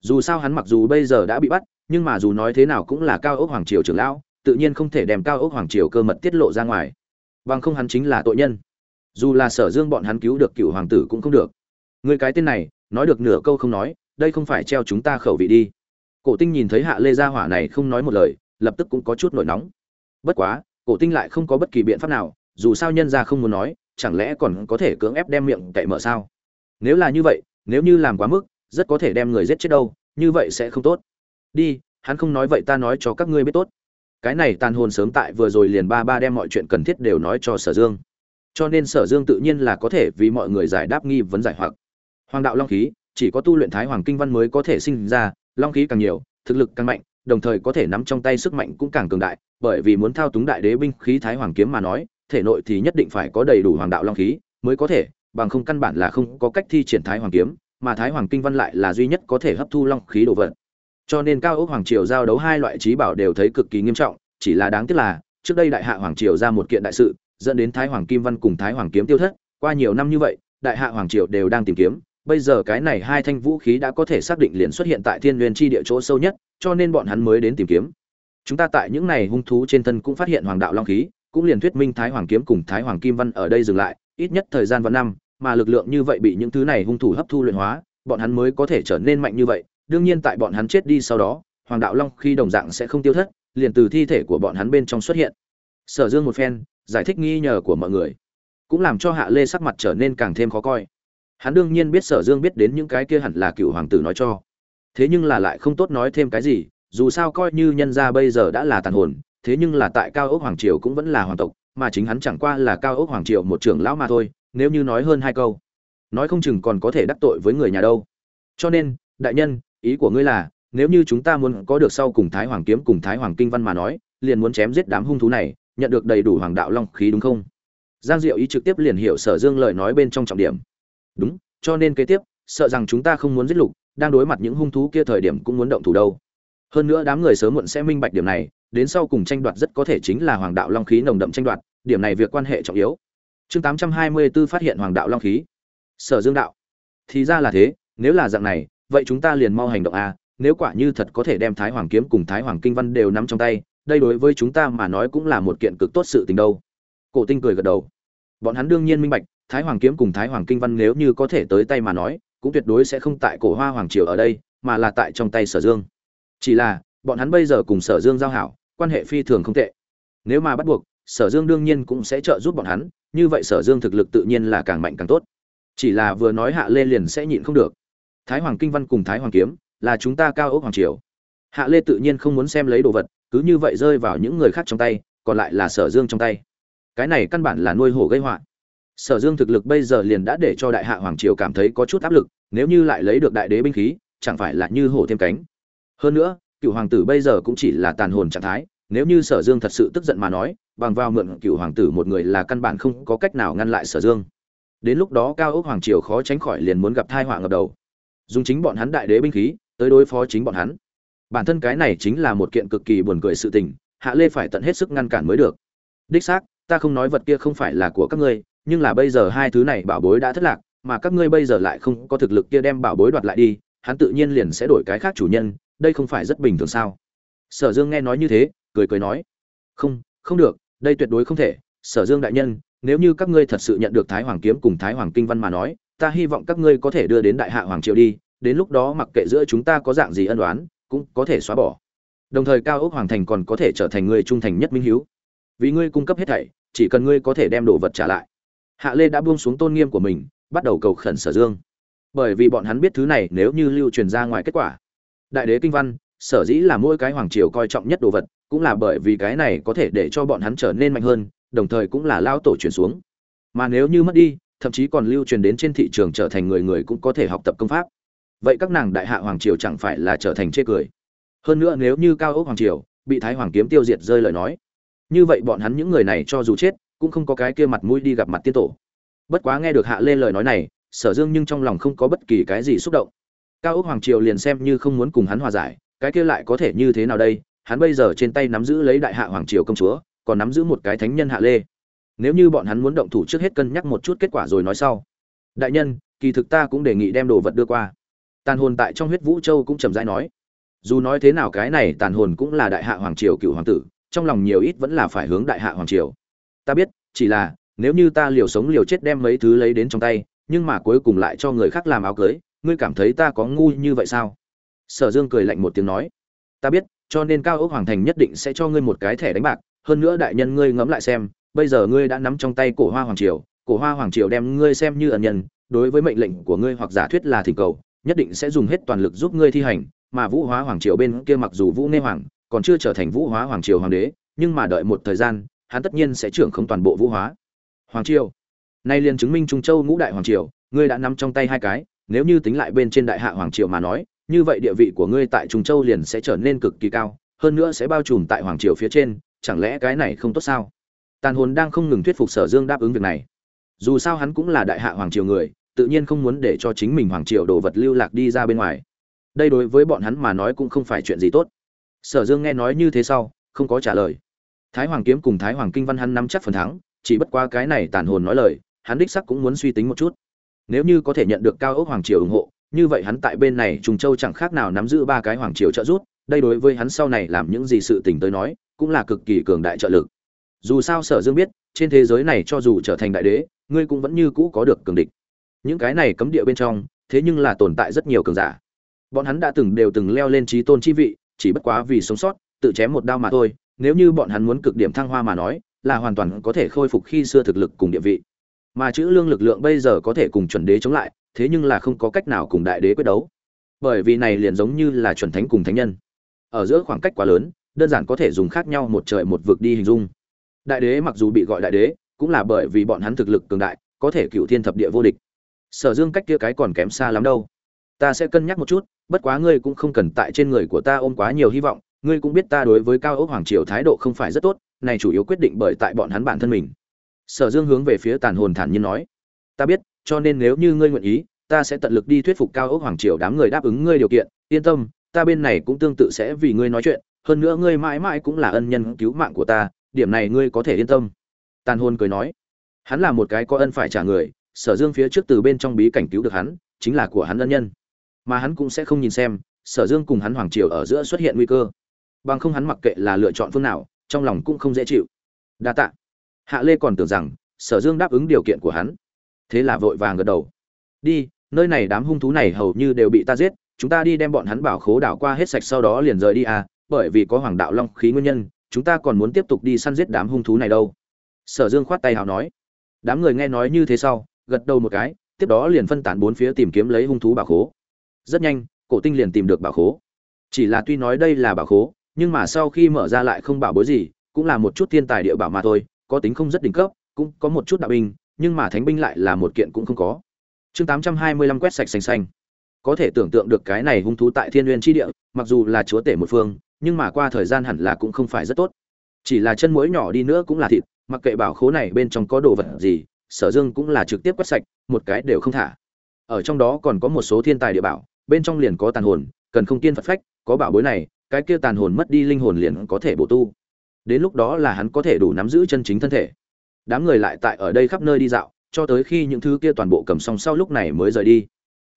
dù sao hắn mặc dù bây giờ đã bị bắt, nhưng mà dù nói thế nào cũng là cao ốc hoàng triều trưởng lão, tự nhiên không thể đem cao ốc hoàng triều cơ mật tiết lộ ra ngoài. Bằng không hắn chính là tội nhân. Dù là sở dương bọn hắn cứu được cựu hoàng tử cũng không được. Người cái tên này, nói được nửa câu không nói, đây không phải treo chúng ta khẩu vị đi. Cổ tinh nhìn thấy hạ lê gia hỏa này không nói một lời, lập tức cũng có chút nổi nóng. Bất quá, cổ tinh lại không có bất kỳ biện pháp nào, dù sao nhân gia không muốn nói, chẳng lẽ còn có thể cưỡng ép đem miệng cậy mở sao? Nếu là như vậy, nếu như làm quá mức rất có thể đem người giết chết đâu, như vậy sẽ không tốt. Đi, hắn không nói vậy ta nói cho các ngươi biết tốt. Cái này tàn hồn sớm tại vừa rồi liền ba ba đem mọi chuyện cần thiết đều nói cho sở dương. Cho nên sở dương tự nhiên là có thể vì mọi người giải đáp nghi vấn giải hoặc. Hoàng đạo long khí, chỉ có tu luyện thái hoàng kinh văn mới có thể sinh ra, long khí càng nhiều, thực lực càng mạnh, đồng thời có thể nắm trong tay sức mạnh cũng càng cường đại, bởi vì muốn thao túng đại đế binh khí thái hoàng kiếm mà nói, thể nội thì nhất định phải có đầy đủ hoàng đạo long khí mới có thể, bằng không căn bản là không có cách thi triển thái hoàng kiếm mà thái hoàng kinh văn lại là duy nhất có thể hấp thu long khí đồ vật. Cho nên cao ốc hoàng triều giao đấu hai loại trí bảo đều thấy cực kỳ nghiêm trọng, chỉ là đáng tiếc là, trước đây đại hạ hoàng triều ra một kiện đại sự, dẫn đến thái hoàng kim văn cùng thái hoàng kiếm tiêu thất, qua nhiều năm như vậy, đại hạ hoàng triều đều đang tìm kiếm, bây giờ cái này hai thanh vũ khí đã có thể xác định liền xuất hiện tại thiên nguyên chi địa chỗ sâu nhất, cho nên bọn hắn mới đến tìm kiếm. Chúng ta tại những này hung thú trên thân cũng phát hiện hoàng đạo long khí, cũng liền thuyết minh thái hoàng kiếm cùng thái hoàng kim văn ở đây dừng lại, ít nhất thời gian vạn năm mà lực lượng như vậy bị những thứ này hung thủ hấp thu luyện hóa, bọn hắn mới có thể trở nên mạnh như vậy. Đương nhiên tại bọn hắn chết đi sau đó, hoàng đạo long khi đồng dạng sẽ không tiêu thất, liền từ thi thể của bọn hắn bên trong xuất hiện. Sở dương một phen, giải thích nghi nhờ của mọi người, cũng làm cho hạ lê sắc mặt trở nên càng thêm khó coi. Hắn đương nhiên biết sở dương biết đến những cái kia hẳn là cựu hoàng tử nói cho. Thế nhưng là lại không tốt nói thêm cái gì, dù sao coi như nhân gia bây giờ đã là tàn hồn, thế nhưng là tại cao ốc hoàng triều cũng vẫn là hoàng tộc, mà chính hắn chẳng qua là cao ốc hoàng triều một trưởng lão mà thôi nếu như nói hơn hai câu, nói không chừng còn có thể đắc tội với người nhà đâu. Cho nên, đại nhân, ý của ngươi là, nếu như chúng ta muốn có được sau cùng thái hoàng kiếm cùng thái hoàng kinh văn mà nói, liền muốn chém giết đám hung thú này, nhận được đầy đủ hoàng đạo long khí đúng không? Giang diệu ý trực tiếp liền hiểu sở dương lời nói bên trong trọng điểm. Đúng, cho nên kế tiếp, sợ rằng chúng ta không muốn giết lục, đang đối mặt những hung thú kia thời điểm cũng muốn động thủ đâu. Hơn nữa đám người sớm muộn sẽ minh bạch điểm này, đến sau cùng tranh đoạt rất có thể chính là hoàng đạo long khí nồng đậm tranh đoạt, điểm này việc quan hệ trọng yếu chương tám trăm hai mươi 824 phát hiện hoàng đạo long khí. Sở dương đạo, thì ra là thế, nếu là dạng này, vậy chúng ta liền mau hành động a, nếu quả như thật có thể đem thái hoàng kiếm cùng thái hoàng kinh văn đều nắm trong tay, đây đối với chúng ta mà nói cũng là một kiện cực tốt sự tình đâu. Cổ tinh cười gật đầu. Bọn hắn đương nhiên minh bạch, thái hoàng kiếm cùng thái hoàng kinh văn nếu như có thể tới tay mà nói, cũng tuyệt đối sẽ không tại cổ hoa hoàng triều ở đây, mà là tại trong tay sở dương. Chỉ là, bọn hắn bây giờ cùng sở dương giao hảo, quan hệ phi thường không tệ. Nếu mà bắt buộc sở dương đương nhiên cũng sẽ trợ giúp bọn hắn, như vậy sở dương thực lực tự nhiên là càng mạnh càng tốt. Chỉ là vừa nói hạ lê liền sẽ nhịn không được. Thái hoàng kinh văn cùng thái hoàng kiếm là chúng ta cao ốc hoàng triều. Hạ lê tự nhiên không muốn xem lấy đồ vật, cứ như vậy rơi vào những người khác trong tay, còn lại là sở dương trong tay. Cái này căn bản là nuôi hổ gây họa. Sở dương thực lực bây giờ liền đã để cho đại hạ hoàng triều cảm thấy có chút áp lực, nếu như lại lấy được đại đế binh khí, chẳng phải là như hổ thêm cánh. Hơn nữa, cựu hoàng tử bây giờ cũng chỉ là tàn hồn trạng thái, nếu như sở dương thật sự tức giận mà nói bằng vào mượn cựu hoàng tử một người là căn bản không có cách nào ngăn lại sở dương. Đến lúc đó cao ốc hoàng triều khó tránh khỏi liền muốn gặp thai họa ngập đầu. Dùng chính bọn hắn đại đế binh khí, tới đối phó chính bọn hắn. Bản thân cái này chính là một kiện cực kỳ buồn cười sự tình, hạ lê phải tận hết sức ngăn cản mới được. Đích xác, ta không nói vật kia không phải là của các ngươi, nhưng là bây giờ hai thứ này bảo bối đã thất lạc, mà các ngươi bây giờ lại không có thực lực kia đem bảo bối đoạt lại đi, hắn tự nhiên liền sẽ đổi cái khác chủ nhân, đây không phải rất bình thường sao? Sở dương nghe nói như thế, cười cười nói, không không được đây tuyệt đối không thể, sở dương đại nhân, nếu như các ngươi thật sự nhận được thái hoàng kiếm cùng thái hoàng kinh văn mà nói, ta hy vọng các ngươi có thể đưa đến đại hạ hoàng triều đi, đến lúc đó mặc kệ giữa chúng ta có dạng gì ân đoán cũng có thể xóa bỏ. Đồng thời cao ốc hoàng thành còn có thể trở thành người trung thành nhất minh hiếu. Vì ngươi cung cấp hết thảy, chỉ cần ngươi có thể đem đồ vật trả lại. Hạ lê đã buông xuống tôn nghiêm của mình, bắt đầu cầu khẩn sở dương. Bởi vì bọn hắn biết thứ này nếu như lưu truyền ra ngoài kết quả. Đại đế kinh văn, sở dĩ là mỗi cái hoàng triều coi trọng nhất đồ vật cũng là bởi vì cái này có thể để cho bọn hắn trở nên mạnh hơn, đồng thời cũng là lao tổ truyền xuống. Mà nếu như mất đi, thậm chí còn lưu truyền đến trên thị trường trở thành người người cũng có thể học tập công pháp. Vậy các nàng đại hạ hoàng triều chẳng phải là trở thành chê cười? Hơn nữa nếu như cao ốc hoàng triều bị thái hoàng kiếm tiêu diệt rơi lời nói, như vậy bọn hắn những người này cho dù chết, cũng không có cái kia mặt mũi đi gặp mặt tiên tổ. Bất quá nghe được hạ lê lời nói này, sở dương nhưng trong lòng không có bất kỳ cái gì xúc động. Cao ốc hoàng triều liền xem như không muốn cùng hắn hòa giải, cái kia lại có thể như thế nào đây? Hắn bây giờ trên tay nắm giữ lấy đại hạ hoàng triều công chúa, còn nắm giữ một cái thánh nhân hạ lê. Nếu như bọn hắn muốn động thủ trước hết cân nhắc một chút kết quả rồi nói sau. Đại nhân, kỳ thực ta cũng đề nghị đem đồ vật đưa qua. Tàn hồn tại trong huyết vũ châu cũng trầm rãi nói. Dù nói thế nào cái này tàn hồn cũng là đại hạ hoàng triều cựu hoàng tử, trong lòng nhiều ít vẫn là phải hướng đại hạ hoàng triều. Ta biết, chỉ là, nếu như ta liều sống liều chết đem mấy thứ lấy đến trong tay, nhưng mà cuối cùng lại cho người khác làm áo cưới, ngươi cảm thấy ta có ngu như vậy sao? Sở dương cười lạnh một tiếng nói. Ta biết cho nên cao ốc hoàng thành nhất định sẽ cho ngươi một cái thẻ đánh bạc, hơn nữa đại nhân ngươi ngẫm lại xem, bây giờ ngươi đã nắm trong tay cổ hoa hoàng triều, cổ hoa hoàng triều đem ngươi xem như ẩn nhân, đối với mệnh lệnh của ngươi hoặc giả thuyết là thỉnh cầu, nhất định sẽ dùng hết toàn lực giúp ngươi thi hành, mà vũ hóa hoàng triều bên kia mặc dù vũ nghe hoàng, còn chưa trở thành vũ hóa hoàng triều hoàng đế, nhưng mà đợi một thời gian, hắn tất nhiên sẽ trưởng không toàn bộ vũ hóa hoàng triều. Nay liền chứng minh trung châu ngũ đại hoàng triều, ngươi đã nắm trong tay hai cái, nếu như tính lại bên trên đại hạ hoàng triều mà nói như vậy địa vị của ngươi tại trung châu liền sẽ trở nên cực kỳ cao, hơn nữa sẽ bao trùm tại hoàng triều phía trên, chẳng lẽ cái này không tốt sao? Tàn hồn đang không ngừng thuyết phục sở dương đáp ứng việc này. Dù sao hắn cũng là đại hạ hoàng triều người, tự nhiên không muốn để cho chính mình hoàng triều đồ vật lưu lạc đi ra bên ngoài. Đây đối với bọn hắn mà nói cũng không phải chuyện gì tốt. Sở dương nghe nói như thế sau, không có trả lời. Thái hoàng kiếm cùng thái hoàng kinh văn hắn nắm chắc phần thắng, chỉ bất qua cái này tàn hồn nói lời, hắn đích sắc cũng muốn suy tính một chút. Nếu như có thể nhận được cao ốc hoàng triều ủng hộ như vậy hắn tại bên này trùng châu chẳng khác nào nắm giữ ba cái hoàng triều trợ giúp, đây đối với hắn sau này làm những gì sự tình tới nói, cũng là cực kỳ cường đại trợ lực. Dù sao sở dương biết, trên thế giới này cho dù trở thành đại đế, ngươi cũng vẫn như cũ có được cường địch. Những cái này cấm địa bên trong, thế nhưng là tồn tại rất nhiều cường giả. Bọn hắn đã từng đều từng leo lên trí tôn chi vị, chỉ bất quá vì sống sót, tự chém một đao mà thôi, nếu như bọn hắn muốn cực điểm thăng hoa mà nói, là hoàn toàn có thể khôi phục khi xưa thực lực cùng địa vị. Mà chữ lương lực lượng bây giờ có thể cùng chuẩn đế chống lại thế nhưng là không có cách nào cùng đại đế quyết đấu. Bởi vì này liền giống như là chuẩn thánh cùng thánh nhân. Ở giữa khoảng cách quá lớn, đơn giản có thể dùng khác nhau một trời một vực đi hình dung. Đại đế mặc dù bị gọi đại đế, cũng là bởi vì bọn hắn thực lực cường đại, có thể cựu thiên thập địa vô địch. Sở dương cách kia cái còn kém xa lắm đâu. Ta sẽ cân nhắc một chút, bất quá ngươi cũng không cần tại trên người của ta ôm quá nhiều hy vọng, ngươi cũng biết ta đối với cao ốc hoàng triều thái độ không phải rất tốt, này chủ yếu quyết định bởi tại bọn hắn bản thân mình. Sở dương hướng về phía tàn hồn thản nhiên nói. Ta biết cho nên nếu như ngươi nguyện ý, ta sẽ tận lực đi thuyết phục cao ốc hoàng triều đám người đáp ứng ngươi điều kiện. Yên tâm, ta bên này cũng tương tự sẽ vì ngươi nói chuyện, hơn nữa ngươi mãi mãi cũng là ân nhân cứu mạng của ta, điểm này ngươi có thể yên tâm. Tàn hồn cười nói. Hắn là một cái có ân phải trả người, sở dương phía trước từ bên trong bí cảnh cứu được hắn, chính là của hắn ân nhân. Mà hắn cũng sẽ không nhìn xem, sở dương cùng hắn hoàng triều ở giữa xuất hiện nguy cơ. Bằng không hắn mặc kệ là lựa chọn phương nào, trong lòng cũng không dễ chịu. Đa tạ. Hạ lê còn tưởng rằng, sở dương đáp ứng điều kiện của hắn thế là vội vàng gật đầu. Đi, nơi này đám hung thú này hầu như đều bị ta giết, chúng ta đi đem bọn hắn bảo khố đảo qua hết sạch sau đó liền rời đi à bởi vì có hoàng đạo long khí nguyên nhân, chúng ta còn muốn tiếp tục đi săn giết đám hung thú này đâu. Sở dương khoát tay hào nói. Đám người nghe nói như thế sau, gật đầu một cái, tiếp đó liền phân tán bốn phía tìm kiếm lấy hung thú bảo khố. Rất nhanh, cổ tinh liền tìm được bảo khố. Chỉ là tuy nói đây là bảo khố, nhưng mà sau khi mở ra lại không bảo bối gì, cũng là một chút thiên tài địa bảo mà thôi, có tính không rất đỉnh cấp, cũng có một chút đạo binh nhưng mà thánh binh lại là một kiện cũng không có. Chương tám trăm hai mươi lăm quét sạch xanh xanh. Có thể tưởng tượng được cái này hung thú tại thiên nguyên tri địa, mặc dù là chúa tể một phương, nhưng mà qua thời gian hẳn là cũng không phải rất tốt. Chỉ là chân mũi nhỏ đi nữa cũng là thịt, mặc kệ bảo khố này bên trong có đồ vật gì, sở dương cũng là trực tiếp quét sạch, một cái đều không thả. Ở trong đó còn có một số thiên tài địa bảo, bên trong liền có tàn hồn, cần không tiên phật phách, có bảo bối này, cái kia tàn hồn mất đi linh hồn liền có thể bổ tu. Đến lúc đó là hắn có thể đủ nắm giữ chân chính thân thể đám người lại tại ở đây khắp nơi đi dạo, cho tới khi những thứ kia toàn bộ cầm xong sau lúc này mới rời đi.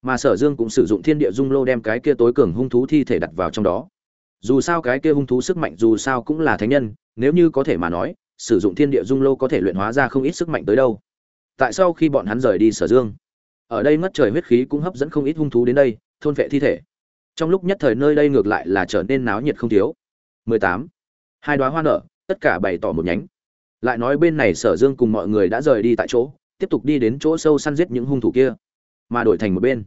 Mà sở dương cũng sử dụng thiên địa dung lô đem cái kia tối cường hung thú thi thể đặt vào trong đó. Dù sao cái kia hung thú sức mạnh dù sao cũng là thánh nhân, nếu như có thể mà nói, sử dụng thiên địa dung lô có thể luyện hóa ra không ít sức mạnh tới đâu. Tại sao khi bọn hắn rời đi sở dương, ở đây ngất trời huyết khí cũng hấp dẫn không ít hung thú đến đây, thôn vệ thi thể. Trong lúc nhất thời nơi đây ngược lại là trở nên náo nhiệt không thiếu. 18. hai đoá hoa nở, tất cả bày tỏ một nhánh lại nói bên này sở dương cùng mọi người đã rời đi tại chỗ, tiếp tục đi đến chỗ sâu săn giết những hung thủ kia, mà đổi thành một bên.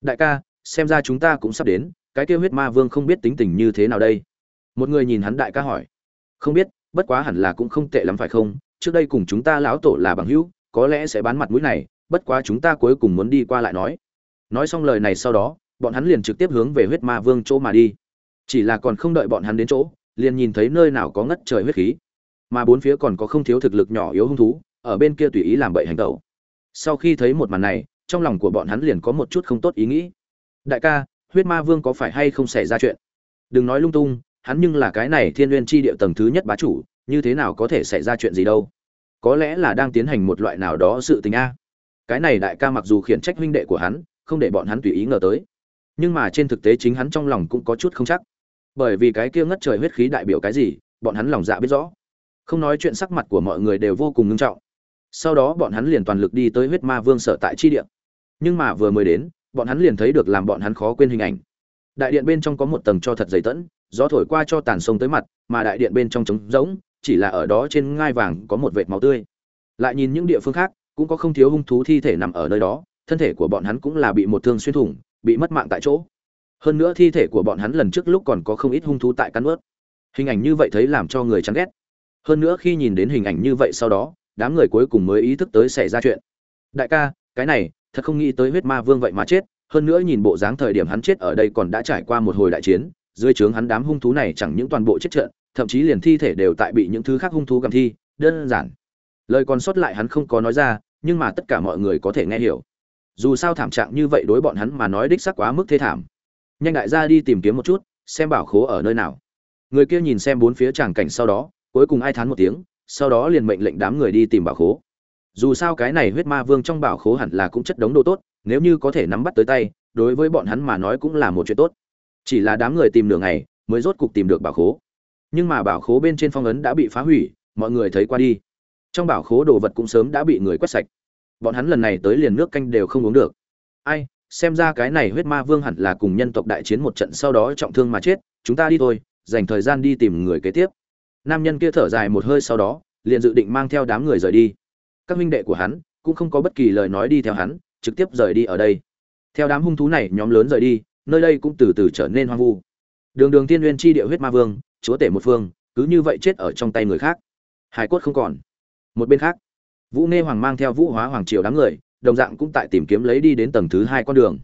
Đại ca, xem ra chúng ta cũng sắp đến, cái kêu huyết ma vương không biết tính tình như thế nào đây? Một người nhìn hắn đại ca hỏi. Không biết, bất quá hẳn là cũng không tệ lắm phải không? Trước đây cùng chúng ta lão tổ là bằng hữu, có lẽ sẽ bán mặt mũi này, bất quá chúng ta cuối cùng muốn đi qua lại nói. Nói xong lời này sau đó, bọn hắn liền trực tiếp hướng về huyết ma vương chỗ mà đi. Chỉ là còn không đợi bọn hắn đến chỗ, liền nhìn thấy nơi nào có ngất trời huyết khí mà bốn phía còn có không thiếu thực lực nhỏ yếu hung thú, ở bên kia tùy ý làm bậy hành tẩu. Sau khi thấy một màn này, trong lòng của bọn hắn liền có một chút không tốt ý nghĩ. Đại ca, huyết ma vương có phải hay không xảy ra chuyện? Đừng nói lung tung, hắn nhưng là cái này thiên n chi địa tầng thứ nhất bá chủ, như thế nào có thể xảy ra chuyện gì đâu? Có lẽ là đang tiến hành một loại nào đó sự tình a. Cái này đại ca mặc dù khiển trách huynh đệ của hắn, không để bọn hắn tùy ý ngờ tới. Nhưng mà trên thực tế chính hắn trong lòng cũng có chút không chắc. Bởi vì cái kia ngất trời huyết khí đại biểu cái gì, bọn hắn lòng dạ biết rõ không nói chuyện sắc mặt của mọi người đều vô cùng nghiêm trọng. Sau đó bọn hắn liền toàn lực đi tới huyết ma vương sở tại chi địa. Nhưng mà vừa mới đến, bọn hắn liền thấy được làm bọn hắn khó quên hình ảnh. Đại điện bên trong có một tầng cho thật dày tẫn, gió thổi qua cho tàn sông tới mặt, mà đại điện bên trong trống rỗng, chỉ là ở đó trên ngai vàng có một vệt máu tươi. Lại nhìn những địa phương khác, cũng có không thiếu hung thú thi thể nằm ở nơi đó, thân thể của bọn hắn cũng là bị một thương xuyên thủng, bị mất mạng tại chỗ. Hơn nữa thi thể của bọn hắn lần trước lúc còn có không ít hung thú tại căn ướt hình ảnh như vậy thấy làm cho người chán ghét hơn nữa khi nhìn đến hình ảnh như vậy sau đó, đám người cuối cùng mới ý thức tới xảy ra chuyện. Đại ca, cái này, thật không nghĩ tới huyết ma vương vậy mà chết, hơn nữa nhìn bộ dáng thời điểm hắn chết ở đây còn đã trải qua một hồi đại chiến, dưới trướng hắn đám hung thú này chẳng những toàn bộ chết trận, thậm chí liền thi thể đều tại bị những thứ khác hung thú gặm thi, đơn giản. Lời còn sót lại hắn không có nói ra, nhưng mà tất cả mọi người có thể nghe hiểu. Dù sao thảm trạng như vậy đối bọn hắn mà nói đích xác quá mức thê thảm. Nhanh đại gia đi tìm kiếm một chút, xem bảo khố ở nơi nào. Người kia nhìn xem bốn phía tràng cảnh sau đó cuối cùng ai thán một tiếng, sau đó liền mệnh lệnh đám người đi tìm bảo khố. Dù sao cái này huyết ma vương trong bảo khố hẳn là cũng chất đống đồ tốt, nếu như có thể nắm bắt tới tay, đối với bọn hắn mà nói cũng là một chuyện tốt. Chỉ là đám người tìm nửa ngày, mới rốt cục tìm được bảo khố. Nhưng mà bảo khố bên trên phong ấn đã bị phá hủy, mọi người thấy qua đi. Trong bảo khố đồ vật cũng sớm đã bị người quét sạch. Bọn hắn lần này tới liền nước canh đều không uống được. Ai, xem ra cái này huyết ma vương hẳn là cùng nhân tộc đại chiến một trận sau đó trọng thương mà chết, chúng ta đi thôi, dành thời gian đi tìm người kế tiếp nam nhân kia thở dài một hơi sau đó, liền dự định mang theo đám người rời đi. Các huynh đệ của hắn cũng không có bất kỳ lời nói đi theo hắn, trực tiếp rời đi ở đây. Theo đám hung thú này nhóm lớn rời đi, nơi đây cũng từ từ trở nên hoang vu. Đường đường tiên nguyên chi địa huyết ma vương, chúa tể một phương, cứ như vậy chết ở trong tay người khác. Hải cốt không còn. Một bên khác, vũ nghe hoàng mang theo vũ hóa hoàng triều đám người, đồng dạng cũng tại tìm kiếm lấy đi đến tầng thứ hai con đường.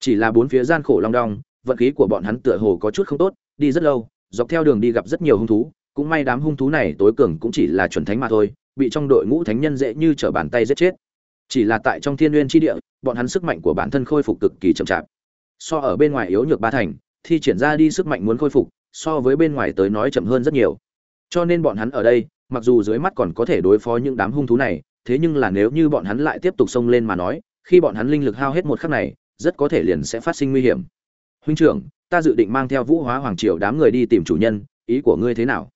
Chỉ là bốn phía gian khổ long đong, vận khí của bọn hắn tựa hồ có chút không tốt, đi rất lâu, dọc theo đường đi gặp rất nhiều hung thú cũng may đám hung thú này tối cường cũng chỉ là chuẩn thánh mà thôi, bị trong đội ngũ thánh nhân dễ như trở bàn tay giết chết. Chỉ là tại trong thiên nguyên tri địa, bọn hắn sức mạnh của bản thân khôi phục cực kỳ chậm chạp. So ở bên ngoài yếu nhược ba thành thì triển ra đi sức mạnh muốn khôi phục, so với bên ngoài tới nói chậm hơn rất nhiều. Cho nên bọn hắn ở đây, mặc dù dưới mắt còn có thể đối phó những đám hung thú này, thế nhưng là nếu như bọn hắn lại tiếp tục xông lên mà nói, khi bọn hắn linh lực hao hết một khắc này, rất có thể liền sẽ phát sinh nguy hiểm. Huynh trưởng, ta dự định mang theo vũ hóa hoàng triều đám người đi tìm chủ nhân, ý của ngươi thế nào?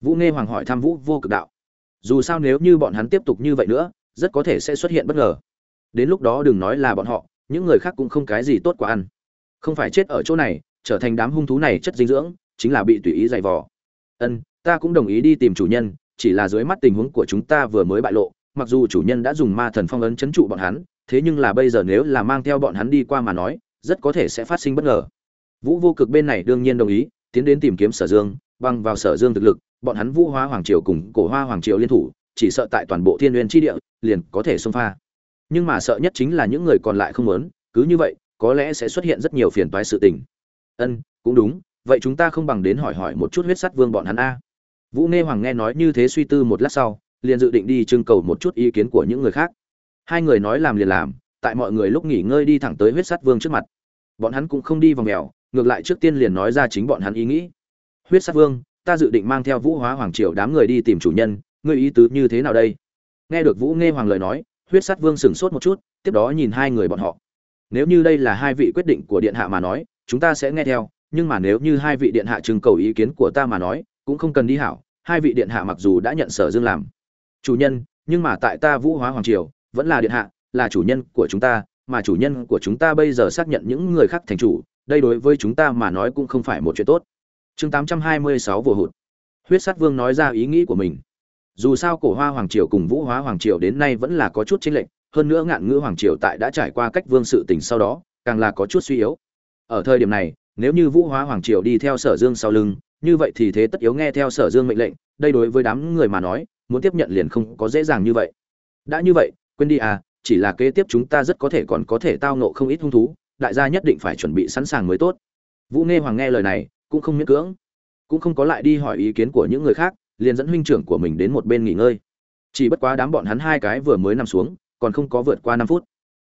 Vũ nghe hoàng hỏi thăm vũ vô cực đạo. Dù sao nếu như bọn hắn tiếp tục như vậy nữa, rất có thể sẽ xuất hiện bất ngờ. Đến lúc đó đừng nói là bọn họ, những người khác cũng không cái gì tốt quá ăn. Không phải chết ở chỗ này, trở thành đám hung thú này chất dinh dưỡng, chính là bị tùy ý dày vò. Ân, ta cũng đồng ý đi tìm chủ nhân, chỉ là dưới mắt tình huống của chúng ta vừa mới bại lộ, mặc dù chủ nhân đã dùng ma thần phong ấn chấn trụ bọn hắn, thế nhưng là bây giờ nếu là mang theo bọn hắn đi qua mà nói, rất có thể sẽ phát sinh bất ngờ. Vũ vô cực bên này đương nhiên đồng ý tiến đến tìm kiếm sở dương băng vào sở dương thực lực, bọn hắn vũ hoa hoàng triều cùng cổ hoa hoàng triều liên thủ, chỉ sợ tại toàn bộ thiên nguyên tri địa, liền có thể xông pha. Nhưng mà sợ nhất chính là những người còn lại không muốn, cứ như vậy, có lẽ sẽ xuất hiện rất nhiều phiền toái sự tình. Ân, cũng đúng, vậy chúng ta không bằng đến hỏi hỏi một chút huyết sắt vương bọn hắn a. Vũ nghe hoàng nghe nói như thế suy tư một lát sau, liền dự định đi trưng cầu một chút ý kiến của những người khác. Hai người nói làm liền làm, tại mọi người lúc nghỉ ngơi đi thẳng tới huyết sắt vương trước mặt. Bọn hắn cũng không đi vòng mèo ngược lại trước tiên liền nói ra chính bọn hắn ý nghĩ. Huyết sát vương, ta dự định mang theo vũ hóa hoàng triều đám người đi tìm chủ nhân, ngươi ý tứ như thế nào đây? Nghe được vũ nghe hoàng lời nói, huyết sát vương sửng sốt một chút, tiếp đó nhìn hai người bọn họ. Nếu như đây là hai vị quyết định của điện hạ mà nói, chúng ta sẽ nghe theo, nhưng mà nếu như hai vị điện hạ trưng cầu ý kiến của ta mà nói, cũng không cần đi hảo, hai vị điện hạ mặc dù đã nhận sở dương làm. Chủ nhân, nhưng mà tại ta vũ hóa hoàng triều, vẫn là điện hạ, là chủ nhân của chúng ta, mà chủ nhân của chúng ta bây giờ xác nhận những người khác thành chủ đây đối với chúng ta mà nói cũng không phải một chuyện tốt. Chương 826 vừa hụt. Huyết sát vương nói ra ý nghĩ của mình. Dù sao cổ hoa hoàng triều cùng vũ hóa hoàng triều đến nay vẫn là có chút chênh lệch, hơn nữa ngạn ngữ hoàng triều tại đã trải qua cách vương sự tình sau đó, càng là có chút suy yếu. Ở thời điểm này, nếu như vũ hóa hoàng triều đi theo sở dương sau lưng, như vậy thì thế tất yếu nghe theo sở dương mệnh lệnh, đây đối với đám người mà nói, muốn tiếp nhận liền không có dễ dàng như vậy. Đã như vậy, quên đi à chỉ là kế tiếp chúng ta rất có thể còn có thể tao nộ không ít hung thú đại gia nhất định phải chuẩn bị sẵn sàng mới tốt. Vũ nghe hoàng nghe lời này, cũng không miễn cưỡng, cũng không có lại đi hỏi ý kiến của những người khác, liền dẫn huynh trưởng của mình đến một bên nghỉ ngơi. Chỉ bất quá đám bọn hắn hai cái vừa mới nằm xuống, còn không có vượt qua năm phút.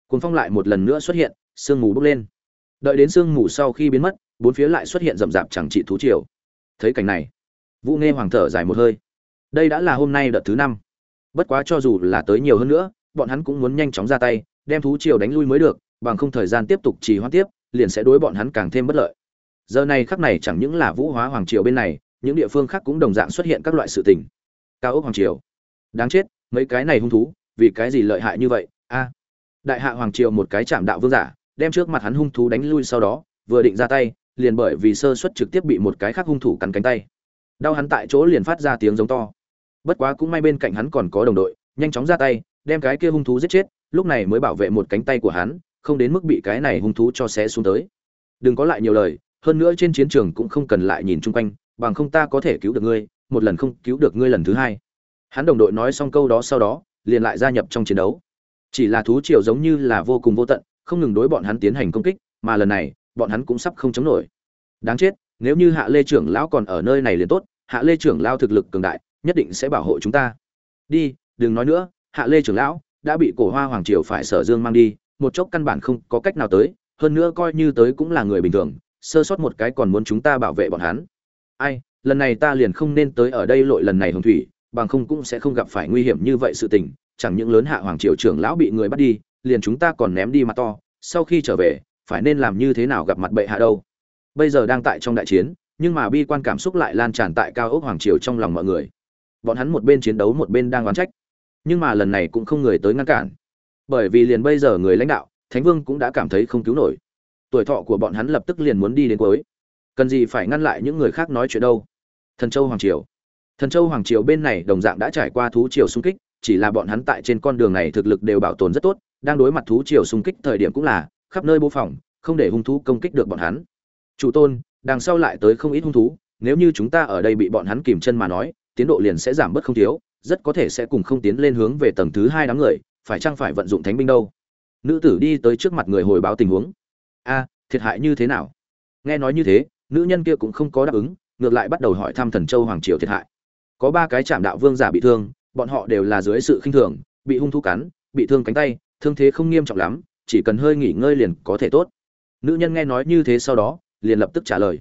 Cuồng phong lại một lần nữa xuất hiện, sương mù bốc lên. Đợi đến sương mù sau khi biến mất, bốn phía lại xuất hiện rậm rạp chẳng trị thú triều. Thấy cảnh này, vũ nghe hoàng thở dài một hơi. Đây đã là hôm nay đợt thứ năm. Bất quá cho dù là tới nhiều hơn nữa, bọn hắn cũng muốn nhanh chóng ra tay, đem thú triều đánh lui mới được bằng không thời gian tiếp tục trì hoãn tiếp, liền sẽ đối bọn hắn càng thêm bất lợi. Giờ này khắc này chẳng những là vũ hóa hoàng triều bên này, những địa phương khác cũng đồng dạng xuất hiện các loại sự tình. Cao ốc hoàng triều. Đáng chết, mấy cái này hung thú, vì cái gì lợi hại như vậy? A. Đại hạ hoàng triều một cái chạm đạo vương giả, đem trước mặt hắn hung thú đánh lui sau đó, vừa định ra tay, liền bởi vì sơ suất trực tiếp bị một cái khác hung thủ cắn cánh tay. Đau hắn tại chỗ liền phát ra tiếng giống to. Bất quá cũng may bên cạnh hắn còn có đồng đội, nhanh chóng ra tay, đem cái kia hung thú giết chết, lúc này mới bảo vệ một cánh tay của hắn không đến mức bị cái này hung thú cho xé xuống tới. Đừng có lại nhiều lời, hơn nữa trên chiến trường cũng không cần lại nhìn chung quanh, bằng không ta có thể cứu được ngươi, một lần không cứu được ngươi lần thứ hai. Hắn đồng đội nói xong câu đó sau đó, liền lại gia nhập trong chiến đấu. Chỉ là thú triều giống như là vô cùng vô tận, không ngừng đối bọn hắn tiến hành công kích, mà lần này, bọn hắn cũng sắp không chống nổi. Đáng chết, nếu như hạ lê trưởng lão còn ở nơi này liền tốt, hạ lê trưởng lão thực lực cường đại, nhất định sẽ bảo hộ chúng ta. Đi, đừng nói nữa, hạ lê trưởng lão đã bị cổ hoa hoàng triều phải sở dương mang đi một chốc căn bản không có cách nào tới, hơn nữa coi như tới cũng là người bình thường, sơ sót một cái còn muốn chúng ta bảo vệ bọn hắn. Ai, lần này ta liền không nên tới ở đây lội lần này hồng thủy, bằng không cũng sẽ không gặp phải nguy hiểm như vậy sự tình, chẳng những lớn hạ hoàng triều trưởng lão bị người bắt đi, liền chúng ta còn ném đi mặt to, sau khi trở về, phải nên làm như thế nào gặp mặt bệ hạ đâu. Bây giờ đang tại trong đại chiến, nhưng mà bi quan cảm xúc lại lan tràn tại cao ốc hoàng triều trong lòng mọi người. Bọn hắn một bên chiến đấu một bên đang oán trách, nhưng mà lần này cũng không người tới ngăn cản bởi vì liền bây giờ người lãnh đạo, thánh vương cũng đã cảm thấy không cứu nổi. Tuổi thọ của bọn hắn lập tức liền muốn đi đến cuối. Cần gì phải ngăn lại những người khác nói chuyện đâu? Thần châu hoàng triều. Thần châu hoàng triều bên này đồng dạng đã trải qua thú triều xung kích, chỉ là bọn hắn tại trên con đường này thực lực đều bảo tồn rất tốt, đang đối mặt thú triều xung kích thời điểm cũng là, khắp nơi bố phòng, không để hung thú công kích được bọn hắn. Chủ tôn, đằng sau lại tới không ít hung thú, nếu như chúng ta ở đây bị bọn hắn kìm chân mà nói, tiến độ liền sẽ giảm bớt không thiếu, rất có thể sẽ cùng không tiến lên hướng về tầng thứ hai đám người phải chăng phải vận dụng thánh binh đâu? Nữ tử đi tới trước mặt người hồi báo tình huống. A, thiệt hại như thế nào? Nghe nói như thế, nữ nhân kia cũng không có đáp ứng, ngược lại bắt đầu hỏi thăm thần châu hoàng triều thiệt hại. Có ba cái chạm đạo vương giả bị thương, bọn họ đều là dưới sự khinh thường, bị hung thú cắn, bị thương cánh tay, thương thế không nghiêm trọng lắm, chỉ cần hơi nghỉ ngơi liền có thể tốt. Nữ nhân nghe nói như thế sau đó, liền lập tức trả lời.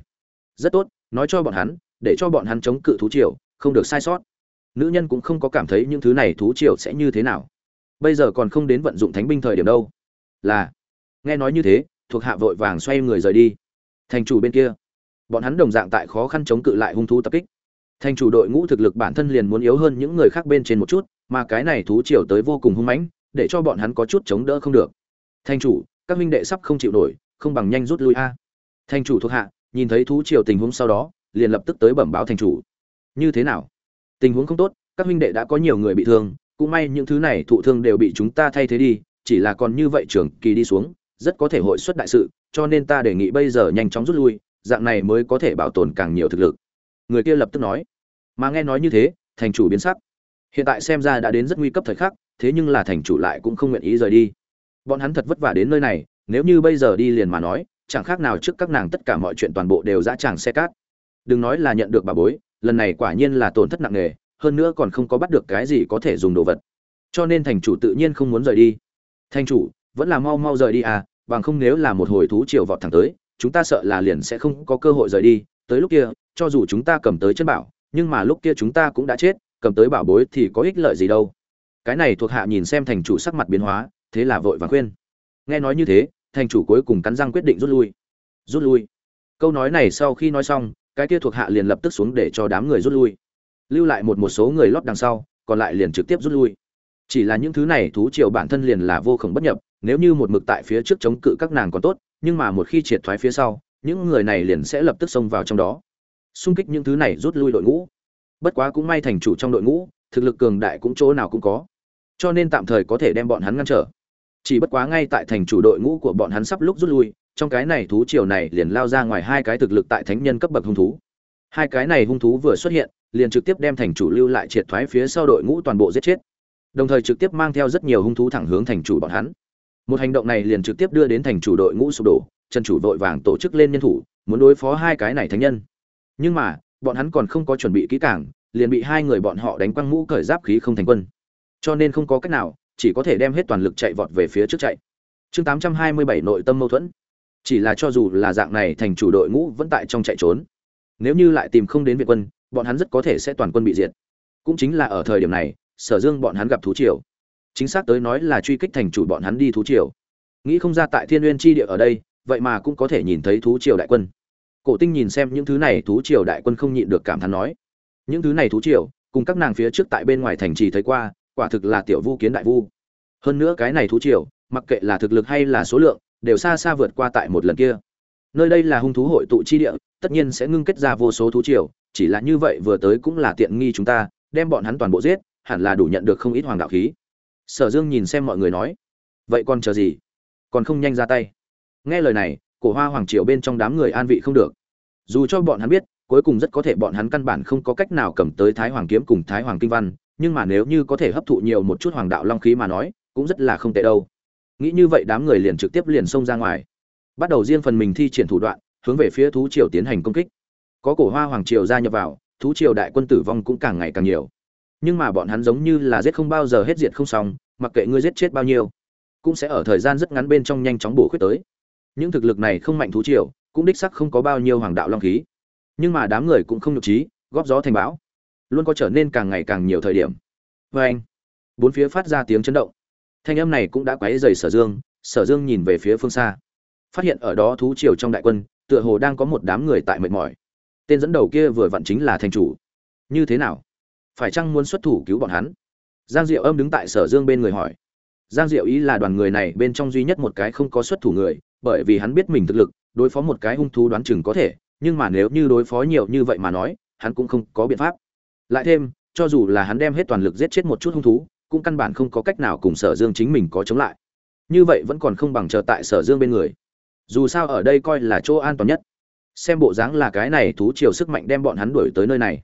Rất tốt, nói cho bọn hắn, để cho bọn hắn chống cự thú triều, không được sai sót. Nữ nhân cũng không có cảm thấy những thứ này thú triều sẽ như thế nào bây giờ còn không đến vận dụng thánh binh thời điểm đâu. Là, nghe nói như thế, thuộc hạ vội vàng xoay người rời đi. Thành chủ bên kia, bọn hắn đồng dạng tại khó khăn chống cự lại hung thú tập kích. Thành chủ đội ngũ thực lực bản thân liền muốn yếu hơn những người khác bên trên một chút, mà cái này thú triều tới vô cùng hung mãnh, để cho bọn hắn có chút chống đỡ không được. Thành chủ, các minh đệ sắp không chịu nổi, không bằng nhanh rút lui a. Thành chủ thuộc hạ, nhìn thấy thú triều tình huống sau đó, liền lập tức tới bẩm báo thành chủ. Như thế nào? Tình huống không tốt, các minh đệ đã có nhiều người bị thương cũng may những thứ này thụ thương đều bị chúng ta thay thế đi, chỉ là còn như vậy trưởng kỳ đi xuống, rất có thể hội xuất đại sự, cho nên ta đề nghị bây giờ nhanh chóng rút lui, dạng này mới có thể bảo tồn càng nhiều thực lực. Người kia lập tức nói. Mà nghe nói như thế, thành chủ biến sắc. Hiện tại xem ra đã đến rất nguy cấp thời khắc, thế nhưng là thành chủ lại cũng không nguyện ý rời đi. Bọn hắn thật vất vả đến nơi này, nếu như bây giờ đi liền mà nói, chẳng khác nào trước các nàng tất cả mọi chuyện toàn bộ đều dã tràng xe cát. Đừng nói là nhận được bà bối, lần này quả nhiên là tổn thất nặng nề hơn nữa còn không có bắt được cái gì có thể dùng đồ vật. Cho nên thành chủ tự nhiên không muốn rời đi. Thành chủ, vẫn là mau mau rời đi à bằng không nếu là một hồi thú triều vọt thẳng tới, chúng ta sợ là liền sẽ không có cơ hội rời đi. Tới lúc kia, cho dù chúng ta cầm tới chân bảo, nhưng mà lúc kia chúng ta cũng đã chết, cầm tới bảo bối thì có ích lợi gì đâu. Cái này thuộc hạ nhìn xem thành chủ sắc mặt biến hóa, thế là vội vàng khuyên. Nghe nói như thế, thành chủ cuối cùng cắn răng quyết định rút lui. Rút lui. Câu nói này sau khi nói xong, cái kia thuộc hạ liền lập tức xuống để cho đám người rút lui lưu lại một một số người lót đằng sau, còn lại liền trực tiếp rút lui. Chỉ là những thứ này thú triều bản thân liền là vô khổng bất nhập, nếu như một mực tại phía trước chống cự các nàng còn tốt, nhưng mà một khi triệt thoái phía sau, những người này liền sẽ lập tức xông vào trong đó. Xung kích những thứ này rút lui đội ngũ. Bất quá cũng may thành chủ trong đội ngũ, thực lực cường đại cũng chỗ nào cũng có. Cho nên tạm thời có thể đem bọn hắn ngăn trở. Chỉ bất quá ngay tại thành chủ đội ngũ của bọn hắn sắp lúc rút lui, trong cái này thú triều này liền lao ra ngoài hai cái thực lực tại thánh nhân cấp bậc hung thú. Hai cái này hung thú vừa xuất hiện liền trực tiếp đem thành chủ lưu lại triệt thoái phía sau đội ngũ toàn bộ giết chết. Đồng thời trực tiếp mang theo rất nhiều hung thú thẳng hướng thành chủ bọn hắn. Một hành động này liền trực tiếp đưa đến thành chủ đội ngũ sụp đổ, trần chủ vội vàng tổ chức lên nhân thủ, muốn đối phó hai cái này thánh nhân. Nhưng mà, bọn hắn còn không có chuẩn bị kỹ càng, liền bị hai người bọn họ đánh quăng mũ cởi giáp khí không thành quân. Cho nên không có cách nào, chỉ có thể đem hết toàn lực chạy vọt về phía trước chạy. Chương 827 nội tâm mâu thuẫn. Chỉ là cho dù là dạng này, thành chủ đội ngũ vẫn tại trong chạy trốn. Nếu như lại tìm không đến việt quân bọn hắn rất có thể sẽ toàn quân bị diệt. Cũng chính là ở thời điểm này, sở dương bọn hắn gặp thú triều. Chính xác tới nói là truy kích thành chủ bọn hắn đi thú triều. Nghĩ không ra tại thiên uyên chi địa ở đây, vậy mà cũng có thể nhìn thấy thú triều đại quân. Cổ tinh nhìn xem những thứ này, thú triều đại quân không nhịn được cảm thán nói, những thứ này thú triều, cùng các nàng phía trước tại bên ngoài thành trì thấy qua, quả thực là tiểu vu kiến đại vu. Hơn nữa cái này thú triều, mặc kệ là thực lực hay là số lượng, đều xa xa vượt qua tại một lần kia nơi đây là hung thú hội tụ chi địa, tất nhiên sẽ ngưng kết ra vô số thú triều, chỉ là như vậy vừa tới cũng là tiện nghi chúng ta, đem bọn hắn toàn bộ giết, hẳn là đủ nhận được không ít hoàng đạo khí. Sở dương nhìn xem mọi người nói, vậy còn chờ gì? Còn không nhanh ra tay? Nghe lời này, cổ hoa hoàng triều bên trong đám người an vị không được. Dù cho bọn hắn biết, cuối cùng rất có thể bọn hắn căn bản không có cách nào cầm tới thái hoàng kiếm cùng thái hoàng kinh văn, nhưng mà nếu như có thể hấp thụ nhiều một chút hoàng đạo long khí mà nói, cũng rất là không tệ đâu. Nghĩ như vậy đám người liền trực tiếp liền xông ra ngoài bắt đầu riêng phần mình thi triển thủ đoạn, hướng về phía thú triều tiến hành công kích. Có cổ hoa hoàng triều gia nhập vào, thú triều đại quân tử vong cũng càng ngày càng nhiều. Nhưng mà bọn hắn giống như là giết không bao giờ hết diệt không xong, mặc kệ ngươi giết chết bao nhiêu, cũng sẽ ở thời gian rất ngắn bên trong nhanh chóng bổ khuyết tới. Những thực lực này không mạnh thú triều, cũng đích sắc không có bao nhiêu hoàng đạo long khí. Nhưng mà đám người cũng không nhục trí, góp gió thành bão, luôn có trở nên càng ngày càng nhiều thời điểm. Vê anh, bốn phía phát ra tiếng chấn động. Thanh âm này cũng đã quấy dày sở dương sở dương nhìn về phía phương xa phát hiện ở đó thú triều trong đại quân, tựa hồ đang có một đám người tại mệt mỏi. Tên dẫn đầu kia vừa vặn chính là thành chủ. Như thế nào? Phải chăng muốn xuất thủ cứu bọn hắn? Giang diệu âm đứng tại sở dương bên người hỏi. Giang diệu ý là đoàn người này bên trong duy nhất một cái không có xuất thủ người, bởi vì hắn biết mình thực lực, đối phó một cái hung thú đoán chừng có thể, nhưng mà nếu như đối phó nhiều như vậy mà nói, hắn cũng không có biện pháp. Lại thêm, cho dù là hắn đem hết toàn lực giết chết một chút hung thú, cũng căn bản không có cách nào cùng sở dương chính mình có chống lại. Như vậy vẫn còn không bằng chờ tại sở dương bên người dù sao ở đây coi là chỗ an toàn nhất. Xem bộ dáng là cái này thú chiều sức mạnh đem bọn hắn đuổi tới nơi này.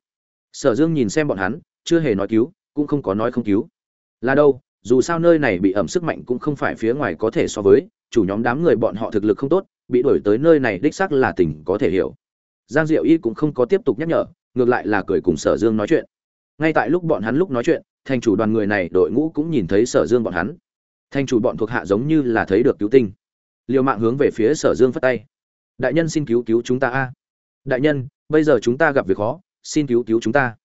Sở dương nhìn xem bọn hắn, chưa hề nói cứu, cũng không có nói không cứu. Là đâu, dù sao nơi này bị ẩm sức mạnh cũng không phải phía ngoài có thể so với, chủ nhóm đám người bọn họ thực lực không tốt, bị đuổi tới nơi này đích xác là tình có thể hiểu. Giang diệu y cũng không có tiếp tục nhắc nhở, ngược lại là cười cùng sở dương nói chuyện. Ngay tại lúc bọn hắn lúc nói chuyện, thành chủ đoàn người này đội ngũ cũng nhìn thấy sở dương bọn hắn. Thành chủ bọn thuộc hạ giống như là thấy được cứu tinh liều mạng hướng về phía sở dương phất tay. Đại nhân xin cứu cứu chúng ta a. Đại nhân, bây giờ chúng ta gặp việc khó, xin cứu cứu chúng ta.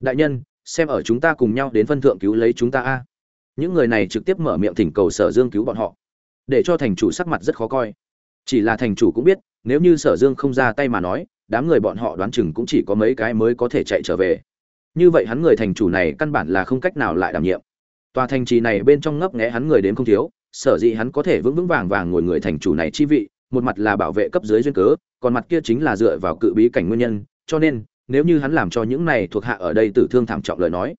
Đại nhân, xem ở chúng ta cùng nhau đến phân thượng cứu lấy chúng ta a. Những người này trực tiếp mở miệng thỉnh cầu sở dương cứu bọn họ, để cho thành chủ sắc mặt rất khó coi. Chỉ là thành chủ cũng biết, nếu như sở dương không ra tay mà nói, đám người bọn họ đoán chừng cũng chỉ có mấy cái mới có thể chạy trở về. Như vậy hắn người thành chủ này căn bản là không cách nào lại đảm nhiệm. Tòa thành trì này bên trong ngấp nghé hắn người đến không thiếu sở dĩ hắn có thể vững vững vàng vàng ngồi người thành chủ này chi vị, một mặt là bảo vệ cấp dưới duyên cớ, còn mặt kia chính là dựa vào cự bí cảnh nguyên nhân, cho nên, nếu như hắn làm cho những này thuộc hạ ở đây tử thương thảm trọng lời nói,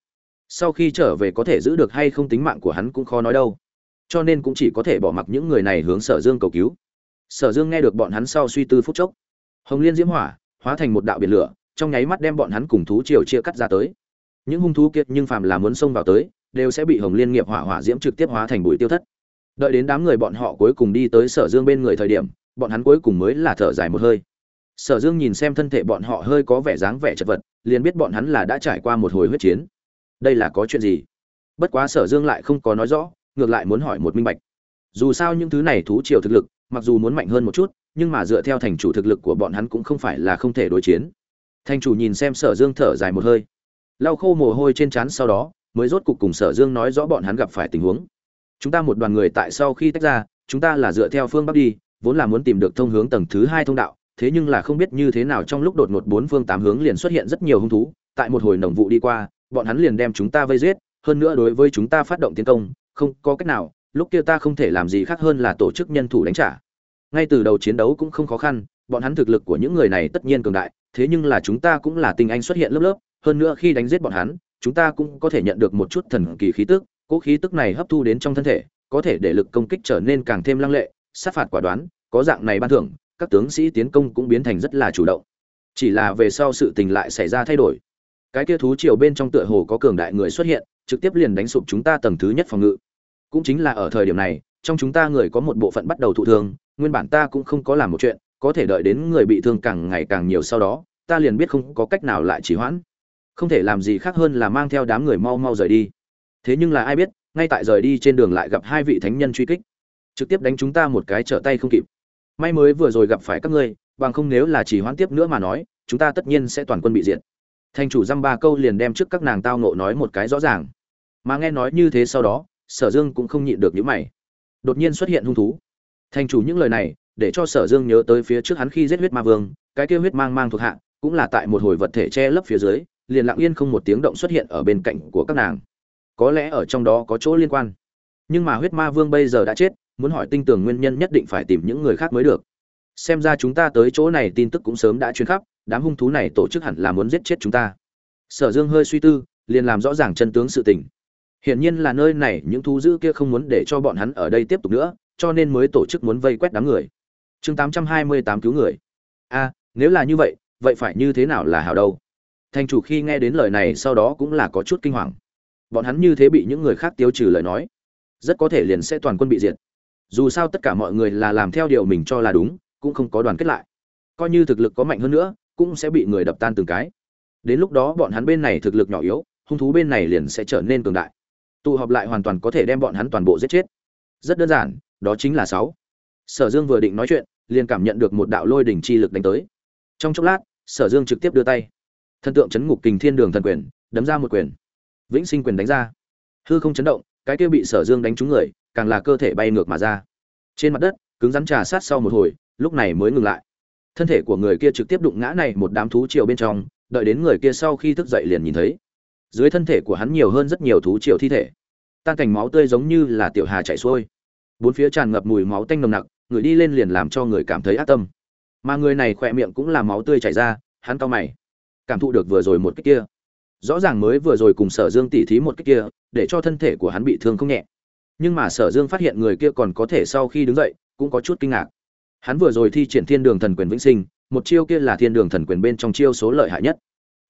sau khi trở về có thể giữ được hay không tính mạng của hắn cũng khó nói đâu. Cho nên cũng chỉ có thể bỏ mặc những người này hướng sở dương cầu cứu. Sở dương nghe được bọn hắn sau suy tư phút chốc. Hồng liên diễm hỏa, hóa thành một đạo biển lửa, trong nháy mắt đem bọn hắn cùng thú triều chia cắt ra tới. Những hung thú kiệt nhưng phàm là muốn xông vào tới, đều sẽ bị hồng liên nghiệp hỏa hỏa diễm trực tiếp hóa thành bụi tiêu thất đợi đến đám người bọn họ cuối cùng đi tới sở dương bên người thời điểm, bọn hắn cuối cùng mới là thở dài một hơi. Sở dương nhìn xem thân thể bọn họ hơi có vẻ dáng vẻ chật vật, liền biết bọn hắn là đã trải qua một hồi huyết chiến. Đây là có chuyện gì? Bất quá sở dương lại không có nói rõ, ngược lại muốn hỏi một minh bạch. Dù sao những thứ này thú triều thực lực, mặc dù muốn mạnh hơn một chút, nhưng mà dựa theo thành chủ thực lực của bọn hắn cũng không phải là không thể đối chiến. Thành chủ nhìn xem sở dương thở dài một hơi. Lau khô mồ hôi trên trán sau đó, mới rốt cục cùng sở dương nói rõ bọn hắn gặp phải tình huống chúng ta một đoàn người tại sau khi tách ra, chúng ta là dựa theo phương bắc đi, vốn là muốn tìm được thông hướng tầng thứ hai thông đạo, thế nhưng là không biết như thế nào trong lúc đột ngột bốn phương tám hướng liền xuất hiện rất nhiều hung thú. Tại một hồi nồng vụ đi qua, bọn hắn liền đem chúng ta vây giết, hơn nữa đối với chúng ta phát động tiến công, không có cách nào, lúc kia ta không thể làm gì khác hơn là tổ chức nhân thủ đánh trả. Ngay từ đầu chiến đấu cũng không khó khăn, bọn hắn thực lực của những người này tất nhiên cường đại, thế nhưng là chúng ta cũng là tinh anh xuất hiện lớp lớp, hơn nữa khi đánh giết bọn hắn, chúng ta cũng có thể nhận được một chút thần kỳ khí tức cỗ khí tức này hấp thu đến trong thân thể, có thể để lực công kích trở nên càng thêm lăng lệ, sát phạt quả đoán, có dạng này ban thưởng, các tướng sĩ tiến công cũng biến thành rất là chủ động. Chỉ là về sau sự tình lại xảy ra thay đổi. Cái kia thú triều bên trong tựa hồ có cường đại người xuất hiện, trực tiếp liền đánh sụp chúng ta tầng thứ nhất phòng ngự. Cũng chính là ở thời điểm này, trong chúng ta người có một bộ phận bắt đầu thụ thương, nguyên bản ta cũng không có làm một chuyện, có thể đợi đến người bị thương càng ngày càng nhiều sau đó, ta liền biết không có cách nào lại trì hoãn. Không thể làm gì khác hơn là mang theo đám người mau mau rời đi thế nhưng là ai biết, ngay tại rời đi trên đường lại gặp hai vị thánh nhân truy kích. Trực tiếp đánh chúng ta một cái trở tay không kịp. May mới vừa rồi gặp phải các ngươi, bằng không nếu là chỉ hoãn tiếp nữa mà nói, chúng ta tất nhiên sẽ toàn quân bị diệt. Thành chủ dăm ba câu liền đem trước các nàng tao nộ nói một cái rõ ràng. Mà nghe nói như thế sau đó, sở dương cũng không nhịn được những mày. Đột nhiên xuất hiện hung thú. Thành chủ những lời này, để cho sở dương nhớ tới phía trước hắn khi giết huyết ma vương, cái kia huyết mang mang thuộc hạ, cũng là tại một hồi vật thể che lấp phía dưới, liền lặng yên không một tiếng động xuất hiện ở bên cạnh của các nàng có lẽ ở trong đó có chỗ liên quan. Nhưng mà huyết ma vương bây giờ đã chết, muốn hỏi tinh tường nguyên nhân nhất định phải tìm những người khác mới được. Xem ra chúng ta tới chỗ này tin tức cũng sớm đã truyền khắp, đám hung thú này tổ chức hẳn là muốn giết chết chúng ta. Sở dương hơi suy tư, liền làm rõ ràng chân tướng sự tình. Hiển nhiên là nơi này những thú dữ kia không muốn để cho bọn hắn ở đây tiếp tục nữa, cho nên mới tổ chức muốn vây quét đám người. Chương tám trăm hai mươi tám cứu người. A, nếu là như vậy vậy phải như thế nào là hảo đâu? Thành chủ khi nghe đến lời này sau đó cũng là có chút kinh hoàng bọn hắn như thế bị những người khác tiêu trừ lời nói, rất có thể liền sẽ toàn quân bị diệt. Dù sao tất cả mọi người là làm theo điều mình cho là đúng, cũng không có đoàn kết lại. Coi như thực lực có mạnh hơn nữa, cũng sẽ bị người đập tan từng cái. Đến lúc đó bọn hắn bên này thực lực nhỏ yếu, hung thú bên này liền sẽ trở nên cường đại. Tụ họp lại hoàn toàn có thể đem bọn hắn toàn bộ giết chết. Rất đơn giản, đó chính là sáu. Sở dương vừa định nói chuyện, liền cảm nhận được một đạo lôi đỉnh chi lực đánh tới. Trong chốc lát, sở dương trực tiếp đưa tay. Thần tượng chấn ngục kình thiên đường thần quyền, đấm ra một quyền vĩnh sinh quyền đánh ra. Hư không chấn động, cái kia bị sở dương đánh trúng người, càng là cơ thể bay ngược mà ra. Trên mặt đất, cứng rắn trà sát sau một hồi, lúc này mới ngừng lại. Thân thể của người kia trực tiếp đụng ngã này một đám thú triều bên trong, đợi đến người kia sau khi thức dậy liền nhìn thấy. Dưới thân thể của hắn nhiều hơn rất nhiều thú triều thi thể. Tan cảnh máu tươi giống như là tiểu hà chảy xuôi. Bốn phía tràn ngập mùi máu tanh nồng nặc, người đi lên liền làm cho người cảm thấy ác tâm. Mà người này khỏe miệng cũng là máu tươi chảy ra, hắn cau mày. Cảm thụ được vừa rồi một cái kia rõ ràng mới vừa rồi cùng sở dương tỉ thí một cách kia, để cho thân thể của hắn bị thương không nhẹ. Nhưng mà sở dương phát hiện người kia còn có thể sau khi đứng dậy, cũng có chút kinh ngạc. Hắn vừa rồi thi triển thiên đường thần quyền vĩnh sinh, một chiêu kia là thiên đường thần quyền bên trong chiêu số lợi hại nhất.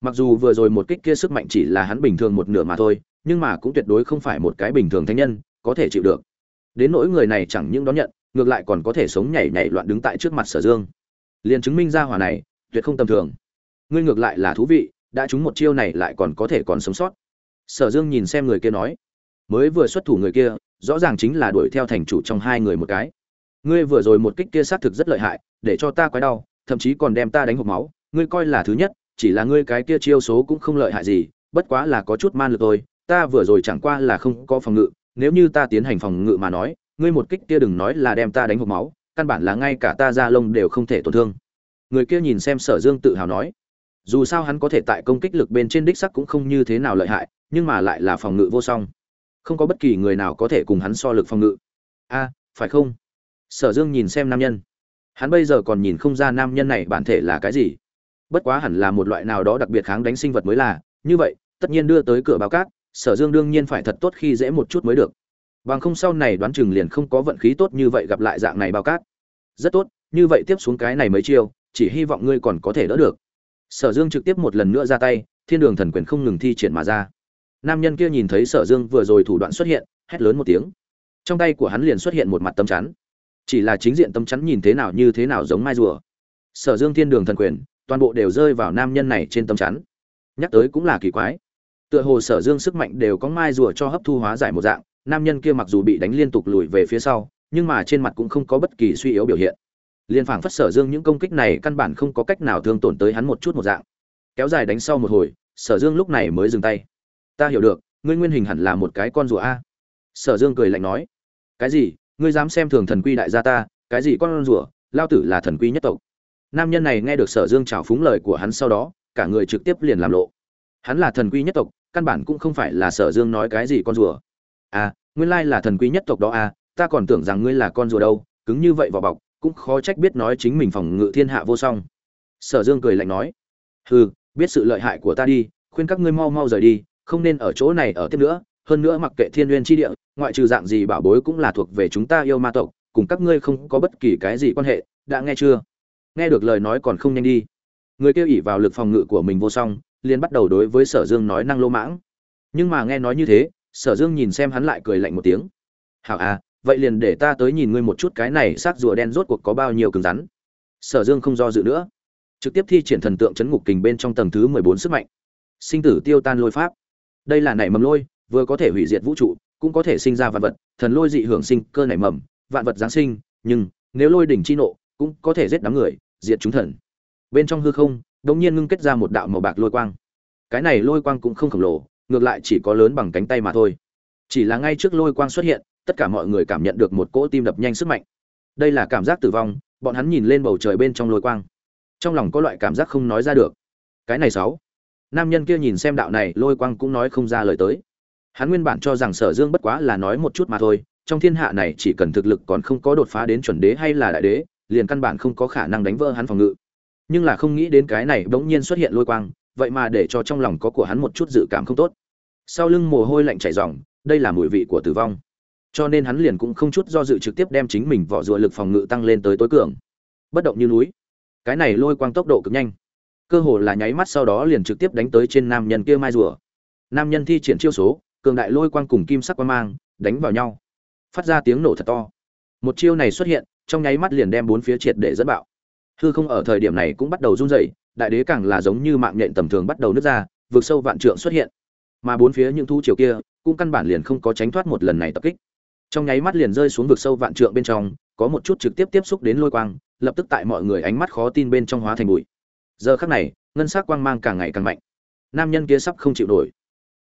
Mặc dù vừa rồi một kích kia sức mạnh chỉ là hắn bình thường một nửa mà thôi, nhưng mà cũng tuyệt đối không phải một cái bình thường thanh nhân, có thể chịu được. Đến nỗi người này chẳng những đón nhận, ngược lại còn có thể sống nhảy nhảy loạn đứng tại trước mặt sở dương. Liền chứng minh ra hỏa này, tuyệt không tầm thường. Ngươi ngược lại là thú vị đã trúng một chiêu này lại còn có thể còn sống sót. Sở dương nhìn xem người kia nói, mới vừa xuất thủ người kia, rõ ràng chính là đuổi theo thành chủ trong hai người một cái. Ngươi vừa rồi một kích kia xác thực rất lợi hại, để cho ta quái đau, thậm chí còn đem ta đánh hộp máu. Ngươi coi là thứ nhất, chỉ là ngươi cái kia chiêu số cũng không lợi hại gì, bất quá là có chút man lực thôi. Ta vừa rồi chẳng qua là không có phòng ngự, nếu như ta tiến hành phòng ngự mà nói, ngươi một kích kia đừng nói là đem ta đánh hộp máu, căn bản là ngay cả ta ra lông đều không thể tổn thương. Người kia nhìn xem sở dương tự hào nói dù sao hắn có thể tại công kích lực bên trên đích sắc cũng không như thế nào lợi hại, nhưng mà lại là phòng ngự vô song. Không có bất kỳ người nào có thể cùng hắn so lực phòng ngự. A, phải không? Sở dương nhìn xem nam nhân. Hắn bây giờ còn nhìn không ra nam nhân này bản thể là cái gì. Bất quá hẳn là một loại nào đó đặc biệt kháng đánh sinh vật mới là. Như vậy, tất nhiên đưa tới cửa báo cát, sở dương đương nhiên phải thật tốt khi dễ một chút mới được. Bằng không sau này đoán chừng liền không có vận khí tốt như vậy gặp lại dạng này bao cát. Rất tốt, như vậy tiếp xuống cái này mấy chiêu, chỉ hy vọng ngươi còn có thể đỡ được sở dương trực tiếp một lần nữa ra tay, thiên đường thần quyền không ngừng thi triển mà ra. Nam nhân kia nhìn thấy sở dương vừa rồi thủ đoạn xuất hiện, hét lớn một tiếng. Trong tay của hắn liền xuất hiện một mặt tấm chắn. Chỉ là chính diện tấm chắn nhìn thế nào như thế nào giống mai rùa. Sở dương thiên đường thần quyền, toàn bộ đều rơi vào nam nhân này trên tấm chắn. Nhắc tới cũng là kỳ quái. Tựa hồ sở dương sức mạnh đều có mai rùa cho hấp thu hóa giải một dạng, nam nhân kia mặc dù bị đánh liên tục lùi về phía sau, nhưng mà trên mặt cũng không có bất kỳ suy yếu biểu hiện liên phảng phất sở dương những công kích này căn bản không có cách nào thương tổn tới hắn một chút một dạng. Kéo dài đánh sau một hồi, sở dương lúc này mới dừng tay. Ta hiểu được, ngươi nguyên hình hẳn là một cái con rùa a. Sở dương cười lạnh nói. Cái gì? Ngươi dám xem thường thần quy đại gia ta? Cái gì con rùa? Lao tử là thần quy nhất tộc. Nam nhân này nghe được sở dương trào phúng lời của hắn sau đó, cả người trực tiếp liền làm lộ. Hắn là thần quy nhất tộc, căn bản cũng không phải là sở dương nói cái gì con rùa. À nguyên lai là thần quy nhất tộc đó à ta còn tưởng rằng ngươi là con rùa đâu, cứng như vậy vào bọc cũng khó trách biết nói chính mình phòng ngự thiên hạ vô song. Sở dương cười lạnh nói, hừ, biết sự lợi hại của ta đi, khuyên các ngươi mau mau rời đi, không nên ở chỗ này ở tiếp nữa. Hơn nữa mặc kệ thiên nguyên tri địa, ngoại trừ dạng gì bảo bối cũng là thuộc về chúng ta yêu ma tộc, cùng các ngươi không có bất kỳ cái gì quan hệ, đã nghe chưa? Nghe được lời nói còn không nhanh đi. Người kêu ỉ vào lực phòng ngự của mình vô song, liền bắt đầu đối với sở dương nói năng lô mãng. Nhưng mà nghe nói như thế, sở dương nhìn xem hắn lại cười lạnh một tiếng. Hảo à vậy liền để ta tới nhìn ngươi một chút cái này xác rùa đen rốt cuộc có bao nhiêu cứng rắn. Sở dương không do dự nữa, trực tiếp thi triển thần tượng chấn ngục kình bên trong tầng thứ mười bốn sức mạnh. Sinh tử tiêu tan lôi pháp. Đây là nảy mầm lôi, vừa có thể hủy diệt vũ trụ, cũng có thể sinh ra vạn vật, thần lôi dị hưởng sinh, cơ nảy mầm, vạn vật giáng sinh, nhưng nếu lôi đỉnh chi nộ, cũng có thể giết đám người, diệt chúng thần. Bên trong hư không đột nhiên ngưng kết ra một đạo màu bạc lôi quang. Cái này lôi quang cũng không khổng lồ, ngược lại chỉ có lớn bằng cánh tay mà thôi. Chỉ là ngay trước lôi quang xuất hiện tất cả mọi người cảm nhận được một cỗ tim đập nhanh sức mạnh. Đây là cảm giác tử vong, bọn hắn nhìn lên bầu trời bên trong lôi quang. Trong lòng có loại cảm giác không nói ra được. Cái này sáu. Nam nhân kia nhìn xem đạo này, lôi quang cũng nói không ra lời tới. Hắn nguyên bản cho rằng sở dương bất quá là nói một chút mà thôi, trong thiên hạ này chỉ cần thực lực còn không có đột phá đến chuẩn đế hay là đại đế, liền căn bản không có khả năng đánh vỡ hắn phòng ngự. Nhưng là không nghĩ đến cái này bỗng nhiên xuất hiện lôi quang, vậy mà để cho trong lòng có của hắn một chút dự cảm không tốt. Sau lưng mồ hôi lạnh chảy ròng, đây là mùi vị của tử vong cho nên hắn liền cũng không chút do dự trực tiếp đem chính mình vỏ rùa lực phòng ngự tăng lên tới tối cường. Bất động như núi, cái này lôi quang tốc độ cực nhanh. Cơ hồ là nháy mắt sau đó liền trực tiếp đánh tới trên nam nhân kia mai rùa. Nam nhân thi triển chiêu số, cường đại lôi quang cùng kim sắc quang mang đánh vào nhau. Phát ra tiếng nổ thật to. Một chiêu này xuất hiện, trong nháy mắt liền đem bốn phía triệt để dẫn bạo. Hư không ở thời điểm này cũng bắt đầu run rẩy, đại đế càng là giống như mạng nhện tầm thường bắt đầu nứt ra vượt sâu vạn trượng xuất hiện. Mà bốn phía những thu chiều kia, cũng căn bản liền không có tránh thoát một lần này tập kích trong nháy mắt liền rơi xuống vực sâu vạn trượng bên trong, có một chút trực tiếp tiếp xúc đến lôi quang, lập tức tại mọi người ánh mắt khó tin bên trong hóa thành bụi. Giờ khắc này, ngân sắc quang mang càng ngày càng mạnh. Nam nhân kia sắp không chịu nổi.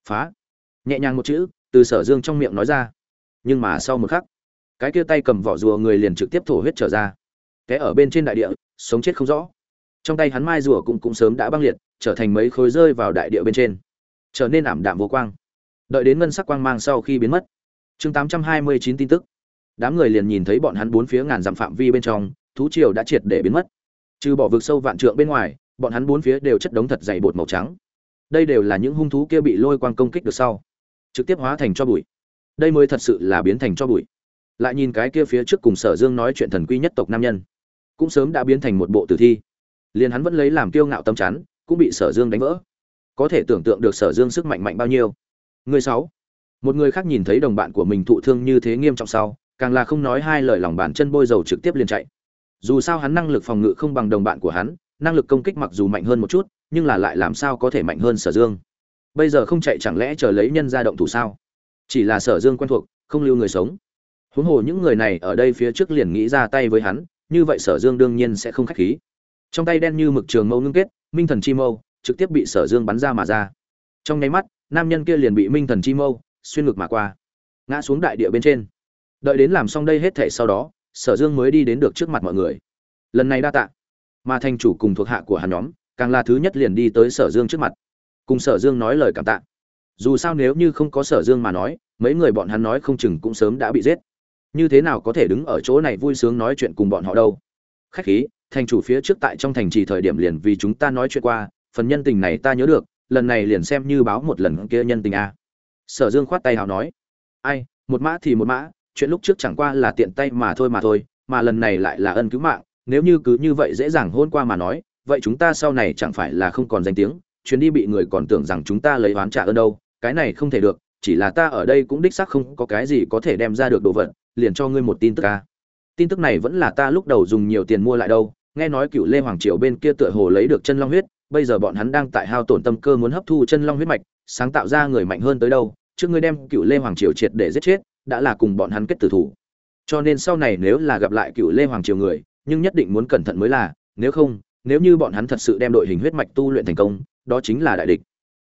Phá. Nhẹ nhàng một chữ, từ sở dương trong miệng nói ra. Nhưng mà sau một khắc, cái kia tay cầm vỏ rùa người liền trực tiếp thổ huyết trở ra. Té ở bên trên đại địa, sống chết không rõ. Trong tay hắn mai rùa cũng cũng sớm đã băng liệt, trở thành mấy khối rơi vào đại địa bên trên. Trở nên ảm đạm vô quang. Đợi đến ngân sắc quang mang sau khi biến mất chương tám trăm hai mươi chín tin tức. Đám người liền nhìn thấy bọn hắn bốn phía ngàn dặm phạm vi bên trong, thú triều đã triệt để biến mất. Trừ bỏ vực sâu vạn trượng bên ngoài, bọn hắn bốn phía đều chất đống thật dày bột màu trắng. Đây đều là những hung thú kia bị lôi quang công kích được sau, trực tiếp hóa thành cho bụi. Đây mới thật sự là biến thành cho bụi. Lại nhìn cái kia phía trước cùng sở dương nói chuyện thần quy nhất tộc nam nhân, cũng sớm đã biến thành một bộ tử thi. Liền hắn vẫn lấy làm kiêu ngạo tâm chắn, cũng bị sở dương đánh vỡ. Có thể tưởng tượng được sở dương sức mạnh mạnh bao nhiêu. Người sáu một người khác nhìn thấy đồng bạn của mình thụ thương như thế nghiêm trọng sau, càng là không nói hai lời lòng bàn chân bôi dầu trực tiếp liền chạy. Dù sao hắn năng lực phòng ngự không bằng đồng bạn của hắn, năng lực công kích mặc dù mạnh hơn một chút, nhưng là lại làm sao có thể mạnh hơn sở dương? Bây giờ không chạy chẳng lẽ chờ lấy nhân ra động thủ sao? Chỉ là sở dương quen thuộc, không lưu người sống. Huống hồ những người này ở đây phía trước liền nghĩ ra tay với hắn, như vậy sở dương đương nhiên sẽ không khách khí. Trong tay đen như mực trường mâu ngưng kết, minh thần chi mâu trực tiếp bị sở dương bắn ra mà ra. Trong nháy mắt, nam nhân kia liền bị minh thần chi mâu xuyên ngực mà qua, ngã xuống đại địa bên trên. Đợi đến làm xong đây hết thể sau đó, sở dương mới đi đến được trước mặt mọi người. Lần này đa tạ. Mà thành chủ cùng thuộc hạ của hắn nhóm, càng là thứ nhất liền đi tới sở dương trước mặt, cùng sở dương nói lời cảm tạ. Dù sao nếu như không có sở dương mà nói, mấy người bọn hắn nói không chừng cũng sớm đã bị giết. Như thế nào có thể đứng ở chỗ này vui sướng nói chuyện cùng bọn họ đâu? Khách khí, thành chủ phía trước tại trong thành trì thời điểm liền vì chúng ta nói chuyện qua, phần nhân tình này ta nhớ được, lần này liền xem như báo một lần kia nhân tình a sở dương khoát tay hào nói, ai, một mã thì một mã, chuyện lúc trước chẳng qua là tiện tay mà thôi mà thôi, mà lần này lại là ân cứu mạng, nếu như cứ như vậy dễ dàng hôn qua mà nói, vậy chúng ta sau này chẳng phải là không còn danh tiếng, chuyến đi bị người còn tưởng rằng chúng ta lấy oán trả ơn đâu, cái này không thể được, chỉ là ta ở đây cũng đích xác không có cái gì có thể đem ra được đồ vật, liền cho ngươi một tin tức ca tin tức này vẫn là ta lúc đầu dùng nhiều tiền mua lại đâu, nghe nói cựu lê hoàng triều bên kia tựa hồ lấy được chân long huyết, bây giờ bọn hắn đang tại hao tổn tâm cơ muốn hấp thu chân long huyết mạch sáng tạo ra người mạnh hơn tới đâu, trước ngươi đem cựu lê hoàng triều triệt để giết chết, đã là cùng bọn hắn kết tử thủ. Cho nên sau này nếu là gặp lại cựu lê hoàng triều người, nhưng nhất định muốn cẩn thận mới là, nếu không, nếu như bọn hắn thật sự đem đội hình huyết mạch tu luyện thành công, đó chính là đại địch.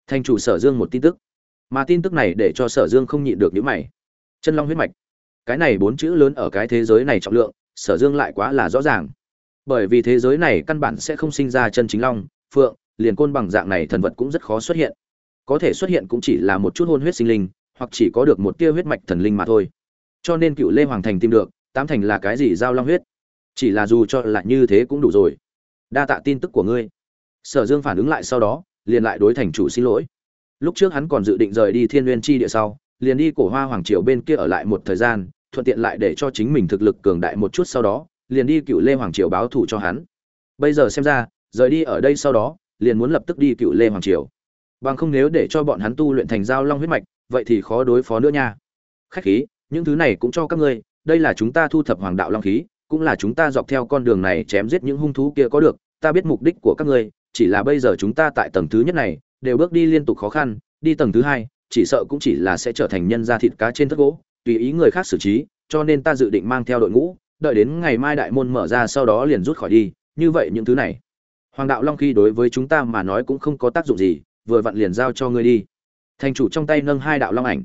Thành chủ sở dương một tin tức. Mà tin tức này để cho sở dương không nhịn được những mày. Chân long huyết mạch. Cái này bốn chữ lớn ở cái thế giới này trọng lượng, sở dương lại quá là rõ ràng. Bởi vì thế giới này căn bản sẽ không sinh ra chân chính long, phượng, liền côn bằng dạng này thần vật cũng rất khó xuất hiện có thể xuất hiện cũng chỉ là một chút hôn huyết sinh linh, hoặc chỉ có được một tia huyết mạch thần linh mà thôi. Cho nên cựu lê hoàng thành tìm được, tám thành là cái gì giao long huyết? Chỉ là dù cho là như thế cũng đủ rồi. Đa tạ tin tức của ngươi. Sở dương phản ứng lại sau đó, liền lại đối thành chủ xin lỗi. Lúc trước hắn còn dự định rời đi thiên n g u y ê n chi địa sau, liền đi cổ hoa hoàng triều bên kia ở lại một thời gian, thuận tiện lại để cho chính mình thực lực cường đại một chút sau đó, liền đi cựu lê hoàng triều báo thù cho hắn. Bây giờ xem ra, rời đi ở đây sau đó, liền muốn lập tức đi cựu lê hoàng triều bằng không nếu để cho bọn hắn tu luyện thành giao long huyết mạch, vậy thì khó đối phó nữa nha. Khách khí, những thứ này cũng cho các ngươi, đây là chúng ta thu thập hoàng đạo long khí, cũng là chúng ta dọc theo con đường này chém giết những hung thú kia có được, ta biết mục đích của các ngươi, chỉ là bây giờ chúng ta tại tầng thứ nhất này, đều bước đi liên tục khó khăn, đi tầng thứ hai, chỉ sợ cũng chỉ là sẽ trở thành nhân da thịt cá trên thất gỗ, tùy ý người khác xử trí, cho nên ta dự định mang theo đội ngũ, đợi đến ngày mai đại môn mở ra sau đó liền rút khỏi đi, như vậy những thứ này. Hoàng đạo long khí đối với chúng ta mà nói cũng không có tác dụng gì vừa vặn liền giao cho ngươi đi. Thành chủ trong tay nâng hai đạo long ảnh.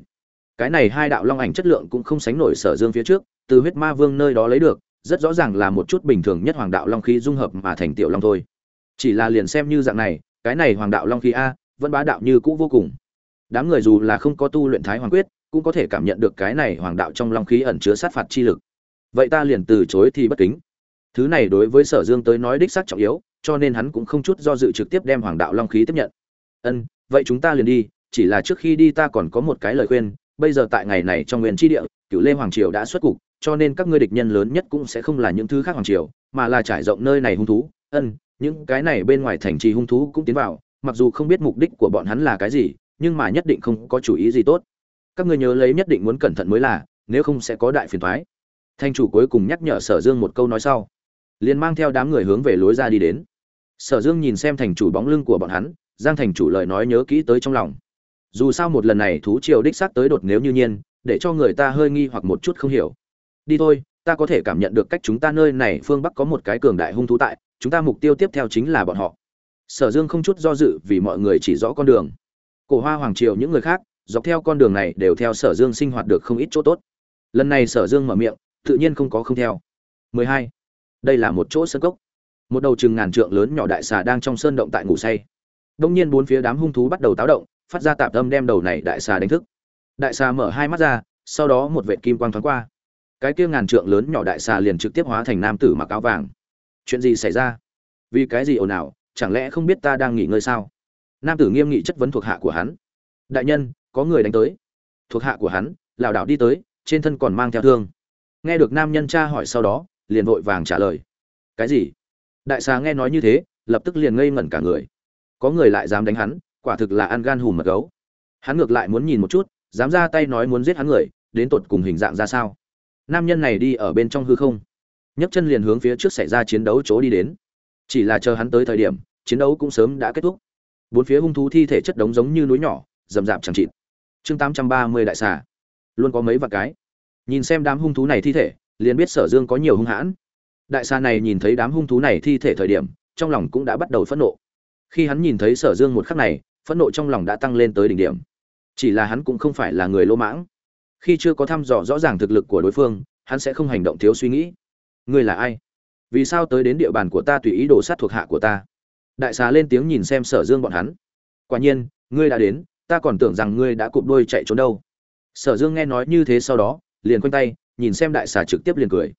Cái này hai đạo long ảnh chất lượng cũng không sánh nổi sở dương phía trước, từ huyết ma vương nơi đó lấy được, rất rõ ràng là một chút bình thường nhất hoàng đạo long khí dung hợp mà thành tiểu long thôi. Chỉ là liền xem như dạng này, cái này hoàng đạo long khí a, vẫn bá đạo như cũ vô cùng. Đám người dù là không có tu luyện thái hoàng quyết, cũng có thể cảm nhận được cái này hoàng đạo trong long khí ẩn chứa sát phạt chi lực. Vậy ta liền từ chối thì bất kính. Thứ này đối với sở dương tới nói đích xác trọng yếu, cho nên hắn cũng không chút do dự trực tiếp đem hoàng đạo long khí tiếp nhận ân, vậy chúng ta liền đi, chỉ là trước khi đi ta còn có một cái lời khuyên, bây giờ tại ngày này trong nguyên tri địa cựu lê hoàng triều đã xuất cục, cho nên các ngươi địch nhân lớn nhất cũng sẽ không là những thứ khác hoàng triều, mà là trải rộng nơi này hung thú. Ân, những cái này bên ngoài thành trì hung thú cũng tiến vào, mặc dù không biết mục đích của bọn hắn là cái gì, nhưng mà nhất định không có chủ ý gì tốt. Các ngươi nhớ lấy nhất định muốn cẩn thận mới là, nếu không sẽ có đại phiền thoái thanh chủ cuối cùng nhắc nhở sở dương một câu nói sau, liền mang theo đám người hướng về lối ra đi đến. Sở dương nhìn xem thành chủ bóng lưng của bọn hắn giang thành chủ lời nói nhớ kỹ tới trong lòng. Dù sao một lần này thú triều đích xác tới đột nếu như nhiên, để cho người ta hơi nghi hoặc một chút không hiểu. Đi thôi, ta có thể cảm nhận được cách chúng ta nơi này phương bắc có một cái cường đại hung thú tại, chúng ta mục tiêu tiếp theo chính là bọn họ. Sở dương không chút do dự vì mọi người chỉ rõ con đường. Cổ hoa hoàng triều những người khác, dọc theo con đường này đều theo sở dương sinh hoạt được không ít chỗ tốt. Lần này sở dương mở miệng, tự nhiên không có không theo. 12. đây là một chỗ sân cốc. Một đầu chừng ngàn trượng lớn nhỏ đại xà đang trong sơn động tại ngủ say đông nhiên bốn phía đám hung thú bắt đầu táo động, phát ra tạp âm đem đầu này đại xà đánh thức. Đại xà mở hai mắt ra, sau đó một vệt kim quang thoáng qua. Cái kia ngàn trượng lớn nhỏ đại xà liền trực tiếp hóa thành nam tử mặc áo vàng. Chuyện gì xảy ra? Vì cái gì ồn ào? Chẳng lẽ không biết ta đang nghỉ ngơi sao? Nam tử nghiêm nghị chất vấn thuộc hạ của hắn. Đại nhân, có người đánh tới. Thuộc hạ của hắn, lảo đảo đi tới, trên thân còn mang theo thương. Nghe được nam nhân cha hỏi sau đó, liền vội vàng trả lời. Cái gì? Đại xà nghe nói như thế, lập tức liền ngây ngẩn cả người có người lại dám đánh hắn, quả thực là ăn gan hùm mật gấu. Hắn ngược lại muốn nhìn một chút, dám ra tay nói muốn giết hắn người, đến tột cùng hình dạng ra sao? Nam nhân này đi ở bên trong hư không. Nhấc chân liền hướng phía trước xảy ra chiến đấu chỗ đi đến. Chỉ là chờ hắn tới thời điểm, chiến đấu cũng sớm đã kết thúc. Bốn phía hung thú thi thể chất đống giống như núi nhỏ, rậm rạp chẳng chịt. Chương tám trăm ba mươi đại xà. Luôn có mấy vạn cái. Nhìn xem đám hung thú này thi thể, liền biết sở dương có nhiều hung hãn. Đại xà này nhìn thấy đám hung thú này thi thể thời điểm, trong lòng cũng đã bắt đầu phẫn nộ khi hắn nhìn thấy sở dương một khắc này, phẫn nộ trong lòng đã tăng lên tới đỉnh điểm. Chỉ là hắn cũng không phải là người lỗ mãng. Khi chưa có thăm dò rõ ràng thực lực của đối phương, hắn sẽ không hành động thiếu suy nghĩ. Ngươi là ai? Vì sao tới đến địa bàn của ta tùy ý đồ sát thuộc hạ của ta? Đại xà lên tiếng nhìn xem sở dương bọn hắn. Quả nhiên, ngươi đã đến, ta còn tưởng rằng ngươi đã cụp đôi chạy trốn đâu. Sở dương nghe nói như thế sau đó, liền quanh tay, nhìn xem đại xà trực tiếp liền cười.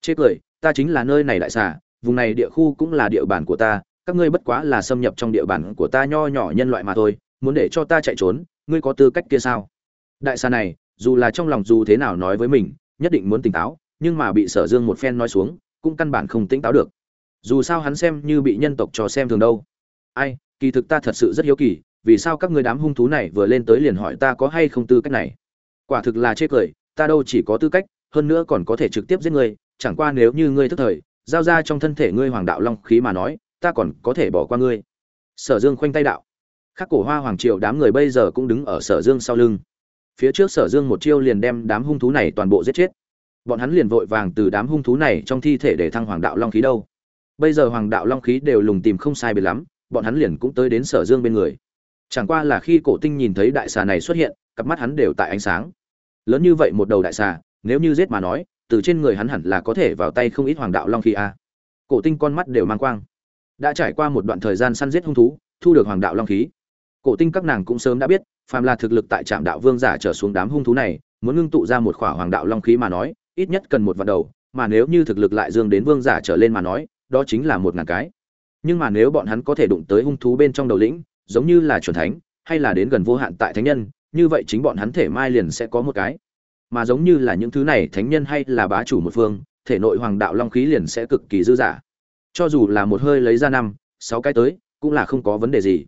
Chê cười, ta chính là nơi này đại xà vùng này địa khu cũng là địa bàn của ta các ngươi bất quá là xâm nhập trong địa bàn của ta nho nhỏ nhân loại mà thôi, muốn để cho ta chạy trốn, ngươi có tư cách kia sao? Đại xà này, dù là trong lòng dù thế nào nói với mình, nhất định muốn tỉnh táo, nhưng mà bị sở dương một phen nói xuống, cũng căn bản không tỉnh táo được. Dù sao hắn xem như bị nhân tộc trò xem thường đâu. Ai, kỳ thực ta thật sự rất hiếu kỳ, vì sao các ngươi đám hung thú này vừa lên tới liền hỏi ta có hay không tư cách này? Quả thực là chê cười, ta đâu chỉ có tư cách, hơn nữa còn có thể trực tiếp giết ngươi, chẳng qua nếu như ngươi thức thời, giao ra trong thân thể ngươi hoàng đạo long khí mà nói ta còn có thể bỏ qua ngươi. Sở dương khoanh tay đạo. Khắc cổ hoa hoàng triều đám người bây giờ cũng đứng ở sở dương sau lưng. Phía trước sở dương một chiêu liền đem đám hung thú này toàn bộ giết chết. Bọn hắn liền vội vàng từ đám hung thú này trong thi thể để thăng hoàng đạo long khí đâu. Bây giờ hoàng đạo long khí đều lùng tìm không sai biệt lắm, bọn hắn liền cũng tới đến sở dương bên người. Chẳng qua là khi cổ tinh nhìn thấy đại xà này xuất hiện, cặp mắt hắn đều tại ánh sáng. Lớn như vậy một đầu đại xà, nếu như giết mà nói, từ trên người hắn hẳn là có thể vào tay không ít hoàng đạo long khí a. Cổ tinh con mắt đều mang quang đã trải qua một đoạn thời gian săn giết hung thú, thu được hoàng đạo long khí. Cổ tinh các nàng cũng sớm đã biết, phàm là thực lực tại trạm đạo vương giả trở xuống đám hung thú này, muốn ngưng tụ ra một khỏa hoàng đạo long khí mà nói, ít nhất cần một vạn đầu, mà nếu như thực lực lại dương đến vương giả trở lên mà nói, đó chính là một ngàn cái. Nhưng mà nếu bọn hắn có thể đụng tới hung thú bên trong đầu lĩnh, giống như là chuẩn thánh, hay là đến gần vô hạn tại thánh nhân, như vậy chính bọn hắn thể mai liền sẽ có một cái. Mà giống như là những thứ này thánh nhân hay là bá chủ một phương, thể nội hoàng đạo long khí liền sẽ cực kỳ dư giả cho dù là một hơi lấy ra năm, sáu cái tới, cũng là không có vấn đề gì.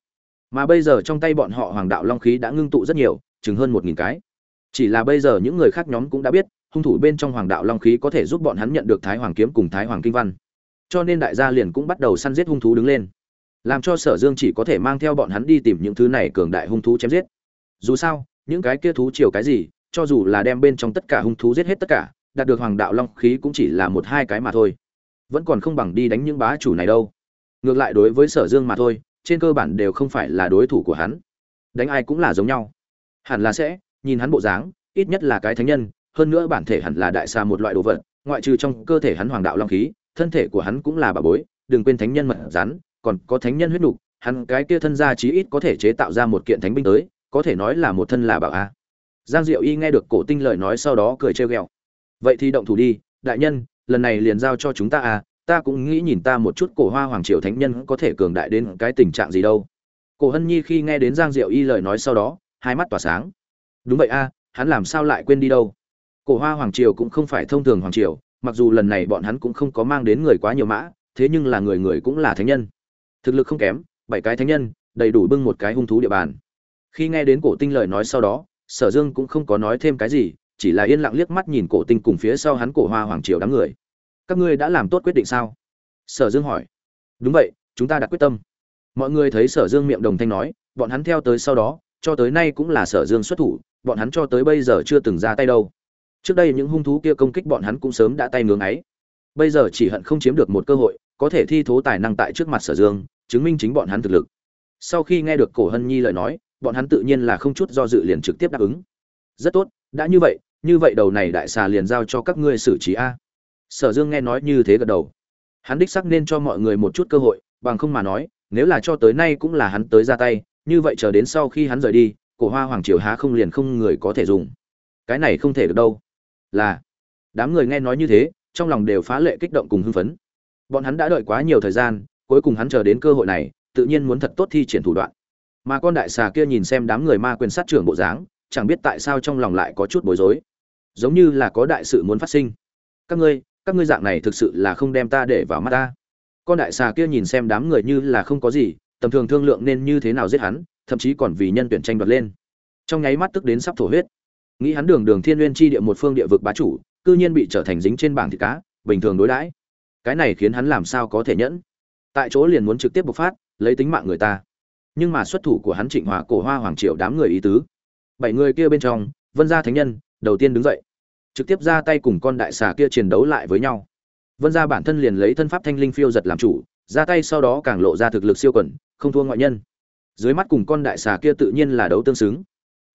Mà bây giờ trong tay bọn họ hoàng đạo long khí đã ngưng tụ rất nhiều, chừng hơn một nghìn cái. Chỉ là bây giờ những người khác nhóm cũng đã biết, hung thủ bên trong hoàng đạo long khí có thể giúp bọn hắn nhận được thái hoàng kiếm cùng thái hoàng kinh văn. Cho nên đại gia liền cũng bắt đầu săn giết hung thú đứng lên. Làm cho sở dương chỉ có thể mang theo bọn hắn đi tìm những thứ này cường đại hung thú chém giết. Dù sao, những cái kia thú chiều cái gì, cho dù là đem bên trong tất cả hung thú giết hết tất cả, đạt được hoàng đạo long khí cũng chỉ là một hai cái mà thôi vẫn còn không bằng đi đánh những bá chủ này đâu. Ngược lại đối với sở dương mà thôi, trên cơ bản đều không phải là đối thủ của hắn. Đánh ai cũng là giống nhau. Hẳn là sẽ, nhìn hắn bộ dáng, ít nhất là cái thánh nhân, hơn nữa bản thể hẳn là đại xa một loại đồ vật, ngoại trừ trong cơ thể hắn hoàng đạo long khí, thân thể của hắn cũng là bà bối, đừng quên thánh nhân mật rắn, còn có thánh nhân huyết nục, hắn cái kia thân gia chí ít có thể chế tạo ra một kiện thánh binh tới, có thể nói là một thân là bảo a. Giang diệu y nghe được cổ tinh lời nói sau đó cười trêu ghẹo. Vậy thì động thủ đi, đại nhân lần này liền giao cho chúng ta à ta cũng nghĩ nhìn ta một chút cổ hoa hoàng triều thánh nhân có thể cường đại đến cái tình trạng gì đâu. Cổ hân nhi khi nghe đến giang diệu y lời nói sau đó, hai mắt tỏa sáng. Đúng vậy a hắn làm sao lại quên đi đâu? Cổ hoa hoàng triều cũng không phải thông thường hoàng triều, mặc dù lần này bọn hắn cũng không có mang đến người quá nhiều mã, thế nhưng là người người cũng là thánh nhân. Thực lực không kém, bảy cái thánh nhân, đầy đủ bưng một cái hung thú địa bàn. Khi nghe đến cổ tinh lời nói sau đó, sở dương cũng không có nói thêm cái gì chỉ là yên lặng liếc mắt nhìn cổ tinh cùng phía sau hắn cổ hoa hoàng triều đám người. Các ngươi đã làm tốt quyết định sao? Sở dương hỏi. Đúng vậy, chúng ta đã quyết tâm. Mọi người thấy sở dương miệng đồng thanh nói, bọn hắn theo tới sau đó, cho tới nay cũng là sở dương xuất thủ, bọn hắn cho tới bây giờ chưa từng ra tay đâu. Trước đây những hung thú kia công kích bọn hắn cũng sớm đã tay ngưỡng ấy. Bây giờ chỉ hận không chiếm được một cơ hội, có thể thi thố tài năng tại trước mặt sở dương, chứng minh chính bọn hắn thực lực. Sau khi nghe được cổ hân nhi lời nói, bọn hắn tự nhiên là không chút do dự liền trực tiếp đáp ứng. Rất tốt, đã như vậy như vậy đầu này đại xà liền giao cho các ngươi xử trí a. Sở dương nghe nói như thế gật đầu. Hắn đích sắc nên cho mọi người một chút cơ hội, bằng không mà nói, nếu là cho tới nay cũng là hắn tới ra tay, như vậy chờ đến sau khi hắn rời đi, cổ hoa hoàng triều há không liền không người có thể dùng. Cái này không thể được đâu. Là, đám người nghe nói như thế, trong lòng đều phá lệ kích động cùng hưng phấn. Bọn hắn đã đợi quá nhiều thời gian, cuối cùng hắn chờ đến cơ hội này, tự nhiên muốn thật tốt thi triển thủ đoạn. Mà con đại xà kia nhìn xem đám người ma quyền sát trưởng bộ dáng, chẳng biết tại sao trong lòng lại có chút bối rối giống như là có đại sự muốn phát sinh. Các ngươi các ngươi dạng này thực sự là không đem ta để vào mắt ta. Con đại xà kia nhìn xem đám người như là không có gì, tầm thường thương lượng nên như thế nào giết hắn, thậm chí còn vì nhân tuyển tranh đoạt lên. Trong nháy mắt tức đến sắp thổ huyết. Nghĩ hắn đường đường thiên nguyên chi địa một phương địa vực bá chủ, cư nhiên bị trở thành dính trên bảng thịt cá, bình thường đối đãi. Cái này khiến hắn làm sao có thể nhẫn? Tại chỗ liền muốn trực tiếp bộc phát, lấy tính mạng người ta. Nhưng mà xuất thủ của hắn trịnh hòa cổ hoa hoàng triều đám người ý tứ. Bảy người kia bên trong, vân gia thánh nhân, đầu tiên đứng dậy trực tiếp ra tay cùng con đại xà kia chiến đấu lại với nhau. Vân gia bản thân liền lấy thân pháp thanh linh phiêu giật làm chủ, ra tay sau đó càng lộ ra thực lực siêu quẩn, không thua ngoại nhân. Dưới mắt cùng con đại xà kia tự nhiên là đấu tương xứng.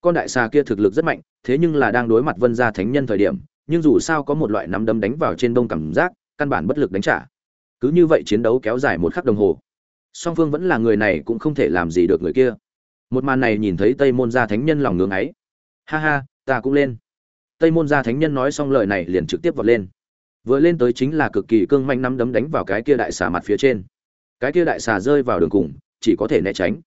Con đại xà kia thực lực rất mạnh, thế nhưng là đang đối mặt vân gia thánh nhân thời điểm, nhưng dù sao có một loại nắm đấm đánh vào trên đông cảm giác, căn bản bất lực đánh trả. Cứ như vậy chiến đấu kéo dài một khắc đồng hồ. Song phương vẫn là người này cũng không thể làm gì được người kia. Một màn này nhìn thấy tây môn gia thánh nhân lòng ngưỡng ấy. Ha ha, ta cũng lên tây môn gia thánh nhân nói xong lời này liền trực tiếp vọt lên. Vừa lên tới chính là cực kỳ cương manh nắm đấm đánh vào cái kia đại xà mặt phía trên. Cái kia đại xà rơi vào đường cùng, chỉ có thể né tránh.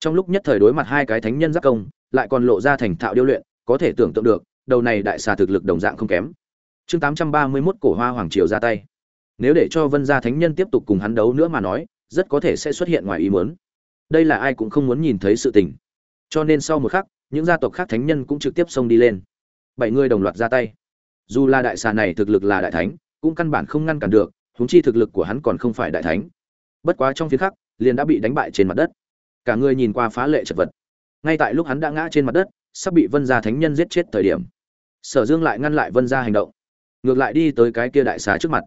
Trong lúc nhất thời đối mặt hai cái thánh nhân giác công, lại còn lộ ra thành thạo điêu luyện, có thể tưởng tượng được, đầu này đại xà thực lực đồng dạng không kém. Chương tám trăm ba mươi 831 cổ hoa hoàng triều ra tay. Nếu để cho vân gia thánh nhân tiếp tục cùng hắn đấu nữa mà nói, rất có thể sẽ xuất hiện ngoài ý muốn. Đây là ai cũng không muốn nhìn thấy sự tình. Cho nên sau một khắc, những gia tộc khác thánh nhân cũng trực tiếp xông đi lên bảy người đồng loạt ra tay. Dù là đại xà này thực lực là đại thánh, cũng căn bản không ngăn cản được, huống chi thực lực của hắn còn không phải đại thánh. Bất quá trong phía khắc, liền đã bị đánh bại trên mặt đất. Cả người nhìn qua phá lệ chật vật. Ngay tại lúc hắn đã ngã trên mặt đất, sắp bị vân gia thánh nhân giết chết thời điểm, sở dương lại ngăn lại vân gia hành động. Ngược lại đi tới cái kia đại xà trước mặt.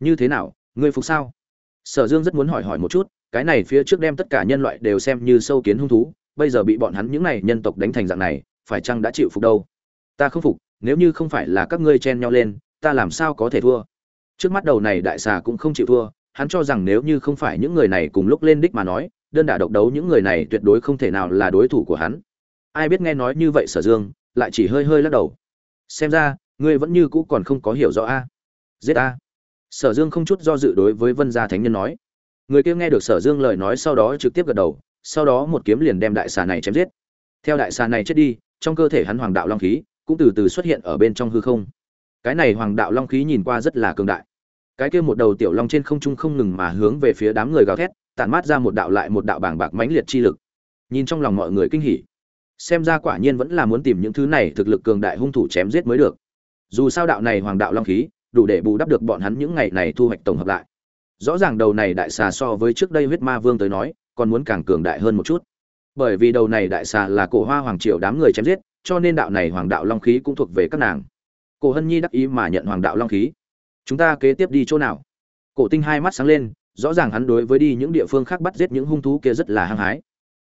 Như thế nào, ngươi phục sao? Sở dương rất muốn hỏi hỏi một chút, cái này phía trước đem tất cả nhân loại đều xem như sâu kiến hung thú, bây giờ bị bọn hắn những này nhân tộc đánh thành dạng này, phải chăng đã chịu phục đâu? Ta không phục, nếu như không phải là các ngươi chen nhau lên, ta làm sao có thể thua? Trước mắt đầu này đại xà cũng không chịu thua, hắn cho rằng nếu như không phải những người này cùng lúc lên đích mà nói, đơn đả độc đấu những người này tuyệt đối không thể nào là đối thủ của hắn. Ai biết nghe nói như vậy sở dương, lại chỉ hơi hơi lắc đầu. Xem ra, ngươi vẫn như cũ còn không có hiểu rõ a. Giết a. Sở dương không chút do dự đối với vân gia thánh nhân nói. Người kia nghe được sở dương lời nói sau đó trực tiếp gật đầu, sau đó một kiếm liền đem đại xà này chém giết. Theo đại xà này chết đi, trong cơ thể hắn hoàng đạo long khí cũng từ từ xuất hiện ở bên trong hư không. Cái này hoàng đạo long khí nhìn qua rất là cường đại. Cái kia một đầu tiểu long trên không trung không ngừng mà hướng về phía đám người gào thét, tản mát ra một đạo lại một đạo bảng bạc mãnh liệt chi lực. Nhìn trong lòng mọi người kinh hỉ. Xem ra quả nhiên vẫn là muốn tìm những thứ này thực lực cường đại hung thủ chém giết mới được. Dù sao đạo này hoàng đạo long khí, đủ để bù đắp được bọn hắn những ngày này thu hoạch tổng hợp lại. Rõ ràng đầu này đại xà so với trước đây huyết ma vương tới nói, còn muốn càng cường đại hơn một chút. Bởi vì đầu này đại xà là cổ hoa hoàng triều đám người chém giết cho nên đạo này hoàng đạo long khí cũng thuộc về các nàng. Cổ hân nhi đắc ý mà nhận hoàng đạo long khí. Chúng ta kế tiếp đi chỗ nào? Cổ tinh hai mắt sáng lên, rõ ràng hắn đối với đi những địa phương khác bắt giết những hung thú kia rất là hăng hái.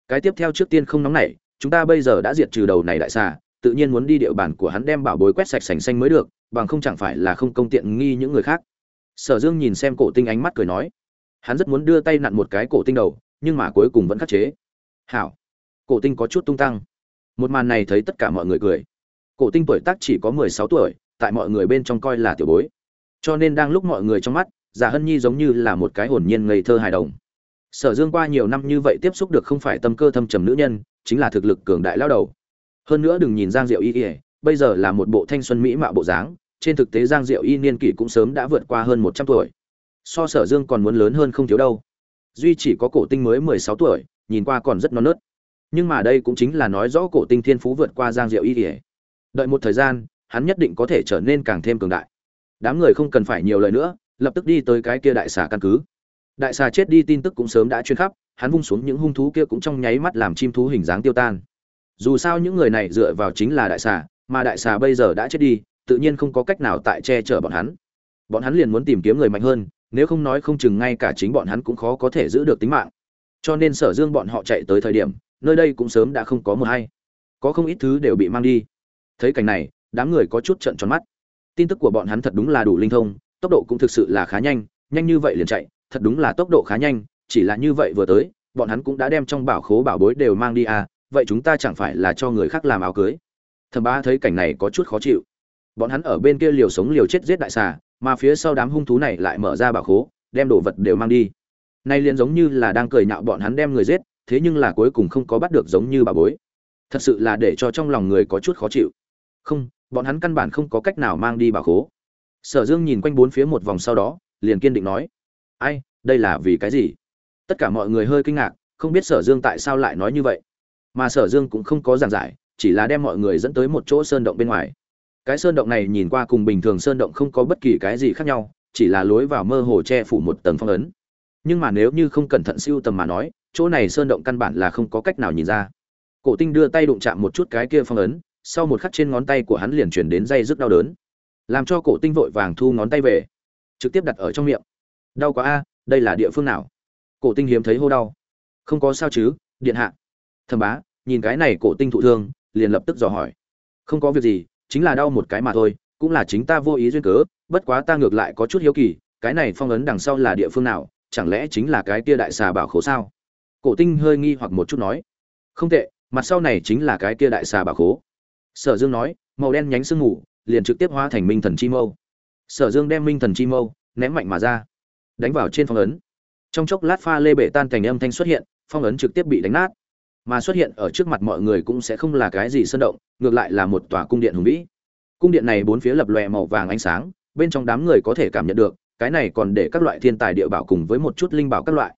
Cái tiếp theo trước tiên không nóng nảy, chúng ta bây giờ đã diệt trừ đầu này đại xà, tự nhiên muốn đi địa bàn của hắn đem bảo bối quét sạch sành xanh mới được, bằng không chẳng phải là không công tiện nghi những người khác. Sở dương nhìn xem cổ tinh ánh mắt cười nói, hắn rất muốn đưa tay nặn một cái cổ tinh đầu, nhưng mà cuối cùng vẫn khắc chế. Hảo. Cổ tinh có chút tung tăng một màn này thấy tất cả mọi người cười. Cổ tinh tuổi tác chỉ có mười sáu tuổi, tại mọi người bên trong coi là tiểu bối. Cho nên đang lúc mọi người trong mắt giả hân nhi giống như là một cái hồn nhiên ngây thơ hài đồng. Sở dương qua nhiều năm như vậy tiếp xúc được không phải tâm cơ thâm trầm nữ nhân, chính là thực lực cường đại lao đầu. Hơn nữa đừng nhìn giang diệu y ỉa bây giờ là một bộ thanh xuân mỹ mạo bộ dáng, trên thực tế giang diệu y niên kỷ cũng sớm đã vượt qua hơn một trăm tuổi. So sở dương còn muốn lớn hơn không thiếu đâu. Duy chỉ có cổ tinh mới mười sáu tuổi, nhìn qua còn rất non nớt nhưng mà đây cũng chính là nói rõ cổ tinh thiên phú vượt qua giang diệu y ỉa đợi một thời gian, hắn nhất định có thể trở nên càng thêm cường đại. Đám người không cần phải nhiều lời nữa, lập tức đi tới cái kia đại xà căn cứ. Đại xà chết đi tin tức cũng sớm đã truyền khắp, hắn vung xuống những hung thú kia cũng trong nháy mắt làm chim thú hình dáng tiêu tan. Dù sao những người này dựa vào chính là đại xà, mà đại xà bây giờ đã chết đi, tự nhiên không có cách nào tại che chở bọn hắn. Bọn hắn liền muốn tìm kiếm người mạnh hơn, nếu không nói không chừng ngay cả chính bọn hắn cũng khó có thể giữ được tính mạng. Cho nên sở dương bọn họ chạy tới thời điểm nơi đây cũng sớm đã không có mờ hay có không ít thứ đều bị mang đi. Thấy cảnh này, đám người có chút trận tròn mắt. Tin tức của bọn hắn thật đúng là đủ linh thông, tốc độ cũng thực sự là khá nhanh nhanh như vậy liền chạy, thật đúng là tốc độ khá nhanh, chỉ là như vậy vừa tới, bọn hắn cũng đã đem trong bảo khố bảo bối đều mang đi à vậy chúng ta chẳng phải là cho người khác làm áo cưới? Thầm ba thấy cảnh này có chút khó chịu. Bọn hắn ở bên kia liều sống liều chết giết đại xà, mà phía sau đám hung thú này lại mở ra bảo khố, đem đồ vật đều mang đi. Nay liền giống như là đang cười nhạo bọn hắn đem người giết thế nhưng là cuối cùng không có bắt được giống như bà bối. Thật sự là để cho trong lòng người có chút khó chịu. Không, bọn hắn căn bản không có cách nào mang đi bà khố. Sở dương nhìn quanh bốn phía một vòng sau đó, liền kiên định nói, ai, đây là vì cái gì? Tất cả mọi người hơi kinh ngạc, không biết sở dương tại sao lại nói như vậy. Mà sở dương cũng không có giảng giải, chỉ là đem mọi người dẫn tới một chỗ sơn động bên ngoài. Cái sơn động này nhìn qua cùng bình thường sơn động không có bất kỳ cái gì khác nhau, chỉ là lối vào mơ hồ che phủ một tầng phong ấn. Nhưng mà nếu như không cẩn thận siêu tầm mà nói chỗ này sơn động căn bản là không có cách nào nhìn ra. Cổ tinh đưa tay đụng chạm một chút cái kia phong ấn, sau một khắc trên ngón tay của hắn liền chuyển đến dây rất đau đớn. Làm cho cổ tinh vội vàng thu ngón tay về, trực tiếp đặt ở trong miệng. Đau quá a, đây là địa phương nào? Cổ tinh hiếm thấy hô đau. Không có sao chứ, điện hạ. Thầm bá, nhìn cái này cổ tinh thụ thương, liền lập tức dò hỏi. Không có việc gì, chính là đau một cái mà thôi, cũng là chính ta vô ý duyên cớ, bất quá ta ngược lại có chút hiếu kỳ, cái này phong ấn đằng sau là địa phương nào, chẳng lẽ chính là cái kia đại xà bảo khố sao? Cổ tinh hơi nghi hoặc một chút nói, không tệ, mặt sau này chính là cái kia đại xà bà khố. Sở dương nói, màu đen nhánh sương mù liền trực tiếp hóa thành minh thần chi mâu. Sở dương đem minh thần chi mâu ném mạnh mà ra, đánh vào trên phong ấn. Trong chốc lát pha lê bể tan thành âm thanh xuất hiện, phong ấn trực tiếp bị đánh nát. Mà xuất hiện ở trước mặt mọi người cũng sẽ không là cái gì sơn động, ngược lại là một tòa cung điện hùng vĩ. Cung điện này bốn phía lập lòe màu vàng ánh sáng, bên trong đám người có thể cảm nhận được, cái này còn để các loại thiên tài địa bảo cùng với một chút linh bảo các loại.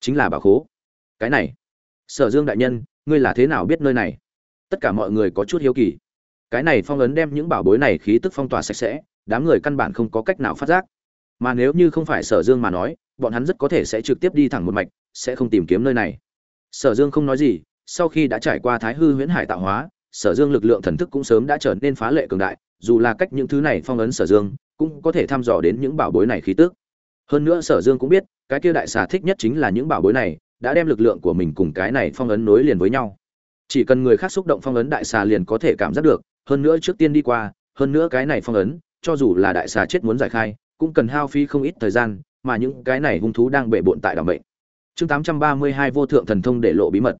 Chính là bảo khố cái này. Sở dương đại nhân, ngươi là thế nào biết nơi này? Tất cả mọi người có chút hiếu kỳ. Cái này phong ấn đem những bảo bối này khí tức phong tỏa sạch sẽ, đám người căn bản không có cách nào phát giác. Mà nếu như không phải sở dương mà nói, bọn hắn rất có thể sẽ trực tiếp đi thẳng một mạch, sẽ không tìm kiếm nơi này. Sở dương không nói gì, sau khi đã trải qua thái hư huyễn hải tạo hóa, sở dương lực lượng thần thức cũng sớm đã trở nên phá lệ cường đại, dù là cách những thứ này phong ấn sở dương, cũng có thể thăm dò đến những bảo bối này khí tức. Hơn nữa sở dương cũng biết, cái kia đại xà thích nhất chính là những bảo bối này đã đem lực lượng của mình cùng cái này phong ấn nối liền với nhau. Chỉ cần người khác xúc động phong ấn đại xà liền có thể cảm giác được, hơn nữa trước tiên đi qua, hơn nữa cái này phong ấn, cho dù là đại xà chết muốn giải khai, cũng cần hao phí không ít thời gian, mà những cái này hung thú đang bệ bộn tại đảm bệnh chương 832 vô thượng thần thông để lộ bí mật.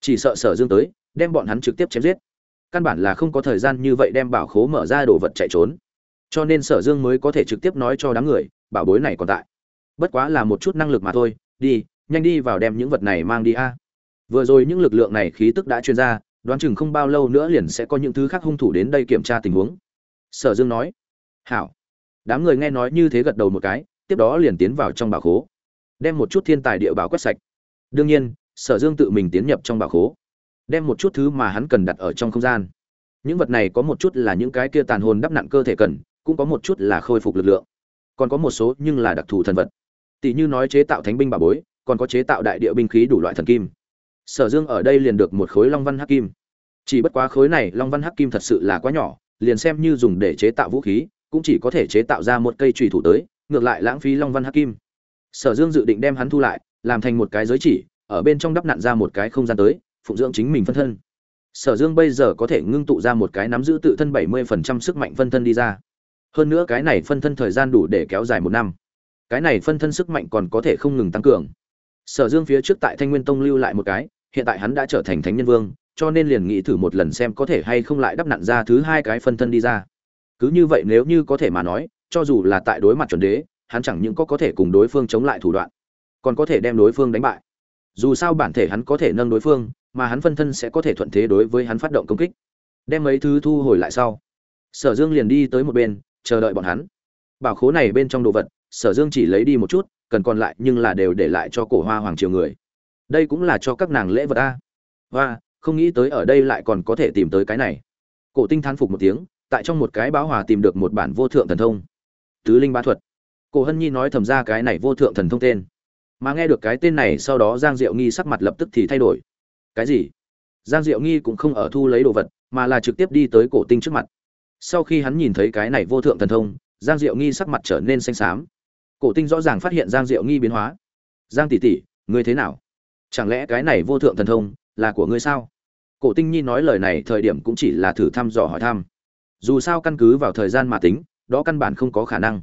Chỉ sợ sở dương tới, đem bọn hắn trực tiếp chém giết. Căn bản là không có thời gian như vậy đem bảo khố mở ra đồ vật chạy trốn. Cho nên sở dương mới có thể trực tiếp nói cho đám người, bảo bối này còn tại. Bất quá là một chút năng lực mà thôi, đi nhanh đi vào đem những vật này mang đi a. Vừa rồi những lực lượng này khí tức đã chuyên ra, đoán chừng không bao lâu nữa liền sẽ có những thứ khác hung thủ đến đây kiểm tra tình huống. Sở dương nói, hảo. Đám người nghe nói như thế gật đầu một cái, tiếp đó liền tiến vào trong bảo khố. Đem một chút thiên tài địa bảo quét sạch. Đương nhiên, sở dương tự mình tiến nhập trong bảo khố. Đem một chút thứ mà hắn cần đặt ở trong không gian. Những vật này có một chút là những cái kia tàn hồn đắp nặn cơ thể cần, cũng có một chút là khôi phục lực lượng. Còn có một số nhưng là đặc thù thần vật. Tỷ như nói chế tạo thánh binh bảo bối còn có chế tạo đại địa binh khí đủ loại thần kim. Sở dương ở đây liền được một khối long văn hắc kim. Chỉ bất quá khối này long văn hắc kim thật sự là quá nhỏ, liền xem như dùng để chế tạo vũ khí, cũng chỉ có thể chế tạo ra một cây trùy thủ tới, ngược lại lãng phí long văn hắc kim. Sở dương dự định đem hắn thu lại, làm thành một cái giới chỉ, ở bên trong đắp nặn ra một cái không gian tới, phụng dưỡng chính mình phân thân. Sở dương bây giờ có thể ngưng tụ ra một cái nắm giữ tự thân bảy mươi phần trăm sức mạnh phân thân đi ra. Hơn nữa cái này phân thân thời gian đủ để kéo dài một năm. Cái này phân thân sức mạnh còn có thể không ngừng tăng cường sở dương phía trước tại thanh nguyên tông lưu lại một cái, hiện tại hắn đã trở thành thánh nhân vương, cho nên liền nghĩ thử một lần xem có thể hay không lại đắp nặn ra thứ hai cái phân thân đi ra. Cứ như vậy nếu như có thể mà nói, cho dù là tại đối mặt chuẩn đế, hắn chẳng những có có thể cùng đối phương chống lại thủ đoạn, còn có thể đem đối phương đánh bại. Dù sao bản thể hắn có thể nâng đối phương, mà hắn phân thân sẽ có thể thuận thế đối với hắn phát động công kích. Đem mấy thứ thu hồi lại sau, sở dương liền đi tới một bên, chờ đợi bọn hắn. Bảo khố này bên trong đồ vật, sở dương chỉ lấy đi một chút cần còn lại nhưng là đều để lại cho cổ hoa hoàng triều người. Đây cũng là cho các nàng lễ vật a. Và không nghĩ tới ở đây lại còn có thể tìm tới cái này. Cổ tinh thán phục một tiếng, tại trong một cái báo hòa tìm được một bản vô thượng thần thông. Tứ linh ba thuật. Cổ hân nhi nói thầm ra cái này vô thượng thần thông tên. Mà nghe được cái tên này, sau đó giang diệu nghi sắc mặt lập tức thì thay đổi. Cái gì? Giang diệu nghi cũng không ở thu lấy đồ vật, mà là trực tiếp đi tới cổ tinh trước mặt. Sau khi hắn nhìn thấy cái này vô thượng thần thông, giang diệu nghi sắc mặt trở nên xanh xám cổ tinh rõ ràng phát hiện giang diệu nghi biến hóa. Giang tỷ tỷ, ngươi thế nào? Chẳng lẽ cái này vô thượng thần thông là của ngươi sao? Cổ tinh nhi nói lời này thời điểm cũng chỉ là thử thăm dò hỏi thăm. Dù sao căn cứ vào thời gian mà tính, đó căn bản không có khả năng.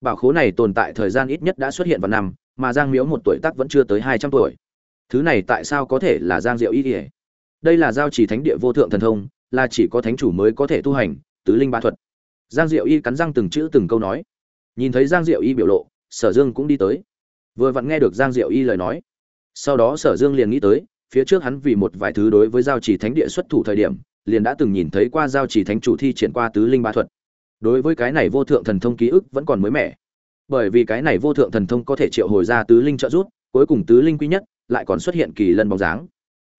Bảo khố này tồn tại thời gian ít nhất đã xuất hiện vào năm, mà giang miếu một tuổi tác vẫn chưa tới hai trăm tuổi. Thứ này tại sao có thể là giang diệu y ỉa đây là giao chỉ thánh địa vô thượng thần thông, là chỉ có thánh chủ mới có thể tu hành, tứ linh ba thuật. Giang diệu y cắn răng từng chữ từng câu nói. Nhìn thấy giang diệu y biểu lộ sở dương cũng đi tới. Vừa vặn nghe được giang diệu y lời nói. Sau đó sở dương liền nghĩ tới, phía trước hắn vì một vài thứ đối với giao chỉ thánh địa xuất thủ thời điểm, liền đã từng nhìn thấy qua giao chỉ thánh chủ thi triển qua tứ linh ba thuật. Đối với cái này vô thượng thần thông ký ức vẫn còn mới mẻ. Bởi vì cái này vô thượng thần thông có thể triệu hồi ra tứ linh trợ rút cuối cùng tứ linh quý nhất, lại còn xuất hiện kỳ lân bóng dáng.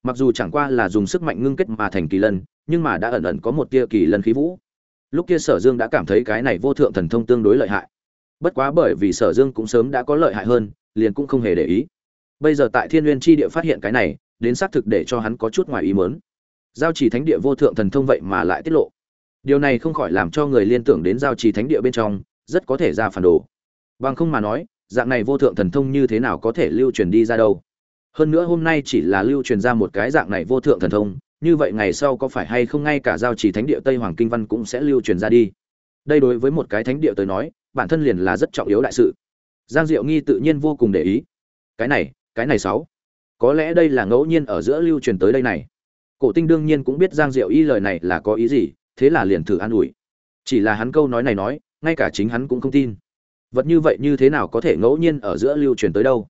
Mặc dù chẳng qua là dùng sức mạnh ngưng kết mà thành kỳ lân, nhưng mà đã ẩn ẩn có một tia kỳ lân khí vũ. Lúc kia sở dương đã cảm thấy cái này vô thượng thần thông tương đối lợi hại bất quá bởi vì sở dương cũng sớm đã có lợi hại hơn, liền cũng không hề để ý. Bây giờ tại thiên n g u y ê n tri địa phát hiện cái này, đến xác thực để cho hắn có chút ngoài ý mớn giao chỉ thánh địa vô thượng thần thông vậy mà lại tiết lộ. Điều này không khỏi làm cho người liên tưởng đến giao chỉ thánh địa bên trong, rất có thể ra phản đồ. Bằng không mà nói, dạng này vô thượng thần thông như thế nào có thể lưu truyền đi ra đâu? Hơn nữa hôm nay chỉ là lưu truyền ra một cái dạng này vô thượng thần thông, như vậy ngày sau có phải hay không ngay cả giao chỉ thánh địa tây hoàng kinh văn cũng sẽ lưu truyền ra đi? Đây đối với một cái thánh địa tới nói bản thân liền là rất trọng yếu đại sự. Giang diệu nghi tự nhiên vô cùng để ý. Cái này cái này sáu. Có lẽ đây là ngẫu nhiên ở giữa lưu truyền tới đây này. Cổ tinh đương nhiên cũng biết giang diệu y lời này là có ý gì, thế là liền thử an ủi. Chỉ là hắn câu nói này nói, ngay cả chính hắn cũng không tin. Vật như vậy như thế nào có thể ngẫu nhiên ở giữa lưu truyền tới đâu?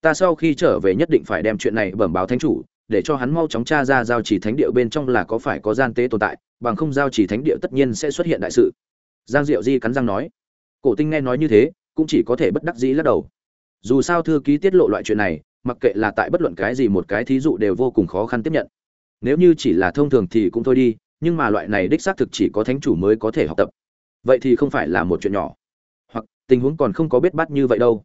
Ta sau khi trở về nhất định phải đem chuyện này bẩm báo thánh chủ, để cho hắn mau chóng tra ra giao chỉ thánh địa bên trong là có phải có gian tế tồn tại, bằng không giao chỉ thánh địa tất nhiên sẽ xuất hiện đại sự. Giang diệu di cắn răng nói cổ tinh nghe nói như thế, cũng chỉ có thể bất đắc dĩ lắc đầu. Dù sao thư ký tiết lộ loại chuyện này, mặc kệ là tại bất luận cái gì một cái thí dụ đều vô cùng khó khăn tiếp nhận. Nếu như chỉ là thông thường thì cũng thôi đi, nhưng mà loại này đích xác thực chỉ có thánh chủ mới có thể học tập. Vậy thì không phải là một chuyện nhỏ. Hoặc, tình huống còn không có biết bắt như vậy đâu.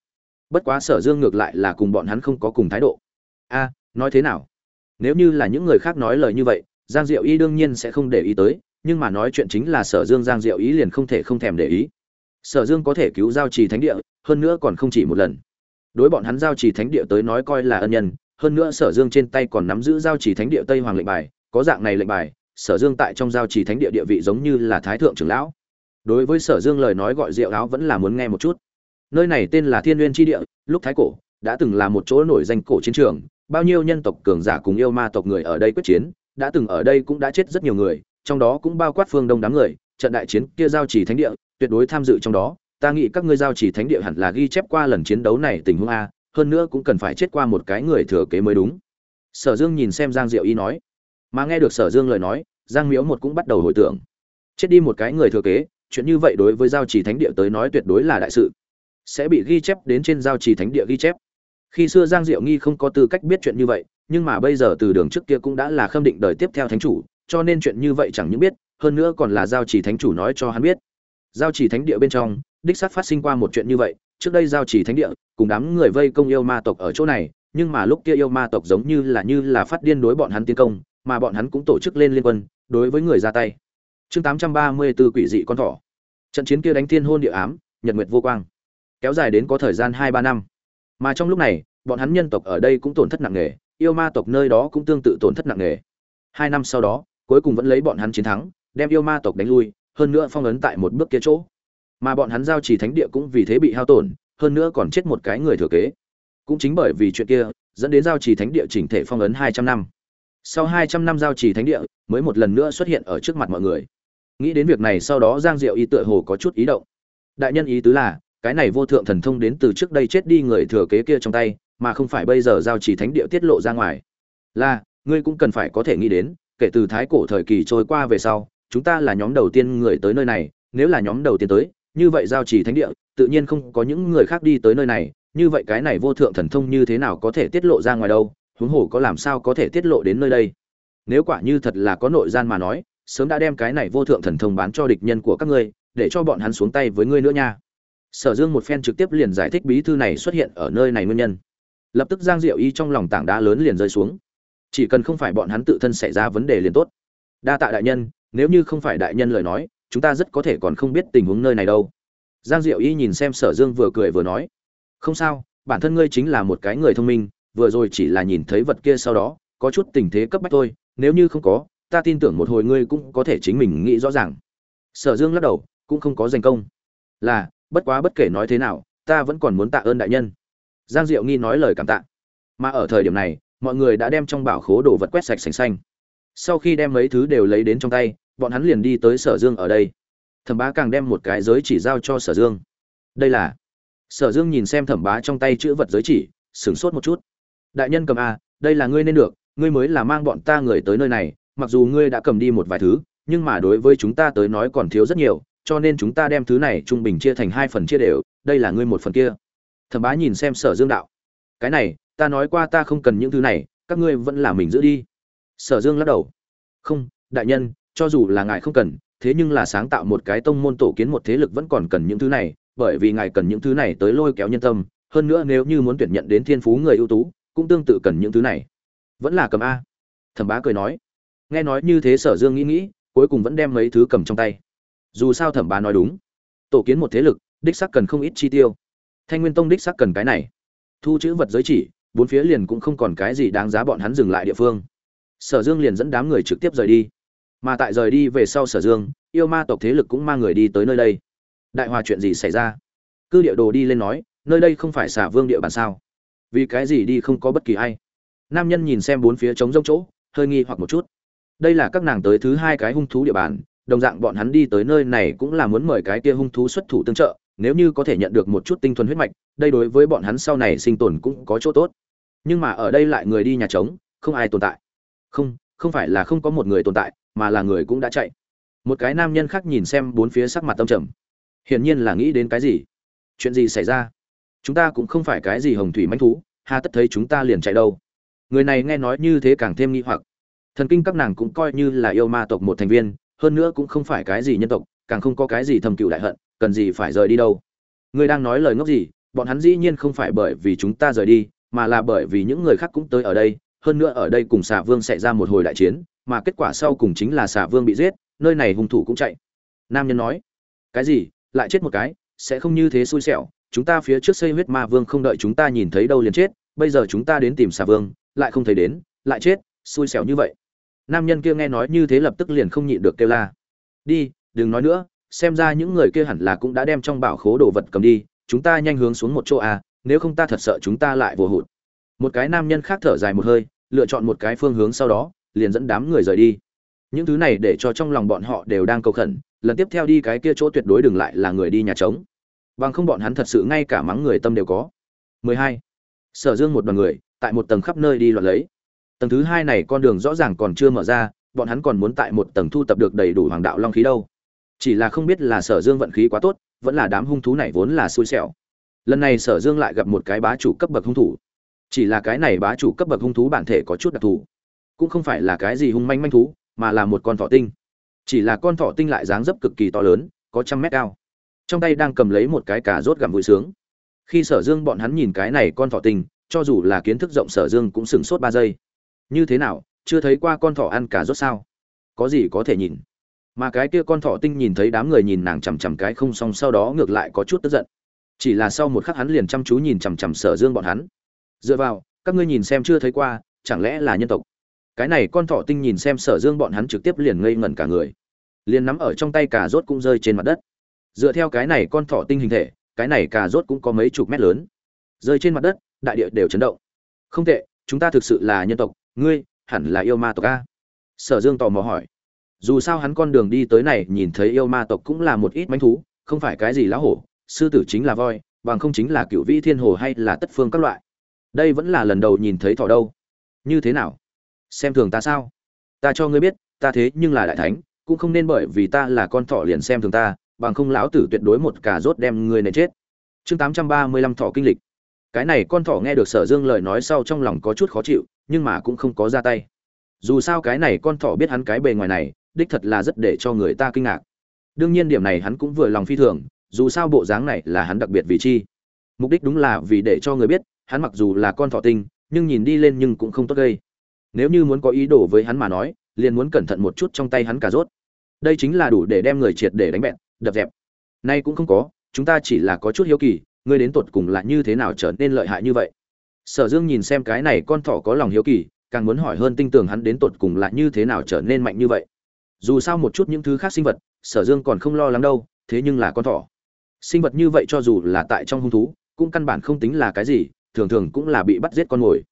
Bất quá sở dương ngược lại là cùng bọn hắn không có cùng thái độ. A, nói thế nào? Nếu như là những người khác nói lời như vậy, giang diệu y đương nhiên sẽ không để ý tới, nhưng mà nói chuyện chính là sở dương giang diệu ý liền không thể không thèm để ý sở dương có thể cứu giao trì thánh địa hơn nữa còn không chỉ một lần. Đối bọn hắn giao trì thánh địa tới nói coi là ân nhân hơn nữa sở dương trên tay còn nắm giữ giao trì thánh địa tây hoàng lệnh bài có dạng này lệnh bài sở dương tại trong giao trì thánh địa địa vị giống như là thái thượng trưởng lão. Đối với sở dương lời nói gọi rượu áo vẫn là muốn nghe một chút. Nơi này tên là thiên n g u y ê n tri địa lúc thái cổ đã từng là một chỗ nổi danh cổ chiến trường bao nhiêu nhân tộc cường giả cùng yêu ma tộc người ở đây quyết chiến, đã từng ở đây cũng đã chết rất nhiều người, trong đó cũng bao quát phương đông đám người, trận đại chiến kia giao chỉ thánh địa, tuyệt đối tham dự trong đó, ta nghĩ các ngươi giao chỉ thánh địa hẳn là ghi chép qua lần chiến đấu này tình huống a, hơn nữa cũng cần phải chết qua một cái người thừa kế mới đúng. Sở Dương nhìn xem Giang Diệu Y nói, mà nghe được Sở Dương lời nói, Giang Miếu một cũng bắt đầu hồi tưởng, chết đi một cái người thừa kế, chuyện như vậy đối với giao chỉ thánh địa tới nói tuyệt đối là đại sự, sẽ bị ghi chép đến trên giao chỉ thánh địa ghi chép. Khi xưa giang diệu nghi không có tư cách biết chuyện như vậy nhưng mà bây giờ từ đường trước kia cũng đã là khâm định đời tiếp theo thánh chủ cho nên chuyện như vậy chẳng những biết hơn nữa còn là giao chỉ thánh chủ nói cho hắn biết. Giao chỉ thánh địa bên trong, đích xác phát sinh qua một chuyện như vậy, trước đây giao chỉ thánh địa, cùng đám người vây công yêu ma tộc ở chỗ này, nhưng mà lúc kia yêu ma tộc giống như là như là phát điên đối bọn hắn tiến công, mà bọn hắn cũng tổ chức lên liên quân, đối với người ra tay. Chương tám trăm ba mươi 834 quỷ dị con thỏ. Trận chiến kia đánh thiên hôn địa ám, nhật nguyệt vô quang. Kéo dài đến có thời gian hai ba năm. Mà trong lúc này, bọn hắn nhân tộc ở đây cũng tổn thất nặng nề, yêu ma tộc nơi đó cũng tương tự tổn thất nặng nề. Hai năm sau đó, cuối cùng vẫn lấy bọn hắn chiến thắng đem yêu ma tộc đánh lui, hơn nữa phong ấn tại một bước kia chỗ. Mà bọn hắn giao trì thánh địa cũng vì thế bị hao tổn, hơn nữa còn chết một cái người thừa kế. Cũng chính bởi vì chuyện kia, dẫn đến giao trì thánh địa chỉnh thể phong ấn hai trăm năm. Sau hai trăm năm giao trì thánh địa, mới một lần nữa xuất hiện ở trước mặt mọi người. Nghĩ đến việc này sau đó giang diệu y tựa hồ có chút ý động. Đại nhân ý tứ là, cái này vô thượng thần thông đến từ trước đây chết đi người thừa kế kia trong tay, mà không phải bây giờ giao trì thánh địa tiết lộ ra ngoài. Là, ngươi cũng cần phải có thể nghĩ đến, kể từ thái cổ thời kỳ trôi qua về sau chúng ta là nhóm đầu tiên người tới nơi này, nếu là nhóm đầu tiên tới, như vậy giao trì thánh địa, tự nhiên không có những người khác đi tới nơi này, như vậy cái này vô thượng thần thông như thế nào có thể tiết lộ ra ngoài đâu, huống hồ có làm sao có thể tiết lộ đến nơi đây? Nếu quả như thật là có nội gian mà nói, sớm đã đem cái này vô thượng thần thông bán cho địch nhân của các ngươi, để cho bọn hắn xuống tay với ngươi nữa nha. Sở dương một phen trực tiếp liền giải thích bí thư này xuất hiện ở nơi này nguyên nhân. Lập tức giang diệu y trong lòng tảng đá lớn liền rơi xuống. Chỉ cần không phải bọn hắn tự thân xảy ra vấn đề liền tốt. Đa tạ đại nhân nếu như không phải đại nhân lời nói, chúng ta rất có thể còn không biết tình huống nơi này đâu. Giang diệu y nhìn xem sở dương vừa cười vừa nói, không sao, bản thân ngươi chính là một cái người thông minh, vừa rồi chỉ là nhìn thấy vật kia sau đó, có chút tình thế cấp bách thôi, nếu như không có, ta tin tưởng một hồi ngươi cũng có thể chính mình nghĩ rõ ràng. Sở dương lắc đầu, cũng không có danh công. Là, bất quá bất kể nói thế nào, ta vẫn còn muốn tạ ơn đại nhân. Giang diệu nghi nói lời cảm tạ. Mà ở thời điểm này, mọi người đã đem trong bảo khố đồ vật quét sạch sành xanh. Sau khi đem mấy thứ đều lấy đến trong tay bọn hắn liền đi tới sở dương ở đây. Thẩm bá càng đem một cái giới chỉ giao cho sở dương. Đây là, sở dương nhìn xem thẩm bá trong tay chữ vật giới chỉ, sửng sốt một chút. Đại nhân cầm a, đây là ngươi nên được, ngươi mới là mang bọn ta người tới nơi này, mặc dù ngươi đã cầm đi một vài thứ, nhưng mà đối với chúng ta tới nói còn thiếu rất nhiều, cho nên chúng ta đem thứ này trung bình chia thành hai phần chia đều, đây là ngươi một phần kia. Thẩm bá nhìn xem sở dương đạo. Cái này, ta nói qua ta không cần những thứ này, các ngươi vẫn là mình giữ đi. Sở dương lắc đầu. Không, đại nhân cho dù là ngài không cần, thế nhưng là sáng tạo một cái tông môn tổ kiến một thế lực vẫn còn cần những thứ này, bởi vì ngài cần những thứ này tới lôi kéo nhân tâm, hơn nữa nếu như muốn tuyển nhận đến thiên phú người ưu tú, cũng tương tự cần những thứ này. Vẫn là cầm a. Thẩm bá cười nói. Nghe nói như thế sở dương nghĩ nghĩ, cuối cùng vẫn đem mấy thứ cầm trong tay. Dù sao thẩm bá nói đúng. Tổ kiến một thế lực, đích sắc cần không ít chi tiêu. Thanh nguyên tông đích sắc cần cái này. Thu chữ vật giới chỉ, bốn phía liền cũng không còn cái gì đáng giá bọn hắn dừng lại địa phương. Sở dương liền dẫn đám người trực tiếp rời đi mà tại rời đi về sau sở dương, yêu ma tộc thế lực cũng mang người đi tới nơi đây. Đại hòa chuyện gì xảy ra? Cư địa đồ đi lên nói, nơi đây không phải xả vương địa bàn sao? Vì cái gì đi không có bất kỳ ai? Nam nhân nhìn xem bốn phía trống rông chỗ, hơi nghi hoặc một chút. Đây là các nàng tới thứ hai cái hung thú địa bàn, đồng dạng bọn hắn đi tới nơi này cũng là muốn mời cái kia hung thú xuất thủ tương trợ, nếu như có thể nhận được một chút tinh thuần huyết mạch, đây đối với bọn hắn sau này sinh tồn cũng có chỗ tốt. Nhưng mà ở đây lại người đi nhà trống, không ai tồn tại. Không không phải là không có một người tồn tại mà là người cũng đã chạy. Một cái nam nhân khác nhìn xem bốn phía sắc mặt tâm trầm. Hiển nhiên là nghĩ đến cái gì? Chuyện gì xảy ra? Chúng ta cũng không phải cái gì hồng thủy manh thú, hà tất thấy chúng ta liền chạy đâu. Người này nghe nói như thế càng thêm nghi hoặc. Thần kinh các nàng cũng coi như là yêu ma tộc một thành viên, hơn nữa cũng không phải cái gì nhân tộc, càng không có cái gì thầm cựu đại hận, cần gì phải rời đi đâu. Người đang nói lời ngốc gì, bọn hắn dĩ nhiên không phải bởi vì chúng ta rời đi, mà là bởi vì những người khác cũng tới ở đây, hơn nữa ở đây cùng xà vương xảy ra một hồi đại chiến mà kết quả sau cùng chính là xà vương bị giết, nơi này hung thủ cũng chạy. Nam nhân nói, cái gì? Lại chết một cái? Sẽ không như thế xui xẻo. Chúng ta phía trước xây huyết ma vương không đợi chúng ta nhìn thấy đâu liền chết. Bây giờ chúng ta đến tìm xà vương, lại không thấy đến, lại chết. Xui xẻo như vậy. Nam nhân kia nghe nói như thế lập tức liền không nhịn được kêu la. Đi, đừng nói nữa. Xem ra những người kia hẳn là cũng đã đem trong bảo khố đồ vật cầm đi. Chúng ta nhanh hướng xuống một chỗ à nếu không ta thật sợ chúng ta lại vô hụt. Một cái nam nhân khác thở dài một hơi, lựa chọn một cái phương hướng sau đó liền dẫn đám người rời đi. Những thứ này để cho trong lòng bọn họ đều đang cầu khẩn, lần tiếp theo đi cái kia chỗ tuyệt đối đừng lại là người đi nhà trống. Bằng không bọn hắn thật sự ngay cả mắng người tâm đều có. 12. sở dương một đoàn người, tại một tầng khắp nơi đi loạn lấy. Tầng thứ hai này con đường rõ ràng còn chưa mở ra, bọn hắn còn muốn tại một tầng thu tập được đầy đủ hoàng đạo long khí đâu. Chỉ là không biết là sở dương vận khí quá tốt, vẫn là đám hung thú này vốn là xui xẻo. Lần này sở dương lại gặp một cái bá chủ cấp bậc hung thủ. Chỉ là cái này bá chủ cấp bậc hung thú bản thể có chút đặc thù cũng không phải là cái gì hung manh manh thú, mà là một con thỏ tinh. Chỉ là con thỏ tinh lại dáng dấp cực kỳ to lớn, có trăm mét cao. Trong tay đang cầm lấy một cái cà rốt gặm vui sướng. Khi sở dương bọn hắn nhìn cái này con thỏ tinh, cho dù là kiến thức rộng sở dương cũng sửng sốt ba giây. Như thế nào, chưa thấy qua con thỏ ăn cà rốt sao? Có gì có thể nhìn? Mà cái kia con thỏ tinh nhìn thấy đám người nhìn nàng chằm chằm cái không xong sau đó ngược lại có chút tức giận. Chỉ là sau một khắc hắn liền chăm chú nhìn chằm chằm sở dương bọn hắn. Dựa vào, các ngươi nhìn xem chưa thấy qua, chẳng lẽ là nhân tộc? Cái này con thỏ tinh nhìn xem sở dương bọn hắn trực tiếp liền ngây ngẩn cả người. Liền nắm ở trong tay cà rốt cũng rơi trên mặt đất. Dựa theo cái này con thỏ tinh hình thể, cái này cà rốt cũng có mấy chục mét lớn. Rơi trên mặt đất, đại địa đều chấn động. Không tệ, chúng ta thực sự là nhân tộc, ngươi hẳn là yêu ma tộc a. Sở dương tò mò hỏi. Dù sao hắn con đường đi tới này nhìn thấy yêu ma tộc cũng là một ít manh thú, không phải cái gì lá hổ, sư tử chính là voi, bằng không chính là cựu vĩ thiên hồ hay là tất phương các loại. Đây vẫn là lần đầu nhìn thấy thỏ đâu. Như thế nào? Xem thường ta sao? Ta cho ngươi biết, ta thế nhưng là đại thánh, cũng không nên bởi vì ta là con thỏ liền xem thường ta, bằng không lão tử tuyệt đối một cả rốt đem ngươi này chết. Chương tám trăm ba mươi lăm thỏ kinh lịch. Cái này con thỏ nghe được sở dương lời nói sau trong lòng có chút khó chịu, nhưng mà cũng không có ra tay. Dù sao cái này con thỏ biết hắn cái bề ngoài này, đích thật là rất để cho người ta kinh ngạc. Đương nhiên điểm này hắn cũng vừa lòng phi thường, dù sao bộ dáng này là hắn đặc biệt vì chi. Mục đích đúng là vì để cho người biết, hắn mặc dù là con thỏ tinh, nhưng nhìn đi lên nhưng cũng không tốt gây nếu như muốn có ý đồ với hắn mà nói, liền muốn cẩn thận một chút trong tay hắn cà rốt. Đây chính là đủ để đem người triệt để đánh bẹn, đập dẹp. Nay cũng không có, chúng ta chỉ là có chút hiếu kỳ, ngươi đến tột cùng là như thế nào trở nên lợi hại như vậy? Sở dương nhìn xem cái này con thỏ có lòng hiếu kỳ, càng muốn hỏi hơn tinh tường hắn đến tột cùng là như thế nào trở nên mạnh như vậy. Dù sao một chút những thứ khác sinh vật, sở dương còn không lo lắng đâu, thế nhưng là con thỏ. Sinh vật như vậy cho dù là tại trong hung thú, cũng căn bản không tính là cái gì, thường thường cũng là bị bắt giết con mồi.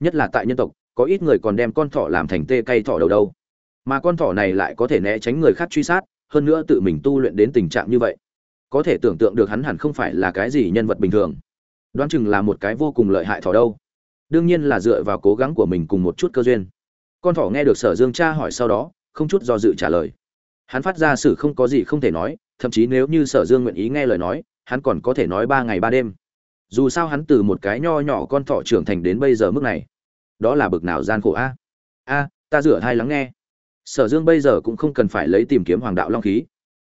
Nhất là tại nhân tộc có ít người còn đem con thỏ làm thành tê cây thỏ đầu đâu. Mà con thỏ này lại có thể né tránh người khác truy sát, hơn nữa tự mình tu luyện đến tình trạng như vậy. Có thể tưởng tượng được hắn hẳn không phải là cái gì nhân vật bình thường. Đoán chừng là một cái vô cùng lợi hại thỏ đâu. Đương nhiên là dựa vào cố gắng của mình cùng một chút cơ duyên. Con thỏ nghe được sở dương cha hỏi sau đó, không chút do dự trả lời. Hắn phát ra sự không có gì không thể nói, thậm chí nếu như sở dương nguyện ý nghe lời nói, hắn còn có thể nói ba ngày ba đêm. Dù sao hắn từ một cái nho nhỏ con thỏ trưởng thành đến bây giờ mức này đó là bực nào gian khổ a? A, ta rửa hai lắng nghe. Sở dương bây giờ cũng không cần phải lấy tìm kiếm hoàng đạo long khí.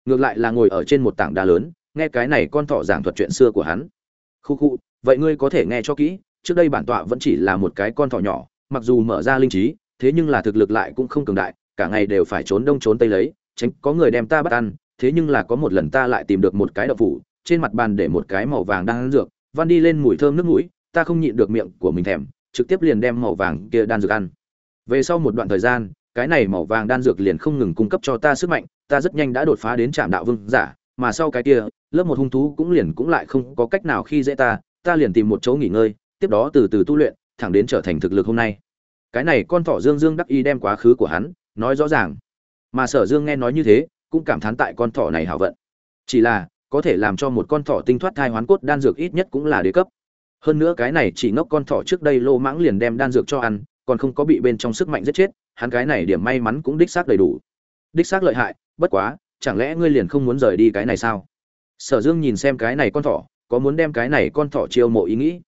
Ngược lại là ngồi ở trên một tảng đá lớn, nghe cái này con thỏ giảng thuật chuyện xưa của hắn. Khu khu, vậy ngươi có thể nghe cho kỹ, trước đây bản tọa vẫn chỉ là một cái con thỏ nhỏ, mặc dù mở ra linh trí, thế nhưng là thực lực lại cũng không cường đại, cả ngày đều phải trốn đông trốn tây lấy, tránh có người đem ta bắt ăn, thế nhưng là có một lần ta lại tìm được một cái đậu phủ, trên mặt bàn để một cái màu vàng đang ăn dược văn đi lên mùi thơm nước mũi, ta không nhịn được miệng của mình thèm trực tiếp liền đem màu vàng kia đan dược ăn. Về sau một đoạn thời gian, cái này màu vàng đan dược liền không ngừng cung cấp cho ta sức mạnh, ta rất nhanh đã đột phá đến trạm đạo vương giả, mà sau cái kia, lớp một hung thú cũng liền cũng lại không có cách nào khi dễ ta ta liền tìm một chỗ nghỉ ngơi, tiếp đó từ từ tu luyện, thẳng đến trở thành thực lực hôm nay. Cái này con thỏ dương dương đắc y đem quá khứ của hắn, nói rõ ràng. Mà sở dương nghe nói như thế, cũng cảm thán tại con thỏ này hảo vận. Chỉ là, có thể làm cho một con thỏ tinh thoát thai hoán cốt đan dược ít nhất cũng là đế cấp hơn nữa cái này chỉ ngốc con thỏ trước đây lô mãng liền đem đan dược cho ăn, còn không có bị bên trong sức mạnh giết chết, hắn cái này điểm may mắn cũng đích xác đầy đủ. Đích xác lợi hại, bất quá, chẳng lẽ ngươi liền không muốn rời đi cái này sao? Sở dương nhìn xem cái này con thỏ, có muốn đem cái này con thỏ chiêu mộ ý nghĩ?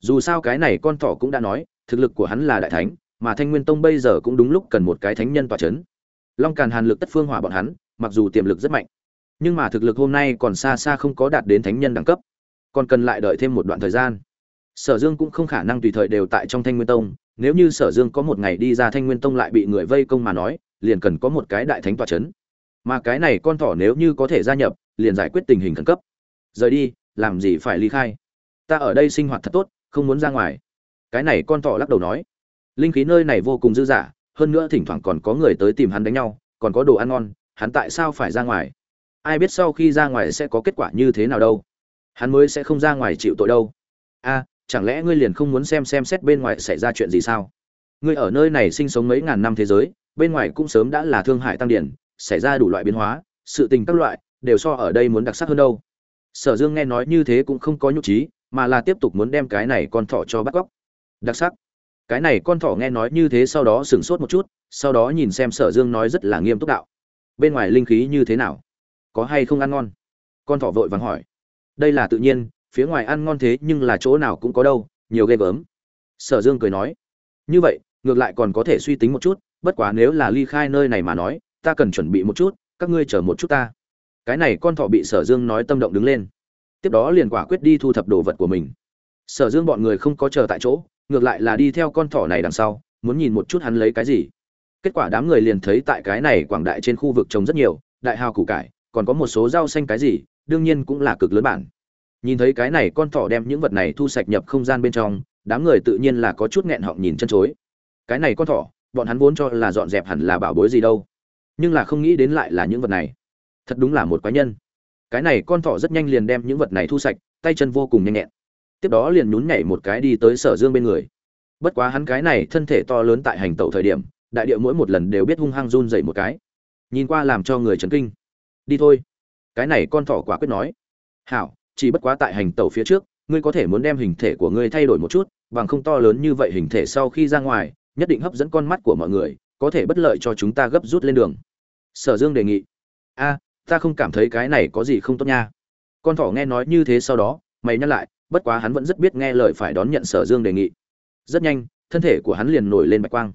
Dù sao cái này con thỏ cũng đã nói, thực lực của hắn là đại thánh, mà thanh nguyên tông bây giờ cũng đúng lúc cần một cái thánh nhân tỏa c h ấ n long càn hàn lực tất phương hỏa bọn hắn, mặc dù tiềm lực rất mạnh, nhưng mà thực lực hôm nay còn xa xa không có đạt đến thánh nhân đẳng cấp, còn cần lại đợi thêm một đoạn thời gian sở dương cũng không khả năng tùy thời đều tại trong thanh nguyên tông, nếu như sở dương có một ngày đi ra thanh nguyên tông lại bị người vây công mà nói, liền cần có một cái đại thánh tòa c h ấ n mà cái này con thỏ nếu như có thể gia nhập, liền giải quyết tình hình khẩn cấp. Rời đi, làm gì phải ly khai? Ta ở đây sinh hoạt thật tốt, không muốn ra ngoài. Cái này con thỏ lắc đầu nói. Linh khí nơi này vô cùng dư dả, hơn nữa thỉnh thoảng còn có người tới tìm hắn đánh nhau, còn có đồ ăn ngon, hắn tại sao phải ra ngoài? Ai biết sau khi ra ngoài sẽ có kết quả như thế nào đâu? Hắn mới sẽ không ra ngoài chịu tội đâu. A chẳng lẽ ngươi liền không muốn xem xem xét bên ngoài xảy ra chuyện gì sao? Ngươi ở nơi này sinh sống mấy ngàn năm thế giới, bên ngoài cũng sớm đã là thương hại tăng điển, xảy ra đủ loại biến hóa, sự tình các loại, đều so ở đây muốn đặc sắc hơn đâu. Sở dương nghe nói như thế cũng không có nhục trí, mà là tiếp tục muốn đem cái này con thỏ cho bắt cóc. Đặc sắc. Cái này con thỏ nghe nói như thế sau đó sửng sốt một chút, sau đó nhìn xem sở dương nói rất là nghiêm túc đạo. Bên ngoài linh khí như thế nào? Có hay không ăn ngon? Con thỏ vội vàng hỏi. Đây là tự nhiên phía ngoài ăn ngon thế nhưng là chỗ nào cũng có đâu, nhiều ghê gớm. Sở dương cười nói, như vậy, ngược lại còn có thể suy tính một chút, bất quá nếu là ly khai nơi này mà nói, ta cần chuẩn bị một chút, các ngươi chờ một chút ta. Cái này con thỏ bị sở dương nói tâm động đứng lên. Tiếp đó liền quả quyết đi thu thập đồ vật của mình. Sở dương bọn người không có chờ tại chỗ, ngược lại là đi theo con thỏ này đằng sau, muốn nhìn một chút hắn lấy cái gì. Kết quả đám người liền thấy tại cái này quảng đại trên khu vực trồng rất nhiều, đại hào củ cải, còn có một số rau xanh cái gì, đương nhiên cũng là cực lớn bản nhìn thấy cái này con thỏ đem những vật này thu sạch nhập không gian bên trong, đám người tự nhiên là có chút nghẹn họng nhìn chân chối. Cái này con thỏ, bọn hắn vốn cho là dọn dẹp hẳn là bảo bối gì đâu, nhưng là không nghĩ đến lại là những vật này. Thật đúng là một quái nhân. Cái này con thỏ rất nhanh liền đem những vật này thu sạch, tay chân vô cùng nhanh nhẹn. Tiếp đó liền nhún nhảy một cái đi tới sở dương bên người. Bất quá hắn cái này thân thể to lớn tại hành tẩu thời điểm, đại điệu mỗi một lần đều biết hung hăng run dậy một cái. Nhìn qua làm cho người chấn kinh. Đi thôi. Cái này con thỏ quả quyết nói. Hảo chỉ bất quá tại hành tẩu phía trước, ngươi có thể muốn đem hình thể của ngươi thay đổi một chút, bằng không to lớn như vậy hình thể sau khi ra ngoài, nhất định hấp dẫn con mắt của mọi người, có thể bất lợi cho chúng ta gấp rút lên đường. Sở dương đề nghị. A, ta không cảm thấy cái này có gì không tốt nha. Con thỏ nghe nói như thế sau đó, mày nhắc lại, bất quá hắn vẫn rất biết nghe lời phải đón nhận sở dương đề nghị. Rất nhanh, thân thể của hắn liền nổi lên bạch quang.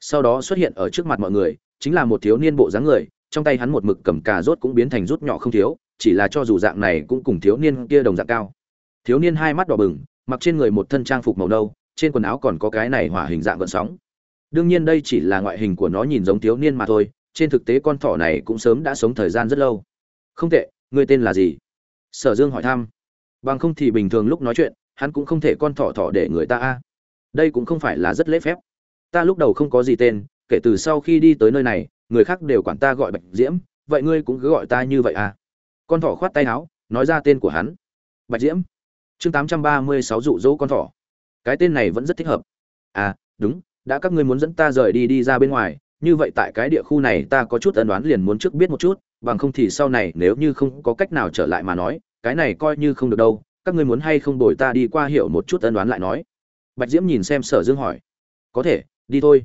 Sau đó xuất hiện ở trước mặt mọi người, chính là một thiếu niên bộ dáng người, trong tay hắn một mực cầm cà rốt cũng biến thành rút nhỏ không thiếu chỉ là cho dù dạng này cũng cùng thiếu niên kia đồng dạng cao. Thiếu niên hai mắt đỏ bừng, mặc trên người một thân trang phục màu nâu, trên quần áo còn có cái này hỏa hình dạng gợn sóng. Đương nhiên đây chỉ là ngoại hình của nó nhìn giống thiếu niên mà thôi, trên thực tế con thỏ này cũng sớm đã sống thời gian rất lâu. Không tệ người tên là gì? Sở dương hỏi thăm. Bằng không thì bình thường lúc nói chuyện, hắn cũng không thể con thỏ thỏ để người ta a. Đây cũng không phải là rất lễ phép. Ta lúc đầu không có gì tên, kể từ sau khi đi tới nơi này, người khác đều quản ta gọi bạch diễm, vậy ngươi cũng cứ gọi ta như vậy à? Con thỏ khoát tay áo, nói ra tên của hắn. Bạch diễm, chương tám trăm ba mươi sáu dụ dỗ con thỏ. Cái tên này vẫn rất thích hợp. À đúng, đã các ngươi muốn dẫn ta rời đi đi ra bên ngoài, như vậy tại cái địa khu này ta có chút ân đoán liền muốn trước biết một chút, bằng không thì sau này nếu như không có cách nào trở lại mà nói, cái này coi như không được đâu, các ngươi muốn hay không đổi ta đi qua hiểu một chút ân đoán lại nói. Bạch diễm nhìn xem sở dương hỏi. Có thể, đi thôi.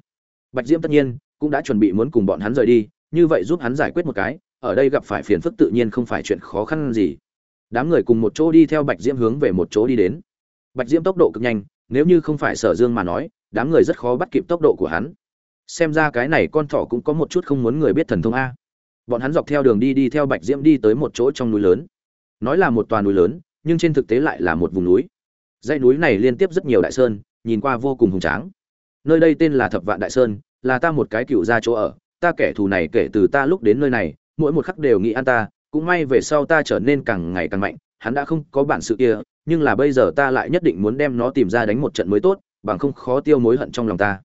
Bạch diễm tất nhiên cũng đã chuẩn bị muốn cùng bọn hắn rời đi, như vậy giúp hắn giải quyết một cái ở đây gặp phải phiền phức tự nhiên không phải chuyện khó khăn gì. Đám người cùng một chỗ đi theo bạch diễm hướng về một chỗ đi đến. Bạch diễm tốc độ cực nhanh, nếu như không phải sở dương mà nói, đám người rất khó bắt kịp tốc độ của hắn. Xem ra cái này con thỏ cũng có một chút không muốn người biết thần thông a. Bọn hắn dọc theo đường đi đi theo bạch diễm đi tới một chỗ trong núi lớn. Nói là một toàn núi lớn, nhưng trên thực tế lại là một vùng núi. Dãy núi này liên tiếp rất nhiều đại sơn, nhìn qua vô cùng hùng tráng. Nơi đây tên là thập vạn đại sơn, là ta một cái cựu ra chỗ ở, ta kẻ thù này kể từ ta lúc đến nơi này mỗi một khắc đều nghĩ ăn ta, cũng may về sau ta trở nên càng ngày càng mạnh, hắn đã không có bản sự kia, nhưng là bây giờ ta lại nhất định muốn đem nó tìm ra đánh một trận mới tốt, bằng không khó tiêu mối hận trong lòng ta.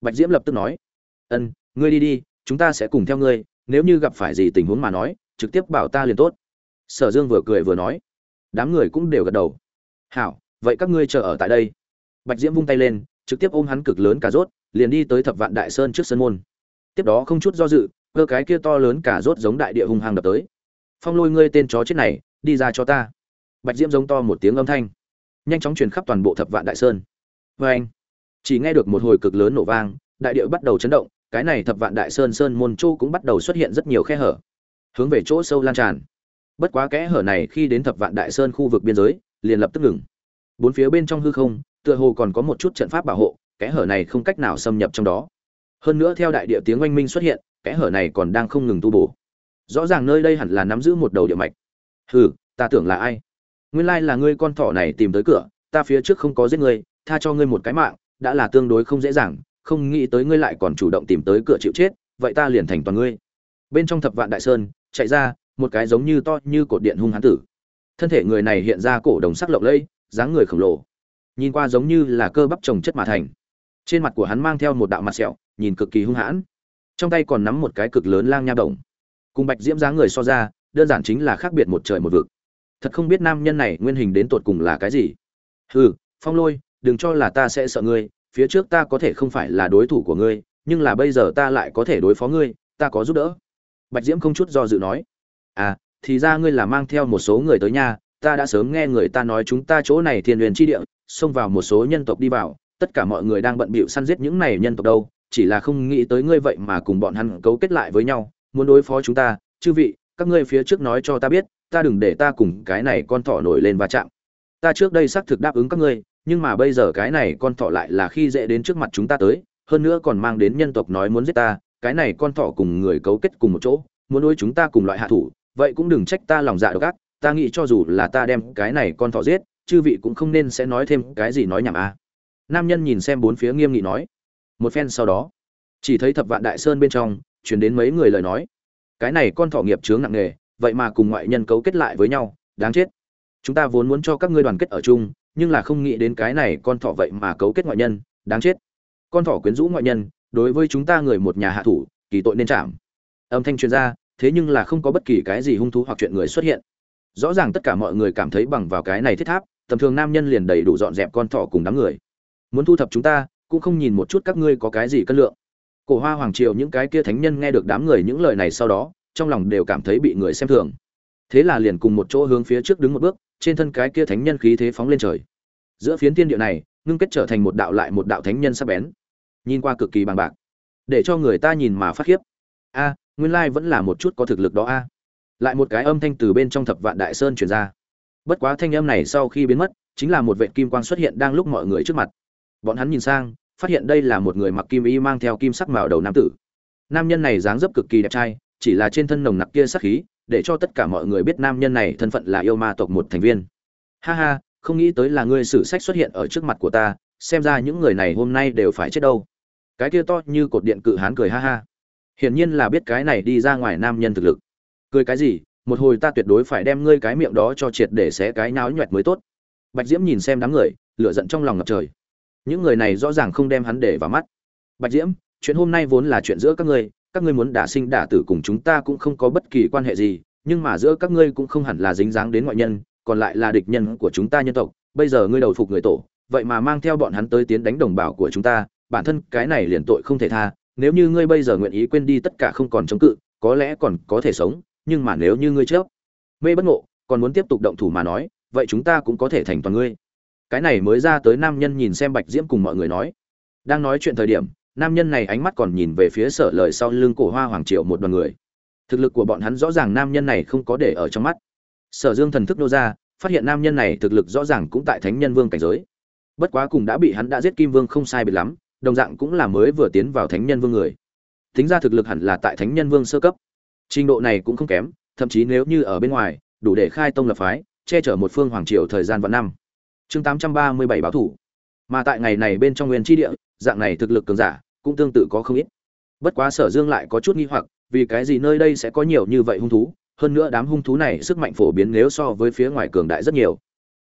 Bạch diễm lập tức nói. Ân, ngươi đi đi, chúng ta sẽ cùng theo ngươi, nếu như gặp phải gì tình huống mà nói, trực tiếp bảo ta liền tốt. Sở dương vừa cười vừa nói. Đám người cũng đều gật đầu. Hảo, vậy các ngươi chờ ở tại đây. Bạch diễm vung tay lên, trực tiếp ôm hắn cực lớn cả rốt, liền đi tới thập vạn đại sơn trước sân môn. Tiếp đó không chút do dự cơ cái kia to lớn cả rốt giống đại địa hung hăng đập tới. Phong lôi ngươi tên chó chết này, đi ra cho ta. Bạch diễm giống to một tiếng âm thanh. Nhanh chóng truyền khắp toàn bộ thập vạn đại sơn. Vê anh, chỉ nghe được một hồi cực lớn nổ vang, đại địa bắt đầu chấn động, cái này thập vạn đại sơn sơn môn châu cũng bắt đầu xuất hiện rất nhiều khe hở. Hướng về chỗ sâu lan tràn. Bất quá kẽ hở này khi đến thập vạn đại sơn khu vực biên giới, liền lập tức ngừng. Bốn phía bên trong hư không, tựa hồ còn có một chút trận pháp bảo hộ, kẽ hở này không cách nào xâm nhập trong đó. Hơn nữa theo đại địa tiếng oanh minh xuất hiện kẽ hở này còn đang không ngừng tu bổ. Rõ ràng nơi đây hẳn là nắm giữ một đầu địa mạch. Hừ, ta tưởng là ai? Nguyên lai là ngươi con thỏ này tìm tới cửa, ta phía trước không có giết ngươi, tha cho ngươi một cái mạng, đã là tương đối không dễ dàng, không nghĩ tới ngươi lại còn chủ động tìm tới cửa chịu chết, vậy ta liền thành toàn ngươi. Bên trong thập vạn đại sơn, chạy ra, một cái giống như to như cột điện hung hán tử. Thân thể người này hiện ra cổ đồng sắc lộng lẫy, dáng người khổng lồ. Nhìn qua giống như là cơ bắp trồng chất mà thành. Trên mặt của hắn mang theo một đạo mặt sẹo, nhìn cực kỳ hung hãn trong tay còn nắm một cái cực lớn lang nha đồng. Cùng bạch diễm dáng người so ra, đơn giản chính là khác biệt một trời một vực. Thật không biết nam nhân này nguyên hình đến tột cùng là cái gì. Hừ, phong lôi, đừng cho là ta sẽ sợ ngươi, phía trước ta có thể không phải là đối thủ của ngươi, nhưng là bây giờ ta lại có thể đối phó ngươi, ta có giúp đỡ. Bạch diễm không chút do dự nói. À thì ra ngươi là mang theo một số người tới nhà, ta đã sớm nghe người ta nói chúng ta chỗ này thiên huyền chi địa, xông vào một số nhân tộc đi vào, tất cả mọi người đang bận bịu săn giết những này nhân tộc đâu chỉ là không nghĩ tới ngươi vậy mà cùng bọn hắn cấu kết lại với nhau, muốn đối phó chúng ta, chư vị, các ngươi phía trước nói cho ta biết, ta đừng để ta cùng cái này con thỏ nổi lên va chạm ta trước đây xác thực đáp ứng các ngươi, nhưng mà bây giờ cái này con thỏ lại là khi dễ đến trước mặt chúng ta tới, hơn nữa còn mang đến nhân tộc nói muốn giết ta, cái này con thỏ cùng người cấu kết cùng một chỗ, muốn đối chúng ta cùng loại hạ thủ, vậy cũng đừng trách ta lòng dạ độc ác, ta nghĩ cho dù là ta đem cái này con thỏ giết, chư vị cũng không nên sẽ nói thêm cái gì nói nhảm a à. nam nhân nhìn xem bốn phía nghiêm nghị nói một phen sau đó, chỉ thấy thập vạn đại sơn bên trong chuyển đến mấy người lời nói. Cái này con thỏ nghiệp chướng nặng nề, vậy mà cùng ngoại nhân cấu kết lại với nhau, đáng chết. Chúng ta vốn muốn cho các ngươi đoàn kết ở chung, nhưng là không nghĩ đến cái này con thỏ vậy mà cấu kết ngoại nhân, đáng chết. Con thỏ quyến rũ ngoại nhân, đối với chúng ta người một nhà hạ thủ, kỳ tội nên chạm. Âm thanh truyền ra, thế nhưng là không có bất kỳ cái gì hung thú hoặc chuyện người xuất hiện. Rõ ràng tất cả mọi người cảm thấy bằng vào cái này thiết tháp, tầm thường nam nhân liền đầy đủ dọn dẹp con thỏ cùng đám người. Muốn thu thập chúng ta cũng không nhìn một chút các ngươi có cái gì cân lượng. Cổ hoa hoàng triều những cái kia thánh nhân nghe được đám người những lời này sau đó, trong lòng đều cảm thấy bị người xem thường. Thế là liền cùng một chỗ hướng phía trước đứng một bước, trên thân cái kia thánh nhân khí thế phóng lên trời. Giữa phiến tiên địa này, ngưng kết trở thành một đạo lại một đạo thánh nhân sắc bén. Nhìn qua cực kỳ bằng bạc. Để cho người ta nhìn mà phát khiếp. A, nguyên lai vẫn là một chút có thực lực đó a. Lại một cái âm thanh từ bên trong thập vạn đại sơn truyền ra. Bất quá thanh âm này sau khi biến mất, chính là một vệ kim quang xuất hiện đang lúc mọi người trước mặt. Bọn hắn nhìn sang phát hiện đây là một người mặc kim y mang theo kim sắc màu đầu nam tử. Nam nhân này dáng dấp cực kỳ đẹp trai, chỉ là trên thân nồng nặc kia sắc khí, để cho tất cả mọi người biết nam nhân này thân phận là yêu ma tộc một thành viên. Ha ha, không nghĩ tới là ngươi sử sách xuất hiện ở trước mặt của ta, xem ra những người này hôm nay đều phải chết đâu. Cái kia to như cột điện cự hán cười ha ha. Hiển nhiên là biết cái này đi ra ngoài nam nhân thực lực. Cười cái gì, một hồi ta tuyệt đối phải đem ngươi cái miệng đó cho triệt để xé cái náo nhoẹt mới tốt. Bạch diễm nhìn xem đám người, lửa giận trong lòng ngập trời những người này rõ ràng không đem hắn để vào mắt. Bạch diễm, chuyện hôm nay vốn là chuyện giữa các ngươi các ngươi muốn đả sinh đả tử cùng chúng ta cũng không có bất kỳ quan hệ gì, nhưng mà giữa các ngươi cũng không hẳn là dính dáng đến ngoại nhân, còn lại là địch nhân của chúng ta nhân tộc. Bây giờ ngươi đầu phục người tổ, vậy mà mang theo bọn hắn tới tiến đánh đồng bào của chúng ta, bản thân cái này liền tội không thể tha. Nếu như ngươi bây giờ nguyện ý quên đi tất cả không còn chống cự, có lẽ còn có thể sống, nhưng mà nếu như ngươi trước mê bất ngộ, còn muốn tiếp tục động thủ mà nói, vậy chúng ta cũng có thể thành toàn ngươi cái này mới ra tới nam nhân nhìn xem bạch diễm cùng mọi người nói. Đang nói chuyện thời điểm, nam nhân này ánh mắt còn nhìn về phía sở lời sau lưng cổ hoa hoàng triệu một đoàn người. Thực lực của bọn hắn rõ ràng nam nhân này không có để ở trong mắt. Sở dương thần thức nô ra, phát hiện nam nhân này thực lực rõ ràng cũng tại thánh nhân vương cảnh giới. Bất quá cùng đã bị hắn đã giết kim vương không sai biệt lắm, đồng dạng cũng là mới vừa tiến vào thánh nhân vương người. Tính ra thực lực hẳn là tại thánh nhân vương sơ cấp. Trình độ này cũng không kém, thậm chí nếu như ở bên ngoài, đủ để khai tông lập phái, che chở một phương hoàng triều thời gian vạn năm chương tám trăm ba mươi bảy báo thủ. Mà tại ngày này bên trong nguyên tri địa, dạng này thực lực cường giả cũng tương tự có không ít. Bất quá sở dương lại có chút nghi hoặc, vì cái gì nơi đây sẽ có nhiều như vậy hung thú? Hơn nữa đám hung thú này sức mạnh phổ biến nếu so với phía ngoài cường đại rất nhiều.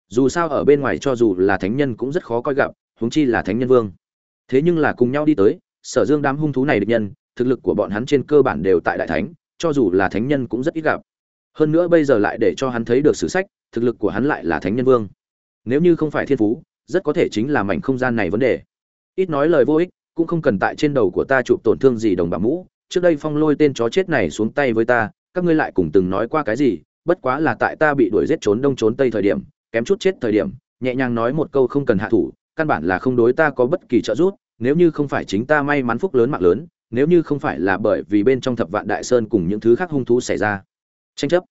Dù sao ở bên ngoài cho dù là thánh nhân cũng rất khó coi gặp, huống chi là thánh nhân vương. Thế nhưng là cùng nhau đi tới, sở dương đám hung thú này địch nhân, thực lực của bọn hắn trên cơ bản đều tại đại thánh, cho dù là thánh nhân cũng rất ít gặp. Hơn nữa bây giờ lại để cho hắn thấy được sử sách, thực lực của hắn lại là thánh nhân vương nếu như không phải thiên phú, rất có thể chính là mảnh không gian này vấn đề. Ít nói lời vô ích, cũng không cần tại trên đầu của ta chụp tổn thương gì đồng bào mũ. Trước đây phong lôi tên chó chết này xuống tay với ta, các ngươi lại cùng từng nói qua cái gì, bất quá là tại ta bị đuổi giết trốn đông trốn tây thời điểm, kém chút chết thời điểm, nhẹ nhàng nói một câu không cần hạ thủ, căn bản là không đối ta có bất kỳ trợ giúp, nếu như không phải chính ta may mắn phúc lớn mạng lớn, nếu như không phải là bởi vì bên trong thập vạn đại sơn cùng những thứ khác hung thú xảy ra. Tranh chấp.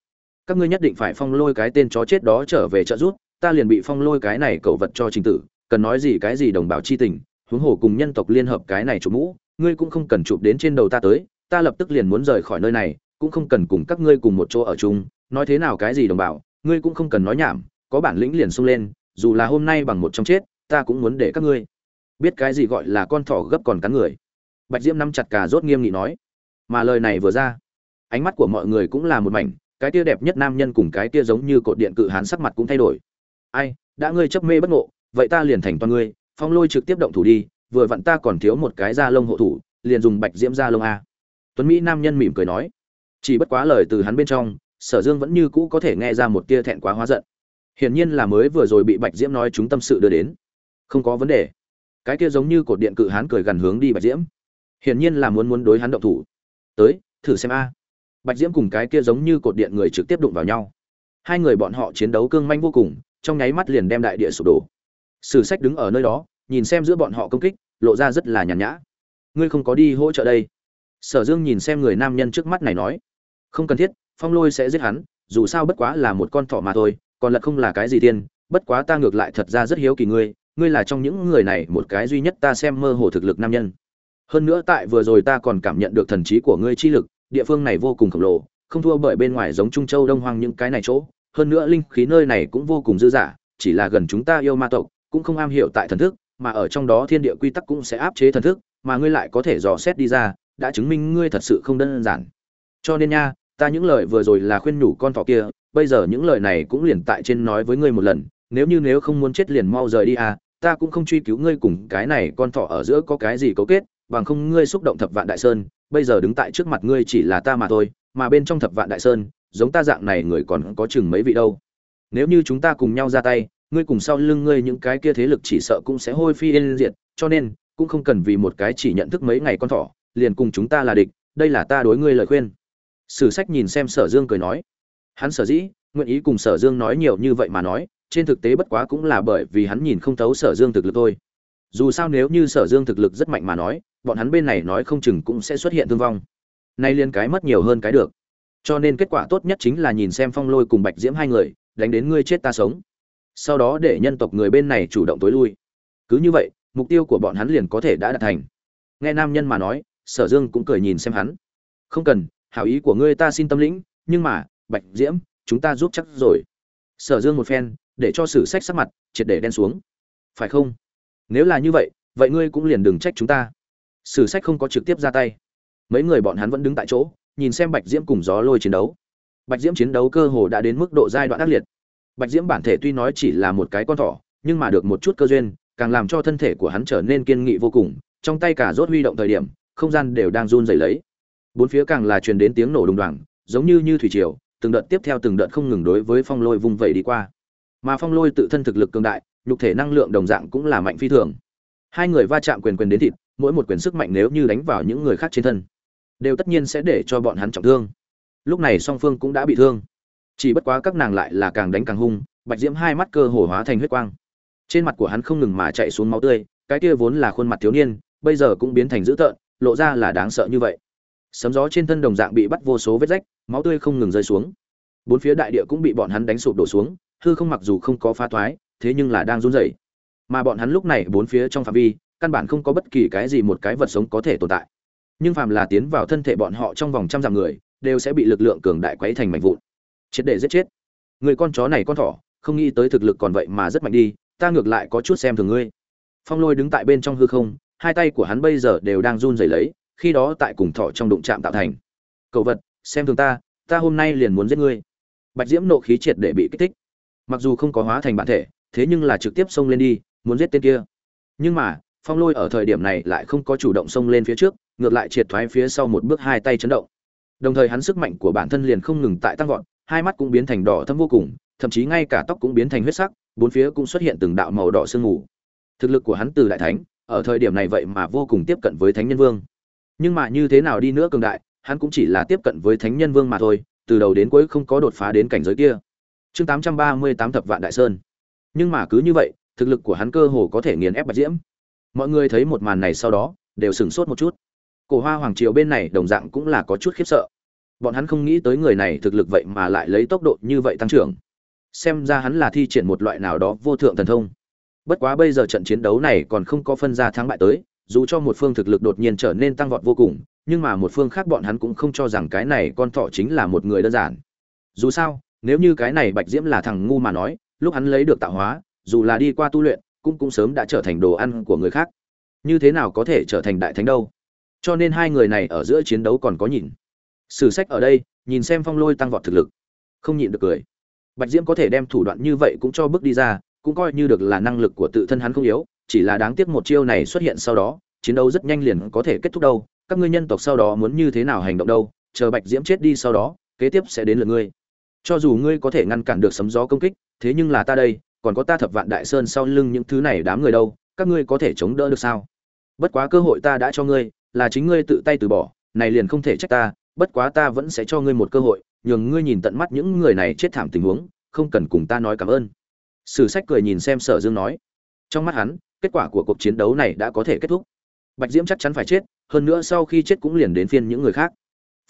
Các ngươi nhất định phải phong lôi cái tên chó chết đó trở về trợ giúp ta liền bị phong lôi cái này cậu vật cho trình tử, cần nói gì cái gì đồng bào chi tình, huống hồ cùng nhân tộc liên hợp cái này chụp mũ, ngươi cũng không cần chụp đến trên đầu ta tới, ta lập tức liền muốn rời khỏi nơi này, cũng không cần cùng các ngươi cùng một chỗ ở chung, nói thế nào cái gì đồng bào, ngươi cũng không cần nói nhảm, có bản lĩnh liền xông lên, dù là hôm nay bằng một trong chết, ta cũng muốn để các ngươi biết cái gì gọi là con thỏ gấp còn cắn người. Bạch diễm nắm chặt cà rốt nghiêm nghị nói, mà lời này vừa ra, ánh mắt của mọi người cũng là một mảnh, cái tia đẹp nhất nam nhân cùng cái tia giống như cột điện cự hán sắc mặt cũng thay đổi ai, đã ngươi chấp mê bất ngộ, vậy ta liền thành toàn ngươi, phong lôi trực tiếp động thủ đi, vừa vặn ta còn thiếu một cái da lông hộ thủ, liền dùng bạch diễm da lông a. Tuấn mỹ nam nhân mỉm cười nói. Chỉ bất quá lời từ hắn bên trong, sở dương vẫn như cũ có thể nghe ra một tia thẹn quá hóa giận. Hiển nhiên là mới vừa rồi bị bạch diễm nói chúng tâm sự đưa đến. Không có vấn đề. Cái kia giống như cột điện cự hán cười gần hướng đi bạch diễm. Hiển nhiên là muốn muốn đối hắn động thủ. Tới, thử xem a. Bạch diễm cùng cái kia giống như cột điện người trực tiếp đụng vào nhau. Hai người bọn họ chiến đấu cương manh vô cùng trong nháy mắt liền đem đại địa sụp đổ. Sử sách đứng ở nơi đó, nhìn xem giữa bọn họ công kích, lộ ra rất là nhàn nhã. Ngươi không có đi hỗ trợ đây. Sở dương nhìn xem người nam nhân trước mắt này nói, không cần thiết, phong lôi sẽ giết hắn, dù sao bất quá là một con thỏ mà thôi, còn lật không là cái gì tiên, bất quá ta ngược lại thật ra rất hiếu kỳ ngươi ngươi là trong những người này một cái duy nhất ta xem mơ hồ thực lực nam nhân. Hơn nữa tại vừa rồi ta còn cảm nhận được thần trí của ngươi chi lực, địa phương này vô cùng khổng lồ, không thua bởi bên ngoài giống trung châu đông hoang những cái này chỗ hơn nữa linh khí nơi này cũng vô cùng dư dả, chỉ là gần chúng ta yêu ma tộc, cũng không am hiểu tại thần thức, mà ở trong đó thiên địa quy tắc cũng sẽ áp chế thần thức, mà ngươi lại có thể dò xét đi ra, đã chứng minh ngươi thật sự không đơn giản. Cho nên nha, ta những lời vừa rồi là khuyên nhủ con thỏ kia, bây giờ những lời này cũng liền tại trên nói với ngươi một lần, nếu như nếu không muốn chết liền mau rời đi à ta cũng không truy cứu ngươi cùng cái này con thỏ ở giữa có cái gì cấu kết, bằng không ngươi xúc động thập vạn đại sơn, bây giờ đứng tại trước mặt ngươi chỉ là ta mà thôi, mà bên trong thập vạn đại sơn giống ta dạng này người còn có chừng mấy vị đâu. Nếu như chúng ta cùng nhau ra tay, ngươi cùng sau lưng ngươi những cái kia thế lực chỉ sợ cũng sẽ hôi phi yên diệt, cho nên, cũng không cần vì một cái chỉ nhận thức mấy ngày con thỏ, liền cùng chúng ta là địch, đây là ta đối ngươi lời khuyên. Sử sách nhìn xem sở dương cười nói. Hắn sở dĩ, nguyện ý cùng sở dương nói nhiều như vậy mà nói, trên thực tế bất quá cũng là bởi vì hắn nhìn không thấu sở dương thực lực thôi. Dù sao nếu như sở dương thực lực rất mạnh mà nói, bọn hắn bên này nói không chừng cũng sẽ xuất hiện thương vong. Nay liên cái mất nhiều hơn cái được cho nên kết quả tốt nhất chính là nhìn xem phong lôi cùng bạch diễm hai người, đánh đến ngươi chết ta sống. Sau đó để nhân tộc người bên này chủ động tối lui. Cứ như vậy, mục tiêu của bọn hắn liền có thể đã đạt thành. Nghe nam nhân mà nói, sở dương cũng cười nhìn xem hắn. Không cần, hảo ý của ngươi ta xin tâm lĩnh, nhưng mà, bạch diễm, chúng ta giúp chắc rồi. Sở dương một phen, để cho sử sách sắc mặt triệt để đen xuống. Phải không? Nếu là như vậy vậy ngươi cũng liền đừng trách chúng ta. Sử sách không có trực tiếp ra tay. Mấy người bọn hắn vẫn đứng tại chỗ nhìn xem bạch diễm cùng gió lôi chiến đấu. Bạch diễm chiến đấu cơ hồ đã đến mức độ giai đoạn ác liệt. Bạch diễm bản thể tuy nói chỉ là một cái con thỏ, nhưng mà được một chút cơ duyên, càng làm cho thân thể của hắn trở nên kiên nghị vô cùng, trong tay cả rốt huy động thời điểm, không gian đều đang run rẩy lấy. Bốn phía càng là truyền đến tiếng nổ đùng đoàng giống như như thủy triều, từng đợt tiếp theo từng đợt không ngừng đối với phong lôi vung vẩy đi qua. Mà phong lôi tự thân thực lực cường đại, nhục thể năng lượng đồng dạng cũng là mạnh phi thường. Hai người va chạm quyền quyền đến thịt, mỗi một quyền sức mạnh nếu như đánh vào những người khác trên thân đều tất nhiên sẽ để cho bọn hắn trọng thương. Lúc này song phương cũng đã bị thương. Chỉ bất quá các nàng lại là càng đánh càng hung, bạch diễm hai mắt cơ hồ hóa thành huyết quang. Trên mặt của hắn không ngừng mà chạy xuống máu tươi, cái kia vốn là khuôn mặt thiếu niên, bây giờ cũng biến thành dữ tợn, lộ ra là đáng sợ như vậy. Sấm gió trên thân đồng dạng bị bắt vô số vết rách, máu tươi không ngừng rơi xuống. Bốn phía đại địa cũng bị bọn hắn đánh sụp đổ xuống, hư không mặc dù không có phá thoái, thế nhưng là đang run rẩy. Mà bọn hắn lúc này bốn phía trong phạm vi, căn bản không có bất kỳ cái gì một cái vật sống có thể tồn tại nhưng phàm là tiến vào thân thể bọn họ trong vòng trăm dặm người, đều sẽ bị lực lượng cường đại quấy thành mảnh vụn. Triệt để giết chết. Người con chó này con thỏ, không nghĩ tới thực lực còn vậy mà rất mạnh đi, ta ngược lại có chút xem thường ngươi. Phong lôi đứng tại bên trong hư không, hai tay của hắn bây giờ đều đang run rẩy lấy, khi đó tại cùng thỏ trong đụng chạm tạo thành. Cậu vật, xem thường ta ta hôm nay liền muốn giết ngươi. Bạch diễm nộ khí triệt để bị kích thích. Mặc dù không có hóa thành bản thể, thế nhưng là trực tiếp xông lên đi, muốn giết tên kia. Nhưng mà, phong lôi ở thời điểm này lại không có chủ động xông lên phía trước ngược lại triệt thoái phía sau một bước hai tay chấn động. Đồng thời hắn sức mạnh của bản thân liền không ngừng tại tăng vọt, hai mắt cũng biến thành đỏ thâm vô cùng, thậm chí ngay cả tóc cũng biến thành huyết sắc, bốn phía cũng xuất hiện từng đạo màu đỏ sương mù. Thực lực của hắn từ đại thánh, ở thời điểm này vậy mà vô cùng tiếp cận với thánh nhân vương. Nhưng mà như thế nào đi nữa cường đại, hắn cũng chỉ là tiếp cận với thánh nhân vương mà thôi, từ đầu đến cuối không có đột phá đến cảnh giới kia. Chương tám trăm ba mươi tám thập vạn đại sơn. Nhưng mà cứ như vậy, thực lực của hắn cơ hồ có thể nghiền ép bạch diễm. Mọi người thấy một màn này sau đó, đều sửng sốt một chút cổ hoa hoàng triều bên này đồng dạng cũng là có chút khiếp sợ. Bọn hắn không nghĩ tới người này thực lực vậy mà lại lấy tốc độ như vậy tăng trưởng. Xem ra hắn là thi triển một loại nào đó vô thượng thần thông. Bất quá bây giờ trận chiến đấu này còn không có phân ra thắng bại tới, dù cho một phương thực lực đột nhiên trở nên tăng vọt vô cùng, nhưng mà một phương khác bọn hắn cũng không cho rằng cái này con thọ chính là một người đơn giản. Dù sao, nếu như cái này bạch diễm là thằng ngu mà nói, lúc hắn lấy được tạo hóa, dù là đi qua tu luyện, cũng cũng sớm đã trở thành đồ ăn của người khác. Như thế nào có thể trở thành đại thánh đâu? Cho nên hai người này ở giữa chiến đấu còn có nhìn. Sử sách ở đây, nhìn xem phong lôi tăng vọt thực lực. Không nhịn được cười. Bạch diễm có thể đem thủ đoạn như vậy cũng cho bước đi ra, cũng coi như được là năng lực của tự thân hắn không yếu, chỉ là đáng tiếc một chiêu này xuất hiện sau đó, chiến đấu rất nhanh liền có thể kết thúc đâu, các ngươi nhân tộc sau đó muốn như thế nào hành động đâu, chờ bạch diễm chết đi sau đó, kế tiếp sẽ đến lượt ngươi. Cho dù ngươi có thể ngăn cản được sấm gió công kích, thế nhưng là ta đây, còn có ta thập vạn đại sơn sau lưng những thứ này đám người đâu, các ngươi có thể chống đỡ được sao? Bất quá cơ hội ta đã cho ngươi là chính ngươi tự tay từ bỏ, này liền không thể trách ta, bất quá ta vẫn sẽ cho ngươi một cơ hội, nhường ngươi nhìn tận mắt những người này chết thảm tình huống, không cần cùng ta nói cảm ơn. Sử sách cười nhìn xem sở dương nói. Trong mắt hắn, kết quả của cuộc chiến đấu này đã có thể kết thúc. Bạch diễm chắc chắn phải chết, hơn nữa sau khi chết cũng liền đến phiên những người khác.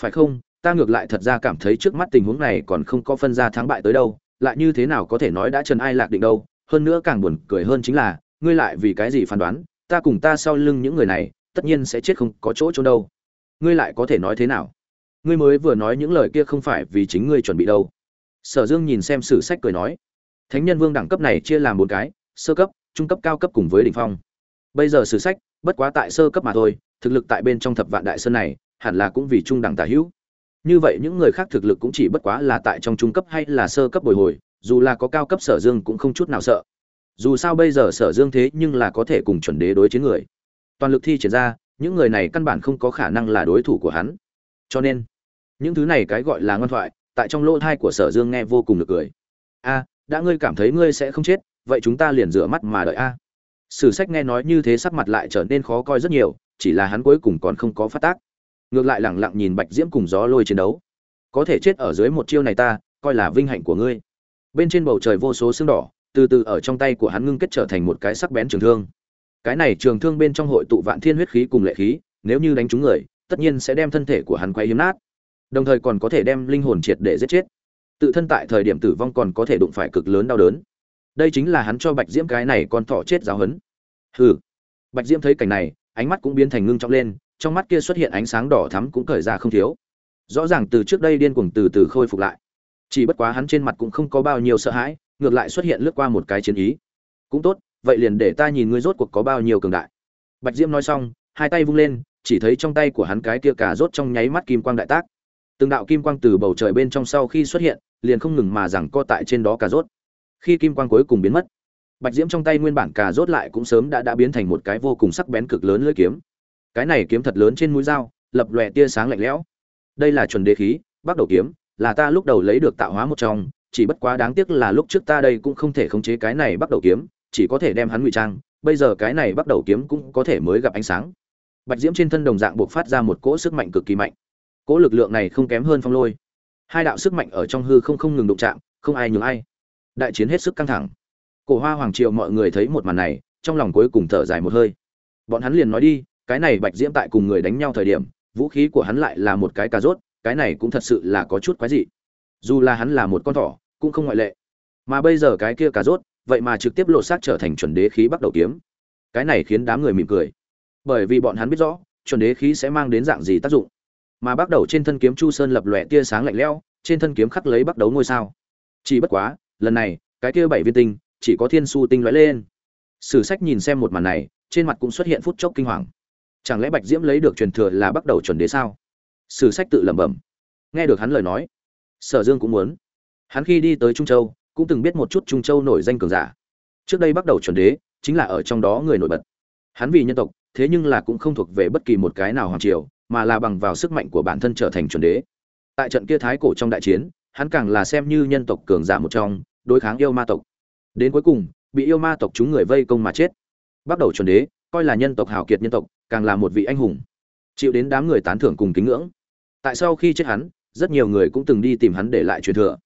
Phải không? Ta ngược lại thật ra cảm thấy trước mắt tình huống này còn không có phân ra thắng bại tới đâu, lại như thế nào có thể nói đã trần ai lạc định đâu, hơn nữa càng buồn cười hơn chính là, ngươi lại vì cái gì phán đoán, ta cùng ta sau lưng những người này tất nhiên sẽ chết không có chỗ trốn đâu. Ngươi lại có thể nói thế nào? Ngươi mới vừa nói những lời kia không phải vì chính ngươi chuẩn bị đâu. Sở dương nhìn xem sử sách cười nói, thánh nhân vương đẳng cấp này chia làm bốn cái, sơ cấp, trung cấp, cao cấp cùng với đỉnh phong. Bây giờ sử sách, bất quá tại sơ cấp mà thôi, thực lực tại bên trong thập vạn đại sơn này, hẳn là cũng vì trung đẳng tả hữu. Như vậy những người khác thực lực cũng chỉ bất quá là tại trong trung cấp hay là sơ cấp bồi hồi, dù là có cao cấp sở dương cũng không chút nào sợ. Dù sao bây giờ sở dương thế nhưng là có thể cùng chuẩn đế đối chiến người toàn lực thi triển ra, những người này căn bản không có khả năng là đối thủ của hắn. Cho nên, những thứ này cái gọi là ngoan thoại, tại trong lỗ thai của sở dương nghe vô cùng được cười. A, đã ngươi cảm thấy ngươi sẽ không chết, vậy chúng ta liền rửa mắt mà đợi a. Sử sách nghe nói như thế sắc mặt lại trở nên khó coi rất nhiều, chỉ là hắn cuối cùng còn không có phát tác. Ngược lại lẳng lặng nhìn bạch diễm cùng gió lôi chiến đấu. Có thể chết ở dưới một chiêu này ta, coi là vinh hạnh của ngươi. Bên trên bầu trời vô số xương đỏ, từ từ ở trong tay của hắn ngưng kết trở thành một cái sắc bén trường thương cái này trường thương bên trong hội tụ vạn thiên huyết khí cùng lệ khí, nếu như đánh trúng người, tất nhiên sẽ đem thân thể của hắn quay hiếm nát. Đồng thời còn có thể đem linh hồn triệt để giết chết. Tự thân tại thời điểm tử vong còn có thể đụng phải cực lớn đau đớn. Đây chính là hắn cho bạch diễm cái này con thỏ chết giáo hấn hừ. Bạch diễm thấy cảnh này, ánh mắt cũng biến thành ngưng trọng lên, trong mắt kia xuất hiện ánh sáng đỏ thắm cũng cởi ra không thiếu. Rõ ràng từ trước đây điên cuồng từ từ khôi phục lại. Chỉ bất quá hắn trên mặt cũng không có bao nhiêu sợ hãi, ngược lại xuất hiện lướt qua một cái chiến ý. Cũng tốt vậy liền để ta nhìn ngươi rốt cuộc có bao nhiêu cường đại. Bạch diễm nói xong, hai tay vung lên, chỉ thấy trong tay của hắn cái kia cả rốt trong nháy mắt kim quang đại tác. Từng đạo kim quang từ bầu trời bên trong sau khi xuất hiện, liền không ngừng mà rằng co tại trên đó cả rốt. Khi kim quang cuối cùng biến mất, bạch diễm trong tay nguyên bản cà rốt lại cũng sớm đã đã biến thành một cái vô cùng sắc bén cực lớn lưỡi kiếm. Cái này kiếm thật lớn trên mũi dao, lập lòe tia sáng lạnh lẽo. Đây là chuẩn đế khí, bắt đầu kiếm, là ta lúc đầu lấy được tạo hóa một trong, chỉ bất quá đáng tiếc là lúc trước ta đây cũng không thể khống chế cái này bắt đầu kiếm chỉ có thể đem hắn ngụy trang, bây giờ cái này bắt đầu kiếm cũng có thể mới gặp ánh sáng. Bạch diễm trên thân đồng dạng buộc phát ra một cỗ sức mạnh cực kỳ mạnh. Cỗ lực lượng này không kém hơn phong lôi. Hai đạo sức mạnh ở trong hư không không ngừng đụng chạm, không ai nhường ai. Đại chiến hết sức căng thẳng. Cổ hoa hoàng triều mọi người thấy một màn này, trong lòng cuối cùng thở dài một hơi. Bọn hắn liền nói đi, cái này bạch diễm tại cùng người đánh nhau thời điểm, vũ khí của hắn lại là một cái cà rốt, cái này cũng thật sự là có chút quái dị. Dù là hắn là một con thỏ, cũng không ngoại lệ. Mà bây giờ cái kia cà rốt vậy mà trực tiếp lộ xác trở thành chuẩn đế khí bắt đầu kiếm. Cái này khiến đám người mỉm cười. Bởi vì bọn hắn biết rõ, chuẩn đế khí sẽ mang đến dạng gì tác dụng. Mà bắt đầu trên thân kiếm chu sơn lập lòe tia sáng lạnh lẽo, trên thân kiếm khắc lấy bắt đầu ngôi sao. Chỉ bất quá, lần này, cái kia bảy viên tinh, chỉ có thiên su tinh lóe lên. Sử sách nhìn xem một màn này, trên mặt cũng xuất hiện phút chốc kinh hoàng. Chẳng lẽ bạch diễm lấy được truyền thừa là bắt đầu chuẩn đế sao? Sử sách tự lẩm bẩm. Nghe được hắn lời nói, sở dương cũng muốn. Hắn khi đi tới trung châu cũng từng biết một chút trung châu nổi danh cường giả. Trước đây bắt đầu chuẩn đế, chính là ở trong đó người nổi bật. Hắn vì nhân tộc, thế nhưng là cũng không thuộc về bất kỳ một cái nào hoàng triều, mà là bằng vào sức mạnh của bản thân trở thành chuẩn đế. Tại trận kia thái cổ trong đại chiến, hắn càng là xem như nhân tộc cường giả một trong, đối kháng yêu ma tộc. Đến cuối cùng, bị yêu ma tộc chúng người vây công mà chết. Bắt đầu chuẩn đế, coi là nhân tộc hào kiệt nhân tộc, càng là một vị anh hùng. Chịu đến đám người tán thưởng cùng kính ngưỡng. Tại sau khi chết hắn, rất nhiều người cũng từng đi tìm hắn để lại truyền thừa.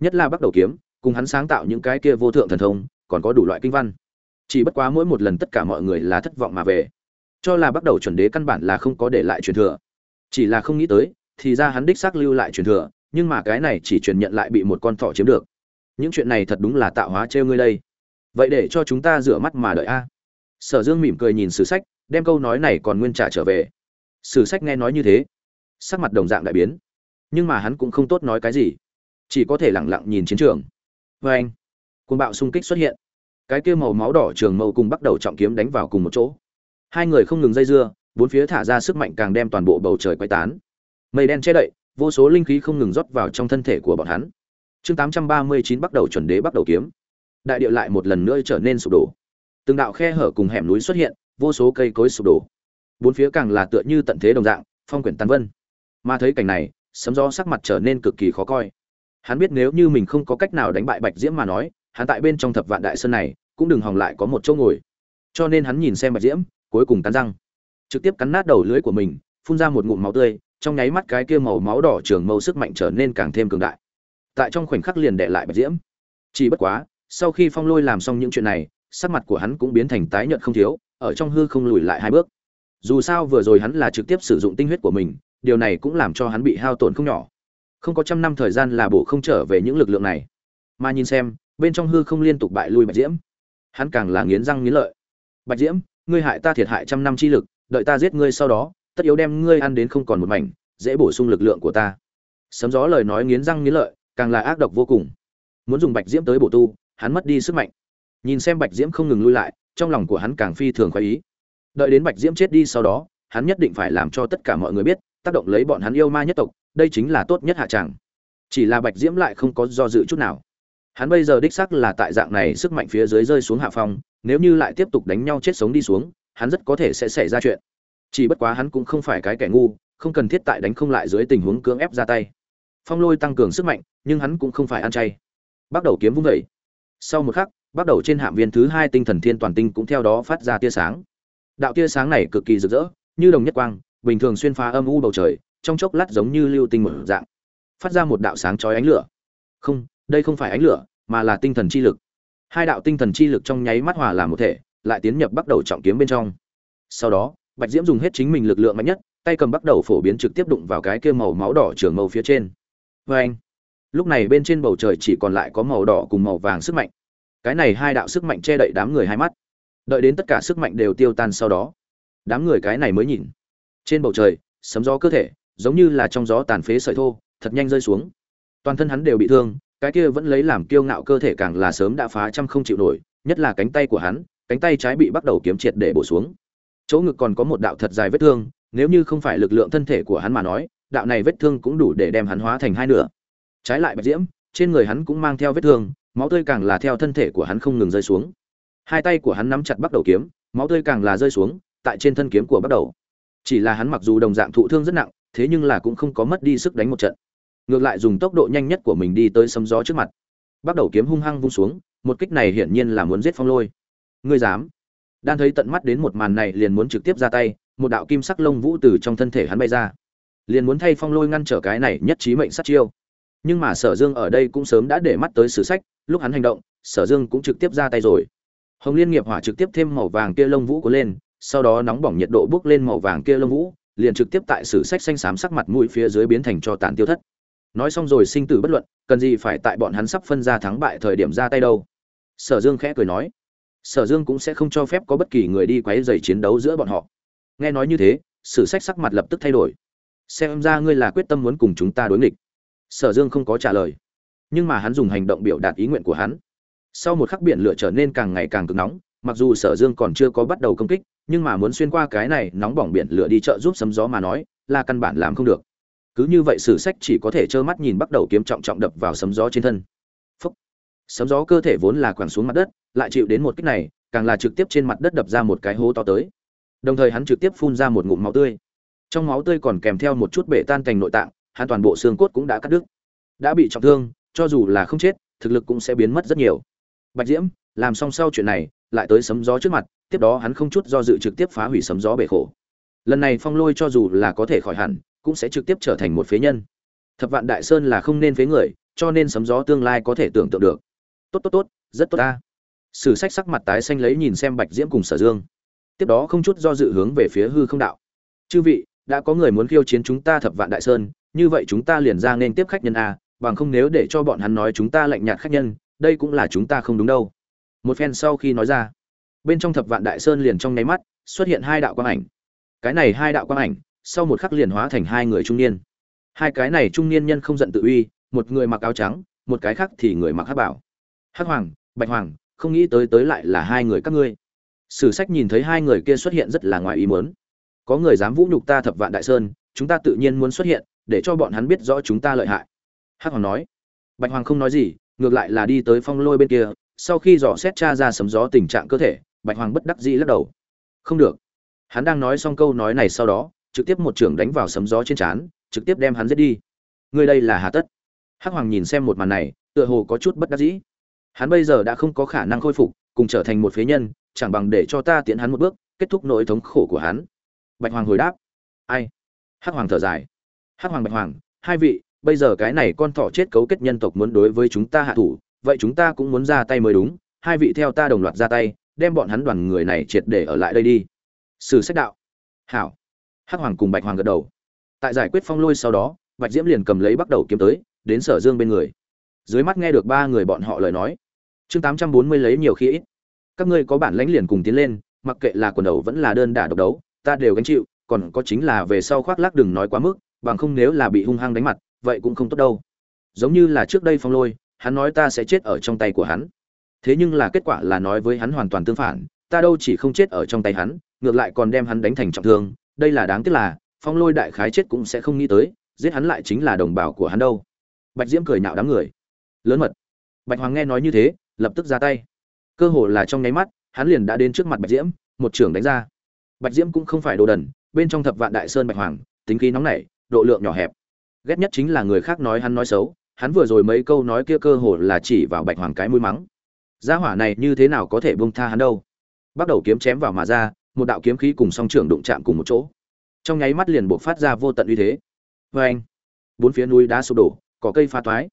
Nhất là bắt đầu kiếm cùng hắn sáng tạo những cái kia vô thượng thần thông, còn có đủ loại kinh văn. Chỉ bất quá mỗi một lần tất cả mọi người là thất vọng mà về. Cho là bắt đầu chuẩn đế căn bản là không có để lại truyền thừa. Chỉ là không nghĩ tới, thì ra hắn đích xác lưu lại truyền thừa, nhưng mà cái này chỉ truyền nhận lại bị một con thỏ chiếm được. Những chuyện này thật đúng là tạo hóa trêu ngươi đây. Vậy để cho chúng ta rửa mắt mà đợi a. Sở dương mỉm cười nhìn sử sách, đem câu nói này còn nguyên trả trở về. Sử sách nghe nói như thế, sắc mặt đồng dạng đại biến. Nhưng mà hắn cũng không tốt nói cái gì. Chỉ có thể lẳng lặng nhìn chiến trường vê anh côn bạo xung kích xuất hiện. Cái kia màu máu đỏ trường mâu cùng bắt đầu trọng kiếm đánh vào cùng một chỗ. Hai người không ngừng dây dưa, bốn phía thả ra sức mạnh càng đem toàn bộ bầu trời quay tán. Mây đen che đậy, vô số linh khí không ngừng rót vào trong thân thể của bọn hắn. Chương tám trăm ba mươi chín bắt đầu chuẩn đế bắt đầu kiếm. Đại địa lại một lần nữa trở nên sụp đổ. Từng đạo khe hở cùng hẻm núi xuất hiện, vô số cây cối sụp đổ. Bốn phía càng là tựa như tận thế đồng dạng, phong quyển tàn vân. Mà thấy cảnh này, sấm gió sắc mặt trở nên cực kỳ khó coi hắn biết nếu như mình không có cách nào đánh bại bạch diễm mà nói, hắn tại bên trong thập vạn đại sơn này, cũng đừng hòng lại có một chỗ ngồi. Cho nên hắn nhìn xem bạch diễm, cuối cùng cắn răng. Trực tiếp cắn nát đầu lưỡi của mình, phun ra một ngụm máu tươi, trong nháy mắt cái kia màu máu đỏ trường mâu sức mạnh trở nên càng thêm cường đại. Tại trong khoảnh khắc liền đệ lại bạch diễm. Chỉ bất quá, sau khi phong lôi làm xong những chuyện này, sắc mặt của hắn cũng biến thành tái nhợt không thiếu, ở trong hư không lùi lại hai bước. Dù sao vừa rồi hắn là trực tiếp sử dụng tinh huyết của mình, điều này cũng làm cho hắn bị hao tổn không nhỏ không có trăm năm thời gian là bổ không trở về những lực lượng này. Mà nhìn xem, bên trong hư không liên tục bại lui bạch diễm. Hắn càng là nghiến răng nghiến lợi. Bạch diễm, ngươi hại ta thiệt hại trăm năm chi lực, đợi ta giết ngươi sau đó, tất yếu đem ngươi ăn đến không còn một mảnh, dễ bổ sung lực lượng của ta. Sấm gió lời nói nghiến răng nghiến lợi, càng là ác độc vô cùng. Muốn dùng bạch diễm tới bổ tu, hắn mất đi sức mạnh. Nhìn xem bạch diễm không ngừng lui lại, trong lòng của hắn càng phi thường khoái ý. Đợi đến bạch diễm chết đi sau đó, hắn nhất định phải làm cho tất cả mọi người biết tác động lấy bọn hắn yêu ma nhất tộc, đây chính là tốt nhất hạ tràng chỉ là bạch diễm lại không có do dự chút nào. Hắn bây giờ đích sắc là tại dạng này sức mạnh phía dưới rơi xuống hạ phong, nếu như lại tiếp tục đánh nhau chết sống đi xuống, hắn rất có thể sẽ xảy ra chuyện. Chỉ bất quá hắn cũng không phải cái kẻ ngu, không cần thiết tại đánh không lại dưới tình huống cưỡng ép ra tay. Phong lôi tăng cường sức mạnh, nhưng hắn cũng không phải ăn chay. Bắt đầu kiếm vung vẩy sau một khắc, bắt đầu trên hạm viên thứ hai tinh thần thiên toàn tinh cũng theo đó phát ra tia sáng. Đạo tia sáng này cực kỳ rực rỡ, như đồng nhất quang bình thường xuyên phá âm u bầu trời, trong chốc lát giống như lưu tinh một dạng, phát ra một đạo sáng chói ánh lửa. Không, đây không phải ánh lửa, mà là tinh thần chi lực. Hai đạo tinh thần chi lực trong nháy mắt hòa làm một thể, lại tiến nhập bắt đầu trọng kiếm bên trong. Sau đó, bạch diễm dùng hết chính mình lực lượng mạnh nhất, tay cầm bắt đầu phổ biến trực tiếp đụng vào cái kia màu máu đỏ trường màu phía trên. Vê anh, lúc này bên trên bầu trời chỉ còn lại có màu đỏ cùng màu vàng sức mạnh. Cái này hai đạo sức mạnh che đậy đám người hai mắt. Đợi đến tất cả sức mạnh đều tiêu tan sau đó, đám người cái này mới nhìn trên bầu trời, sấm gió cơ thể, giống như là trong gió tàn phế sợi thô, thật nhanh rơi xuống. Toàn thân hắn đều bị thương, cái kia vẫn lấy làm kiêu ngạo cơ thể càng là sớm đã phá trăm không chịu nổi, nhất là cánh tay của hắn, cánh tay trái bị bắt đầu kiếm triệt để bổ xuống. Chỗ ngực còn có một đạo thật dài vết thương, nếu như không phải lực lượng thân thể của hắn mà nói, đạo này vết thương cũng đủ để đem hắn hóa thành hai nửa. Trái lại bạch diễm, trên người hắn cũng mang theo vết thương, máu tươi càng là theo thân thể của hắn không ngừng rơi xuống. Hai tay của hắn nắm chặt bắt đầu kiếm, máu tươi càng là rơi xuống, tại trên thân kiếm của bắt đầu chỉ là hắn mặc dù đồng dạng thụ thương rất nặng, thế nhưng là cũng không có mất đi sức đánh một trận. Ngược lại dùng tốc độ nhanh nhất của mình đi tới sấm gió trước mặt. Bắt đầu kiếm hung hăng vung xuống, một kích này hiển nhiên là muốn giết phong lôi. Ngươi dám? Đan thấy tận mắt đến một màn này liền muốn trực tiếp ra tay, một đạo kim sắc lông vũ từ trong thân thể hắn bay ra. Liền muốn thay phong lôi ngăn trở cái này nhất trí mệnh sát chiêu. Nhưng mà sở dương ở đây cũng sớm đã để mắt tới sử sách, lúc hắn hành động, sở dương cũng trực tiếp ra tay rồi. Hồng liên nghiệp hỏa trực tiếp thêm màu vàng kia lông vũ có lên sau đó nóng bỏng nhiệt độ bước lên màu vàng kia lông vũ, liền trực tiếp tại sử sách xanh xám sắc mặt mũi phía dưới biến thành cho tàn tiêu thất. Nói xong rồi sinh tử bất luận, cần gì phải tại bọn hắn sắp phân ra thắng bại thời điểm ra tay đâu. Sở dương khẽ cười nói, sở dương cũng sẽ không cho phép có bất kỳ người đi quấy rầy chiến đấu giữa bọn họ. Nghe nói như thế, sử sách sắc mặt lập tức thay đổi. Xem ra ngươi là quyết tâm muốn cùng chúng ta đối nghịch. Sở dương không có trả lời, nhưng mà hắn dùng hành động biểu đạt ý nguyện của hắn. Sau một khắc biển lửa trở nên càng ngày càng cực nóng, mặc dù sở dương còn chưa có bắt đầu công kích nhưng mà muốn xuyên qua cái này nóng bỏng biển lửa đi chợ giúp sấm gió mà nói, là căn bản làm không được. Cứ như vậy sử sách chỉ có thể trơ mắt nhìn bắt đầu kiếm trọng trọng đập vào sấm gió trên thân. Phúc. sấm gió cơ thể vốn là quẳng xuống mặt đất, lại chịu đến một kích này, càng là trực tiếp trên mặt đất đập ra một cái hố to tới. Đồng thời hắn trực tiếp phun ra một ngụm máu tươi. Trong máu tươi còn kèm theo một chút bể tan cành nội tạng, hắn toàn bộ xương cốt cũng đã cắt đứt. Đã bị trọng thương, cho dù là không chết, thực lực cũng sẽ biến mất rất nhiều. Bạch diễm, làm xong sau chuyện này, lại tới sấm gió trước mặt tiếp đó hắn không chút do dự trực tiếp phá hủy sấm gió bể khổ. Lần này phong lôi cho dù là có thể khỏi hẳn, cũng sẽ trực tiếp trở thành một phế nhân. Thập vạn đại sơn là không nên phế người, cho nên sấm gió tương lai có thể tưởng tượng được. Tốt tốt tốt, rất tốt ta. Sử sách sắc mặt tái xanh lấy nhìn xem bạch diễm cùng sở dương. Tiếp đó không chút do dự hướng về phía hư không đạo. Chư vị, đã có người muốn khiêu chiến chúng ta thập vạn đại sơn, như vậy chúng ta liền ra nên tiếp khách nhân a, bằng không nếu để cho bọn hắn nói chúng ta lạnh nhạt khách nhân, đây cũng là chúng ta không đúng đâu. Một phen sau khi nói ra bên trong thập vạn đại sơn liền trong nháy mắt xuất hiện hai đạo quang ảnh. Cái này hai đạo quang ảnh sau một khắc liền hóa thành hai người trung niên. Hai cái này trung niên nhân không giận tự uy, một người mặc áo trắng, một cái khác thì người mặc hắc bảo. Hắc hoàng, bạch hoàng, không nghĩ tới tới lại là hai người các ngươi. Sử sách nhìn thấy hai người kia xuất hiện rất là ngoài ý muốn. Có người dám vũ nhục ta thập vạn đại sơn, chúng ta tự nhiên muốn xuất hiện, để cho bọn hắn biết rõ chúng ta lợi hại. Hắc hoàng nói. Bạch hoàng không nói gì, ngược lại là đi tới phong lôi bên kia, sau khi dò xét cha ra sấm gió tình trạng cơ thể bạch hoàng bất đắc dĩ lắc đầu. Không được. Hắn đang nói xong câu nói này sau đó, trực tiếp một trưởng đánh vào sấm gió trên trán, trực tiếp đem hắn giết đi. Ngươi đây là hà tất. Hắc hoàng nhìn xem một màn này, tựa hồ có chút bất đắc dĩ. Hắn bây giờ đã không có khả năng khôi phục, cùng trở thành một phế nhân, chẳng bằng để cho ta tiễn hắn một bước, kết thúc nỗi thống khổ của hắn. Bạch hoàng hồi đáp. Ai? Hắc hoàng thở dài. Hắc hoàng bạch hoàng, hai vị, bây giờ cái này con thỏ chết cấu kết nhân tộc muốn đối với chúng ta hạ thủ, vậy chúng ta cũng muốn ra tay mới đúng. Hai vị theo ta đồng loạt ra tay đem bọn hắn đoàn người này triệt để ở lại đây đi. Sử sách đạo. Hảo. Hắc hoàng cùng bạch hoàng gật đầu. Tại giải quyết phong lôi sau đó, bạch diễm liền cầm lấy bắt đầu kiếm tới, đến sở dương bên người. Dưới mắt nghe được ba người bọn họ lời nói. Chương tám trăm bốn mươi lấy nhiều khi ít. Các ngươi có bản lãnh liền cùng tiến lên, mặc kệ là quần đầu vẫn là đơn đả độc đấu, ta đều gánh chịu, còn có chính là về sau khoác lác đừng nói quá mức, bằng không nếu là bị hung hăng đánh mặt, vậy cũng không tốt đâu. Giống như là trước đây phong lôi, hắn nói ta sẽ chết ở trong tay của hắn thế nhưng là kết quả là nói với hắn hoàn toàn tương phản, ta đâu chỉ không chết ở trong tay hắn, ngược lại còn đem hắn đánh thành trọng thương, đây là đáng tiếc là, phong lôi đại khái chết cũng sẽ không nghĩ tới, giết hắn lại chính là đồng bào của hắn đâu. Bạch diễm cười nhạo đám người. Lớn mật. Bạch hoàng nghe nói như thế, lập tức ra tay. Cơ hồ là trong nháy mắt, hắn liền đã đến trước mặt bạch diễm, một trưởng đánh ra. Bạch diễm cũng không phải đồ đần, bên trong thập vạn đại sơn bạch hoàng, tính khí nóng nảy, độ lượng nhỏ hẹp. Ghét nhất chính là người khác nói hắn nói xấu, hắn vừa rồi mấy câu nói kia cơ hồ là chỉ vào bạch hoàng cái mũi mắng gia hỏa này như thế nào có thể buông tha hắn đâu? Bắt đầu kiếm chém vào mà ra, một đạo kiếm khí cùng song trưởng đụng chạm cùng một chỗ. Trong nháy mắt liền buộc phát ra vô tận uy thế. Vê anh bốn phía núi đá sụp đổ có cây pha toái.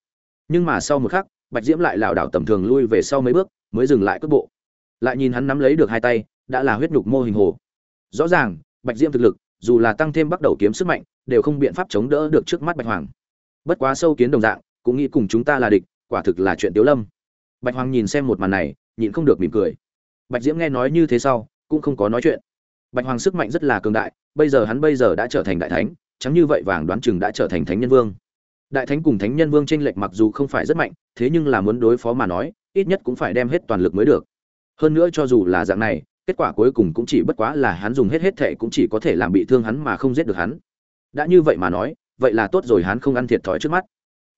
Nhưng mà sau một khắc, bạch diễm lại lảo đảo tầm thường lui về sau mấy bước, mới dừng lại cước bộ. Lại nhìn hắn nắm lấy được hai tay, đã là huyết nhục mô hình hồ. Rõ ràng, bạch diễm thực lực, dù là tăng thêm bắt đầu kiếm sức mạnh, đều không biện pháp chống đỡ được trước mắt bạch hoàng. Bất quá sâu kiến đồng dạng, cũng nghĩ cùng chúng ta là địch, quả thực là chuyện tiếu lâm bạch hoàng nhìn xem một màn này, nhịn không được mỉm cười. Bạch diễm nghe nói như thế sau, cũng không có nói chuyện. Bạch hoàng sức mạnh rất là cường đại, bây giờ hắn bây giờ đã trở thành đại thánh, chẳng như vậy vàng đoán chừng đã trở thành thánh nhân vương. Đại thánh cùng thánh nhân vương tranh lệch mặc dù không phải rất mạnh, thế nhưng là muốn đối phó mà nói, ít nhất cũng phải đem hết toàn lực mới được. Hơn nữa cho dù là dạng này, kết quả cuối cùng cũng chỉ bất quá là hắn dùng hết hết thệ cũng chỉ có thể làm bị thương hắn mà không giết được hắn. Đã như vậy mà nói, vậy là tốt rồi hắn không ăn thiệt thòi trước mắt.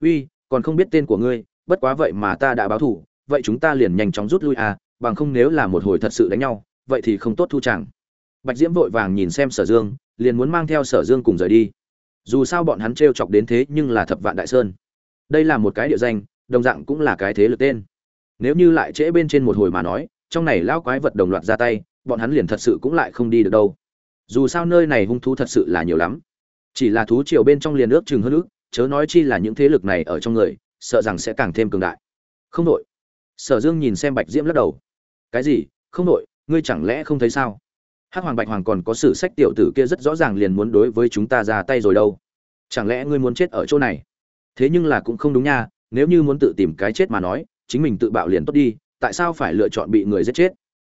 Uy, còn không biết tên của ngươi, bất quá vậy mà ta đã báo thủ vậy chúng ta liền nhanh chóng rút lui à bằng không nếu là một hồi thật sự đánh nhau, vậy thì không tốt thu chẳng. Bạch diễm vội vàng nhìn xem sở dương, liền muốn mang theo sở dương cùng rời đi. Dù sao bọn hắn t r e o chọc đến thế nhưng là thập vạn đại sơn. Đây là một cái địa danh, đồng dạng cũng là cái thế lực tên. Nếu như lại trễ bên trên một hồi mà nói, trong này lão quái vật đồng loạt ra tay, bọn hắn liền thật sự cũng lại không đi được đâu. Dù sao nơi này hung thú thật sự là nhiều lắm. Chỉ là thú triều bên trong liền ước chừng hơn ước, chớ nói chi là những thế lực này ở trong người, sợ rằng sẽ càng thêm cường đại. Không đội sở dương nhìn xem bạch diễm lắc đầu. Cái gì? Không nội ngươi chẳng lẽ không thấy sao? Hắc hoàng bạch hoàng còn có sử sách tiểu tử kia rất rõ ràng liền muốn đối với chúng ta ra tay rồi đâu. Chẳng lẽ ngươi muốn chết ở chỗ này? Thế nhưng là cũng không đúng nha, nếu như muốn tự tìm cái chết mà nói, chính mình tự bạo liền tốt đi, tại sao phải lựa chọn bị người giết chết?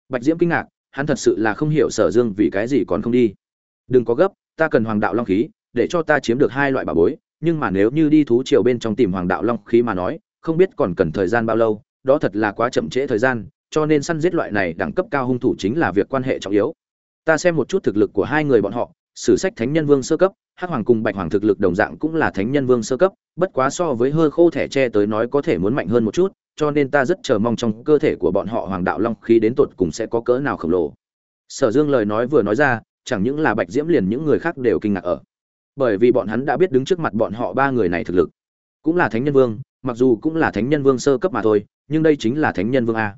Bạch diễm kinh ngạc, hắn thật sự là không hiểu sở dương vì cái gì còn không đi. Đừng có gấp, ta cần hoàng đạo long khí, để cho ta chiếm được hai loại bà bối, nhưng mà nếu như đi thú triều bên trong tìm hoàng đạo long khí mà nói, không biết còn cần thời gian bao lâu đó thật là quá chậm trễ thời gian, cho nên săn giết loại này đẳng cấp cao hung thủ chính là việc quan hệ trọng yếu. Ta xem một chút thực lực của hai người bọn họ, sử sách thánh nhân vương sơ cấp, hắc hoàng cùng bạch hoàng thực lực đồng dạng cũng là thánh nhân vương sơ cấp, bất quá so với hơ khô thẻ tre tới nói có thể muốn mạnh hơn một chút, cho nên ta rất chờ mong trong cơ thể của bọn họ hoàng đạo long khí đến tột cùng sẽ có cỡ nào khổng lồ. Sở dương lời nói vừa nói ra, chẳng những là bạch diễm liền những người khác đều kinh ngạc ở. Bởi vì bọn hắn đã biết đứng trước mặt bọn họ ba người này thực lực. Cũng là thánh nhân vương, mặc dù cũng là thánh nhân vương sơ cấp mà thôi nhưng đây chính là thánh nhân vương a.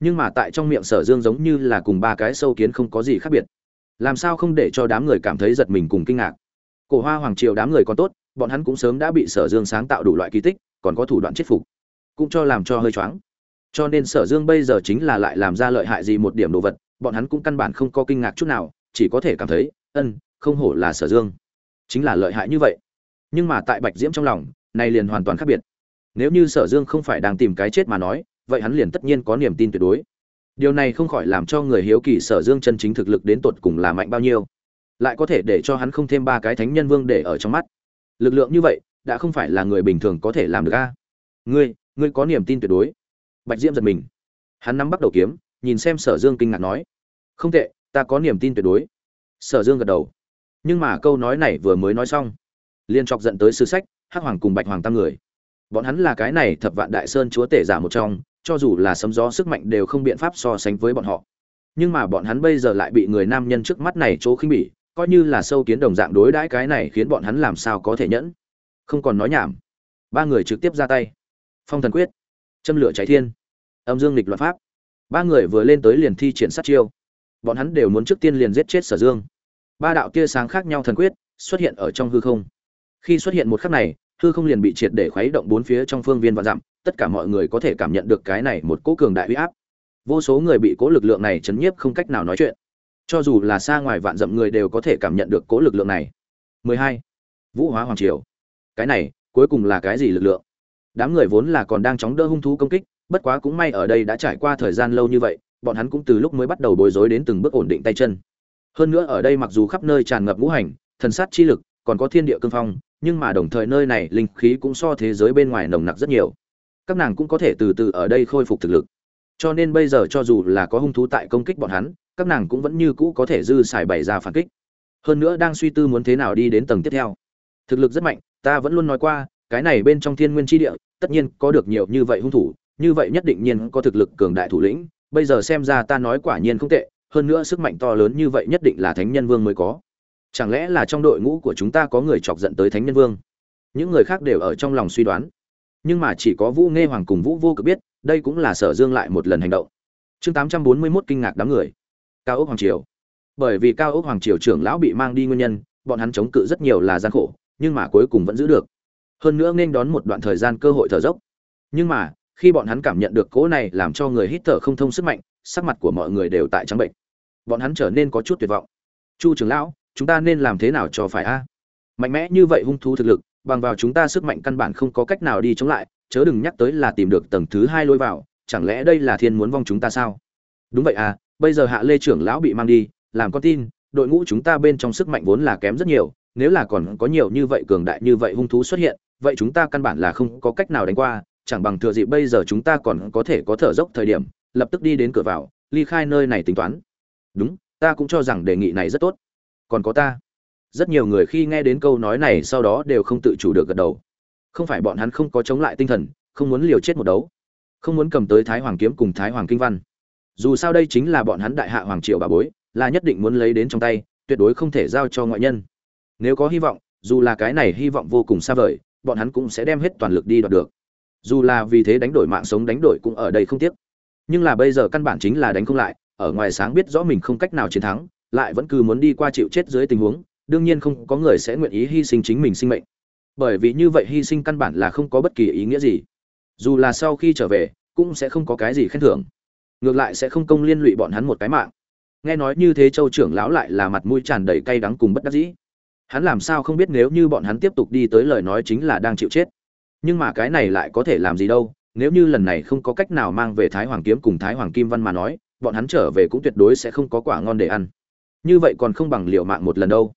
Nhưng mà tại trong miệng sở dương giống như là cùng ba cái sâu kiến không có gì khác biệt. Làm sao không để cho đám người cảm thấy giật mình cùng kinh ngạc? Cổ hoa hoàng triều đám người còn tốt, bọn hắn cũng sớm đã bị sở dương sáng tạo đủ loại kỳ tích, còn có thủ đoạn chết phục, cũng cho làm cho hơi choáng. Cho nên sở dương bây giờ chính là lại làm ra lợi hại gì một điểm đồ vật, bọn hắn cũng căn bản không có kinh ngạc chút nào, chỉ có thể cảm thấy, ân, không hổ là sở dương, chính là lợi hại như vậy. Nhưng mà tại bạch diễm trong lòng, này liền hoàn toàn khác biệt nếu như sở dương không phải đang tìm cái chết mà nói, vậy hắn liền tất nhiên có niềm tin tuyệt đối. Điều này không khỏi làm cho người hiếu kỳ sở dương chân chính thực lực đến tột cùng là mạnh bao nhiêu. Lại có thể để cho hắn không thêm ba cái thánh nhân vương để ở trong mắt. Lực lượng như vậy, đã không phải là người bình thường có thể làm được a. Ngươi ngươi có niềm tin tuyệt đối. Bạch diễm giật mình. Hắn nắm bắt đầu kiếm, nhìn xem sở dương kinh ngạc nói. Không tệ, ta có niềm tin tuyệt đối. Sở dương gật đầu. Nhưng mà câu nói này vừa mới nói xong liên chọc dẫn tới sư sách, hắc hoàng cùng bạch hoàng tam người bọn hắn là cái này thập vạn đại sơn chúa tể giả một trong, cho dù là sấm gió sức mạnh đều không biện pháp so sánh với bọn họ. Nhưng mà bọn hắn bây giờ lại bị người nam nhân trước mắt này chỗ khinh bỉ, coi như là sâu kiến đồng dạng đối đãi cái này khiến bọn hắn làm sao có thể nhẫn. Không còn nói nhảm. Ba người trực tiếp ra tay. Phong thần quyết. Châm lửa cháy thiên. Âm dương lịch luật pháp. Ba người vừa lên tới liền thi triển sát chiêu. Bọn hắn đều muốn trước tiên liền giết chết sở dương. Ba đạo tia sáng khác nhau thần quyết xuất hiện ở trong hư không. Khi xuất hiện một khắc này hư không liền bị triệt để khuấy động bốn phía trong phương viên và dặm, tất cả mọi người có thể cảm nhận được cái này một cỗ cường đại uy áp. Vô số người bị cỗ lực lượng này chấn nhiếp không cách nào nói chuyện. Cho dù là xa ngoài vạn dặm người đều có thể cảm nhận được cỗ lực lượng này. 12. vũ hóa hoàng triều. Cái này, cuối cùng là cái gì lực lượng? Đám người vốn là còn đang chóng đỡ hung thú công kích, bất quá cũng may ở đây đã trải qua thời gian lâu như vậy, bọn hắn cũng từ lúc mới bắt đầu bối rối đến từng bước ổn định tay chân. Hơn nữa ở đây mặc dù khắp nơi tràn ngập ngũ hành, thần sát chi lực, còn có thiên địa cương phong nhưng mà đồng thời nơi này linh khí cũng so thế giới bên ngoài nồng nặc rất nhiều. Các nàng cũng có thể từ từ ở đây khôi phục thực lực. Cho nên bây giờ cho dù là có hung thú tại công kích bọn hắn, các nàng cũng vẫn như cũ có thể dư xài bày ra phản kích. Hơn nữa đang suy tư muốn thế nào đi đến tầng tiếp theo. Thực lực rất mạnh, ta vẫn luôn nói qua, cái này bên trong thiên nguyên tri địa, tất nhiên có được nhiều như vậy hung thủ, như vậy nhất định nhiên có thực lực cường đại thủ lĩnh. Bây giờ xem ra ta nói quả nhiên không tệ, hơn nữa sức mạnh to lớn như vậy nhất định là thánh nhân vương mới có chẳng lẽ là trong đội ngũ của chúng ta có người chọc giận tới thánh nhân vương? Những người khác đều ở trong lòng suy đoán. Nhưng mà chỉ có vũ nghe hoàng cùng vũ vô cực biết, đây cũng là sở dương lại một lần hành động. Chương tám trăm bốn mươi 841 kinh ngạc đám người. Cao ốc hoàng triều. Bởi vì cao ốc hoàng triều trưởng lão bị mang đi nguyên nhân, bọn hắn chống cự rất nhiều là gian khổ, nhưng mà cuối cùng vẫn giữ được. Hơn nữa nên đón một đoạn thời gian cơ hội thở dốc. Nhưng mà, khi bọn hắn cảm nhận được cỗ này làm cho người hít thở không thông sức mạnh, sắc mặt của mọi người đều tại trắng bệnh. Bọn hắn trở nên có chút tuyệt vọng. Chu trưởng lão chúng ta nên làm thế nào cho phải a? Mạnh mẽ như vậy hung thú thực lực, bằng vào chúng ta sức mạnh căn bản không có cách nào đi chống lại, chớ đừng nhắc tới là tìm được tầng thứ hai lôi vào, chẳng lẽ đây là thiên muốn vong chúng ta sao? Đúng vậy à bây giờ hạ lê trưởng lão bị mang đi, làm con tin, đội ngũ chúng ta bên trong sức mạnh vốn là kém rất nhiều, nếu là còn có nhiều như vậy cường đại như vậy hung thú xuất hiện, vậy chúng ta căn bản là không có cách nào đánh qua, chẳng bằng thừa dịp bây giờ chúng ta còn có thể có thở dốc thời điểm, lập tức đi đến cửa vào, ly khai nơi này tính toán. Đúng, ta cũng cho rằng đề nghị này rất tốt còn có ta. Rất nhiều người khi nghe đến câu nói này sau đó đều không tự chủ được gật đầu. Không phải bọn hắn không có chống lại tinh thần, không muốn liều chết một đấu. Không muốn cầm tới thái hoàng kiếm cùng thái hoàng kinh văn. Dù sao đây chính là bọn hắn đại hạ hoàng Triệu bà bối, là nhất định muốn lấy đến trong tay, tuyệt đối không thể giao cho ngoại nhân. Nếu có hy vọng, dù là cái này hy vọng vô cùng xa vời, bọn hắn cũng sẽ đem hết toàn lực đi đoạt được. Dù là vì thế đánh đổi mạng sống đánh đổi cũng ở đây không tiếc. Nhưng là bây giờ căn bản chính là đánh không lại, ở ngoài sáng biết rõ mình không cách nào chiến thắng lại vẫn cứ muốn đi qua chịu chết dưới tình huống, đương nhiên không có người sẽ nguyện ý hy sinh chính mình sinh mệnh. Bởi vì như vậy hy sinh căn bản là không có bất kỳ ý nghĩa gì. Dù là sau khi trở về, cũng sẽ không có cái gì khen thưởng. Ngược lại sẽ không công liên lụy bọn hắn một cái mạng. Nghe nói như thế châu trưởng lão lại là mặt mũi tràn đầy cay đắng cùng bất đắc dĩ. Hắn làm sao không biết nếu như bọn hắn tiếp tục đi tới lời nói chính là đang chịu chết. Nhưng mà cái này lại có thể làm gì đâu, nếu như lần này không có cách nào mang về thái hoàng kiếm cùng thái hoàng kim văn mà nói, bọn hắn trở về cũng tuyệt đối sẽ không có quả ngon để ăn như vậy còn không bằng liệu mạng một lần đâu.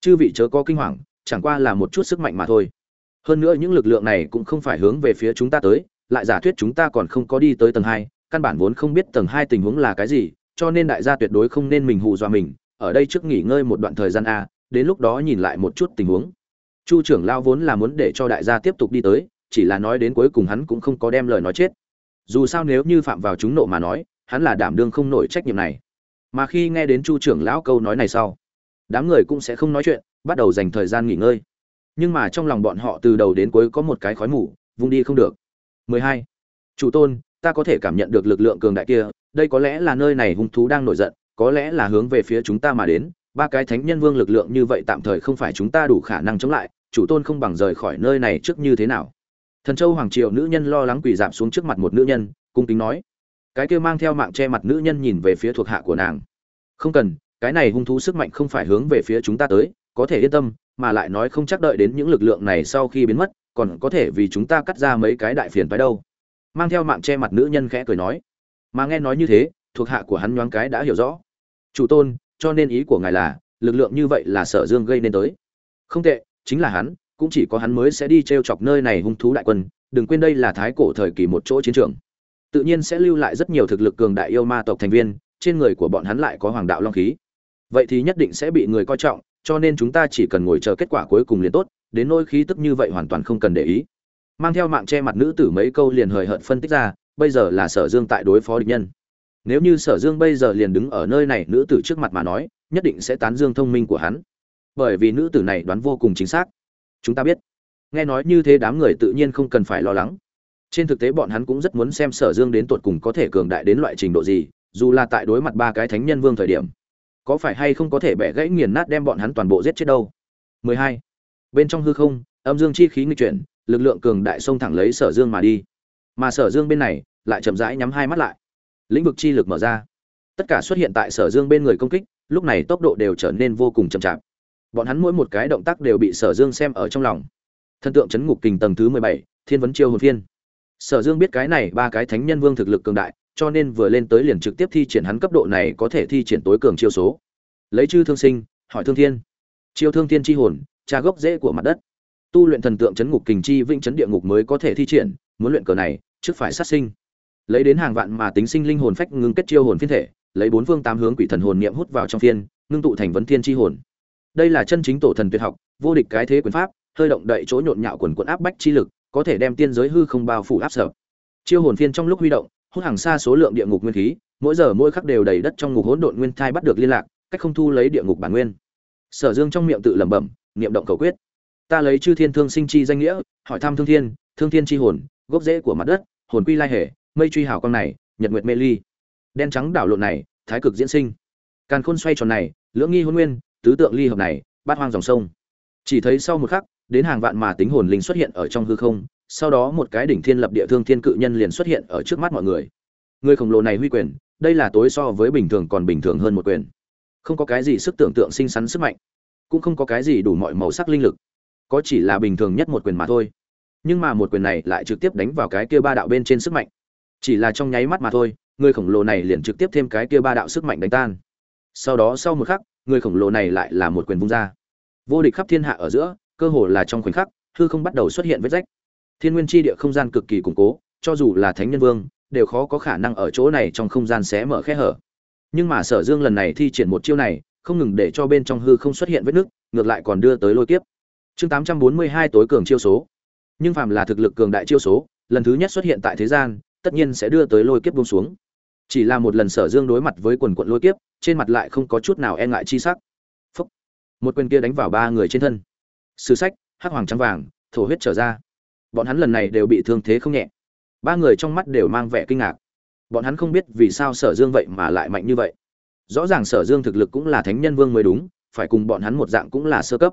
Chư vị chớ có kinh hoàng, chẳng qua là một chút sức mạnh mà thôi. Hơn nữa những lực lượng này cũng không phải hướng về phía chúng ta tới, lại giả thuyết chúng ta còn không có đi tới tầng hai, căn bản vốn không biết tầng hai tình huống là cái gì, cho nên đại gia tuyệt đối không nên mình hù dọa mình, ở đây trước nghỉ ngơi một đoạn thời gian a, đến lúc đó nhìn lại một chút tình huống. Chu trưởng lao vốn là muốn để cho đại gia tiếp tục đi tới, chỉ là nói đến cuối cùng hắn cũng không có đem lời nói chết. Dù sao nếu như phạm vào chúng nộ mà nói, hắn là đảm đương không nổi trách nhiệm này mà khi nghe đến chu trưởng lão câu nói này sau, đám người cũng sẽ không nói chuyện, bắt đầu dành thời gian nghỉ ngơi. Nhưng mà trong lòng bọn họ từ đầu đến cuối có một cái khói mù, vung đi không được. 12. chủ tôn, ta có thể cảm nhận được lực lượng cường đại kia, đây có lẽ là nơi này hung thú đang nổi giận, có lẽ là hướng về phía chúng ta mà đến. Ba cái thánh nhân vương lực lượng như vậy tạm thời không phải chúng ta đủ khả năng chống lại, chủ tôn không bằng rời khỏi nơi này trước như thế nào. Thần châu hoàng triều nữ nhân lo lắng quỳ dạp xuống trước mặt một nữ nhân, cung kính nói cái kia mang theo mạng che mặt nữ nhân nhìn về phía thuộc hạ của nàng. Không cần, cái này hung thú sức mạnh không phải hướng về phía chúng ta tới, có thể yên tâm, mà lại nói không chắc đợi đến những lực lượng này sau khi biến mất, còn có thể vì chúng ta cắt ra mấy cái đại phiền phái đâu. Mang theo mạng che mặt nữ nhân khẽ cười nói. Mà nghe nói như thế, thuộc hạ của hắn nhoáng cái đã hiểu rõ. Chủ tôn, cho nên ý của ngài là, lực lượng như vậy là sở dương gây nên tới. Không tệ, chính là hắn, cũng chỉ có hắn mới sẽ đi t r e o chọc nơi này hung thú đại quân, đừng quên đây là thái cổ thời kỳ một chỗ chiến trường tự nhiên sẽ lưu lại rất nhiều thực lực cường đại yêu ma tộc thành viên, trên người của bọn hắn lại có hoàng đạo long khí. Vậy thì nhất định sẽ bị người coi trọng, cho nên chúng ta chỉ cần ngồi chờ kết quả cuối cùng liền tốt, đến nỗi khí tức như vậy hoàn toàn không cần để ý. Mang theo mạng che mặt nữ tử mấy câu liền hời hợt phân tích ra, bây giờ là sở dương tại đối phó địch nhân. Nếu như sở dương bây giờ liền đứng ở nơi này nữ tử trước mặt mà nói, nhất định sẽ tán dương thông minh của hắn. Bởi vì nữ tử này đoán vô cùng chính xác. Chúng ta biết. Nghe nói như thế đám người tự nhiên không cần phải lo lắng trên thực tế bọn hắn cũng rất muốn xem sở dương đến tột cùng có thể cường đại đến loại trình độ gì, dù là tại đối mặt ba cái thánh nhân vương thời điểm. Có phải hay không có thể bẻ gãy nghiền nát đem bọn hắn toàn bộ giết chết đâu? 12. bên trong hư không, âm dương chi khí nghịch chuyển, lực lượng cường đại xông thẳng lấy sở dương mà đi. Mà sở dương bên này, lại chậm rãi nhắm hai mắt lại. Lĩnh vực chi lực mở ra. Tất cả xuất hiện tại sở dương bên người công kích, lúc này tốc độ đều trở nên vô cùng chậm chạp. Bọn hắn mỗi một cái động tác đều bị sở dương xem ở trong lòng. Thân tượng chấn ngục kình tầng thứ mười bảy, thiên vấn chiêu hồn phiên sở dương biết cái này ba cái thánh nhân vương thực lực cường đại, cho nên vừa lên tới liền trực tiếp thi triển hắn cấp độ này có thể thi triển tối cường chiêu số. Lấy chư thương sinh, hỏi thương thiên. Chiêu thương thiên chi hồn, tra gốc rễ của mặt đất. Tu luyện thần tượng chấn ngục kình chi vĩnh chấn địa ngục mới có thể thi triển, muốn luyện cờ này, trước phải sát sinh. Lấy đến hàng vạn mà tính sinh linh hồn phách ngưng kết chiêu hồn phiên thể, lấy bốn phương tám hướng quỷ thần hồn niệm hút vào trong phiên, ngưng tụ thành vấn thiên chi hồn. Đây là chân chính tổ thần tuyệt học, vô địch cái thế quyền pháp, hơi động đậy chỗ nhộn nhạo quần quận áp bách chi lực có thể đem tiên giới hư không bao phủ áp sở chiêu hồn phiên trong lúc huy động, hút hàng xa số lượng địa ngục nguyên khí, mỗi giờ mỗi khắc đều đầy đất trong ngục hỗn độn nguyên thai bắt được liên lạc, cách không thu lấy địa ngục bản nguyên. Sở dương trong miệng tự lẩm bẩm, niệm động cầu quyết. Ta lấy chư thiên thương sinh chi danh nghĩa, hỏi thăm thương thiên thương thiên chi hồn, gốc rễ của mặt đất, hồn quy lai hệ mây truy hảo quang này, nhật nguyệt mê ly. Đen trắng đảo lộn này, thái cực diễn sinh. Càn khôn xoay tròn này, lưỡng nghi hôn nguyên, tứ tượng ly hợp này, bát hoang dòng sông. Chỉ thấy sau một khắc đến hàng vạn mà tính hồn linh xuất hiện ở trong hư không, sau đó một cái đỉnh thiên lập địa thương thiên cự nhân liền xuất hiện ở trước mắt mọi người. Người khổng lồ này huy quyền, đây là tối so với bình thường còn bình thường hơn một quyền. Không có cái gì sức tưởng tượng xinh xắn sức mạnh, cũng không có cái gì đủ mọi màu sắc linh lực. Có chỉ là bình thường nhất một quyền mà thôi. Nhưng mà một quyền này lại trực tiếp đánh vào cái kia ba đạo bên trên sức mạnh. Chỉ là trong nháy mắt mà thôi, người khổng lồ này liền trực tiếp thêm cái kia ba đạo sức mạnh đánh tan. Sau đó sau một khắc, người khổng lồ này lại là một quyền vung ra. Vô địch khắp thiên hạ ở giữa cơ hồ là trong khoảnh khắc, hư không bắt đầu xuất hiện vết rách. Thiên nguyên tri địa không gian cực kỳ củng cố, cho dù là thánh nhân vương, đều khó có khả năng ở chỗ này trong không gian xé mở khe hở. Nhưng mà sở dương lần này thi triển một chiêu này, không ngừng để cho bên trong hư không xuất hiện vết nứt, ngược lại còn đưa tới lôi kiếp. Chương tám trăm bốn mươi hai tối cường chiêu số. Nhưng phàm là thực lực cường đại chiêu số, lần thứ nhất xuất hiện tại thế gian, tất nhiên sẽ đưa tới lôi kiếp buông xuống. Chỉ là một lần sở dương đối mặt với quần quận lôi kiếp, trên mặt lại không có chút nào e ngại chi sắc. Phúc. một quyền kia đánh vào ba người trên thân sử sách, hắc hoàng trắng vàng, thổ huyết trở ra. Bọn hắn lần này đều bị thương thế không nhẹ. Ba người trong mắt đều mang vẻ kinh ngạc. Bọn hắn không biết vì sao sở dương vậy mà lại mạnh như vậy. Rõ ràng sở dương thực lực cũng là thánh nhân vương mới đúng, phải cùng bọn hắn một dạng cũng là sơ cấp.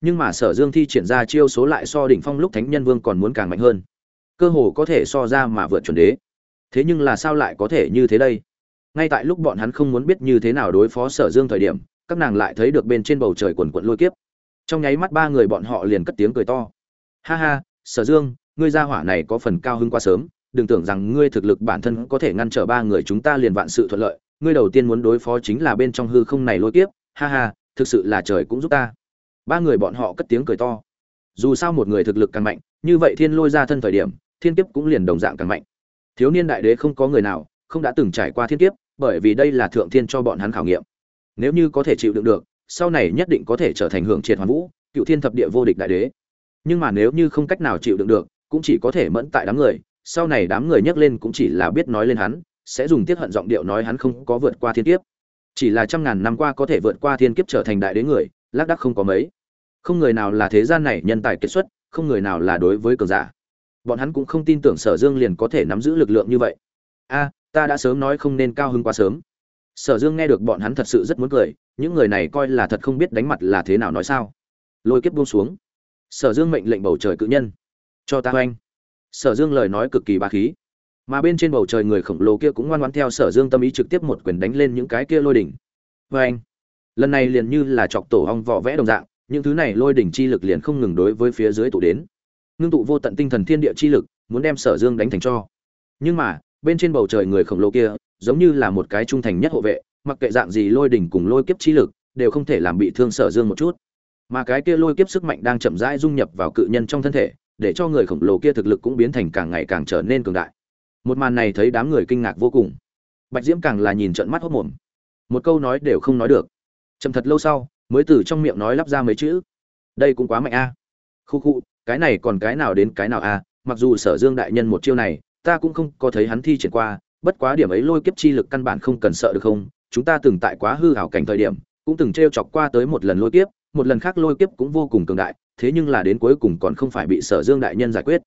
Nhưng mà sở dương thi triển ra chiêu số lại so đỉnh phong lúc thánh nhân vương còn muốn càng mạnh hơn. Cơ hồ có thể so ra mà vượt chuẩn đế. Thế nhưng là sao lại có thể như thế đây? Ngay tại lúc bọn hắn không muốn biết như thế nào đối phó sở dương thời điểm, các nàng lại thấy được bên trên bầu trời quần quận lôi kiếp trong nháy mắt ba người bọn họ liền cất tiếng cười to. Ha ha, sở dương, ngươi ra hỏa này có phần cao hứng quá sớm, đừng tưởng rằng ngươi thực lực bản thân có thể ngăn trở ba người chúng ta liền vạn sự thuận lợi, ngươi đầu tiên muốn đối phó chính là bên trong hư không này lôi tiếp ha ha, thực sự là trời cũng giúp ta. Ba người bọn họ cất tiếng cười to. Dù sao một người thực lực càng mạnh, như vậy thiên lôi ra thân thời điểm, thiên kiếp cũng liền đồng dạng càng mạnh. Thiếu niên đại đế không có người nào, không đã từng trải qua thiên kiếp, bởi vì đây là thượng thiên cho bọn hắn khảo nghiệm. Nếu như có thể chịu đựng được sau này nhất định có thể trở thành hưởng triệt hoàn vũ, cựu thiên thập địa vô địch đại đế. Nhưng mà nếu như không cách nào chịu đựng được, cũng chỉ có thể mẫn tại đám người, sau này đám người nhắc lên cũng chỉ là biết nói lên hắn, sẽ dùng tiết hận giọng điệu nói hắn không có vượt qua thiên kiếp. Chỉ là trăm ngàn năm qua có thể vượt qua thiên kiếp trở thành đại đế người, lác đắc không có mấy. Không người nào là thế gian này nhân tài kết xuất, không người nào là đối với cường giả. Bọn hắn cũng không tin tưởng sở dương liền có thể nắm giữ lực lượng như vậy. A, ta đã sớm nói không nên cao hứng quá sớm. Sở dương nghe được bọn hắn thật sự rất muốn cười những người này coi là thật không biết đánh mặt là thế nào nói sao. Lôi kiếp buông xuống. Sở dương mệnh lệnh bầu trời cự nhân. Cho ta oanh. Sở dương lời nói cực kỳ ba khí. Mà bên trên bầu trời người khổng lồ kia cũng ngoan ngoãn theo sở dương tâm ý trực tiếp một quyền đánh lên những cái kia lôi đỉnh. Vê anh lần này liền như là chọc tổ hong vỏ vẽ đồng dạng, những thứ này lôi đỉnh chi lực liền không ngừng đối với phía dưới tụ đến. Ngưng tụ vô tận tinh thần thiên địa chi lực, muốn đem sở dương đánh thành cho. Nhưng mà, bên trên bầu trời người khổng lồ kia, giống như là một cái trung thành nhất hộ vệ mặc kệ dạng gì lôi đỉnh cùng lôi kiếp chi lực, đều không thể làm bị thương sở dương một chút. Mà cái kia lôi kiếp sức mạnh đang chậm rãi dung nhập vào cự nhân trong thân thể, để cho người khổng lồ kia thực lực cũng biến thành càng ngày càng trở nên cường đại. Một màn này thấy đám người kinh ngạc vô cùng. Bạch diễm càng là nhìn trợn mắt hốt mồm. Một câu nói đều không nói được. Chậm thật lâu sau, mới từ trong miệng nói lắp ra mấy chữ. Đây cũng quá mạnh a. Khu khu, cái này còn cái nào đến cái nào a, mặc dù sở dương đại nhân một chiêu này, ta cũng không có thấy hắn thi triển qua, bất quá điểm ấy lôi kiếp chi lực căn bản không cần sợ được không chúng ta từng tại quá hư hảo cảnh thời điểm, cũng từng trêu chọc qua tới một lần lôi kiếp, một lần khác lôi kiếp cũng vô cùng cường đại, thế nhưng là đến cuối cùng còn không phải bị sở dương đại nhân giải quyết.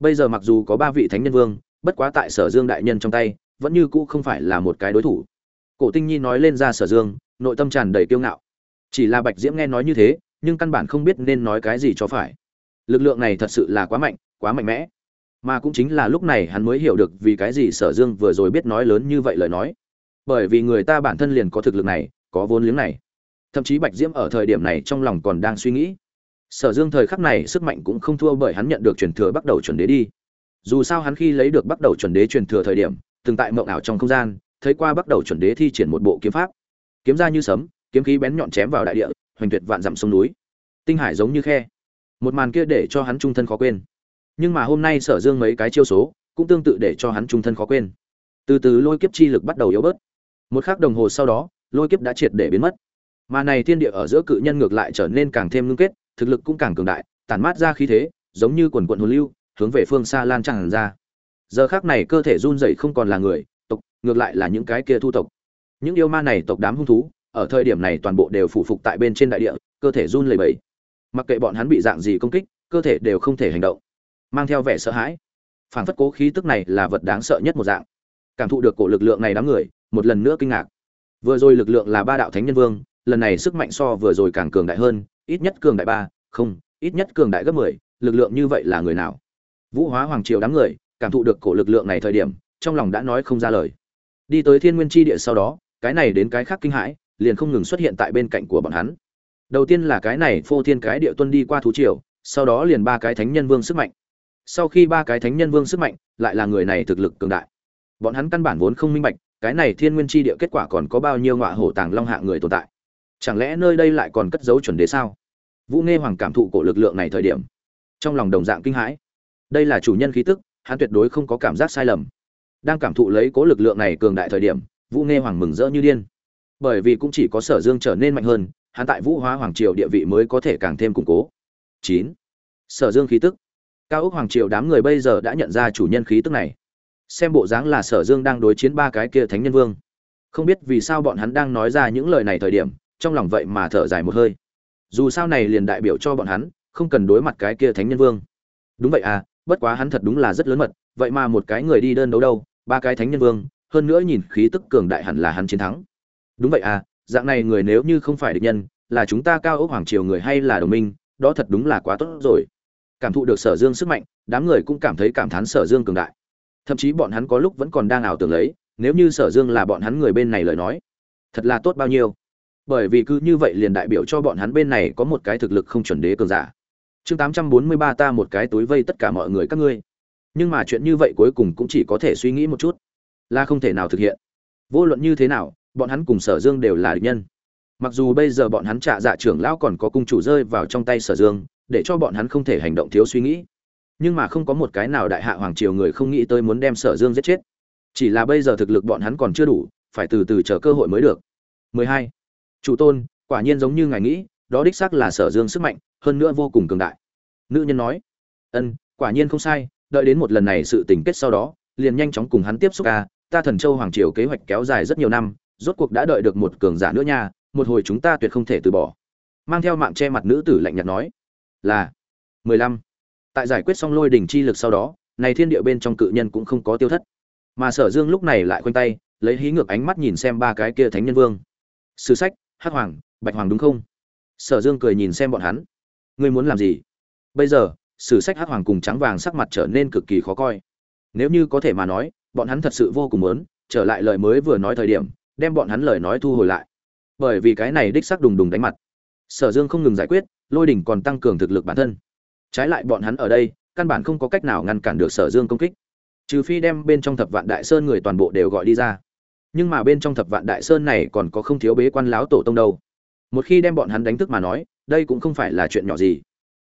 Bây giờ mặc dù có ba vị thánh nhân vương, bất quá tại sở dương đại nhân trong tay, vẫn như cũ không phải là một cái đối thủ. Cổ tinh nhi nói lên ra sở dương, nội tâm tràn đầy kiêu ngạo. Chỉ là bạch diễm nghe nói như thế, nhưng căn bản không biết nên nói cái gì cho phải. Lực lượng này thật sự là quá mạnh quá mạnh mẽ. Mà cũng chính là lúc này hắn mới hiểu được vì cái gì sở dương vừa rồi biết nói lớn như vậy lời nói bởi vì người ta bản thân liền có thực lực này, có vốn liếng này. Thậm chí bạch diễm ở thời điểm này trong lòng còn đang suy nghĩ. Sở dương thời khắc này sức mạnh cũng không thua bởi hắn nhận được truyền thừa bắt đầu chuẩn đế đi. Dù sao hắn khi lấy được bắt đầu chuẩn đế truyền thừa thời điểm, từng tại mộng ảo trong không gian, thấy qua bắt đầu chuẩn đế thi triển một bộ kiếm pháp. Kiếm ra như sấm, kiếm khí bén nhọn chém vào đại địa, hoành tuyệt vạn dặm sông núi. Tinh hải giống như khe. Một màn kia để cho hắn trung thân khó quên. Nhưng mà hôm nay sở dương mấy cái chiêu số, cũng tương tự để cho hắn trung thân khó quên. Từ từ lôi kiếp chi lực bắt đầu yếu bớt một khắc đồng hồ sau đó, lôi kiếp đã triệt để biến mất. Mà này thiên địa ở giữa cự nhân ngược lại trở nên càng thêm ngưng kết, thực lực cũng càng cường đại, tản mát ra khí thế, giống như quần quận hồn lưu, hướng về phương xa lan tràn ra. Giờ khác này cơ thể run rẩy không còn là người, tộc, ngược lại là những cái kia thu tộc. Những yêu ma này tộc đám hung thú, ở thời điểm này toàn bộ đều phủ phục tại bên trên đại địa, cơ thể run lẩy bẩy. Mặc kệ bọn hắn bị dạng gì công kích, cơ thể đều không thể hành động, mang theo vẻ sợ hãi. Phản phất cố khí tức này là vật đáng sợ nhất một dạng cảm thụ được cổ lực lượng này đám người, một lần nữa kinh ngạc. Vừa rồi lực lượng là ba đạo thánh nhân vương, lần này sức mạnh so vừa rồi càng cường đại hơn, ít nhất cường đại ba, không, ít nhất cường đại gấp mười, lực lượng như vậy là người nào? Vũ hóa hoàng triều đám người, cảm thụ được cổ lực lượng này thời điểm, trong lòng đã nói không ra lời. Đi tới thiên nguyên tri địa sau đó, cái này đến cái khác kinh hãi, liền không ngừng xuất hiện tại bên cạnh của bọn hắn. Đầu tiên là cái này phô thiên cái địa tuân đi qua thú triều, sau đó liền ba cái thánh nhân vương sức mạnh. Sau khi ba cái thánh nhân vương sức mạnh, lại là người này thực lực cường đại bọn hắn căn bản vốn không minh bạch, cái này thiên nguyên tri địa kết quả còn có bao nhiêu ngọa hổ tàng long hạ người tồn tại. Chẳng lẽ nơi đây lại còn cất dấu chuẩn đế sao? Vũ nghe hoàng cảm thụ cổ lực lượng này thời điểm, trong lòng đồng dạng kinh hãi. Đây là chủ nhân khí tức, hắn tuyệt đối không có cảm giác sai lầm. Đang cảm thụ lấy cố lực lượng này cường đại thời điểm, vũ nghe hoàng mừng rỡ như điên. Bởi vì cũng chỉ có sở dương trở nên mạnh hơn, hắn tại vũ hóa hoàng triều địa vị mới có thể càng thêm củng cố. Chín. Sở dương khí tức. Cao ốc hoàng triều đám người bây giờ đã nhận ra chủ nhân khí tức này xem bộ dáng là sở dương đang đối chiến ba cái kia thánh nhân vương. Không biết vì sao bọn hắn đang nói ra những lời này thời điểm, trong lòng vậy mà thở dài một hơi. Dù sao này liền đại biểu cho bọn hắn, không cần đối mặt cái kia thánh nhân vương. Đúng vậy à bất quá hắn thật đúng là rất lớn mật, vậy mà một cái người đi đơn đấu đâu, ba cái thánh nhân vương, hơn nữa nhìn khí tức cường đại hẳn là hắn chiến thắng. Đúng vậy à dạng này người nếu như không phải địch nhân, là chúng ta cao ốc hoàng triều người hay là đồng minh, đó thật đúng là quá tốt rồi. Cảm thụ được sở dương sức mạnh, đám người cũng cảm thấy cảm thán sở dương cường đại thậm chí bọn hắn có lúc vẫn còn đang ảo tưởng lấy, nếu như sở dương là bọn hắn người bên này lời nói, thật là tốt bao nhiêu. Bởi vì cứ như vậy liền đại biểu cho bọn hắn bên này có một cái thực lực không chuẩn đế cường giả. Chương tám trăm bốn mươi ba ta một cái túi vây tất cả mọi người các ngươi. Nhưng mà chuyện như vậy cuối cùng cũng chỉ có thể suy nghĩ một chút, là không thể nào thực hiện. Vô luận như thế nào, bọn hắn cùng sở dương đều là địch nhân. Mặc dù bây giờ bọn hắn trả dạ trưởng lão còn có cung chủ rơi vào trong tay sở dương, để cho bọn hắn không thể hành động thiếu suy nghĩ nhưng mà không có một cái nào đại hạ hoàng triều người không nghĩ tới muốn đem sở dương giết chết. Chỉ là bây giờ thực lực bọn hắn còn chưa đủ, phải từ từ chờ cơ hội mới được. 12. chủ tôn, quả nhiên giống như ngài nghĩ, đó đích xác là sở dương sức mạnh, hơn nữa vô cùng cường đại. Nữ nhân nói, ân, quả nhiên không sai, đợi đến một lần này sự tình kết sau đó, liền nhanh chóng cùng hắn tiếp xúc ca ta thần châu hoàng triều kế hoạch kéo dài rất nhiều năm, rốt cuộc đã đợi được một cường giả nữa nha, một hồi chúng ta tuyệt không thể từ bỏ. Mang theo mạng che mặt nữ tử lạnh nhạt nói, là, mười lăm tại giải quyết xong lôi đỉnh chi lực sau đó, này thiên địa bên trong cự nhân cũng không có tiêu thất. Mà sở dương lúc này lại khoanh tay, lấy hí ngược ánh mắt nhìn xem ba cái kia thánh nhân vương. Sử sách, hắc hoàng, bạch hoàng đúng không? Sở dương cười nhìn xem bọn hắn. Ngươi muốn làm gì? Bây giờ, sử sách hắc hoàng cùng trắng vàng sắc mặt trở nên cực kỳ khó coi. Nếu như có thể mà nói, bọn hắn thật sự vô cùng muốn, trở lại lời mới vừa nói thời điểm, đem bọn hắn lời nói thu hồi lại. Bởi vì cái này đích xác đùng đùng đánh mặt. Sở dương không ngừng giải quyết, lôi đỉnh còn tăng cường thực lực bản thân trái lại bọn hắn ở đây, căn bản không có cách nào ngăn cản được sở dương công kích. Trừ phi đem bên trong thập vạn đại sơn người toàn bộ đều gọi đi ra. Nhưng mà bên trong thập vạn đại sơn này còn có không thiếu bế quan láo tổ tông đâu. Một khi đem bọn hắn đánh thức mà nói, đây cũng không phải là chuyện nhỏ gì.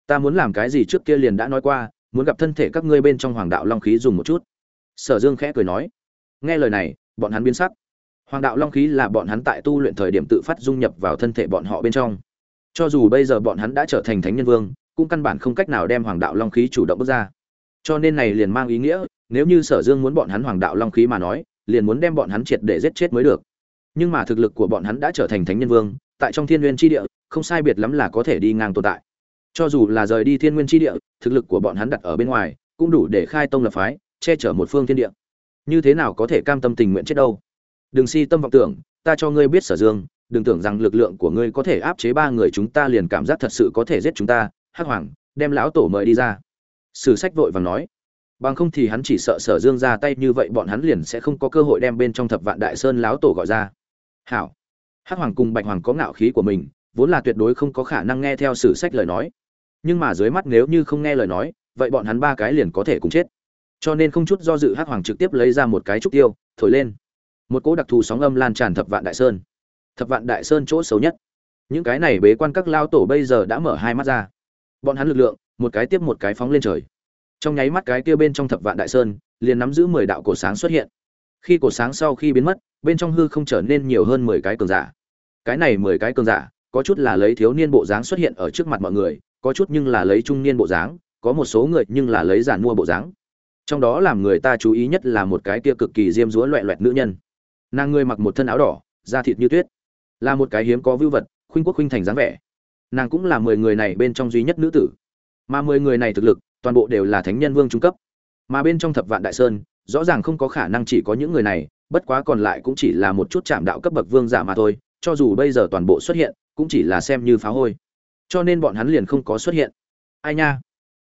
Ta muốn làm cái gì trước kia liền đã nói qua, muốn gặp thân thể các ngươi bên trong hoàng đạo long khí dùng một chút. Sở dương khẽ cười nói. Nghe lời này, bọn hắn biến sắc. Hoàng đạo long khí là bọn hắn tại tu luyện thời điểm tự phát dung nhập vào thân thể bọn họ bên trong. Cho dù bây giờ bọn hắn đã trở thành thánh nhân vương cũng căn bản không cách nào đem hoàng đạo long khí chủ động bước ra. Cho nên này liền mang ý nghĩa, nếu như sở dương muốn bọn hắn hoàng đạo long khí mà nói, liền muốn đem bọn hắn triệt để giết chết mới được. Nhưng mà thực lực của bọn hắn đã trở thành thánh nhân vương, tại trong thiên nguyên tri địa, không sai biệt lắm là có thể đi ngang tồn tại. Cho dù là rời đi thiên nguyên tri địa, thực lực của bọn hắn đặt ở bên ngoài, cũng đủ để khai tông lập phái, che chở một phương thiên địa. Như thế nào có thể cam tâm tình nguyện chết đâu? Đừng si tâm vọng tưởng, ta cho ngươi biết sở dương, đừng tưởng rằng lực lượng của ngươi có thể áp chế ba người chúng ta liền cảm giác thật sự có thể giết chúng ta hắc hoàng, đem lão tổ mời đi ra. Sử sách vội vàng nói, bằng không thì hắn chỉ sợ sở dương ra tay như vậy, bọn hắn liền sẽ không có cơ hội đem bên trong thập vạn đại sơn lão tổ gọi ra. Hảo. Hắc hoàng cùng bạch hoàng có ngạo khí của mình, vốn là tuyệt đối không có khả năng nghe theo sử sách lời nói. Nhưng mà dưới mắt nếu như không nghe lời nói, vậy bọn hắn ba cái liền có thể cùng chết. Cho nên không chút do dự hắc hoàng trực tiếp lấy ra một cái trúc tiêu, thổi lên. Một cỗ đặc thù sóng âm lan tràn thập vạn đại sơn. Thập vạn đại sơn chỗ xấu nhất. Những cái này bế quan các lao tổ bây giờ đã mở hai mắt ra bọn hắn lực lượng, một cái tiếp một cái phóng lên trời. Trong nháy mắt cái kia bên trong thập vạn đại sơn, liền nắm giữ mười đạo cổ sáng xuất hiện. Khi cổ sáng sau khi biến mất, bên trong hư không trở nên nhiều hơn mười cái cường giả. Cái này mười cái cường giả, có chút là lấy thiếu niên bộ dáng xuất hiện ở trước mặt mọi người, có chút nhưng là lấy trung niên bộ dáng, có một số người nhưng là lấy giản mua bộ dáng. Trong đó làm người ta chú ý nhất là một cái kia cực kỳ diêm dúa loẹ loẹt nữ nhân. Nàng ngươi mặc một thân áo đỏ, da thịt như tuyết. Là một cái hiếm có vưu vật, khuynh quốc khuynh thành dáng vẻ nàng cũng là mười người này bên trong duy nhất nữ tử. Mà mười người này thực lực, toàn bộ đều là thánh nhân vương trung cấp. Mà bên trong thập vạn đại sơn, rõ ràng không có khả năng chỉ có những người này, bất quá còn lại cũng chỉ là một chút chạm đạo cấp bậc vương giả mà thôi, cho dù bây giờ toàn bộ xuất hiện, cũng chỉ là xem như phá hôi. Cho nên bọn hắn liền không có xuất hiện. Ai nha?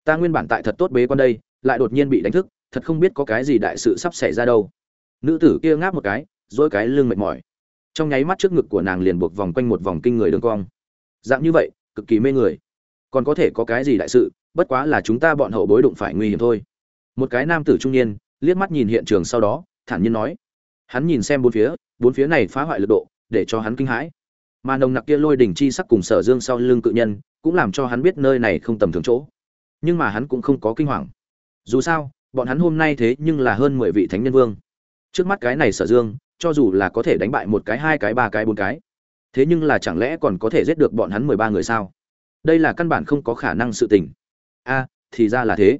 Ta nguyên bản tại thật tốt bế quan đây, lại đột nhiên bị đánh thức, thật không biết có cái gì đại sự sắp xảy ra đâu. Nữ tử kia ngáp một cái dỗi cái lưng mệt mỏi. Trong nháy mắt trước ngực của nàng liền buộc vòng quanh một vòng kinh người đường cong dạng như vậy, cực kỳ mê người. Còn có thể có cái gì đại sự, bất quá là chúng ta bọn hậu bối đụng phải nguy hiểm thôi. Một cái nam tử trung niên, liếc mắt nhìn hiện trường sau đó, thản nhiên nói. Hắn nhìn xem bốn phía bốn phía này phá hoại lực độ, để cho hắn kinh hãi. Mà nồng nặc kia lôi đỉnh chi sắc cùng sở dương sau lưng cự nhân, cũng làm cho hắn biết nơi này không tầm thường chỗ. Nhưng mà hắn cũng không có kinh hoàng. Dù sao, bọn hắn hôm nay thế nhưng là hơn mười vị thánh nhân vương. Trước mắt cái này sở dương, cho dù là có thể đánh bại một cái, hai cái, ba cái, bốn cái thế nhưng là chẳng lẽ còn có thể giết được bọn hắn mười ba người sao? Đây là căn bản không có khả năng sự tình. A, thì ra là thế.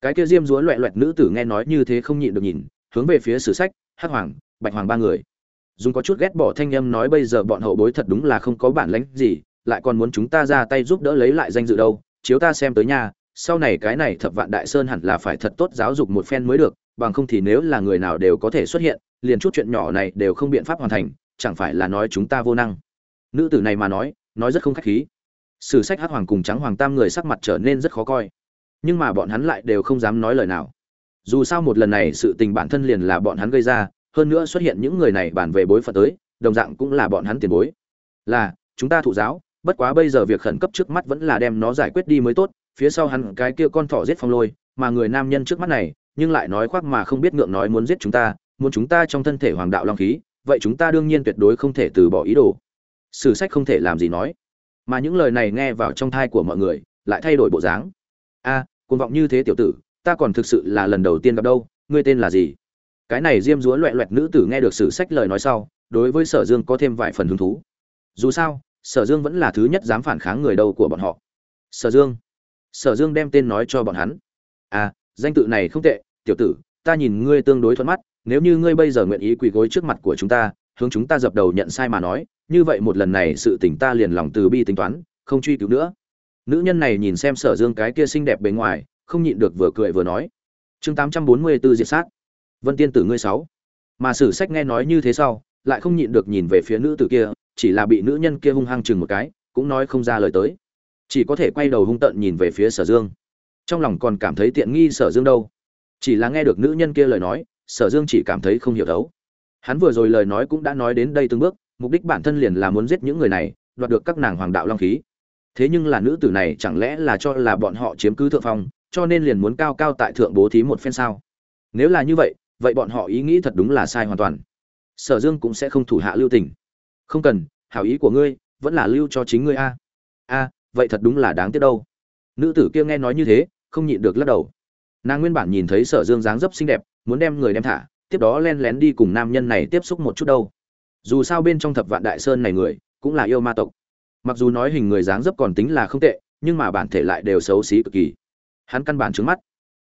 Cái kia diêm dúa loẹ loẹt nữ tử nghe nói như thế không nhịn được nhìn, hướng về phía sử sách, hắc hoàng, bạch hoàng ba người. Dùng có chút ghét bỏ thanh âm nói bây giờ bọn hậu bối thật đúng là không có bản lĩnh gì, lại còn muốn chúng ta ra tay giúp đỡ lấy lại danh dự đâu, chiếu ta xem tới nhà sau này cái này thập vạn đại sơn hẳn là phải thật tốt giáo dục một phen mới được, bằng không thì nếu là người nào đều có thể xuất hiện, liền chút chuyện nhỏ này đều không biện pháp hoàn thành, chẳng phải là nói chúng ta vô năng nữ tử này mà nói nói rất không khách khí. Sử sách hắc hoàng cùng trắng hoàng tam người sắc mặt trở nên rất khó coi. Nhưng mà bọn hắn lại đều không dám nói lời nào. Dù sao một lần này sự tình bản thân liền là bọn hắn gây ra, hơn nữa xuất hiện những người này bản về bối phận tới, đồng dạng cũng là bọn hắn tiền bối. Là, chúng ta thụ giáo, bất quá bây giờ việc khẩn cấp trước mắt vẫn là đem nó giải quyết đi mới tốt, phía sau hắn cái kia con thỏ giết phong lôi, mà người nam nhân trước mắt này, nhưng lại nói khoác mà không biết ngượng nói muốn giết chúng ta, muốn chúng ta trong thân thể hoàng đạo long khí, vậy chúng ta đương nhiên tuyệt đối không thể từ bỏ ý đồ sử sách không thể làm gì nói. Mà những lời này nghe vào trong thai của mọi người lại thay đổi bộ dáng. A à, cuồng vọng như thế tiểu tử ta còn thực sự là lần đầu tiên gặp đâu ngươi tên là gì? Cái này diêm dúa loẹ loẹt nữ tử nghe được sử sách lời nói sau đối với sở dương có thêm vài phần hứng thú. Dù sao sở dương vẫn là thứ nhất dám phản kháng người đầu của bọn họ. Sở dương sở dương đem tên nói cho bọn hắn. À danh tự này không tệ tiểu tử ta nhìn ngươi tương đối thuận mắt nếu như ngươi bây giờ nguyện ý quỳ gối trước mặt của chúng ta hướng chúng ta dập đầu nhận sai mà nói, như vậy một lần này sự tỉnh ta liền lòng từ bi tính toán, không truy cứu nữa. Nữ nhân này nhìn xem sở dương cái kia xinh đẹp bề ngoài, không nhịn được vừa cười vừa nói, chương tám trăm bốn mươi 844 diệt sát. Vân tiên tử ngươi sáu. Mà sử sách nghe nói như thế sau, lại không nhịn được nhìn về phía nữ tử kia, chỉ là bị nữ nhân kia hung hăng chừng một cái, cũng nói không ra lời tới. Chỉ có thể quay đầu hung tợn nhìn về phía sở dương. Trong lòng còn cảm thấy tiện nghi sở dương đâu. Chỉ là nghe được nữ nhân kia lời nói, sở dương chỉ cảm thấy không hiểu thấu hắn vừa rồi lời nói cũng đã nói đến đây từng bước, mục đích bản thân liền là muốn giết những người này, đoạt được các nàng hoàng đạo long khí. Thế nhưng là nữ tử này chẳng lẽ là cho là bọn họ chiếm cứ thượng phong, cho nên liền muốn cao cao tại thượng bố thí một phen sao? Nếu là như vậy vậy bọn họ ý nghĩ thật đúng là sai hoàn toàn. Sở dương cũng sẽ không thủ hạ lưu tình. Không cần, hảo ý của ngươi, vẫn là lưu cho chính ngươi a. A, vậy thật đúng là đáng tiếc đâu. Nữ tử kia nghe nói như thế, không nhịn được lắc đầu. Nàng nguyên bản nhìn thấy sở dương dáng dấp xinh đẹp, muốn đem người đem thả tiếp đó len lén đi cùng nam nhân này tiếp xúc một chút đâu. Dù sao bên trong thập vạn đại sơn này người, cũng là yêu ma tộc. Mặc dù nói hình người dáng dấp còn tính là không tệ, nhưng mà bản thể lại đều xấu xí cực kỳ. Hắn căn bản trứng mắt.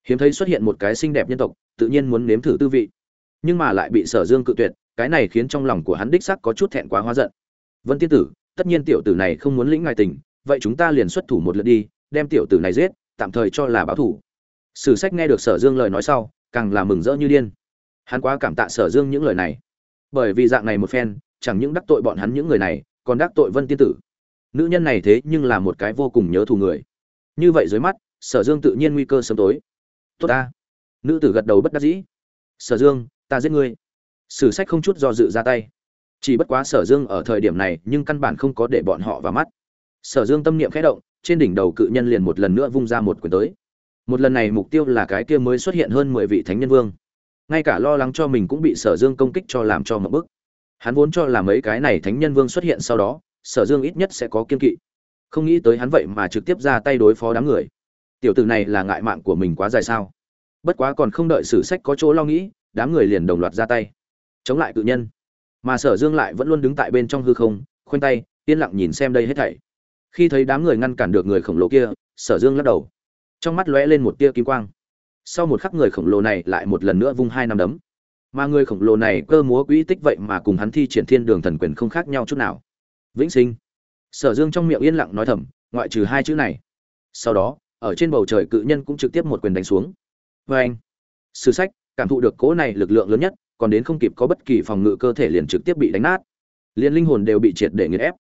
Hiếm thấy xuất hiện một cái xinh đẹp nhân tộc, tự nhiên muốn nếm thử tư vị. Nhưng mà lại bị sở dương cự tuyệt, cái này khiến trong lòng của hắn đích sắc có chút thẹn quá hóa giận. Vân tiên tử, tất nhiên tiểu tử này không muốn lĩnh ngài tình, vậy chúng ta liền xuất thủ một lượt đi, đem tiểu tử này giết, tạm thời cho là báo thủ. Sử sách nghe được sở dương lời nói sau, càng là mừng rỡ như điên hắn quá cảm tạ sở dương những lời này. Bởi vì dạng này một phen, chẳng những đắc tội bọn hắn những người này, còn đắc tội vân tiên tử. Nữ nhân này thế nhưng là một cái vô cùng nhớ thù người. Như vậy dưới mắt, sở dương tự nhiên nguy cơ sớm tối. Tốt ta. Nữ tử gật đầu bất đắc dĩ. Sở dương, ta giết ngươi. Sử sách không chút do dự ra tay. Chỉ bất quá sở dương ở thời điểm này, nhưng căn bản không có để bọn họ vào mắt. Sở dương tâm niệm khẽ động, trên đỉnh đầu cự nhân liền một lần nữa vung ra một quyền tới. Một lần này mục tiêu là cái kia mới xuất hiện hơn mười vị thánh nhân vương ngay cả lo lắng cho mình cũng bị sở dương công kích cho làm cho một bức. Hắn vốn cho là mấy cái này thánh nhân vương xuất hiện sau đó, sở dương ít nhất sẽ có kiên kỵ. Không nghĩ tới hắn vậy mà trực tiếp ra tay đối phó đám người. Tiểu tử này là ngại mạng của mình quá dài sao? Bất quá còn không đợi sử sách có chỗ lo nghĩ, đám người liền đồng loạt ra tay. Chống lại cự nhân. Mà sở dương lại vẫn luôn đứng tại bên trong hư không, khoanh tay, yên lặng nhìn xem đây hết thảy. Khi thấy đám người ngăn cản được người khổng lồ kia, sở dương lắc đầu. Trong mắt lóe lên một tia kim quang sau một khắc người khổng lồ này lại một lần nữa vung hai năm đấm. Mà người khổng lồ này cơ múa quỹ tích vậy mà cùng hắn thi triển thiên đường thần quyền không khác nhau chút nào. Vĩnh sinh. Sở dương trong miệng yên lặng nói thầm, ngoại trừ hai chữ này. Sau đó, ở trên bầu trời cự nhân cũng trực tiếp một quyền đánh xuống. Vê anh, sử sách, cảm thụ được cỗ này lực lượng lớn nhất, còn đến không kịp có bất kỳ phòng ngự cơ thể liền trực tiếp bị đánh nát. Liền linh hồn đều bị triệt để nghiền ép.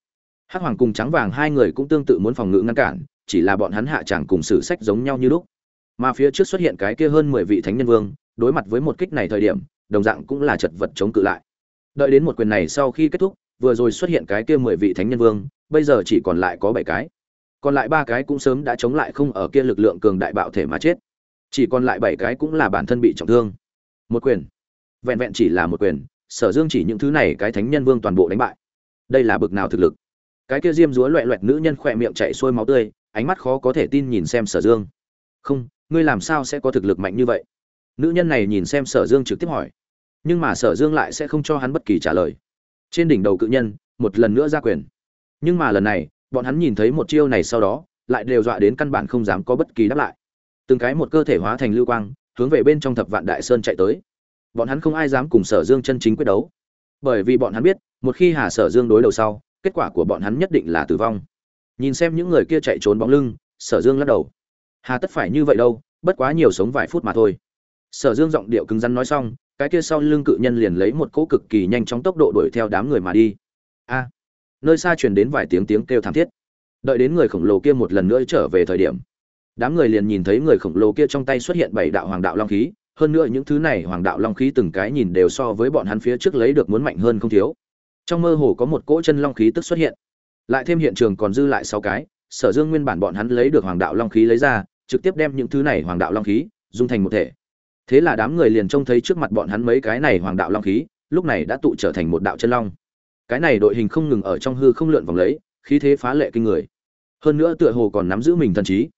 Hắc hoàng cùng trắng vàng hai người cũng tương tự muốn phòng ngự ngăn cản, chỉ là bọn hắn hạ chẳng cùng sử sách giống nhau như lúc mà phía trước xuất hiện cái kia hơn mười vị thánh nhân vương, đối mặt với một kích này thời điểm, đồng dạng cũng là chật vật chống cự lại. Đợi đến một quyền này sau khi kết thúc, vừa rồi xuất hiện cái kia mười vị thánh nhân vương, bây giờ chỉ còn lại có bảy cái. Còn lại ba cái cũng sớm đã chống lại không ở kia lực lượng cường đại bạo thể mà chết. Chỉ còn lại bảy cái cũng là bản thân bị trọng thương. Một quyền. Vẹn vẹn chỉ là một quyền, sở dương chỉ những thứ này cái thánh nhân vương toàn bộ đánh bại. Đây là bực nào thực lực? Cái kia diêm dúa loẹ loẹt nữ nhân khỏe miệng chạy xuôi máu tươi, ánh mắt khó có thể tin nhìn xem sở dương. Không ngươi làm sao sẽ có thực lực mạnh như vậy? Nữ nhân này nhìn xem sở dương trực tiếp hỏi. Nhưng mà sở dương lại sẽ không cho hắn bất kỳ trả lời. Trên đỉnh đầu cự nhân, một lần nữa ra quyền. Nhưng mà lần này, bọn hắn nhìn thấy một chiêu này sau đó, lại đều dọa đến căn bản không dám có bất kỳ đáp lại. Từng cái một cơ thể hóa thành lưu quang, hướng về bên trong thập vạn đại sơn chạy tới. Bọn hắn không ai dám cùng sở dương chân chính quyết đấu. Bởi vì bọn hắn biết, một khi hà sở dương đối đầu sau, kết quả của bọn hắn nhất định là tử vong. Nhìn xem những người kia chạy trốn bóng lưng, sở dương lắc đầu hà tất phải như vậy đâu, bất quá nhiều sống vài phút mà thôi. Sở dương giọng điệu cứng rắn nói xong, cái kia sau lưng cự nhân liền lấy một cỗ cực kỳ nhanh chóng tốc độ đuổi theo đám người mà đi. A! Nơi xa truyền đến vài tiếng tiếng kêu thảm thiết. Đợi đến người khổng lồ kia một lần nữa trở về thời điểm, đám người liền nhìn thấy người khổng lồ kia trong tay xuất hiện bảy đạo hoàng đạo long khí. Hơn nữa những thứ này hoàng đạo long khí từng cái nhìn đều so với bọn hắn phía trước lấy được muốn mạnh hơn không thiếu. Trong mơ hồ có một cỗ chân long khí tức xuất hiện. Lại thêm hiện trường còn dư lại sáu cái, sở dương nguyên bản bọn hắn lấy được hoàng đạo long khí lấy ra trực tiếp đem những thứ này hoàng đạo long khí dung thành một thể. Thế là đám người liền trông thấy trước mặt bọn hắn mấy cái này hoàng đạo long khí, lúc này đã tụ trở thành một đạo chân long. Cái này đội hình không ngừng ở trong hư không lượn vòng lấy, khí thế phá lệ kinh người. Hơn nữa tựa hồ còn nắm giữ mình thần trí.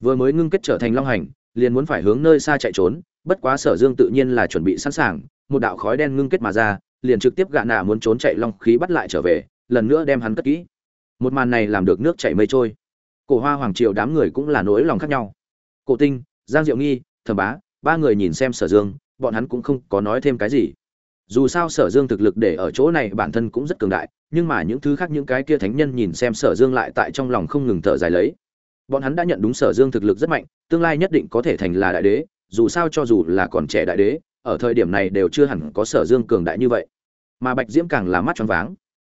Vừa mới ngưng kết trở thành long hành, liền muốn phải hướng nơi xa chạy trốn, bất quá sở dương tự nhiên là chuẩn bị sẵn sàng, một đạo khói đen ngưng kết mà ra, liền trực tiếp gạ nạ muốn trốn chạy long khí bắt lại trở về, lần nữa đem hắn cất kỹ. Một màn này làm được nước chảy mây trôi cổ hoa hoàng triều đám người cũng là nỗi lòng khác nhau. Cổ tinh, giang diệu nghi, thẩm bá, ba người nhìn xem sở dương, bọn hắn cũng không có nói thêm cái gì. Dù sao sở dương thực lực để ở chỗ này bản thân cũng rất cường đại, nhưng mà những thứ khác những cái kia thánh nhân nhìn xem sở dương lại tại trong lòng không ngừng thở dài lấy. Bọn hắn đã nhận đúng sở dương thực lực rất mạnh, tương lai nhất định có thể thành là đại đế, dù sao cho dù là còn trẻ đại đế, ở thời điểm này đều chưa hẳn có sở dương cường đại như vậy. Mà bạch diễm càng là mắt choáng váng.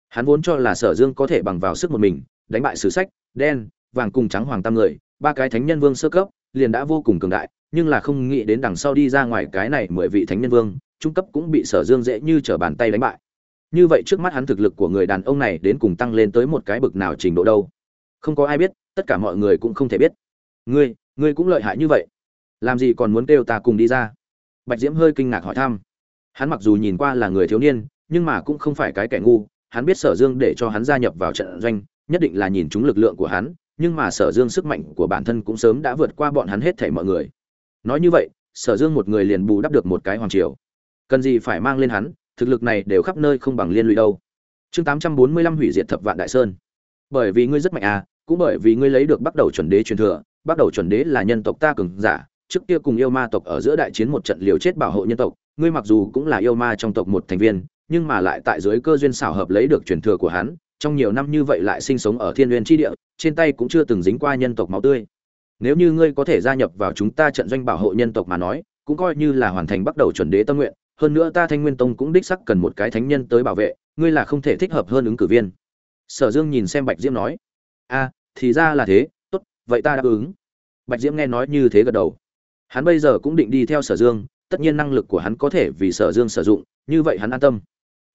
Hắn vốn cho là sở dương có thể bằng vào sức một mình, đánh bại sử sách, đen vàng cùng trắng hoàng tam người, ba cái thánh nhân vương sơ cấp, liền đã vô cùng cường đại, nhưng là không nghĩ đến đằng sau đi ra ngoài cái này mười vị thánh nhân vương, trung cấp cũng bị sở dương dễ như trở bàn tay đánh bại. Như vậy trước mắt hắn thực lực của người đàn ông này đến cùng tăng lên tới một cái bực nào trình độ đâu? Không có ai biết, tất cả mọi người cũng không thể biết. Ngươi ngươi cũng lợi hại như vậy. Làm gì còn muốn kêu ta cùng đi ra? Bạch diễm hơi kinh ngạc hỏi thăm. Hắn mặc dù nhìn qua là người thiếu niên, nhưng mà cũng không phải cái kẻ ngu, hắn biết sở dương để cho hắn gia nhập vào trận doanh, nhất định là nhìn chúng lực lượng của hắn nhưng mà sở dương sức mạnh của bản thân cũng sớm đã vượt qua bọn hắn hết thảy mọi người. Nói như vậy, sở dương một người liền bù đắp được một cái hoàng triều. Cần gì phải mang lên hắn, thực lực này đều khắp nơi không bằng liên lụy đâu. Chương tám trăm bốn mươi lăm hủy diệt thập vạn đại sơn. Bởi vì ngươi rất mạnh à cũng bởi vì ngươi lấy được bắt đầu chuẩn đế truyền thừa bắt đầu chuẩn đế là nhân tộc ta cường giả, trước kia cùng yêu ma tộc ở giữa đại chiến một trận liều chết bảo hộ nhân tộc, ngươi mặc dù cũng là yêu ma trong tộc một thành viên, nhưng mà lại tại dưới cơ duyên xảo hợp lấy được truyền thừa của hắn trong nhiều năm như vậy lại sinh sống ở thiên nguyên tri địa, trên tay cũng chưa từng dính qua nhân tộc máu tươi. Nếu như ngươi có thể gia nhập vào chúng ta trận doanh bảo hộ nhân tộc mà nói, cũng coi như là hoàn thành bắt đầu chuẩn đế tâm nguyện, hơn nữa ta thanh nguyên tông cũng đích sắc cần một cái thánh nhân tới bảo vệ, ngươi là không thể thích hợp hơn ứng cử viên. Sở dương nhìn xem bạch diễm nói. A, thì ra là thế, tốt, vậy ta đáp ứng. Bạch diễm nghe nói như thế gật đầu. Hắn bây giờ cũng định đi theo sở dương, tất nhiên năng lực của hắn có thể vì sở dương sử dụng, như vậy hắn an tâm.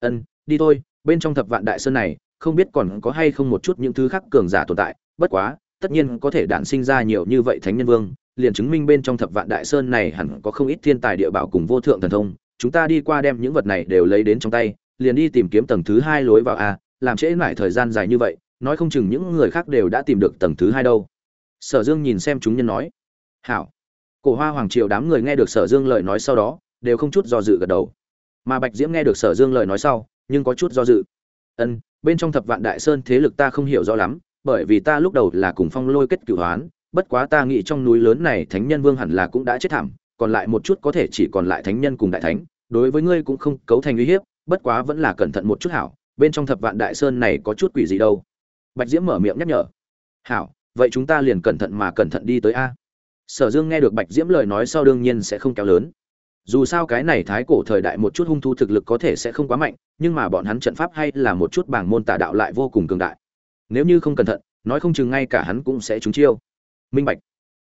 Ân, đi thôi, bên trong thập vạn đại sơn này không biết còn có hay không một chút những thứ khác cường giả tồn tại, bất quá, tất nhiên có thể đản sinh ra nhiều như vậy thánh nhân vương, liền chứng minh bên trong thập vạn đại sơn này hẳn có không ít thiên tài địa bảo cùng vô thượng thần thông, chúng ta đi qua đem những vật này đều lấy đến trong tay, liền đi tìm kiếm tầng thứ hai lối vào a, làm trễ lại thời gian dài như vậy, nói không chừng những người khác đều đã tìm được tầng thứ hai đâu. Sở dương nhìn xem chúng nhân nói, hảo. Cổ hoa hoàng triều đám người nghe được sở dương lời nói sau đó, đều không chút do dự gật đầu. Mà bạch diễm nghe được sở dương lời nói sau, nhưng có chút do dự ân, bên trong thập vạn đại sơn thế lực ta không hiểu rõ lắm, bởi vì ta lúc đầu là cùng phong lôi kết cửu hoán, bất quá ta nghĩ trong núi lớn này thánh nhân vương hẳn là cũng đã chết thảm, còn lại một chút có thể chỉ còn lại thánh nhân cùng đại thánh, đối với ngươi cũng không cấu thành uy hiếp, bất quá vẫn là cẩn thận một chút hảo, bên trong thập vạn đại sơn này có chút quỷ gì đâu. Bạch diễm mở miệng nhắc nhở. Hảo, vậy chúng ta liền cẩn thận mà cẩn thận đi tới a. Sở dương nghe được bạch diễm lời nói sau đương nhiên sẽ không kéo lớn dù sao cái này thái cổ thời đại một chút hung thu thực lực có thể sẽ không quá mạnh, nhưng mà bọn hắn trận pháp hay là một chút bảng môn tà đạo lại vô cùng cường đại. Nếu như không cẩn thận, nói không chừng ngay cả hắn cũng sẽ trúng chiêu. Minh bạch.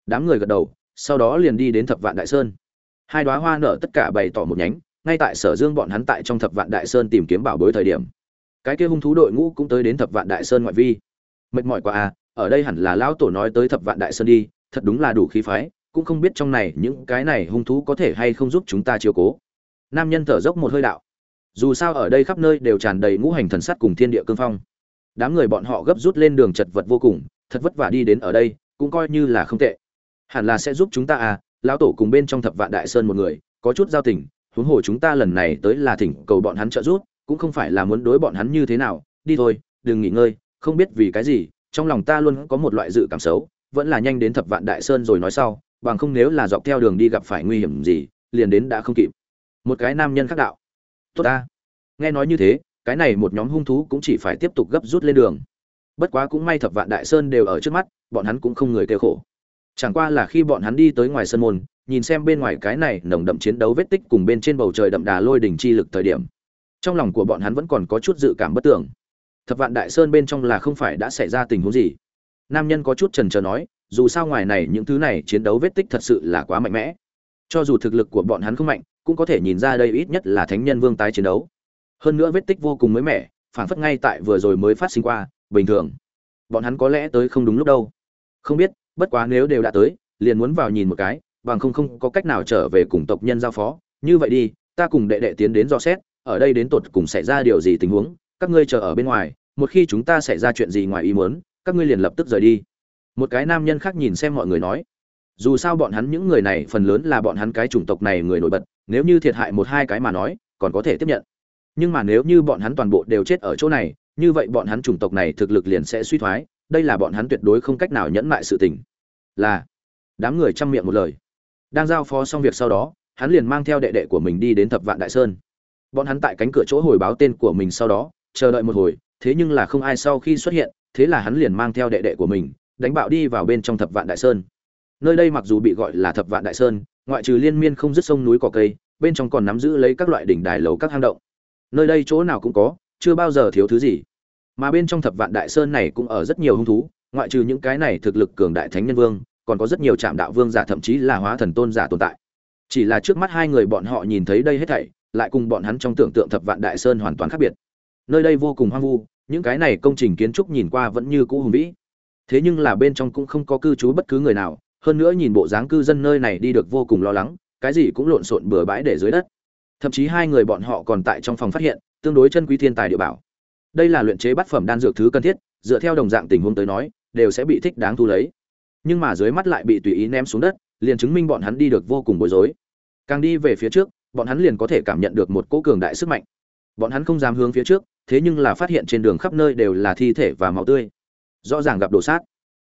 Đám người gật đầu, sau đó liền đi đến thập vạn đại sơn. Hai đoá hoa nở tất cả bày tỏ một nhánh, ngay tại sở dương bọn hắn tại trong thập vạn đại sơn tìm kiếm bảo bối thời điểm. Cái kia hung thú đội ngũ cũng tới đến thập vạn đại sơn ngoại vi. Mệt mỏi quá à ở đây hẳn là lão tổ nói tới thập vạn đại sơn đi, thật đúng là đủ khí phái cũng không biết trong này những cái này hung thú có thể hay không giúp chúng ta chiếu cố. Nam nhân thở dốc một hơi đạo. Dù sao ở đây khắp nơi đều tràn đầy ngũ hành thần sắt cùng thiên địa cương phong. Đám người bọn họ gấp rút lên đường chật vật vô cùng, thật vất vả đi đến ở đây, cũng coi như là không tệ. Hẳn là sẽ giúp chúng ta à lão tổ cùng bên trong thập vạn đại sơn một người, có chút giao tình, huống hồ chúng ta lần này tới là thỉnh cầu bọn hắn trợ giúp, cũng không phải là muốn đối bọn hắn như thế nào, đi thôi, đừng nghỉ ngơi, không biết vì cái gì, trong lòng ta luôn có một loại dự cảm xấu, vẫn là nhanh đến thập vạn đại sơn rồi nói sau bằng không nếu là dọc theo đường đi gặp phải nguy hiểm gì, liền đến đã không kịp. Một cái nam nhân khác đạo. Tốt ta. Nghe nói như thế, cái này một nhóm hung thú cũng chỉ phải tiếp tục gấp rút lên đường. Bất quá cũng may thập vạn đại sơn đều ở trước mắt, bọn hắn cũng không người kêu khổ. Chẳng qua là khi bọn hắn đi tới ngoài sân môn, nhìn xem bên ngoài cái này nồng đậm chiến đấu vết tích cùng bên trên bầu trời đậm đà lôi đỉnh chi lực thời điểm, trong lòng của bọn hắn vẫn còn có chút dự cảm bất tưởng thập vạn đại sơn bên trong là không phải đã xảy ra tình huống gì. Nam nhân có chút trần trờ nói dù sao ngoài này những thứ này chiến đấu vết tích thật sự là quá mạnh mẽ. Cho dù thực lực của bọn hắn không mạnh, cũng có thể nhìn ra đây ít nhất là thánh nhân vương tái chiến đấu. Hơn nữa vết tích vô cùng mới mẻ, phản phất ngay tại vừa rồi mới phát sinh qua, bình thường. Bọn hắn có lẽ tới không đúng lúc đâu. Không biết, bất quá nếu đều đã tới, liền muốn vào nhìn một cái, bằng không không có cách nào trở về cùng tộc nhân giao phó. Như vậy đi, ta cùng đệ đệ tiến đến dò xét, ở đây đến tột cùng xảy ra điều gì tình huống, các ngươi chờ ở bên ngoài, một khi chúng ta xảy ra chuyện gì ngoài ý muốn, các ngươi liền lập tức rời đi một cái nam nhân khác nhìn xem mọi người nói, dù sao bọn hắn những người này phần lớn là bọn hắn cái chủng tộc này người nổi bật, nếu như thiệt hại một hai cái mà nói, còn có thể tiếp nhận. Nhưng mà nếu như bọn hắn toàn bộ đều chết ở chỗ này, như vậy bọn hắn chủng tộc này thực lực liền sẽ suy thoái, đây là bọn hắn tuyệt đối không cách nào nhẫn mại sự tình. Là, đám người chăm miệng một lời. Đang giao phó xong việc sau đó, hắn liền mang theo đệ đệ của mình đi đến thập vạn đại sơn. Bọn hắn tại cánh cửa chỗ hồi báo tên của mình sau đó, chờ đợi một hồi, thế nhưng là không ai sau khi xuất hiện, thế là hắn liền mang theo đệ đệ của mình đánh bạo đi vào bên trong thập vạn đại sơn. Nơi đây mặc dù bị gọi là thập vạn đại sơn, ngoại trừ liên miên không dứt sông núi cỏ cây, bên trong còn nắm giữ lấy các loại đỉnh đài lầu các hang động. Nơi đây chỗ nào cũng có, chưa bao giờ thiếu thứ gì. Mà bên trong thập vạn đại sơn này cũng ở rất nhiều hung thú, ngoại trừ những cái này thực lực cường đại thánh nhân vương, còn có rất nhiều trạm đạo vương giả thậm chí là hóa thần tôn giả tồn tại. Chỉ là trước mắt hai người bọn họ nhìn thấy đây hết thảy, lại cùng bọn hắn trong tưởng tượng thập vạn đại sơn hoàn toàn khác biệt. Nơi đây vô cùng hoang vu, những cái này công trình kiến trúc nhìn qua vẫn như cũ hùng vĩ thế nhưng là bên trong cũng không có cư trú bất cứ người nào, hơn nữa nhìn bộ dáng cư dân nơi này đi được vô cùng lo lắng, cái gì cũng lộn xộn bừa bãi để dưới đất. Thậm chí hai người bọn họ còn tại trong phòng phát hiện, tương đối chân quý thiên tài địa bảo. Đây là luyện chế bát phẩm đan dược thứ cần thiết, dựa theo đồng dạng tình huống tới nói, đều sẽ bị thích đáng thu lấy. Nhưng mà dưới mắt lại bị tùy ý ném xuống đất, liền chứng minh bọn hắn đi được vô cùng bối rối. Càng đi về phía trước, bọn hắn liền có thể cảm nhận được một cỗ cường đại sức mạnh. Bọn hắn không dám hướng phía trước, thế nhưng là phát hiện trên đường khắp nơi đều là thi thể và máu tươi rõ ràng gặp đồ sát.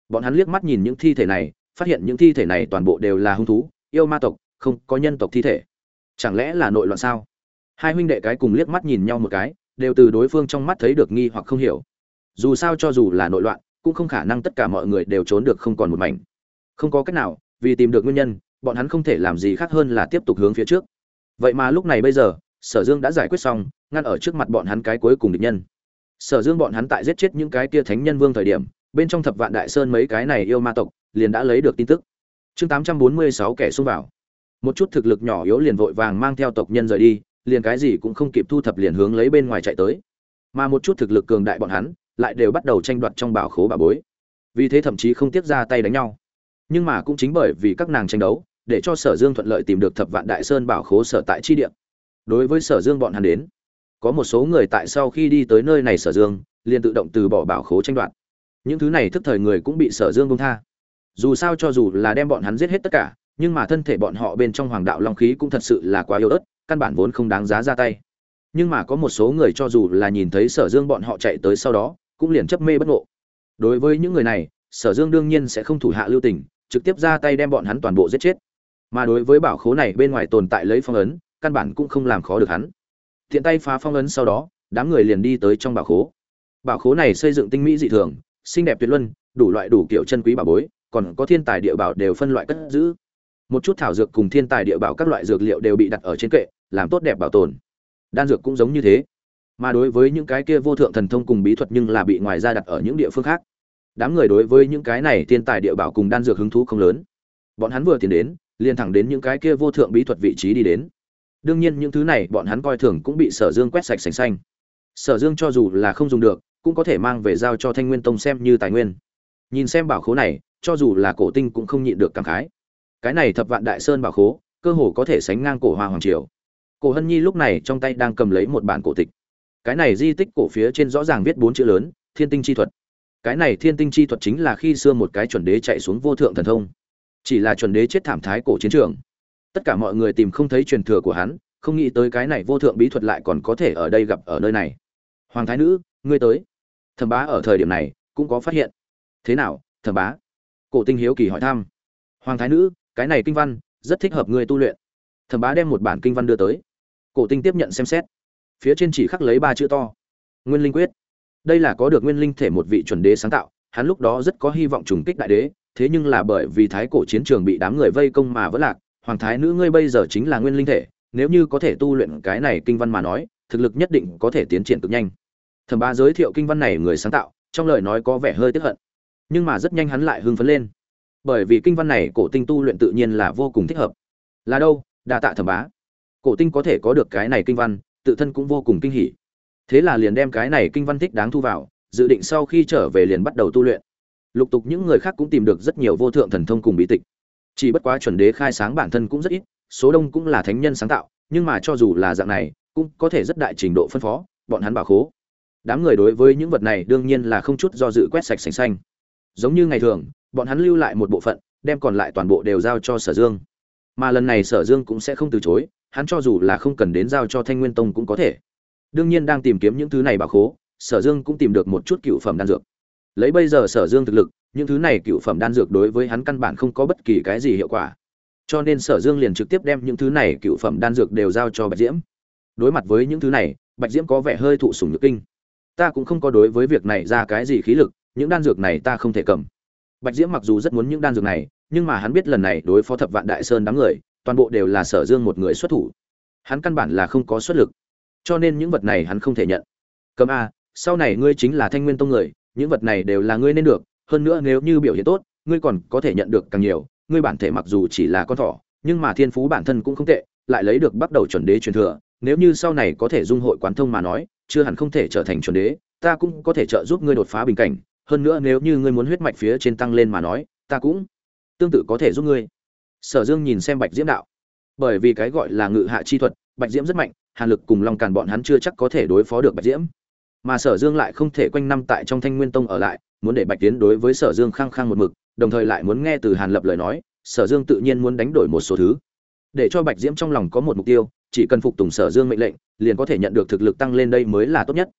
Bọn hắn liếc mắt nhìn những thi thể này, phát hiện những thi thể này toàn bộ đều là hung thú, yêu ma tộc, không có nhân tộc thi thể. Chẳng lẽ là nội loạn sao? Hai huynh đệ cái cùng liếc mắt nhìn nhau một cái, đều từ đối phương trong mắt thấy được nghi hoặc không hiểu. Dù sao cho dù là nội loạn, cũng không khả năng tất cả mọi người đều trốn được không còn một mảnh. Không có cách nào, vì tìm được nguyên nhân, bọn hắn không thể làm gì khác hơn là tiếp tục hướng phía trước. Vậy mà lúc này bây giờ, sở dương đã giải quyết xong, ngăn ở trước mặt bọn hắn cái cuối cùng địch nhân sở dương bọn hắn tại giết chết những cái tia thánh nhân vương thời điểm, bên trong thập vạn đại sơn mấy cái này yêu ma tộc liền đã lấy được tin tức. Chương tám trăm bốn mươi sáu kẻ xung vào. Một chút thực lực nhỏ yếu liền vội vàng mang theo tộc nhân rời đi, liền cái gì cũng không kịp thu thập liền hướng lấy bên ngoài chạy tới. Mà một chút thực lực cường đại bọn hắn lại đều bắt đầu tranh đoạt trong bảo khố bà bối. Vì thế thậm chí không tiếp ra tay đánh nhau. Nhưng mà cũng chính bởi vì các nàng tranh đấu, để cho sở dương thuận lợi tìm được thập vạn đại sơn bảo khố sở tại chi địa. Đối với sở dương bọn hắn đến có một số người tại sau khi đi tới nơi này sở dương, liền tự động từ bỏ bảo khố tranh đoạt. Những thứ này thức thời người cũng bị sở dương công tha. Dù sao cho dù là đem bọn hắn giết hết tất cả, nhưng mà thân thể bọn họ bên trong hoàng đạo long khí cũng thật sự là quá yếu ớt, căn bản vốn không đáng giá ra tay. Nhưng mà có một số người cho dù là nhìn thấy sở dương bọn họ chạy tới sau đó, cũng liền chấp mê bất ngộ. Đối với những người này, sở dương đương nhiên sẽ không thủ hạ lưu tình, trực tiếp ra tay đem bọn hắn toàn bộ giết chết. Mà đối với bảo khố này bên ngoài tồn tại lấy phong ấn, căn bản cũng không làm khó được hắn tiện tay phá phong ấn sau đó, đám người liền đi tới trong bảo khố. Bảo khố này xây dựng tinh mỹ dị thường, xinh đẹp tuyệt luân, đủ loại đủ kiểu chân quý bảo bối, còn có thiên tài địa bảo đều phân loại cất giữ. Một chút thảo dược cùng thiên tài địa bảo các loại dược liệu đều bị đặt ở trên kệ, làm tốt đẹp bảo tồn. Đan dược cũng giống như thế. Mà đối với những cái kia vô thượng thần thông cùng bí thuật nhưng là bị ngoài ra đặt ở những địa phương khác. Đám người đối với những cái này thiên tài địa bảo cùng đan dược hứng thú không lớn. Bọn hắn vừa tiến đến, liền thẳng đến những cái kia vô thượng bí thuật vị trí đi đến đương nhiên những thứ này bọn hắn coi thường cũng bị sở dương quét sạch sành xanh. Sở dương cho dù là không dùng được, cũng có thể mang về giao cho thanh nguyên tông xem như tài nguyên. Nhìn xem bảo khố này, cho dù là cổ tinh cũng không nhịn được cảm khái. Cái này thập vạn đại sơn bảo khố, cơ hồ có thể sánh ngang cổ hoa hoàng triều. Cổ hân nhi lúc này trong tay đang cầm lấy một bản cổ tịch. Cái này di tích cổ phía trên rõ ràng viết bốn chữ lớn, thiên tinh chi thuật. Cái này thiên tinh chi thuật chính là khi xưa một cái chuẩn đế chạy xuống vô thượng thần thông. Chỉ là chuẩn đế chết thảm thái cổ chiến trường tất cả mọi người tìm không thấy truyền thừa của hắn, không nghĩ tới cái này vô thượng bí thuật lại còn có thể ở đây gặp ở nơi này. Hoàng thái nữ, ngươi tới. Thẩm bá ở thời điểm này, cũng có phát hiện. Thế nào, thẩm bá? Cổ tinh hiếu kỳ hỏi thăm. Hoàng thái nữ, cái này kinh văn, rất thích hợp ngươi tu luyện. Thẩm bá đem một bản kinh văn đưa tới. Cổ tinh tiếp nhận xem xét. Phía trên chỉ khắc lấy ba chữ to. Nguyên linh quyết. Đây là có được nguyên linh thể một vị chuẩn đế sáng tạo, hắn lúc đó rất có hy vọng trùng kích đại đế, thế nhưng là bởi vì thái cổ chiến trường bị đám người vây công mà vẫn lạc hoàng thái nữ ngươi bây giờ chính là nguyên linh thể, nếu như có thể tu luyện cái này kinh văn mà nói, thực lực nhất định có thể tiến triển cực nhanh. Thẩm bá giới thiệu kinh văn này người sáng tạo, trong lời nói có vẻ hơi tức hận. Nhưng mà rất nhanh hắn lại hưng phấn lên. Bởi vì kinh văn này cổ tinh tu luyện tự nhiên là vô cùng thích hợp. Là đâu? Đa tạ thẩm bá. Cổ tinh có thể có được cái này kinh văn, tự thân cũng vô cùng kinh hỉ. Thế là liền đem cái này kinh văn thích đáng thu vào, dự định sau khi trở về liền bắt đầu tu luyện. Lục tục những người khác cũng tìm được rất nhiều vô thượng thần thông cùng bí tịch chỉ bất quá chuẩn đế khai sáng bản thân cũng rất ít, số đông cũng là thánh nhân sáng tạo, nhưng mà cho dù là dạng này, cũng có thể rất đại trình độ phân phó, bọn hắn bảo khố. Đám người đối với những vật này đương nhiên là không chút do dự quét sạch sành xanh. Giống như ngày thường, bọn hắn lưu lại một bộ phận, đem còn lại toàn bộ đều giao cho sở dương. Mà lần này sở dương cũng sẽ không từ chối, hắn cho dù là không cần đến giao cho thanh nguyên tông cũng có thể. Đương nhiên đang tìm kiếm những thứ này bảo khố, sở dương cũng tìm được một chút cựu phẩm đan dược. Lấy bây giờ sở dương thực lực những thứ này cựu phẩm đan dược đối với hắn căn bản không có bất kỳ cái gì hiệu quả. Cho nên sở dương liền trực tiếp đem những thứ này cựu phẩm đan dược đều giao cho bạch diễm. Đối mặt với những thứ này, bạch diễm có vẻ hơi thụ sùng nhược kinh. Ta cũng không có đối với việc này ra cái gì khí lực, những đan dược này ta không thể cầm. Bạch diễm mặc dù rất muốn những đan dược này, nhưng mà hắn biết lần này đối phó thập vạn đại sơn đám người, toàn bộ đều là sở dương một người xuất thủ. Hắn căn bản là không có xuất lực. Cho nên những vật này hắn không thể nhận. Cầm a, sau này ngươi chính là thanh nguyên tông người, những vật này đều là ngươi nên được hơn nữa nếu như biểu hiện tốt, ngươi còn có thể nhận được càng nhiều. Ngươi bản thể mặc dù chỉ là con thỏ, nhưng mà thiên phú bản thân cũng không tệ, lại lấy được bắt đầu chuẩn đế truyền thừa. Nếu như sau này có thể dung hội quán thông mà nói, chưa hẳn không thể trở thành chuẩn đế, ta cũng có thể trợ giúp ngươi đột phá bình cảnh. Hơn nữa nếu như ngươi muốn huyết mạch phía trên tăng lên mà nói, ta cũng tương tự có thể giúp ngươi. Sở dương nhìn xem bạch diễm đạo. Bởi vì cái gọi là ngự hạ chi thuật, bạch diễm rất mạnh, hàn lực cùng long càn bọn hắn chưa chắc có thể đối phó được bạch diễm. Mà sở dương lại không thể quanh năm tại trong thanh nguyên tông ở lại muốn để bạch tiến đối với sở dương khăng khăng một mực, đồng thời lại muốn nghe từ hàn lập lời nói, sở dương tự nhiên muốn đánh đổi một số thứ. Để cho bạch diễm trong lòng có một mục tiêu, chỉ cần phục tùng sở dương mệnh lệnh, liền có thể nhận được thực lực tăng lên đây mới là tốt nhất.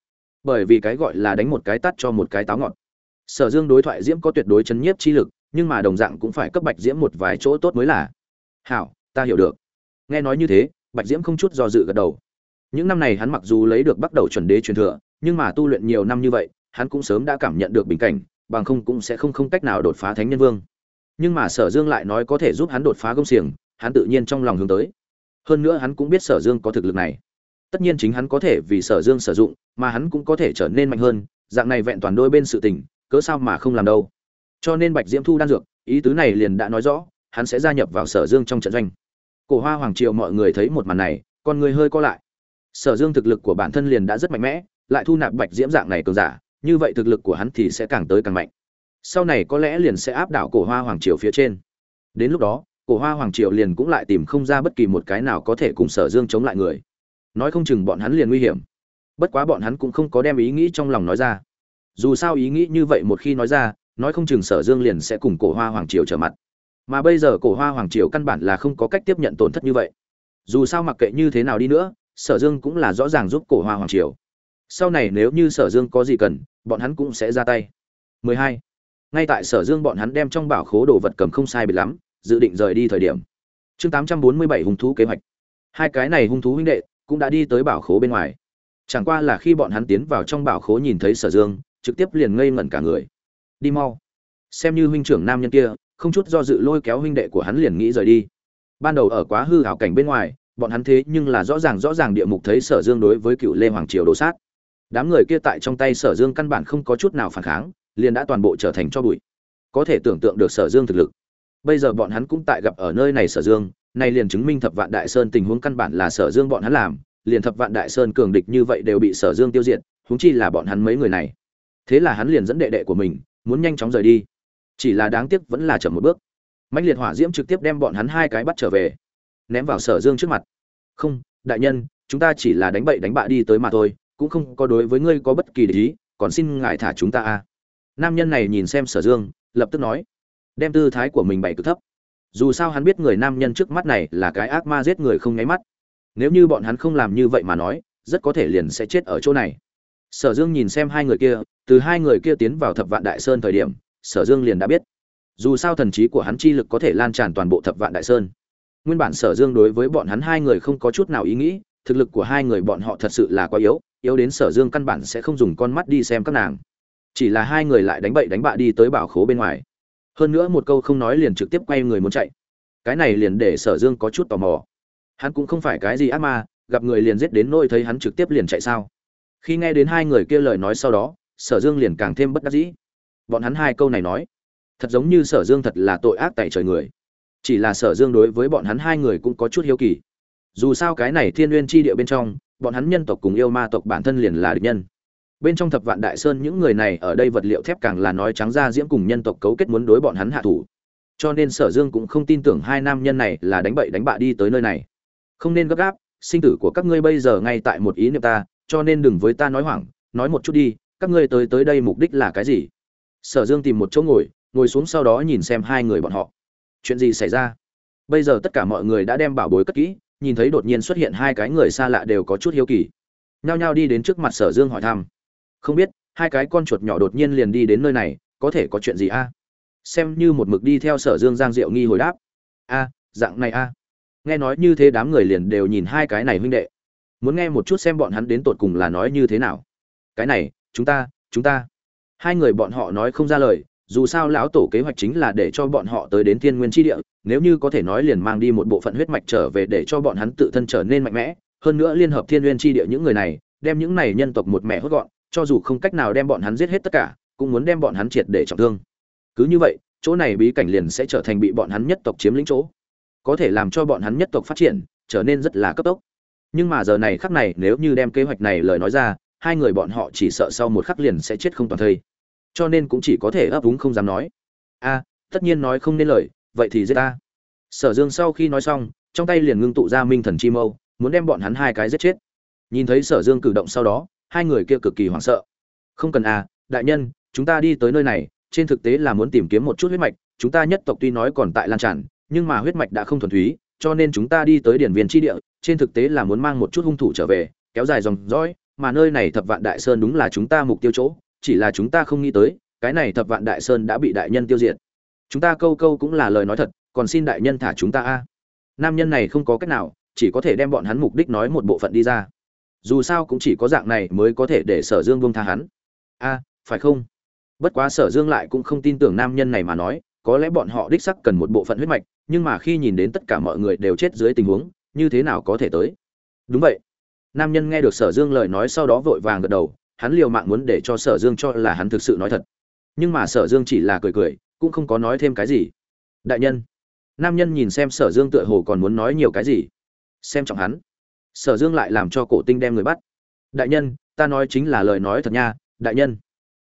Bởi vì cái gọi là đánh một cái tắt cho một cái táo ngọt. Sở dương đối thoại diễm có tuyệt đối chấn nhiếp chi lực, nhưng mà đồng dạng cũng phải cấp bạch diễm một vài chỗ tốt mới là. Hảo, ta hiểu được. Nghe nói như thế, bạch diễm không chút do dự gật đầu. Những năm này hắn mặc dù lấy được bắt đầu chuẩn đế truyền thừa, nhưng mà tu luyện nhiều năm như vậy hắn cũng sớm đã cảm nhận được bình cảnh, bằng không cũng sẽ không không cách nào đột phá thánh nhân vương. Nhưng mà sở dương lại nói có thể giúp hắn đột phá công xiềng, hắn tự nhiên trong lòng hướng tới. Hơn nữa hắn cũng biết sở dương có thực lực này. Tất nhiên chính hắn có thể vì sở dương sử dụng, mà hắn cũng có thể trở nên mạnh hơn, dạng này vẹn toàn đôi bên sự tình, cớ sao mà không làm đâu. Cho nên bạch diễm thu đan dược, ý tứ này liền đã nói rõ, hắn sẽ gia nhập vào sở dương trong trận doanh. Cổ hoa hoàng triều mọi người thấy một màn này, con người hơi co lại. Sở dương thực lực của bản thân liền đã rất mạnh mẽ, lại thu nạp bạch diễm dạng này cường giả như vậy thực lực của hắn thì sẽ càng tới càng mạnh. Sau này có lẽ liền sẽ áp đảo cổ hoa hoàng triều phía trên. Đến lúc đó, cổ hoa hoàng triều liền cũng lại tìm không ra bất kỳ một cái nào có thể cùng sở dương chống lại người. Nói không chừng bọn hắn liền nguy hiểm. Bất quá bọn hắn cũng không có đem ý nghĩ trong lòng nói ra. Dù sao ý nghĩ như vậy một khi nói ra, nói không chừng sở dương liền sẽ cùng cổ hoa hoàng triều trở mặt. Mà bây giờ cổ hoa hoàng triều căn bản là không có cách tiếp nhận tổn thất như vậy. Dù sao mặc kệ như thế nào đi nữa, sở dương cũng là rõ ràng giúp cổ hoa hoàng triều sau này nếu như sở dương có gì cần, bọn hắn cũng sẽ ra tay. 12. ngay tại sở dương bọn hắn đem trong bảo khố đồ vật cầm không sai biệt lắm, dự định rời đi thời điểm. Chương 847 hung thú kế hoạch. Hai cái này hung thú huynh đệ cũng đã đi tới bảo khố bên ngoài. Chẳng qua là khi bọn hắn tiến vào trong bảo khố nhìn thấy sở dương, trực tiếp liền ngây ngẩn cả người. Đi mau. Xem như huynh trưởng nam nhân kia, không chút do dự lôi kéo huynh đệ của hắn liền nghĩ rời đi. Ban đầu ở quá hư hảo cảnh bên ngoài, bọn hắn thế nhưng là rõ ràng rõ ràng địa mục thấy sở dương đối với cựu lê hoàng triều đồ sát đám người kia tại trong tay sở dương căn bản không có chút nào phản kháng, liền đã toàn bộ trở thành cho bụi. Có thể tưởng tượng được sở dương thực lực. Bây giờ bọn hắn cũng tại gặp ở nơi này sở dương, nay liền chứng minh thập vạn đại sơn tình huống căn bản là sở dương bọn hắn làm, liền thập vạn đại sơn cường địch như vậy đều bị sở dương tiêu diệt, huống chi là bọn hắn mấy người này. Thế là hắn liền dẫn đệ đệ của mình, muốn nhanh chóng rời đi. Chỉ là đáng tiếc vẫn là chậm một bước. Mạnh liệt hỏa diễm trực tiếp đem bọn hắn hai cái bắt trở về, ném vào sở dương trước mặt. Không, đại nhân, chúng ta chỉ là đánh bậy đánh bạ đi tới mà thôi cũng không có đối với ngươi có bất kỳ lý còn xin ngài thả chúng ta a nam nhân này nhìn xem sở dương, lập tức nói, đem tư thái của mình bày cực thấp. Dù sao hắn biết người nam nhân trước mắt này là cái ác ma giết người không nháy mắt. Nếu như bọn hắn không làm như vậy mà nói, rất có thể liền sẽ chết ở chỗ này. Sở dương nhìn xem hai người kia, từ hai người kia tiến vào thập vạn đại sơn thời điểm, sở dương liền đã biết. Dù sao thần trí của hắn chi lực có thể lan tràn toàn bộ thập vạn đại sơn. Nguyên bản sở dương đối với bọn hắn hai người không có chút nào ý nghĩ, thực lực của hai người bọn họ thật sự là quá yếu yếu đến sở dương căn bản sẽ không dùng con mắt đi xem các nàng. Chỉ là hai người lại đánh bậy đánh bạ đi tới bảo khố bên ngoài. Hơn nữa một câu không nói liền trực tiếp quay người muốn chạy. Cái này liền để sở dương có chút tò mò. Hắn cũng không phải cái gì ác ma, gặp người liền giết đến nôi thấy hắn trực tiếp liền chạy sao. Khi nghe đến hai người kia lời nói sau đó, sở dương liền càng thêm bất đắc dĩ. Bọn hắn hai câu này nói, thật giống như sở dương thật là tội ác tại trời người. Chỉ là sở dương đối với bọn hắn hai người cũng có chút hiếu kỳ. Dù sao cái này thiên n g u y ê n tri địa bên trong bọn hắn nhân tộc cùng yêu ma tộc bản thân liền là địch nhân. Bên trong thập vạn đại sơn, những người này ở đây vật liệu thép càng là nói trắng ra diễm cùng nhân tộc cấu kết muốn đối bọn hắn hạ thủ. Cho nên sở dương cũng không tin tưởng hai nam nhân này là đánh bậy đánh bạ đi tới nơi này. Không nên gấp gáp, sinh tử của các ngươi bây giờ ngay tại một ý niệm ta, cho nên đừng với ta nói hoảng, nói một chút đi, các ngươi tới tới đây mục đích là cái gì? Sở dương tìm một chỗ ngồi ngồi xuống sau đó nhìn xem hai người bọn họ. Chuyện gì xảy ra? Bây giờ tất cả mọi người đã đem bảo bối cất kỹ nhìn thấy đột nhiên xuất hiện hai cái người xa lạ đều có chút hiếu kỳ. Nhao nhao đi đến trước mặt sở dương hỏi thăm. Không biết, hai cái con chuột nhỏ đột nhiên liền đi đến nơi này, có thể có chuyện gì a? Xem như một mực đi theo sở dương giang diệu nghi hồi đáp. A, dạng này a. Nghe nói như thế đám người liền đều nhìn hai cái này huynh đệ. Muốn nghe một chút xem bọn hắn đến tột cùng là nói như thế nào. Cái này, chúng ta chúng ta. Hai người bọn họ nói không ra lời dù sao lão tổ kế hoạch chính là để cho bọn họ tới đến thiên nguyên tri địa, nếu như có thể nói liền mang đi một bộ phận huyết mạch trở về để cho bọn hắn tự thân trở nên mạnh mẽ. Hơn nữa liên hợp thiên nguyên tri địa những người này, đem những này nhân tộc một mẹ hốt gọn, cho dù không cách nào đem bọn hắn giết hết tất cả, cũng muốn đem bọn hắn triệt để trọng thương. Cứ như vậy, chỗ này bí cảnh liền sẽ trở thành bị bọn hắn nhất tộc chiếm lĩnh chỗ. Có thể làm cho bọn hắn nhất tộc phát triển, trở nên rất là cấp tốc. Nhưng mà giờ này khắc này, nếu như đem kế hoạch này lời nói ra, hai người bọn họ chỉ sợ sau một khắc liền sẽ chết không toàn thây cho nên cũng chỉ có thể ấp úng không dám nói. A, tất nhiên nói không nên lời, vậy thì giết ta. Sở dương sau khi nói xong, trong tay liền ngưng tụ ra minh thần chi mâu, muốn đem bọn hắn hai cái giết chết. Nhìn thấy sở dương cử động sau đó, hai người kia cực kỳ hoảng sợ. Không cần a đại nhân, chúng ta đi tới nơi này, trên thực tế là muốn tìm kiếm một chút huyết mạch, chúng ta nhất tộc tuy nói còn tại lan tràn, nhưng mà huyết mạch đã không thuần túy, cho nên chúng ta đi tới điển viên tri địa, trên thực tế là muốn mang một chút hung thủ trở về, kéo dài dòng dõi, mà nơi này thập vạn đại sơn đúng là chúng ta mục tiêu chỗ chỉ là chúng ta không nghĩ tới, cái này thập vạn đại sơn đã bị đại nhân tiêu diệt. Chúng ta câu câu cũng là lời nói thật, còn xin đại nhân thả chúng ta a. Nam nhân này không có cách nào, chỉ có thể đem bọn hắn mục đích nói một bộ phận đi ra. Dù sao cũng chỉ có dạng này mới có thể để sở dương buông tha hắn. A, phải không? Bất quá sở dương lại cũng không tin tưởng nam nhân này mà nói, có lẽ bọn họ đích sắc cần một bộ phận huyết mạch, nhưng mà khi nhìn đến tất cả mọi người đều chết dưới tình huống, như thế nào có thể tới? Đúng vậy. Nam nhân nghe được sở dương lời nói sau đó vội vàng gật đầu hắn liều mạng muốn để cho sở dương cho là hắn thực sự nói thật. Nhưng mà sở dương chỉ là cười cười, cũng không có nói thêm cái gì. Đại nhân. Nam nhân nhìn xem sở dương tựa hồ còn muốn nói nhiều cái gì. Xem trọng hắn. Sở dương lại làm cho cổ tinh đem người bắt. Đại nhân, ta nói chính là lời nói thật nha, đại nhân.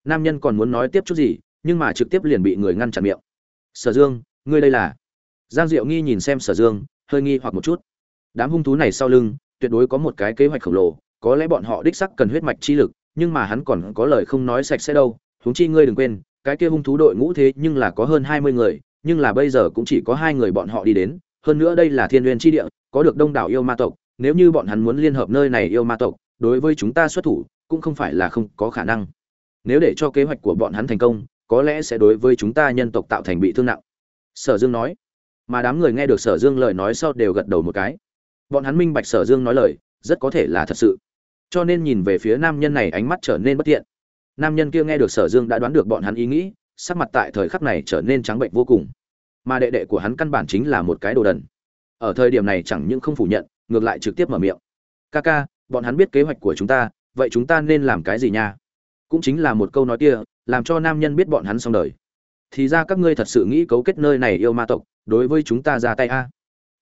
Nam nhân còn muốn nói tiếp chút gì, nhưng mà trực tiếp liền bị người ngăn chặn miệng. Sở dương, ngươi đây là? Giang diệu nghi nhìn xem sở dương, hơi nghi hoặc một chút. Đám hung thú này sau lưng, tuyệt đối có một cái kế hoạch khổng lồ, có lẽ bọn họ đích sắc cần huyết mạch chi lực nhưng mà hắn còn có lời không nói sạch sẽ đâu, huống chi ngươi đừng quên, cái kia hung thú đội ngũ thế nhưng là có hơn hai mươi người, nhưng là bây giờ cũng chỉ có hai người bọn họ đi đến, hơn nữa đây là thiên nguyên tri địa, có được đông đảo yêu ma tộc, nếu như bọn hắn muốn liên hợp nơi này yêu ma tộc, đối với chúng ta xuất thủ, cũng không phải là không có khả năng. Nếu để cho kế hoạch của bọn hắn thành công, có lẽ sẽ đối với chúng ta nhân tộc tạo thành bị thương nặng. Sở dương nói. Mà đám người nghe được sở dương lời nói sau đều gật đầu một cái. Bọn hắn minh bạch sở dương nói lời, rất có thể là thật sự cho nên nhìn về phía nam nhân này ánh mắt trở nên bất tiện nam nhân kia nghe được sở dương đã đoán được bọn hắn ý nghĩ, sắc mặt tại thời khắc này trở nên trắng bệnh vô cùng. Mà đệ đệ của hắn căn bản chính là một cái đồ đần. Ở thời điểm này chẳng những không phủ nhận, ngược lại trực tiếp mở miệng. Ca ca, bọn hắn biết kế hoạch của chúng ta, vậy chúng ta nên làm cái gì nha? Cũng chính là một câu nói kia, làm cho nam nhân biết bọn hắn xong đời. Thì ra các ngươi thật sự nghĩ cấu kết nơi này yêu ma tộc, đối với chúng ta ra tay a.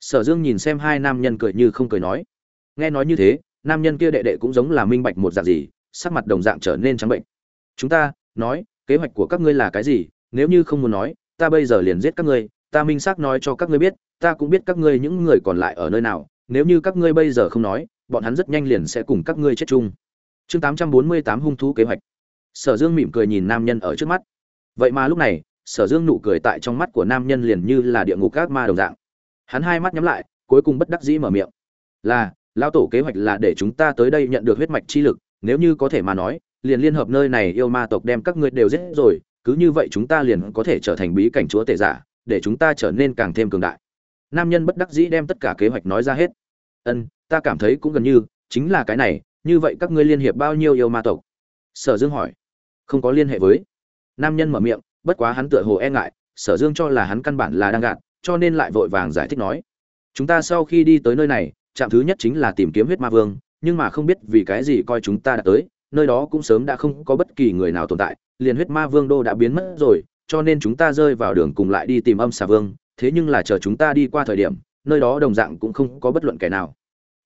Sở dương nhìn xem hai nam nhân cười như không cười nói. Nghe nói như thế nam nhân kia đệ đệ cũng giống là minh bạch một dạng gì, sắc mặt đồng dạng trở nên trắng bệnh. Chúng ta, nói, kế hoạch của các ngươi là cái gì? Nếu như không muốn nói, ta bây giờ liền giết các ngươi, ta minh xác nói cho các ngươi biết, ta cũng biết các ngươi những người còn lại ở nơi nào, nếu như các ngươi bây giờ không nói, bọn hắn rất nhanh liền sẽ cùng các ngươi chết chung. Chương tám trăm bốn mươi tám hung thú kế hoạch. Sở dương mỉm cười nhìn nam nhân ở trước mắt. Vậy mà lúc này, sở dương nụ cười tại trong mắt của nam nhân liền như là địa ngục các ma đồng dạng. Hắn hai mắt nhắm lại, cuối cùng bất đắc dĩ mở miệng. Là lao tổ kế hoạch là để chúng ta tới đây nhận được huyết mạch chi lực, nếu như có thể mà nói, liền liên hợp nơi này yêu ma tộc đem các ngươi đều giết rồi, cứ như vậy chúng ta liền có thể trở thành bí cảnh chúa tể giả, để chúng ta trở nên càng thêm cường đại. Nam nhân bất đắc dĩ đem tất cả kế hoạch nói ra hết. Ân, ta cảm thấy cũng gần như, chính là cái này, như vậy các ngươi liên hiệp bao nhiêu yêu ma tộc? Sở dương hỏi. Không có liên hệ với. Nam nhân mở miệng, bất quá hắn tựa hồ e ngại, sở dương cho là hắn căn bản là đang gạt, cho nên lại vội vàng giải thích nói. Chúng ta sau khi đi tới nơi này trạm thứ nhất chính là tìm kiếm huyết ma vương, nhưng mà không biết vì cái gì coi chúng ta đã tới, nơi đó cũng sớm đã không có bất kỳ người nào tồn tại, liền huyết ma vương đô đã biến mất rồi, cho nên chúng ta rơi vào đường cùng lại đi tìm âm xà vương, thế nhưng là chờ chúng ta đi qua thời điểm, nơi đó đồng dạng cũng không có bất luận kẻ nào.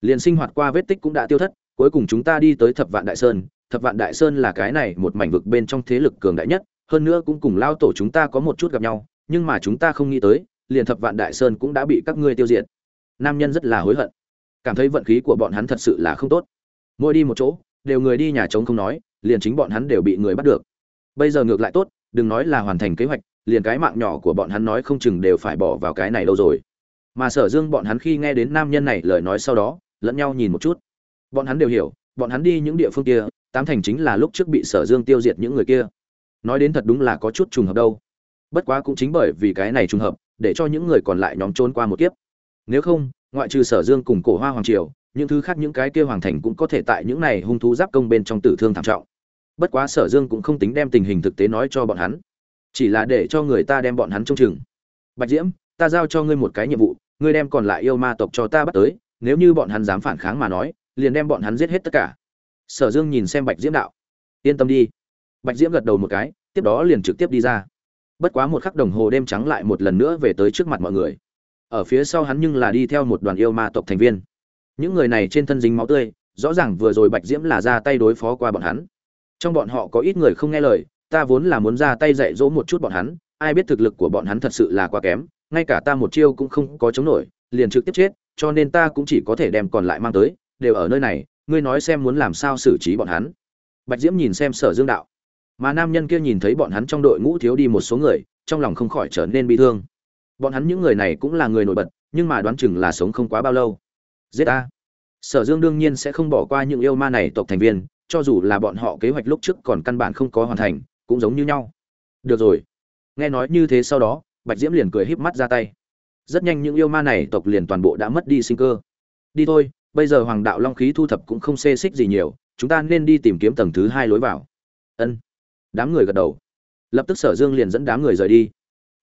Liền sinh hoạt qua vết tích cũng đã tiêu thất, cuối cùng chúng ta đi tới thập vạn đại sơn, thập vạn đại sơn là cái này một mảnh vực bên trong thế lực cường đại nhất, hơn nữa cũng cùng lao tổ chúng ta có một chút gặp nhau, nhưng mà chúng ta không nghĩ tới, liền thập vạn đại sơn cũng đã bị các ngươi tiêu diệt. Nam nhân rất là hối hận cảm thấy vận khí của bọn hắn thật sự là không tốt. Mỗi đi một chỗ, đều người đi nhà trống không nói, liền chính bọn hắn đều bị người bắt được. Bây giờ ngược lại tốt, đừng nói là hoàn thành kế hoạch, liền cái mạng nhỏ của bọn hắn nói không chừng đều phải bỏ vào cái này đâu rồi. Mà sở dương bọn hắn khi nghe đến nam nhân này lời nói sau đó, lẫn nhau nhìn một chút. Bọn hắn đều hiểu, bọn hắn đi những địa phương kia, tám thành chính là lúc trước bị sở dương tiêu diệt những người kia. Nói đến thật đúng là có chút trùng hợp đâu. Bất quá cũng chính bởi vì cái này trùng hợp, để cho những người còn lại nhóm trốn qua một kiếp. Nếu không ngoại trừ sở dương cùng cổ hoa hoàng triều, những thứ khác những cái kia hoàng thành cũng có thể tại những này hung thú giáp công bên trong tử thương thảm trọng. Bất quá sở dương cũng không tính đem tình hình thực tế nói cho bọn hắn, chỉ là để cho người ta đem bọn hắn trông chừng. Bạch diễm, ta giao cho ngươi một cái nhiệm vụ, ngươi đem còn lại yêu ma tộc cho ta bắt tới, nếu như bọn hắn dám phản kháng mà nói, liền đem bọn hắn giết hết tất cả. Sở dương nhìn xem bạch diễm đạo. Yên tâm đi. Bạch diễm gật đầu một cái, tiếp đó liền trực tiếp đi ra. Bất quá một khắc đồng hồ đêm trắng lại một lần nữa về tới trước mặt mọi người ở phía sau hắn nhưng là đi theo một đoàn yêu ma tộc thành viên. Những người này trên thân dính máu tươi, rõ ràng vừa rồi bạch diễm là ra tay đối phó qua bọn hắn. Trong bọn họ có ít người không nghe lời, ta vốn là muốn ra tay dạy dỗ một chút bọn hắn, ai biết thực lực của bọn hắn thật sự là quá kém, ngay cả ta một chiêu cũng không có chống nổi, liền trực tiếp chết, cho nên ta cũng chỉ có thể đem còn lại mang tới, đều ở nơi này, ngươi nói xem muốn làm sao xử trí bọn hắn. Bạch diễm nhìn xem sở dương đạo. Mà nam nhân kia nhìn thấy bọn hắn trong đội ngũ thiếu đi một số người, trong lòng không khỏi trở nên bị thương bọn hắn những người này cũng là người nổi bật, nhưng mà đoán chừng là sống không quá bao lâu. Giết a sở dương đương nhiên sẽ không bỏ qua những yêu ma này tộc thành viên, cho dù là bọn họ kế hoạch lúc trước còn căn bản không có hoàn thành, cũng giống như nhau. Được rồi. Nghe nói như thế sau đó, bạch diễm liền cười híp mắt ra tay. Rất nhanh những yêu ma này tộc liền toàn bộ đã mất đi sinh cơ. Đi thôi, bây giờ hoàng đạo long khí thu thập cũng không xê xích gì nhiều, chúng ta nên đi tìm kiếm tầng thứ hai lối vào. Ân. Đám người gật đầu. Lập tức sở dương liền dẫn đám người rời đi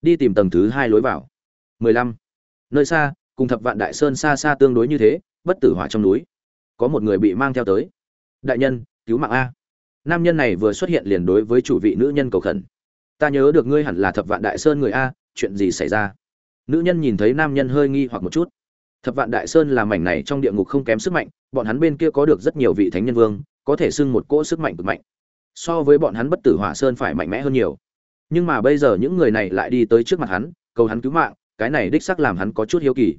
đi tìm tầng thứ hai lối vào. mười lăm. Nơi xa, cùng thập vạn đại sơn xa xa tương đối như thế, bất tử hỏa trong núi. Có một người bị mang theo tới. Đại nhân, cứu mạng a. Nam nhân này vừa xuất hiện liền đối với chủ vị nữ nhân cầu khẩn. Ta nhớ được ngươi hẳn là thập vạn đại sơn người a, chuyện gì xảy ra? Nữ nhân nhìn thấy nam nhân hơi nghi hoặc một chút. Thập vạn đại sơn là mảnh này trong địa ngục không kém sức mạnh, bọn hắn bên kia có được rất nhiều vị thánh nhân vương, có thể xưng một cỗ sức mạnh cực mạnh. So với bọn hắn bất tử hỏa sơn phải mạnh mẽ hơn nhiều nhưng mà bây giờ những người này lại đi tới trước mặt hắn, cầu hắn cứu mạng, cái này đích xác làm hắn có chút hiếu kỳ.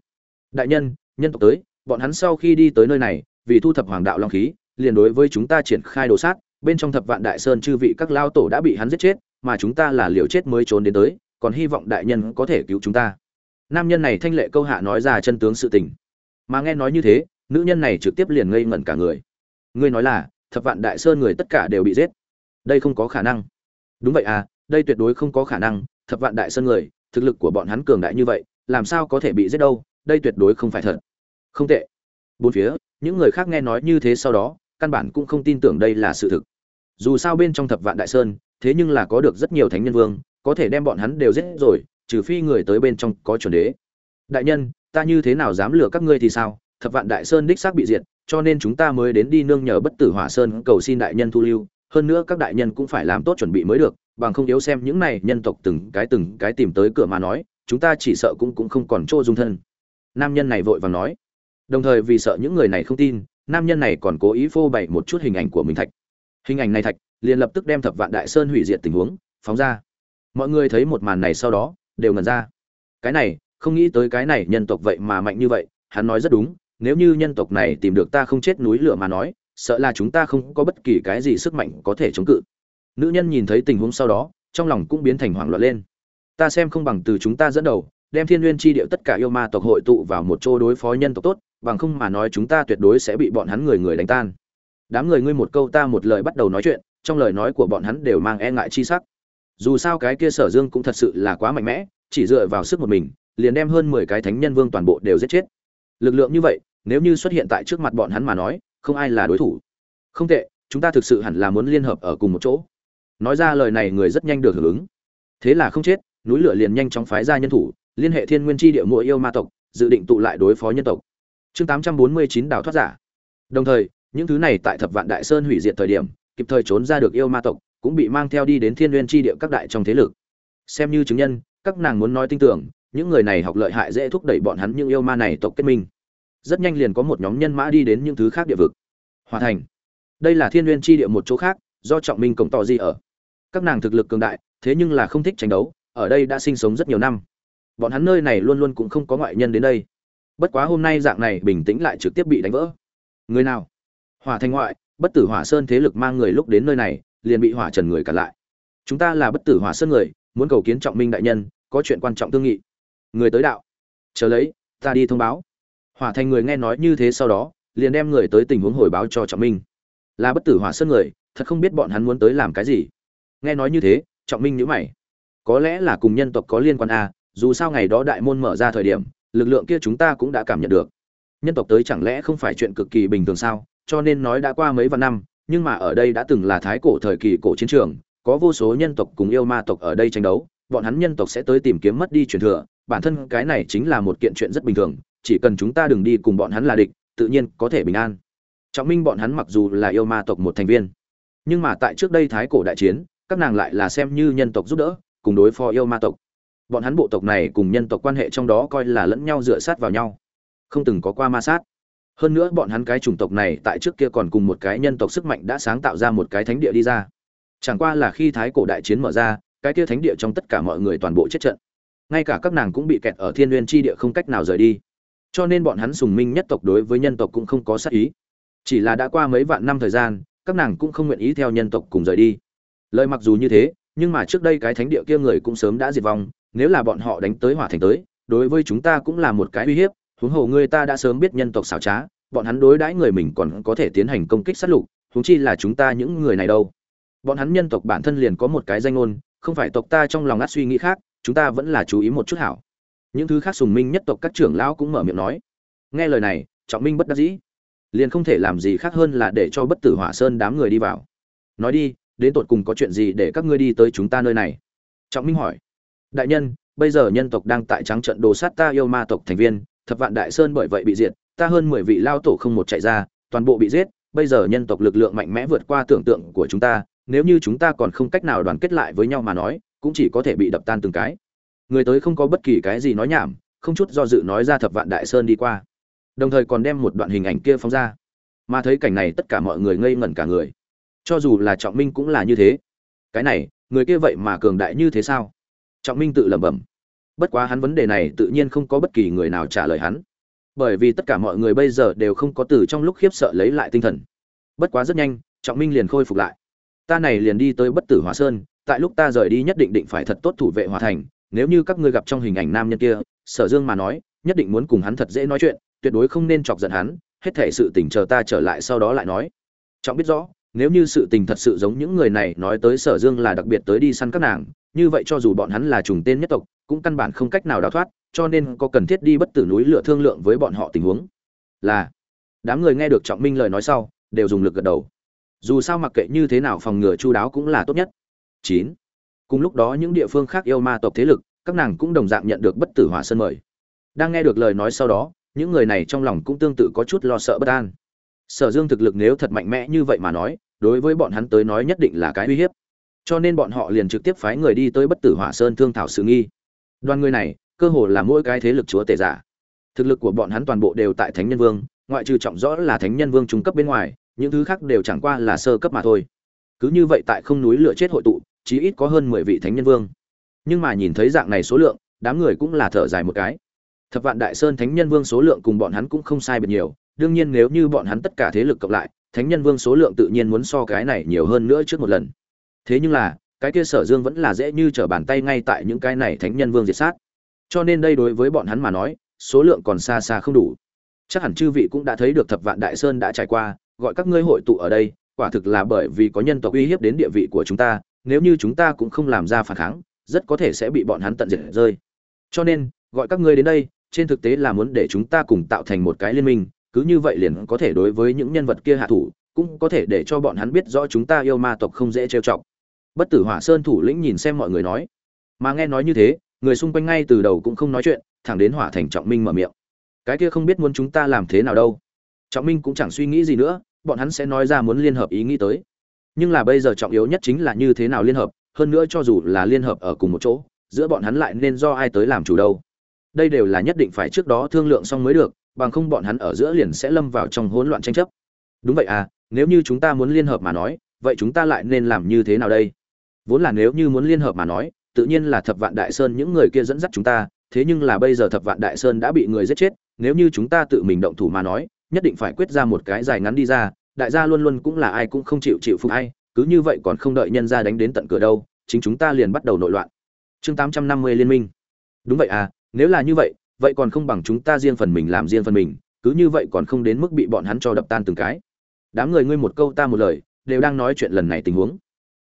Đại nhân nhân tộc tới, bọn hắn sau khi đi tới nơi này, vì thu thập hoàng đạo long khí, liền đối với chúng ta triển khai đồ sát, bên trong thập vạn đại sơn chư vị các lao tổ đã bị hắn giết chết, mà chúng ta là liều chết mới trốn đến tới, còn hy vọng đại nhân có thể cứu chúng ta. Nam nhân này thanh lệ câu hạ nói ra chân tướng sự tình. Mà nghe nói như thế, nữ nhân này trực tiếp liền ngây ngẩn cả người. Ngươi nói là, thập vạn đại sơn người tất cả đều bị giết. Đây không có khả năng. Đúng vậy à đây tuyệt đối không có khả năng, thập vạn đại sơn người, thực lực của bọn hắn cường đại như vậy, làm sao có thể bị giết đâu, đây tuyệt đối không phải thật. Không tệ. Bốn phía, những người khác nghe nói như thế sau đó, căn bản cũng không tin tưởng đây là sự thực. Dù sao bên trong thập vạn đại sơn, thế nhưng là có được rất nhiều thánh nhân vương, có thể đem bọn hắn đều giết rồi, trừ phi người tới bên trong có chuẩn đế. Đại nhân, ta như thế nào dám lừa các ngươi thì sao? Thập vạn đại sơn đích xác bị diệt, cho nên chúng ta mới đến đi nương nhờ bất tử hỏa sơn cầu xin đại nhân thu lưu, hơn nữa các đại nhân cũng phải làm tốt chuẩn bị mới được bằng không yếu xem những này nhân tộc từng cái từng cái tìm tới cửa mà nói, chúng ta chỉ sợ cũng cũng không còn chỗ dung thân. Nam nhân này vội vàng nói. Đồng thời vì sợ những người này không tin, nam nhân này còn cố ý phô bày một chút hình ảnh của mình thạch. Hình ảnh này thạch, liền lập tức đem thập vạn đại sơn hủy diệt tình huống, phóng ra. Mọi người thấy một màn này sau đó, đều ngẩn ra. Cái này, không nghĩ tới cái này nhân tộc vậy mà mạnh như vậy, hắn nói rất đúng, nếu như nhân tộc này tìm được ta không chết núi lửa mà nói, sợ là chúng ta không có bất kỳ cái gì sức mạnh có thể chống cự nữ nhân nhìn thấy tình huống sau đó, trong lòng cũng biến thành hoảng loạn lên. Ta xem không bằng từ chúng ta dẫn đầu, đem thiên nguyên chi điệu tất cả yêu ma tộc hội tụ vào một chỗ đối phó nhân tộc tốt, bằng không mà nói chúng ta tuyệt đối sẽ bị bọn hắn người người đánh tan. Đám người ngươi một câu ta một lời bắt đầu nói chuyện, trong lời nói của bọn hắn đều mang e ngại chi sắc. Dù sao cái kia sở dương cũng thật sự là quá mạnh mẽ, chỉ dựa vào sức một mình, liền đem hơn mười cái thánh nhân vương toàn bộ đều giết chết. Lực lượng như vậy, nếu như xuất hiện tại trước mặt bọn hắn mà nói, không ai là đối thủ. Không tệ, chúng ta thực sự hẳn là muốn liên hợp ở cùng một chỗ nói ra lời này người rất nhanh được hưởng ứng. Thế là không chết, núi lửa liền nhanh chóng phái ra nhân thủ, liên hệ thiên nguyên tri địa mỗi yêu ma tộc, dự định tụ lại đối phó nhân tộc. Chương tám trăm bốn mươi chín đào thoát giả. Đồng thời, những thứ này tại thập vạn đại sơn hủy diệt thời điểm, kịp thời trốn ra được yêu ma tộc, cũng bị mang theo đi đến thiên nguyên tri địa các đại trong thế lực. Xem như chứng nhân, các nàng muốn nói tin tưởng, những người này học lợi hại dễ thúc đẩy bọn hắn những yêu ma này tộc kết minh. Rất nhanh liền có một nhóm nhân mã đi đến những thứ khác địa vực. Hòa thành. Đây là thiên nguyên tri địa một chỗ khác, do trọng minh cổng tỏ di ở các nàng thực lực cường đại, thế nhưng là không thích tranh đấu, ở đây đã sinh sống rất nhiều năm. Bọn hắn nơi này luôn luôn cũng không có ngoại nhân đến đây. Bất quá hôm nay dạng này bình tĩnh lại trực tiếp bị đánh vỡ. Người nào? Hỏa thành ngoại, bất tử hỏa sơn thế lực mang người lúc đến nơi này, liền bị hỏa trần người cản lại. Chúng ta là bất tử hỏa sơn người, muốn cầu kiến trọng minh đại nhân, có chuyện quan trọng tương nghị. Người tới đạo. Chờ lấy, ta đi thông báo. Hỏa thành người nghe nói như thế sau đó, liền đem người tới tình huống hồi báo cho trọng minh. Là bất tử hỏa sơn người, thật không biết bọn hắn muốn tới làm cái gì nghe nói như thế trọng minh nhữ mày. Có lẽ là cùng nhân tộc có liên quan a à, dù sao ngày đó đại môn mở ra thời điểm lực lượng kia chúng ta cũng đã cảm nhận được. Nhân tộc tới chẳng lẽ không phải chuyện cực kỳ bình thường sao? Cho nên nói đã qua mấy vạn năm nhưng mà ở đây đã từng là thái cổ thời kỳ cổ chiến trường có vô số nhân tộc cùng yêu ma tộc ở đây tranh đấu bọn hắn nhân tộc sẽ tới tìm kiếm mất đi truyền thừa bản thân cái này chính là một kiện chuyện rất bình thường chỉ cần chúng ta đừng đi cùng bọn hắn là địch tự nhiên có thể bình an. Trọng minh bọn hắn mặc dù là yêu ma tộc một thành viên nhưng mà tại trước đây thái cổ đại chiến các nàng lại là xem như nhân tộc giúp đỡ, cùng đối phó yêu ma tộc. Bọn hắn bộ tộc này cùng nhân tộc quan hệ trong đó coi là lẫn nhau dựa sát vào nhau, không từng có qua ma sát. Hơn nữa bọn hắn cái chủng tộc này tại trước kia còn cùng một cái nhân tộc sức mạnh đã sáng tạo ra một cái thánh địa đi ra. Chẳng qua là khi thái cổ đại chiến mở ra, cái kia thánh địa trong tất cả mọi người toàn bộ chết trận. Ngay cả các nàng cũng bị kẹt ở thiên n g u y ê n tri địa không cách nào rời đi. Cho nên bọn hắn sùng minh nhất tộc đối với nhân tộc cũng không có sát ý. Chỉ là đã qua mấy vạn năm thời gian, các nàng cũng không nguyện ý theo nhân tộc cùng rời đi lời mặc dù như thế, nhưng mà trước đây cái thánh địa kia người cũng sớm đã diệt vong, nếu là bọn họ đánh tới hỏa thành tới, đối với chúng ta cũng là một cái uy hiếp, huống hồ người ta đã sớm biết nhân tộc xảo trá, bọn hắn đối đãi người mình còn có thể tiến hành công kích sát lục, huống chi là chúng ta những người này đâu. Bọn hắn nhân tộc bản thân liền có một cái danh ngôn, không phải tộc ta trong lòng ngắt suy nghĩ khác, chúng ta vẫn là chú ý một chút hảo. Những thứ khác sùng minh nhất tộc các trưởng lão cũng mở miệng nói. Nghe lời này, trọng minh bất đắc dĩ. Liền không thể làm gì khác hơn là để cho bất tử hỏa sơn đám người đi vào. Nói đi đến tột cùng có chuyện gì để các ngươi đi tới chúng ta nơi này? Trọng minh hỏi. Đại nhân, bây giờ nhân tộc đang tại trắng trận đồ sát ta yêu ma tộc thành viên, thập vạn đại sơn bởi vậy bị diệt, ta hơn mười vị lao tổ không một chạy ra, toàn bộ bị giết, bây giờ nhân tộc lực lượng mạnh mẽ vượt qua tưởng tượng của chúng ta, nếu như chúng ta còn không cách nào đoàn kết lại với nhau mà nói, cũng chỉ có thể bị đập tan từng cái. Người tới không có bất kỳ cái gì nói nhảm, không chút do dự nói ra thập vạn đại sơn đi qua. Đồng thời còn đem một đoạn hình ảnh kia phóng ra. Mà thấy cảnh này tất cả mọi người ngây ngẩn cả người cho dù là trọng minh cũng là như thế. Cái này, người kia vậy mà cường đại như thế sao? Trọng minh tự lẩm bẩm. Bất quá hắn vấn đề này tự nhiên không có bất kỳ người nào trả lời hắn. Bởi vì tất cả mọi người bây giờ đều không có từ trong lúc khiếp sợ lấy lại tinh thần. Bất quá rất nhanh, trọng minh liền khôi phục lại. Ta này liền đi tới bất tử hỏa sơn, tại lúc ta rời đi nhất định định phải thật tốt thủ vệ hòa thành. Nếu như các ngươi gặp trong hình ảnh nam nhân kia, sở dương mà nói, nhất định muốn cùng hắn thật dễ nói chuyện, tuyệt đối không nên chọc giận hắn, hết thể sự tỉnh chờ ta trở lại sau đó lại nói. Trọng biết rõ nếu như sự tình thật sự giống những người này nói tới sở dương là đặc biệt tới đi săn các nàng, như vậy cho dù bọn hắn là trùng tên nhất tộc, cũng căn bản không cách nào đào thoát, cho nên có cần thiết đi bất tử núi lựa thương lượng với bọn họ tình huống. Là, đám người nghe được trọng minh lời nói sau, đều dùng lực gật đầu. Dù sao mặc kệ như thế nào phòng ngừa chu đáo cũng là tốt nhất. Chín. Cùng lúc đó những địa phương khác yêu ma tộc thế lực, các nàng cũng đồng dạng nhận được bất tử hỏa sơn mời. Đang nghe được lời nói sau đó, những người này trong lòng cũng tương tự có chút lo sợ bất an. Sở dương thực lực nếu thật mạnh mẽ như vậy mà nói đối với bọn hắn tới nói nhất định là cái uy hiếp. Cho nên bọn họ liền trực tiếp phái người đi tới bất tử hỏa sơn thương thảo sự nghi. Đoàn người này, cơ hồ là mỗi cái thế lực chúa tể giả. Thực lực của bọn hắn toàn bộ đều tại thánh nhân vương, ngoại trừ trọng rõ là thánh nhân vương trung cấp bên ngoài, những thứ khác đều chẳng qua là sơ cấp mà thôi. Cứ như vậy tại không núi lửa chết hội tụ, chí ít có hơn mười vị thánh nhân vương. Nhưng mà nhìn thấy dạng này số lượng, đám người cũng là thở dài một cái. Thập vạn đại sơn thánh nhân vương số lượng cùng bọn hắn cũng không sai biệt nhiều đương nhiên nếu như bọn hắn tất cả thế lực cộng lại, thánh nhân vương số lượng tự nhiên muốn so cái này nhiều hơn nữa trước một lần. Thế nhưng là, cái kia sở dương vẫn là dễ như trở bàn tay ngay tại những cái này thánh nhân vương diệt sát. Cho nên đây đối với bọn hắn mà nói, số lượng còn xa xa không đủ. Chắc hẳn chư vị cũng đã thấy được thập vạn đại sơn đã trải qua, gọi các ngươi hội tụ ở đây, quả thực là bởi vì có nhân tộc uy hiếp đến địa vị của chúng ta, nếu như chúng ta cũng không làm ra phản kháng, rất có thể sẽ bị bọn hắn tận diệt rơi. Cho nên, gọi các ngươi đến đây, trên thực tế là muốn để chúng ta cùng tạo thành một cái liên minh cứ như vậy liền có thể đối với những nhân vật kia hạ thủ, cũng có thể để cho bọn hắn biết rõ chúng ta yêu ma tộc không dễ trêu chọc. Bất tử hỏa sơn thủ lĩnh nhìn xem mọi người nói, mà nghe nói như thế, người xung quanh ngay từ đầu cũng không nói chuyện, thẳng đến hỏa thành trọng minh mở miệng. Cái kia không biết muốn chúng ta làm thế nào đâu. Trọng minh cũng chẳng suy nghĩ gì nữa, bọn hắn sẽ nói ra muốn liên hợp ý nghĩ tới. Nhưng là bây giờ trọng yếu nhất chính là như thế nào liên hợp, hơn nữa cho dù là liên hợp ở cùng một chỗ, giữa bọn hắn lại nên do ai tới làm chủ đâu. Đây đều là nhất định phải trước đó thương lượng xong mới được bằng không bọn hắn ở giữa liền sẽ lâm vào trong hỗn loạn tranh chấp. Đúng vậy à nếu như chúng ta muốn liên hợp mà nói, vậy chúng ta lại nên làm như thế nào đây? Vốn là nếu như muốn liên hợp mà nói, tự nhiên là thập vạn đại sơn những người kia dẫn dắt chúng ta, thế nhưng là bây giờ thập vạn đại sơn đã bị người giết chết, nếu như chúng ta tự mình động thủ mà nói, nhất định phải quyết ra một cái dài ngắn đi ra, đại gia luôn luôn cũng là ai cũng không chịu chịu phục ai, cứ như vậy còn không đợi nhân gia đánh đến tận cửa đâu, chính chúng ta liền bắt đầu nội loạn. Chương tám trăm năm mươi liên minh. Đúng vậy à nếu là như vậy vậy còn không bằng chúng ta riêng phần mình làm riêng phần mình, cứ như vậy còn không đến mức bị bọn hắn cho đập tan từng cái. Đám người ngươi một câu ta một lời, đều đang nói chuyện lần này tình huống.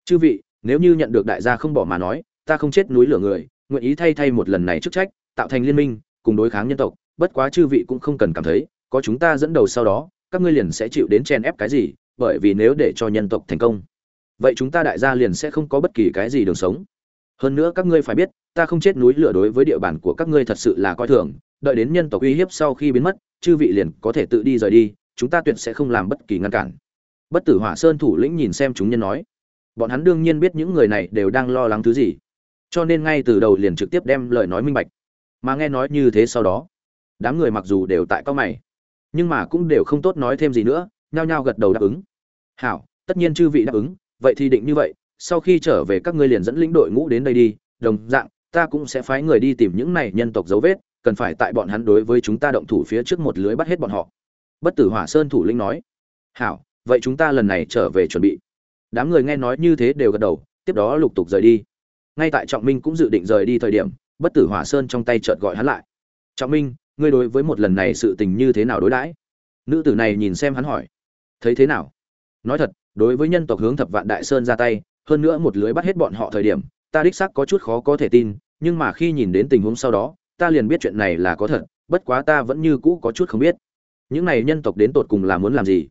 Chư vị, nếu như nhận được đại gia không bỏ mà nói, ta không chết núi lửa người, nguyện ý thay thay một lần này chức trách, tạo thành liên minh, cùng đối kháng nhân tộc, bất quá chư vị cũng không cần cảm thấy, có chúng ta dẫn đầu sau đó, các ngươi liền sẽ chịu đến chen ép cái gì, bởi vì nếu để cho nhân tộc thành công, vậy chúng ta đại gia liền sẽ không có bất kỳ cái gì đường sống hơn nữa các ngươi phải biết, ta không chết núi lửa đối với địa bàn của các ngươi thật sự là coi thường, đợi đến nhân tộc uy hiếp sau khi biến mất, chư vị liền có thể tự đi rời đi, chúng ta tuyệt sẽ không làm bất kỳ ngăn cản. Bất tử hỏa sơn thủ lĩnh nhìn xem chúng nhân nói. Bọn hắn đương nhiên biết những người này đều đang lo lắng thứ gì, cho nên ngay từ đầu liền trực tiếp đem lời nói minh bạch. Mà nghe nói như thế sau đó, đám người mặc dù đều tại cao mày, nhưng mà cũng đều không tốt nói thêm gì nữa, nhao nhao gật đầu đáp ứng. Hảo, tất nhiên chư vị đáp ứng, vậy thì định như vậy sau khi trở về các ngươi liền dẫn lĩnh đội ngũ đến đây đi, đồng dạng, ta cũng sẽ phái người đi tìm những này nhân tộc dấu vết, cần phải tại bọn hắn đối với chúng ta động thủ phía trước một lưới bắt hết bọn họ. Bất tử hỏa sơn thủ lĩnh nói. Hảo, vậy chúng ta lần này trở về chuẩn bị. Đám người nghe nói như thế đều gật đầu, tiếp đó lục tục rời đi. Ngay tại trọng minh cũng dự định rời đi thời điểm, bất tử hỏa sơn trong tay chợt gọi hắn lại. Trọng minh, ngươi đối với một lần này sự tình như thế nào đối đãi? Nữ tử này nhìn xem hắn hỏi. Thấy thế nào? Nói thật, đối với nhân tộc hướng thập vạn đại sơn ra tay hơn nữa một lưới bắt hết bọn họ thời điểm, ta đích xác có chút khó có thể tin, nhưng mà khi nhìn đến tình huống sau đó, ta liền biết chuyện này là có thật, bất quá ta vẫn như cũ có chút không biết. Những này nhân tộc đến tột cùng là muốn làm gì?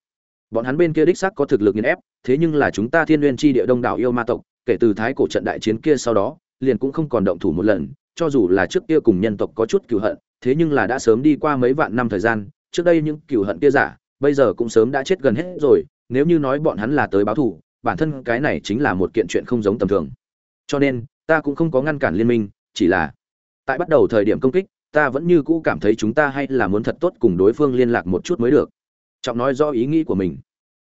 Bọn hắn bên kia đích xác có thực lực nghiền ép, thế nhưng là chúng ta thiên n g u y ê n tri địa đông đảo yêu ma tộc, kể từ thái cổ trận đại chiến kia sau đó, liền cũng không còn động thủ một lần, cho dù là trước kia cùng nhân tộc có chút cựu hận, thế nhưng là đã sớm đi qua mấy vạn năm thời gian, trước đây những cựu hận kia giả, bây giờ cũng sớm đã chết gần hết rồi, nếu như nói bọn hắn là tới báo thù bản thân cái này chính là một kiện chuyện không giống tầm thường. Cho nên, ta cũng không có ngăn cản liên minh, chỉ là, tại bắt đầu thời điểm công kích, ta vẫn như cũ cảm thấy chúng ta hay là muốn thật tốt cùng đối phương liên lạc một chút mới được. Trọng nói do ý nghĩ của mình.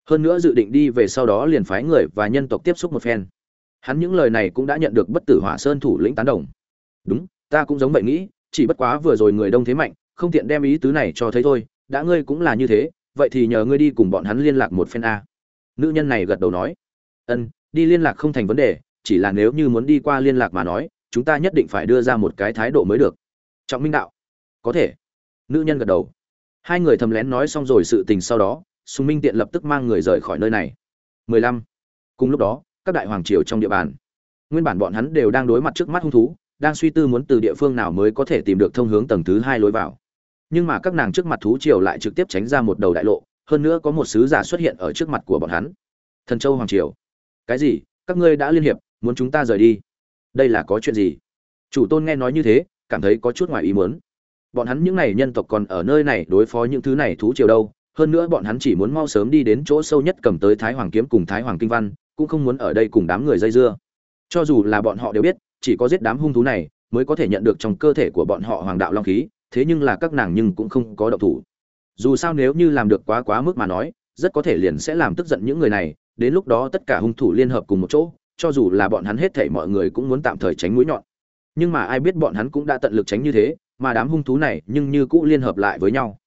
Hơn nữa dự định đi về sau đó liền phái người và nhân tộc tiếp xúc một phen. Hắn những lời này cũng đã nhận được bất tử hỏa sơn thủ lĩnh tán đồng. Đúng, ta cũng giống vậy nghĩ, chỉ bất quá vừa rồi người đông thế mạnh, không tiện đem ý tứ này cho thấy thôi, đã ngươi cũng là như thế, vậy thì nhờ ngươi đi cùng bọn hắn liên lạc một phen a. Nữ nhân này gật đầu nói ân, đi liên lạc không thành vấn đề, chỉ là nếu như muốn đi qua liên lạc mà nói, chúng ta nhất định phải đưa ra một cái thái độ mới được. Trọng minh đạo. Có thể. Nữ nhân gật đầu. Hai người thầm lén nói xong rồi sự tình sau đó, sùng minh tiện lập tức mang người rời khỏi nơi này. 15. cùng lúc đó, các đại hoàng triều trong địa bàn. Nguyên bản bọn hắn đều đang đối mặt trước mắt hung thú, đang suy tư muốn từ địa phương nào mới có thể tìm được thông hướng tầng thứ hai lối vào. Nhưng mà các nàng trước mặt thú triều lại trực tiếp tránh ra một đầu đại lộ, hơn nữa có một sứ giả xuất hiện ở trước mặt của bọn hắn. Thần châu hoàng triều cái gì? Các ngươi đã liên hiệp, muốn chúng ta rời đi? Đây là có chuyện gì? Chủ tôn nghe nói như thế, cảm thấy có chút ngoài ý muốn. Bọn hắn những này nhân tộc còn ở nơi này đối phó những thứ này thú triều đâu. Hơn nữa bọn hắn chỉ muốn mau sớm đi đến chỗ sâu nhất cầm tới thái hoàng kiếm cùng thái hoàng kinh văn, cũng không muốn ở đây cùng đám người dây dưa. Cho dù là bọn họ đều biết, chỉ có giết đám hung thú này mới có thể nhận được trong cơ thể của bọn họ hoàng đạo long khí, thế nhưng là các nàng nhưng cũng không có động thủ. Dù sao nếu như làm được quá quá mức mà nói, rất có thể liền sẽ làm tức giận những người này đến lúc đó tất cả hung thủ liên hợp cùng một chỗ, cho dù là bọn hắn hết thảy mọi người cũng muốn tạm thời tránh mũi nhọn. Nhưng mà ai biết bọn hắn cũng đã tận lực tránh như thế, mà đám hung thú này nhưng như cũ liên hợp lại với nhau.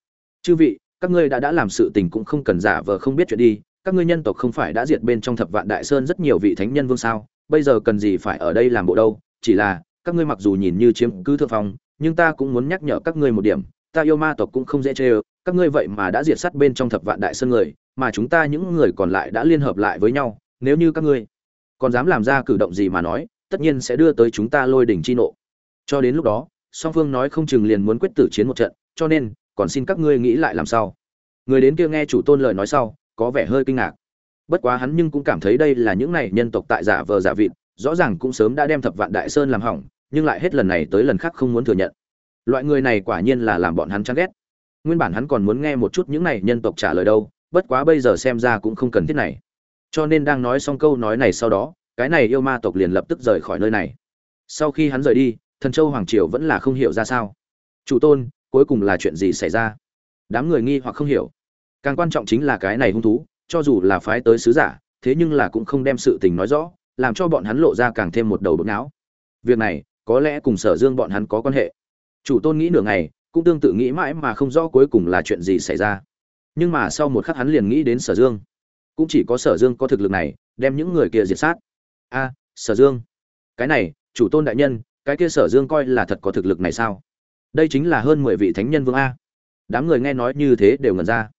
Chư vị, các ngươi đã đã làm sự tình cũng không cần giả vờ không biết chuyện đi, các ngươi nhân tộc không phải đã diệt bên trong thập vạn đại sơn rất nhiều vị thánh nhân vương sao? Bây giờ cần gì phải ở đây làm bộ đâu? Chỉ là, các ngươi mặc dù nhìn như chiếm cứ thượng phong, nhưng ta cũng muốn nhắc nhở các ngươi một điểm, ta yêu ma tộc cũng không dễ chê ơ, các ngươi vậy mà đã diệt sát bên trong thập vạn đại sơn người mà chúng ta những người còn lại đã liên hợp lại với nhau, nếu như các ngươi còn dám làm ra cử động gì mà nói, tất nhiên sẽ đưa tới chúng ta lôi đỉnh chi nộ. Cho đến lúc đó, song phương nói không chừng liền muốn quyết tử chiến một trận, cho nên, còn xin các ngươi nghĩ lại làm sao. Người đến kia nghe chủ tôn lời nói sau, có vẻ hơi kinh ngạc. Bất quá hắn nhưng cũng cảm thấy đây là những này nhân tộc tại giả vờ giả vịt, rõ ràng cũng sớm đã đem thập vạn đại sơn làm hỏng, nhưng lại hết lần này tới lần khác không muốn thừa nhận. Loại người này quả nhiên là làm bọn hắn chán ghét. Nguyên bản hắn còn muốn nghe một chút những này nhân tộc trả lời đâu bất quá bây giờ xem ra cũng không cần thiết này. Cho nên đang nói xong câu nói này sau đó, cái này yêu ma tộc liền lập tức rời khỏi nơi này. Sau khi hắn rời đi, thần châu hoàng triều vẫn là không hiểu ra sao. Chủ tôn, cuối cùng là chuyện gì xảy ra? Đám người nghi hoặc không hiểu. Càng quan trọng chính là cái này hung thú, cho dù là phái tới sứ giả, thế nhưng là cũng không đem sự tình nói rõ, làm cho bọn hắn lộ ra càng thêm một đầu bực não. Việc này, có lẽ cùng sở dương bọn hắn có quan hệ. Chủ tôn nghĩ nửa ngày, cũng tương tự nghĩ mãi mà không rõ cuối cùng là chuyện gì xảy ra nhưng mà sau một khắc hắn liền nghĩ đến sở dương. Cũng chỉ có sở dương có thực lực này, đem những người kia diệt sát. A, sở dương. Cái này, chủ tôn đại nhân, cái kia sở dương coi là thật có thực lực này sao? Đây chính là hơn mười vị thánh nhân vương a. Đám người nghe nói như thế đều ngần ra.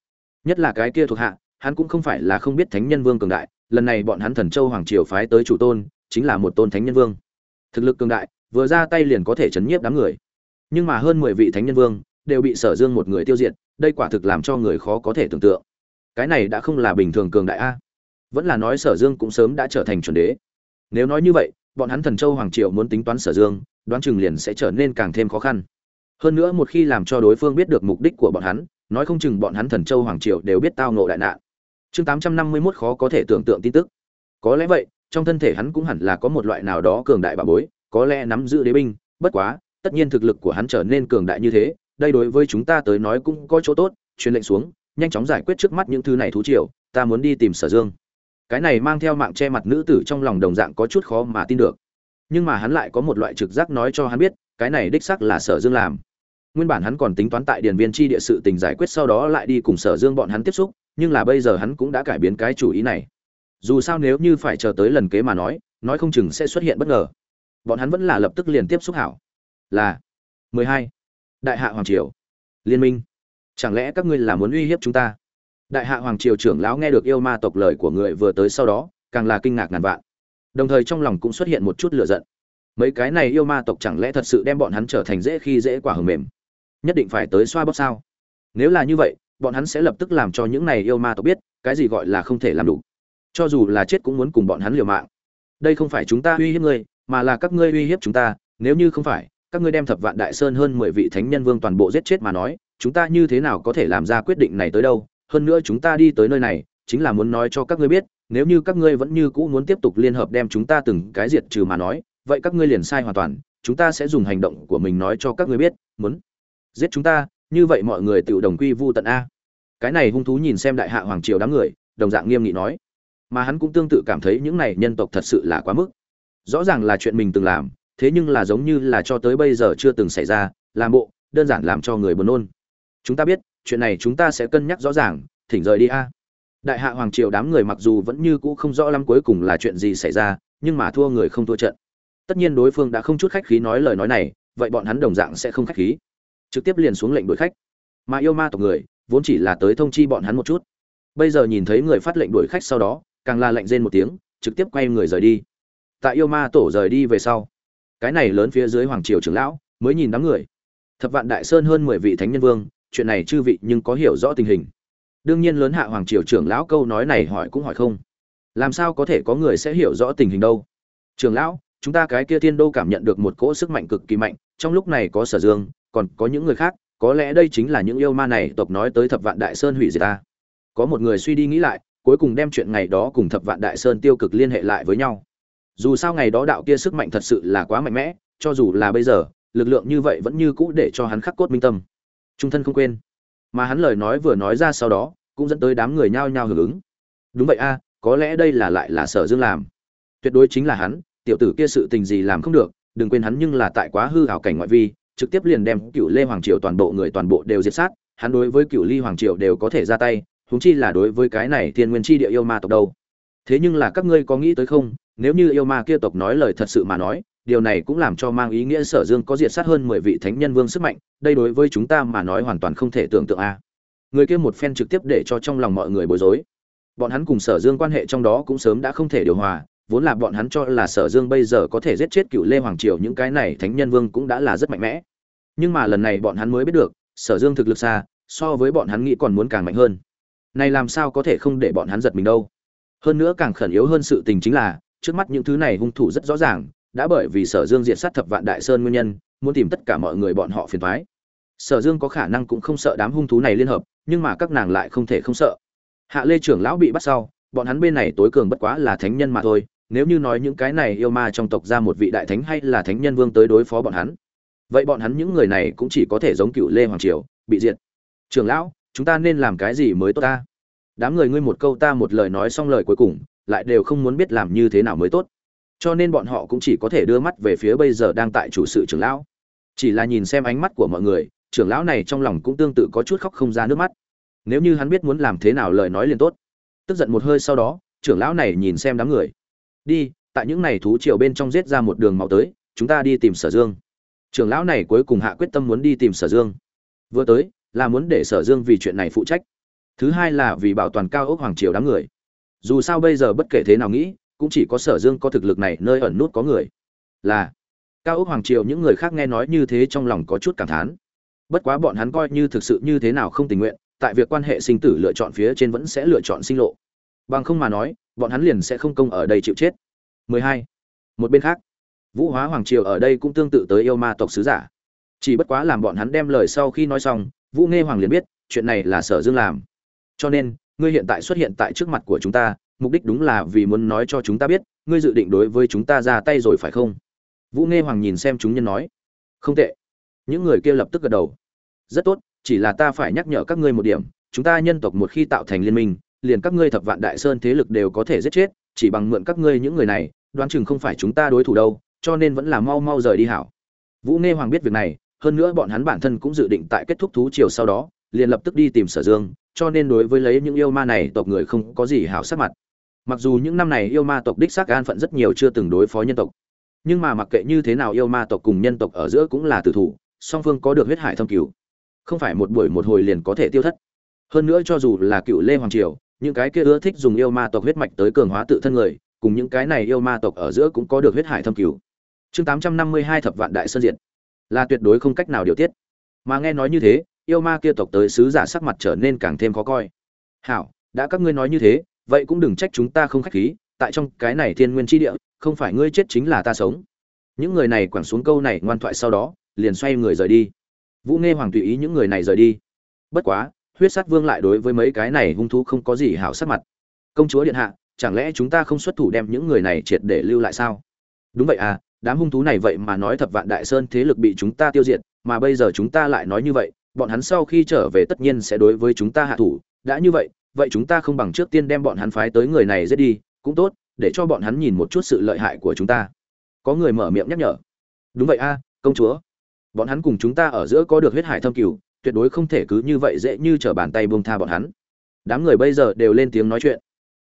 Nhất là cái kia thuộc hạ, hắn cũng không phải là không biết thánh nhân vương cường đại, lần này bọn hắn thần châu hoàng triều phái tới chủ tôn, chính là một tôn thánh nhân vương. Thực lực cường đại, vừa ra tay liền có thể chấn nhiếp đám người. Nhưng mà hơn mười vị thánh nhân vương đều bị sở dương một người tiêu diệt đây quả thực làm cho người khó có thể tưởng tượng. Cái này đã không là bình thường cường đại a. Vẫn là nói sở dương cũng sớm đã trở thành chuẩn đế. Nếu nói như vậy, bọn hắn thần châu hoàng triều muốn tính toán sở dương, đoán chừng liền sẽ trở nên càng thêm khó khăn. Hơn nữa một khi làm cho đối phương biết được mục đích của bọn hắn, nói không chừng bọn hắn thần châu hoàng triều đều biết tao nộ đại nạn. Chương tám trăm năm mươi 851 khó có thể tưởng tượng tin tức. Có lẽ vậy, trong thân thể hắn cũng hẳn là có một loại nào đó cường đại bà bối, có lẽ nắm giữ đế binh, bất quá, tất nhiên thực lực của hắn trở nên cường đại như thế đây đối với chúng ta tới nói cũng có chỗ tốt, truyền lệnh xuống, nhanh chóng giải quyết trước mắt những thứ này thú triều, ta muốn đi tìm sở dương. Cái này mang theo mạng che mặt nữ tử trong lòng đồng dạng có chút khó mà tin được. Nhưng mà hắn lại có một loại trực giác nói cho hắn biết, cái này đích xác là sở dương làm. Nguyên bản hắn còn tính toán tại điền viên chi địa sự tình giải quyết sau đó lại đi cùng sở dương bọn hắn tiếp xúc, nhưng là bây giờ hắn cũng đã cải biến cái chủ ý này. Dù sao nếu như phải chờ tới lần kế mà nói nói không chừng sẽ xuất hiện bất ngờ. Bọn hắn vẫn là lập tức liền tiếp xúc hảo. Là mười hai đại hạ hoàng triều. Liên minh. Chẳng lẽ các ngươi là muốn uy hiếp chúng ta? Đại hạ hoàng triều trưởng lão nghe được yêu ma tộc lời của người vừa tới sau đó, càng là kinh ngạc ngàn vạn. Đồng thời trong lòng cũng xuất hiện một chút lửa giận. Mấy cái này yêu ma tộc chẳng lẽ thật sự đem bọn hắn trở thành dễ khi dễ quả hầm mềm? Nhất định phải tới xoa bóp sao? Nếu là như vậy, bọn hắn sẽ lập tức làm cho những này yêu ma tộc biết, cái gì gọi là không thể làm đủ. Cho dù là chết cũng muốn cùng bọn hắn liều mạng. Đây không phải chúng ta uy hiếp ngươi, mà là các ngươi uy hiếp chúng ta, nếu như không phải các ngươi đem thập vạn đại sơn hơn mười vị thánh nhân vương toàn bộ giết chết mà nói, chúng ta như thế nào có thể làm ra quyết định này tới đâu? Hơn nữa chúng ta đi tới nơi này, chính là muốn nói cho các ngươi biết, nếu như các ngươi vẫn như cũ muốn tiếp tục liên hợp đem chúng ta từng cái diệt trừ mà nói, vậy các ngươi liền sai hoàn toàn, chúng ta sẽ dùng hành động của mình nói cho các ngươi biết, muốn giết chúng ta, như vậy mọi người tự đồng quy vu tận a. Cái này hung thú nhìn xem đại hạ hoàng triều đám người, đồng dạng nghiêm nghị nói. Mà hắn cũng tương tự cảm thấy những này nhân tộc thật sự là quá mức. Rõ ràng là chuyện mình từng làm thế nhưng là giống như là cho tới bây giờ chưa từng xảy ra, làm bộ, đơn giản làm cho người buồn nôn. Chúng ta biết, chuyện này chúng ta sẽ cân nhắc rõ ràng, thỉnh rời đi a. Đại hạ hoàng triều đám người mặc dù vẫn như cũ không rõ lắm cuối cùng là chuyện gì xảy ra, nhưng mà thua người không thua trận. Tất nhiên đối phương đã không chút khách khí nói lời nói này, vậy bọn hắn đồng dạng sẽ không khách khí. Trực tiếp liền xuống lệnh đuổi khách. Mà yêu ma tộc người, vốn chỉ là tới thông chi bọn hắn một chút. Bây giờ nhìn thấy người phát lệnh đuổi khách sau đó, càng là lệnh rên một tiếng, trực tiếp quay người rời đi. Tại yêu ma tổ rời đi về sau cái này lớn phía dưới hoàng triều trưởng lão mới nhìn đám người. Thập vạn đại sơn hơn mười vị thánh nhân vương, chuyện này chư vị nhưng có hiểu rõ tình hình. Đương nhiên lớn hạ hoàng triều trưởng lão câu nói này hỏi cũng hỏi không. Làm sao có thể có người sẽ hiểu rõ tình hình đâu? Trưởng lão, chúng ta cái kia thiên đô cảm nhận được một cỗ sức mạnh cực kỳ mạnh, trong lúc này có sở dương, còn có những người khác, có lẽ đây chính là những yêu ma này tộc nói tới thập vạn đại sơn hủy diệt ta. Có một người suy đi nghĩ lại, cuối cùng đem chuyện ngày đó cùng thập vạn đại sơn tiêu cực liên hệ lại với nhau dù sao ngày đó đạo kia sức mạnh thật sự là quá mạnh mẽ, cho dù là bây giờ, lực lượng như vậy vẫn như cũ để cho hắn khắc cốt minh tâm. Trung thân không quên. Mà hắn lời nói vừa nói ra sau đó, cũng dẫn tới đám người nhao nhao hưởng ứng. Đúng vậy a, có lẽ đây là lại là sở dương làm. Tuyệt đối chính là hắn, tiểu tử kia sự tình gì làm không được, đừng quên hắn nhưng là tại quá hư hảo cảnh ngoại vi, trực tiếp liền đem cựu lê hoàng triều toàn bộ người toàn bộ đều diệt sát, hắn đối với cựu ly hoàng triều đều có thể ra tay, huống chi là đối với cái này thiên nguyên chi địa yêu ma tộc đâu. Thế nhưng là các ngươi có nghĩ tới không nếu như yêu ma kia tộc nói lời thật sự mà nói, điều này cũng làm cho mang ý nghĩa sở dương có diệt sát hơn mười vị thánh nhân vương sức mạnh, đây đối với chúng ta mà nói hoàn toàn không thể tưởng tượng a. Người kia một phen trực tiếp để cho trong lòng mọi người bối rối. Bọn hắn cùng sở dương quan hệ trong đó cũng sớm đã không thể điều hòa, vốn là bọn hắn cho là sở dương bây giờ có thể giết chết cựu lê hoàng triều những cái này thánh nhân vương cũng đã là rất mạnh mẽ. Nhưng mà lần này bọn hắn mới biết được, sở dương thực lực xa, so với bọn hắn nghĩ còn muốn càng mạnh hơn. Này làm sao có thể không để bọn hắn giật mình đâu? Hơn nữa càng khẩn yếu hơn sự tình chính là trước mắt những thứ này hung thủ rất rõ ràng, đã bởi vì sở dương diệt sát thập vạn đại sơn nguyên nhân, muốn tìm tất cả mọi người bọn họ phiền thoái sở dương có khả năng cũng không sợ đám hung thú này liên hợp, nhưng mà các nàng lại không thể không sợ. Hạ lê trưởng lão bị bắt sau, bọn hắn bên này tối cường bất quá là thánh nhân mà thôi, nếu như nói những cái này yêu ma trong tộc ra một vị đại thánh hay là thánh nhân vương tới đối phó bọn hắn, vậy bọn hắn những người này cũng chỉ có thể giống cựu lê hoàng triều, bị diệt. Trưởng lão, chúng ta nên làm cái gì mới tốt ta? Đám người ngươi một câu ta một lời nói xong lời cuối cùng lại đều không muốn biết làm như thế nào mới tốt. Cho nên bọn họ cũng chỉ có thể đưa mắt về phía bây giờ đang tại chủ sự trưởng lão. Chỉ là nhìn xem ánh mắt của mọi người, trưởng lão này trong lòng cũng tương tự có chút khóc không ra nước mắt. Nếu như hắn biết muốn làm thế nào lời nói liền tốt. Tức giận một hơi sau đó, trưởng lão này nhìn xem đám người. Đi, tại những này thú triều bên trong giết ra một đường màu tới, chúng ta đi tìm sở dương. Trưởng lão này cuối cùng hạ quyết tâm muốn đi tìm sở dương. Vừa tới, là muốn để sở dương vì chuyện này phụ trách. Thứ hai là vì bảo toàn cao ốc hoàng triều đám người dù sao bây giờ bất kể thế nào nghĩ, cũng chỉ có sở dương có thực lực này nơi ẩn nút có người. Là, cao ốc hoàng triều những người khác nghe nói như thế trong lòng có chút cảm thán. Bất quá bọn hắn coi như thực sự như thế nào không tình nguyện, tại việc quan hệ sinh tử lựa chọn phía trên vẫn sẽ lựa chọn sinh lộ. Bằng không mà nói, bọn hắn liền sẽ không công ở đây chịu chết. 12. một bên khác, vũ hóa hoàng triều ở đây cũng tương tự tới yêu ma tộc sứ giả. Chỉ bất quá làm bọn hắn đem lời sau khi nói xong, vũ nghe hoàng liền biết, chuyện này là sở dương làm. Cho nên ngươi hiện tại xuất hiện tại trước mặt của chúng ta, mục đích đúng là vì muốn nói cho chúng ta biết, ngươi dự định đối với chúng ta ra tay rồi phải không? Vũ nghe hoàng nhìn xem chúng nhân nói. Không tệ. Những người kia lập tức gật đầu. Rất tốt, chỉ là ta phải nhắc nhở các ngươi một điểm, chúng ta nhân tộc một khi tạo thành liên minh, liền các ngươi thập vạn đại sơn thế lực đều có thể giết chết, chỉ bằng mượn các ngươi những người này, đoán chừng không phải chúng ta đối thủ đâu, cho nên vẫn là mau mau rời đi hảo. Vũ nghe hoàng biết việc này, hơn nữa bọn hắn bản thân cũng dự định tại kết thúc thú chiều sau đó, liền lập tức đi tìm sở dương cho nên đối với lấy những yêu ma này tộc người không có gì hảo sắc mặt. Mặc dù những năm này yêu ma tộc đích xác an phận rất nhiều chưa từng đối phó nhân tộc, nhưng mà mặc kệ như thế nào yêu ma tộc cùng nhân tộc ở giữa cũng là tử thủ, song phương có được huyết hải thâm cửu. Không phải một buổi một hồi liền có thể tiêu thất. Hơn nữa cho dù là cựu lê hoàng triều, những cái kia ưa thích dùng yêu ma tộc huyết mạch tới cường hóa tự thân người, cùng những cái này yêu ma tộc ở giữa cũng có được huyết hải thâm cửu. Chương tám trăm năm mươi hai thập vạn đại sơn diện là tuyệt đối không cách nào điều tiết. Mà nghe nói như thế yêu ma kia tộc tới sứ giả sắc mặt trở nên càng thêm khó coi. Hảo, đã các ngươi nói như thế, vậy cũng đừng trách chúng ta không khách khí, tại trong cái này thiên nguyên chi địa, không phải ngươi chết chính là ta sống. Những người này quẳng xuống câu này ngoan thoại sau đó, liền xoay người rời đi. Vũ nghe hoàng tùy ý những người này rời đi. Bất quá, huyết sát vương lại đối với mấy cái này hung thú không có gì hảo sắc mặt. Công chúa điện hạ, chẳng lẽ chúng ta không xuất thủ đem những người này triệt để lưu lại sao? Đúng vậy à đám hung thú này vậy mà nói thập vạn đại sơn thế lực bị chúng ta tiêu diệt, mà bây giờ chúng ta lại nói như vậy bọn hắn sau khi trở về tất nhiên sẽ đối với chúng ta hạ thủ. Đã như vậy vậy chúng ta không bằng trước tiên đem bọn hắn phái tới người này giết đi, cũng tốt, để cho bọn hắn nhìn một chút sự lợi hại của chúng ta. Có người mở miệng nhắc nhở. Đúng vậy a, công chúa. Bọn hắn cùng chúng ta ở giữa có được huyết hải thâm cửu, tuyệt đối không thể cứ như vậy dễ như trở bàn tay buông tha bọn hắn. Đám người bây giờ đều lên tiếng nói chuyện.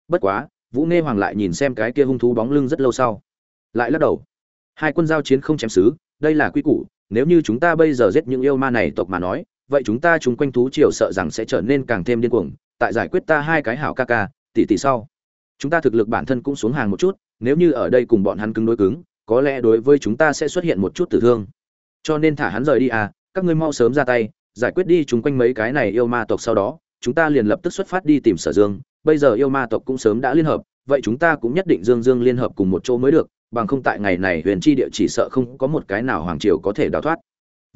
Bất quá, vũ nghe hoàng lại nhìn xem cái kia hung thú bóng lưng rất lâu sau. Lại lắc đầu. Hai quân giao chiến không chém xứ, đây là quy củ, nếu như chúng ta bây giờ giết những yêu ma này tộc mà nói vậy chúng ta chúng quanh thú triều sợ rằng sẽ trở nên càng thêm điên cuồng, tại giải quyết ta hai cái hảo ca ca, tỷ tỷ sau. Chúng ta thực lực bản thân cũng xuống hàng một chút, nếu như ở đây cùng bọn hắn cứng đối cứng, có lẽ đối với chúng ta sẽ xuất hiện một chút tử thương. Cho nên thả hắn rời đi à các ngươi mau sớm ra tay, giải quyết đi chúng quanh mấy cái này yêu ma tộc sau đó, chúng ta liền lập tức xuất phát đi tìm sở dương. Bây giờ yêu ma tộc cũng sớm đã liên hợp, vậy chúng ta cũng nhất định dương dương liên hợp cùng một chỗ mới được, bằng không tại ngày này huyền chi địa chỉ sợ không có một cái nào hoàng triều có thể đào thoát.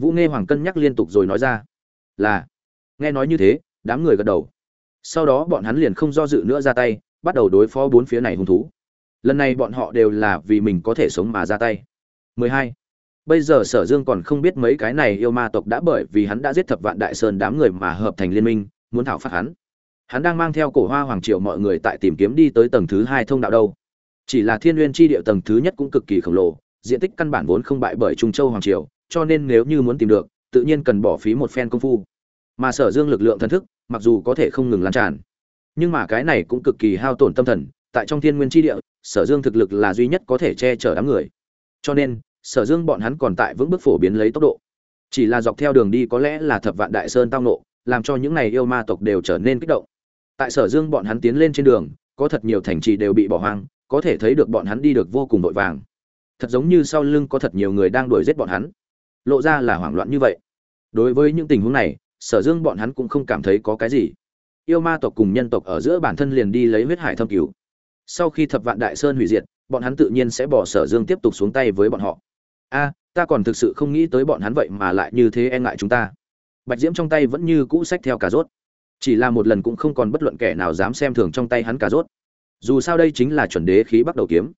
Vũ nghe hoàng cân nhắc liên tục rồi nói ra là, nghe nói như thế, đám người gật đầu. Sau đó bọn hắn liền không do dự nữa ra tay, bắt đầu đối phó bốn phía này hung thú. Lần này bọn họ đều là vì mình có thể sống mà ra tay. 12. bây giờ sở dương còn không biết mấy cái này yêu ma tộc đã bởi vì hắn đã giết thập vạn đại sơn đám người mà hợp thành liên minh, muốn thảo phạt hắn. Hắn đang mang theo cổ hoa hoàng triệu mọi người tại tìm kiếm đi tới tầng thứ hai thông đạo đâu. Chỉ là thiên nguyên tri địa tầng thứ nhất cũng cực kỳ khổng lồ, diện tích căn bản vốn không bại bởi trung châu hoàng triều, cho nên nếu như muốn tìm được tự nhiên cần bỏ phí một phen công phu. Mà sở dương lực lượng thần thức, mặc dù có thể không ngừng lan tràn, nhưng mà cái này cũng cực kỳ hao tổn tâm thần. Tại trong thiên nguyên tri địa, sở dương thực lực là duy nhất có thể che chở đám người. Cho nên, sở dương bọn hắn còn tại vững bước phổ biến lấy tốc độ. Chỉ là dọc theo đường đi có lẽ là thập vạn đại sơn tao nộ làm cho những này yêu ma tộc đều trở nên kích động. Tại sở dương bọn hắn tiến lên trên đường, có thật nhiều thành trì đều bị bỏ hoang, có thể thấy được bọn hắn đi được vô cùng vội vàng. Thật giống như sau lưng có thật nhiều người đang đuổi giết bọn hắn. Lộ ra là hoảng loạn như vậy đối với những tình huống này, sở dương bọn hắn cũng không cảm thấy có cái gì. Yêu ma tộc cùng nhân tộc ở giữa bản thân liền đi lấy huyết hải thâm cứu sau khi thập vạn đại sơn hủy diệt, bọn hắn tự nhiên sẽ bỏ sở dương tiếp tục xuống tay với bọn họ. A, ta còn thực sự không nghĩ tới bọn hắn vậy mà lại như thế e ngại chúng ta. Bạch diễm trong tay vẫn như cũ sách theo cà rốt. Chỉ là một lần cũng không còn bất luận kẻ nào dám xem thường trong tay hắn cà rốt. Dù sao đây chính là chuẩn đế khí bắt đầu kiếm.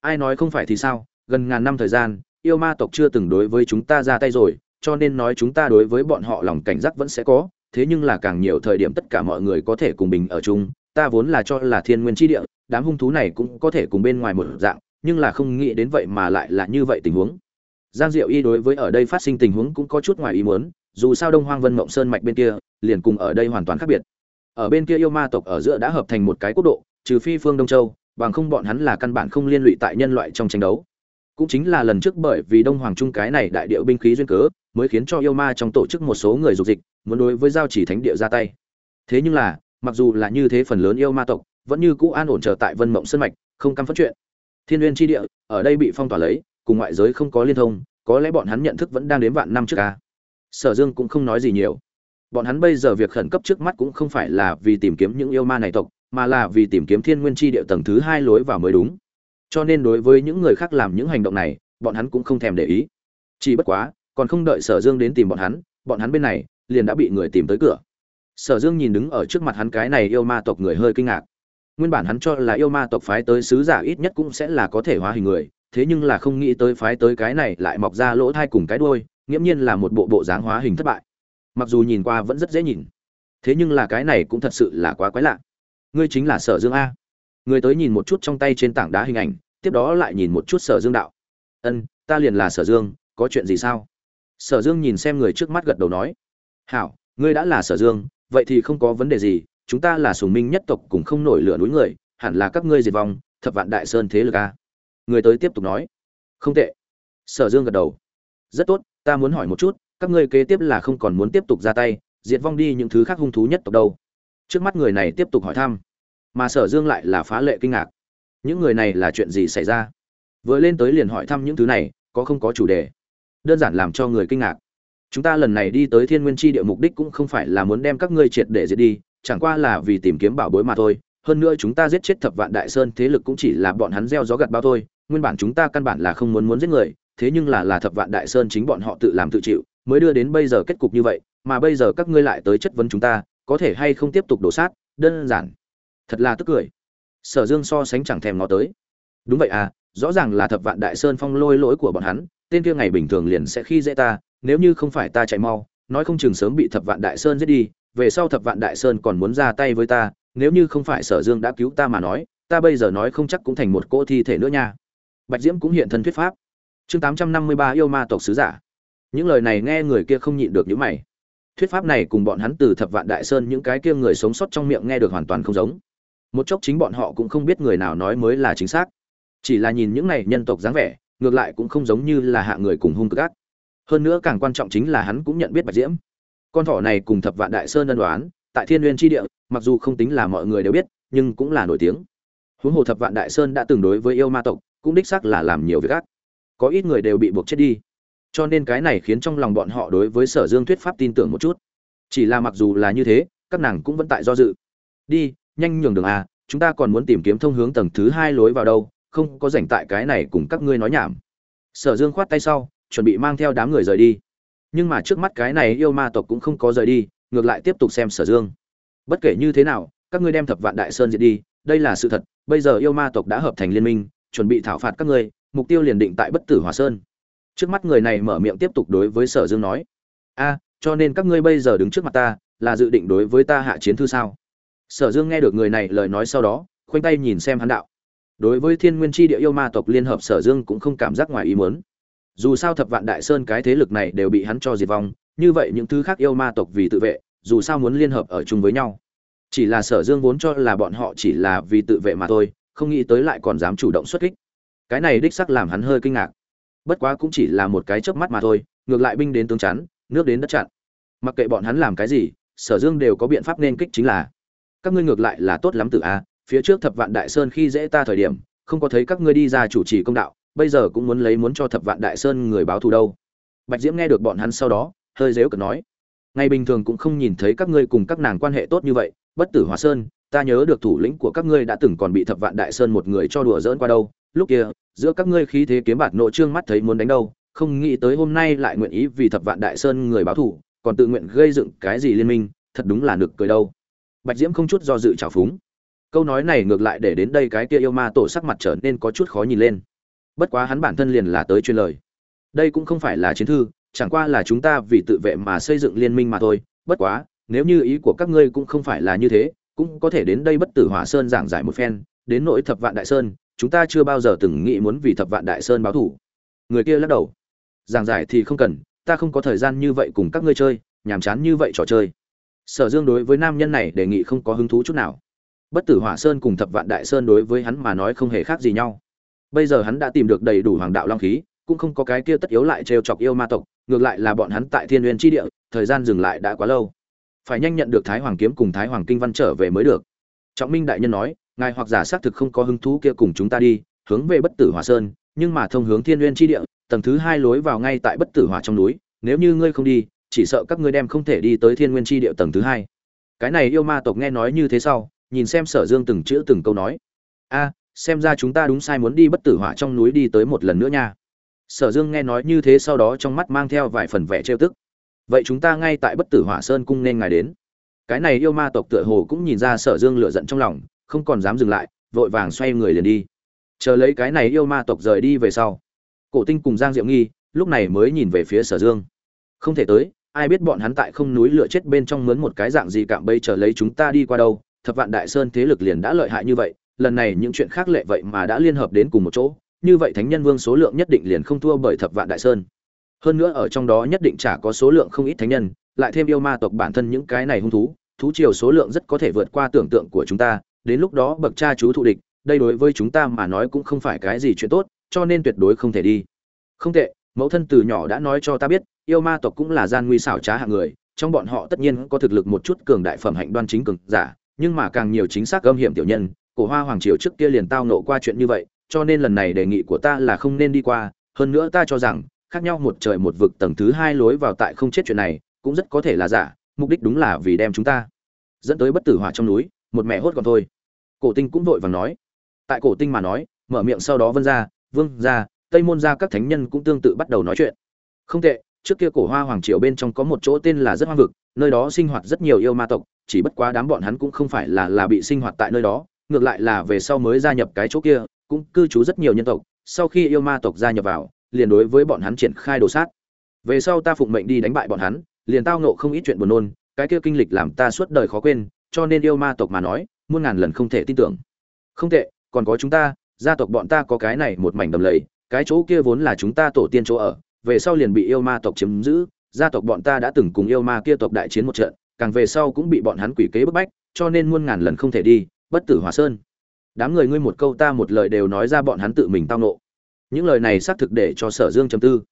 Ai nói không phải thì sao? Gần ngàn năm thời gian, yêu ma tộc chưa từng đối với chúng ta ra tay rồi cho nên nói chúng ta đối với bọn họ lòng cảnh giác vẫn sẽ có, thế nhưng là càng nhiều thời điểm tất cả mọi người có thể cùng bình ở chung, ta vốn là cho là thiên nguyên chi địa, đám hung thú này cũng có thể cùng bên ngoài một dạng, nhưng là không nghĩ đến vậy mà lại là như vậy tình huống. Giang diệu y đối với ở đây phát sinh tình huống cũng có chút ngoài ý muốn, dù sao đông hoang vân mộng sơn mạch bên kia, liền cùng ở đây hoàn toàn khác biệt. Ở bên kia yêu ma tộc ở giữa đã hợp thành một cái quốc độ, trừ phi phương đông châu, bằng không bọn hắn là căn bản không liên lụy tại nhân loại trong tranh đấu. Cũng chính là lần trước bởi vì đông hoàng trung cái này đại điệu binh khí duyên cớ mới khiến cho yêu ma trong tổ chức một số người dục dịch, muốn đối với giao chỉ thánh địa ra tay. Thế nhưng là, mặc dù là như thế phần lớn yêu ma tộc, vẫn như cũ an ổn trở tại vân mộng sơn mạch, không căm phất chuyện. Thiên n g u y ê n tri địa, ở đây bị phong tỏa lấy, cùng ngoại giới không có liên thông, có lẽ bọn hắn nhận thức vẫn đang đến vạn năm trước ca sở dương cũng không nói gì nhiều. Bọn hắn bây giờ việc khẩn cấp trước mắt cũng không phải là vì tìm kiếm những yêu ma này tộc, mà là vì tìm kiếm thiên nguyên tri địa tầng thứ hai lối vào mới đúng. Cho nên đối với những người khác làm những hành động này, bọn hắn cũng không thèm để ý. Chỉ bất quá còn không đợi sở dương đến tìm bọn hắn bọn hắn bên này liền đã bị người tìm tới cửa. Sở dương nhìn đứng ở trước mặt hắn cái này yêu ma tộc người hơi kinh ngạc. Nguyên bản hắn cho là yêu ma tộc phái tới sứ giả ít nhất cũng sẽ là có thể hóa hình người, thế nhưng là không nghĩ tới phái tới cái này lại mọc ra lỗ thai cùng cái đuôi, nghiễm nhiên là một bộ bộ dáng hóa hình thất bại. Mặc dù nhìn qua vẫn rất dễ nhìn, thế nhưng là cái này cũng thật sự là quá quái lạ. Ngươi chính là sở dương a. Người tới nhìn một chút trong tay trên tảng đá hình ảnh, tiếp đó lại nhìn một chút sở dương đạo. Ân, ta liền là sở dương, có chuyện gì sao? Sở dương nhìn xem người trước mắt gật đầu nói, hảo, ngươi đã là sở dương, vậy thì không có vấn đề gì, chúng ta là sùng minh nhất tộc cùng không nổi lửa núi người, hẳn là các ngươi diệt vong, thập vạn đại sơn thế lực a. Người tới tiếp tục nói, không tệ. Sở dương gật đầu, rất tốt, ta muốn hỏi một chút, các ngươi kế tiếp là không còn muốn tiếp tục ra tay, diệt vong đi những thứ khác hung thú nhất tộc đâu? Trước mắt người này tiếp tục hỏi thăm, mà sở dương lại là phá lệ kinh ngạc. Những người này là chuyện gì xảy ra? Vừa lên tới liền hỏi thăm những thứ này, có không có chủ đề? Đơn giản làm cho người kinh ngạc. Chúng ta lần này đi tới thiên nguyên Chi địa mục đích cũng không phải là muốn đem các ngươi triệt để diệt đi, chẳng qua là vì tìm kiếm bảo bối mà thôi. Hơn nữa chúng ta giết chết thập vạn đại sơn thế lực cũng chỉ là bọn hắn gieo gió gặt bao thôi. Nguyên bản chúng ta căn bản là không muốn muốn giết người, thế nhưng là là thập vạn đại sơn chính bọn họ tự làm tự chịu, mới đưa đến bây giờ kết cục như vậy, mà bây giờ các ngươi lại tới chất vấn chúng ta, có thể hay không tiếp tục đổ sát? Đơn giản. Thật là tức cười. Sở dương so sánh chẳng thèm nó tới. Đúng vậy à rõ ràng là thập vạn đại sơn phong lôi lỗi của bọn hắn, tên kia ngày bình thường liền sẽ khi dễ ta, nếu như không phải ta chạy mau, nói không chừng sớm bị thập vạn đại sơn giết đi, về sau thập vạn đại sơn còn muốn ra tay với ta, nếu như không phải sở dương đã cứu ta mà nói, ta bây giờ nói không chắc cũng thành một cỗ thi thể nữa nha. Bạch diễm cũng hiện thân thuyết pháp. Chương tám trăm năm mươi ba yêu ma tộc sứ giả. Những lời này nghe người kia không nhịn được những mày. Thuyết pháp này cùng bọn hắn từ thập vạn đại sơn những cái kia người sống sót trong miệng nghe được hoàn toàn không giống. Một chốc chính bọn họ cũng không biết người nào nói mới là chính xác chỉ là nhìn những này nhân tộc dáng vẻ, ngược lại cũng không giống như là hạ người cùng hung cực ác. Hơn nữa càng quan trọng chính là hắn cũng nhận biết bạch diễm. Con thỏ này cùng thập vạn đại sơn ân đoán, tại thiên nguyên tri địa, mặc dù không tính là mọi người đều biết, nhưng cũng là nổi tiếng. Huống hồ thập vạn đại sơn đã từng đối với yêu ma tộc, cũng đích xác là làm nhiều việc ác. Có ít người đều bị buộc chết đi. Cho nên cái này khiến trong lòng bọn họ đối với sở dương thuyết pháp tin tưởng một chút. Chỉ là mặc dù là như thế, các nàng cũng vẫn tại do dự. Đi, nhanh nhường đường à chúng ta còn muốn tìm kiếm thông hướng tầng thứ hai lối vào đâu không có rảnh tại cái này cùng các ngươi nói nhảm. Sở dương khoát tay sau, chuẩn bị mang theo đám người rời đi. Nhưng mà trước mắt cái này yêu ma tộc cũng không có rời đi, ngược lại tiếp tục xem sở dương. Bất kể như thế nào, các ngươi đem thập vạn đại sơn diệt đi, đây là sự thật, bây giờ yêu ma tộc đã hợp thành liên minh, chuẩn bị thảo phạt các ngươi, mục tiêu liền định tại bất tử hòa sơn. Trước mắt người này mở miệng tiếp tục đối với sở dương nói, a, cho nên các ngươi bây giờ đứng trước mặt ta, là dự định đối với ta hạ chiến thư sao? Sở dương nghe được người này lời nói sau đó, khoanh tay nhìn xem hắn đạo đối với thiên nguyên tri địa yêu ma tộc liên hợp sở dương cũng không cảm giác ngoài ý muốn. Dù sao thập vạn đại sơn cái thế lực này đều bị hắn cho diệt vong, như vậy những thứ khác yêu ma tộc vì tự vệ, dù sao muốn liên hợp ở chung với nhau. Chỉ là sở dương vốn cho là bọn họ chỉ là vì tự vệ mà thôi, không nghĩ tới lại còn dám chủ động xuất kích. Cái này đích sắc làm hắn hơi kinh ngạc. Bất quá cũng chỉ là một cái chớp mắt mà thôi, ngược lại binh đến tướng chắn, nước đến đất chặn. Mặc kệ bọn hắn làm cái gì, sở dương đều có biện pháp nên kích chính là, các ngươi ngược lại là tốt lắm tự a phía trước thập vạn đại sơn khi dễ ta thời điểm, không có thấy các ngươi đi ra chủ trì công đạo, bây giờ cũng muốn lấy muốn cho thập vạn đại sơn người báo thù đâu. Bạch diễm nghe được bọn hắn sau đó, hơi dếu cực nói ngày bình thường cũng không nhìn thấy các ngươi cùng các nàng quan hệ tốt như vậy, bất tử hòa sơn, ta nhớ được thủ lĩnh của các ngươi đã từng còn bị thập vạn đại sơn một người cho đùa dỡn qua đâu. Lúc kia, giữa các ngươi khí thế kiếm bạt nộ trương mắt thấy muốn đánh đâu, không nghĩ tới hôm nay lại nguyện ý vì thập vạn đại sơn người báo thù, còn tự nguyện gây dựng cái gì liên minh, thật đúng là nực cười đâu. Bạch diễm không chút do dự trào phúng câu nói này ngược lại để đến đây cái kia yêu ma tổ sắc mặt trở nên có chút khó nhìn lên. Bất quá hắn bản thân liền là tới truyền lời. Đây cũng không phải là chiến thư, chẳng qua là chúng ta vì tự vệ mà xây dựng liên minh mà thôi. Bất quá, nếu như ý của các ngươi cũng không phải là như thế, cũng có thể đến đây bất tử hỏa sơn giảng giải một phen. Đến nỗi thập vạn đại sơn, chúng ta chưa bao giờ từng nghĩ muốn vì thập vạn đại sơn báo thủ. Người kia lắc đầu. Giảng giải thì không cần, ta không có thời gian như vậy cùng các ngươi chơi, nhàm chán như vậy trò chơi. Sở dương đối với nam nhân này đề nghị không có hứng thú chút nào bất tử hỏa sơn cùng thập vạn đại sơn đối với hắn mà nói không hề khác gì nhau. Bây giờ hắn đã tìm được đầy đủ hoàng đạo long khí, cũng không có cái kia tất yếu lại trêu chọc yêu ma tộc, ngược lại là bọn hắn tại thiên nguyên tri địa, thời gian dừng lại đã quá lâu. Phải nhanh nhận được thái hoàng kiếm cùng thái hoàng kinh văn trở về mới được. Trọng minh đại nhân nói, ngài hoặc giả xác thực không có hứng thú kia cùng chúng ta đi, hướng về bất tử hỏa sơn, nhưng mà thông hướng thiên nguyên tri địa, tầng thứ hai lối vào ngay tại bất tử hỏa trong núi, nếu như ngươi không đi, chỉ sợ các ngươi đem không thể đi tới thiên nguyên tri địa tầng thứ hai. Cái này yêu ma tộc nghe nói như thế sau nhìn xem sở dương từng chữ từng câu nói. A, xem ra chúng ta đúng sai muốn đi bất tử hỏa trong núi đi tới một lần nữa nha. Sở dương nghe nói như thế sau đó trong mắt mang theo vài phần vẻ trêu tức. Vậy chúng ta ngay tại bất tử hỏa sơn cung nên ngài đến. Cái này yêu ma tộc tựa hồ cũng nhìn ra sở dương lựa giận trong lòng, không còn dám dừng lại, vội vàng xoay người liền đi. Chờ lấy cái này yêu ma tộc rời đi về sau, cổ tinh cùng giang diệu nghi lúc này mới nhìn về phía sở dương. Không thể tới, ai biết bọn hắn tại không núi lửa chết bên trong mướn một cái dạng gì cạm bây chờ lấy chúng ta đi qua đâu thập vạn đại sơn thế lực liền đã lợi hại như vậy, lần này những chuyện khác lệ vậy mà đã liên hợp đến cùng một chỗ, như vậy thánh nhân vương số lượng nhất định liền không thua bởi thập vạn đại sơn. Hơn nữa ở trong đó nhất định chả có số lượng không ít thánh nhân, lại thêm yêu ma tộc bản thân những cái này hung thú thú triều số lượng rất có thể vượt qua tưởng tượng của chúng ta, đến lúc đó bậc cha chú thụ địch, đây đối với chúng ta mà nói cũng không phải cái gì chuyện tốt, cho nên tuyệt đối không thể đi. Không tệ, mẫu thân từ nhỏ đã nói cho ta biết, yêu ma tộc cũng là gian nguy xảo trá hạng người, trong bọn họ tất nhiên có thực lực một chút cường đại phẩm hạnh đoan chính cường giả nhưng mà càng nhiều chính xác âm hiểm tiểu nhân, cổ hoa hoàng triều trước kia liền tao nộ qua chuyện như vậy, cho nên lần này đề nghị của ta là không nên đi qua, hơn nữa ta cho rằng, khác nhau một trời một vực tầng thứ hai lối vào tại không chết chuyện này, cũng rất có thể là giả, mục đích đúng là vì đem chúng ta dẫn tới bất tử hỏa trong núi, một mẹ hốt còn thôi. Cổ tinh cũng vội vàng nói. Tại cổ tinh mà nói, mở miệng sau đó vân ra, vương ra tây môn ra các thánh nhân cũng tương tự bắt đầu nói chuyện. Không tệ, trước kia cổ hoa hoàng triều bên trong có một chỗ tên là rất hoang vực nơi đó sinh hoạt rất nhiều yêu ma tộc, chỉ bất quá đám bọn hắn cũng không phải là là bị sinh hoạt tại nơi đó, ngược lại là về sau mới gia nhập cái chỗ kia, cũng cư trú rất nhiều nhân tộc. Sau khi yêu ma tộc gia nhập vào, liền đối với bọn hắn triển khai đồ sát. Về sau ta phụng mệnh đi đánh bại bọn hắn, liền tao nộ không ít chuyện buồn nôn, cái kia kinh lịch làm ta suốt đời khó quên, cho nên yêu ma tộc mà nói, muôn ngàn lần không thể tin tưởng. Không tệ, còn có chúng ta, gia tộc bọn ta có cái này một mảnh đầm lầy, cái chỗ kia vốn là chúng ta tổ tiên chỗ ở, về sau liền bị yêu ma tộc chiếm giữ gia tộc bọn ta đã từng cùng yêu ma kia tộc đại chiến một trận, càng về sau cũng bị bọn hắn quỷ kế bức bách, cho nên muôn ngàn lần không thể đi, bất tử hòa sơn. Đám người ngươi một câu ta một lời đều nói ra bọn hắn tự mình tao nộ. Những lời này xác thực để cho sở dương trầm tư.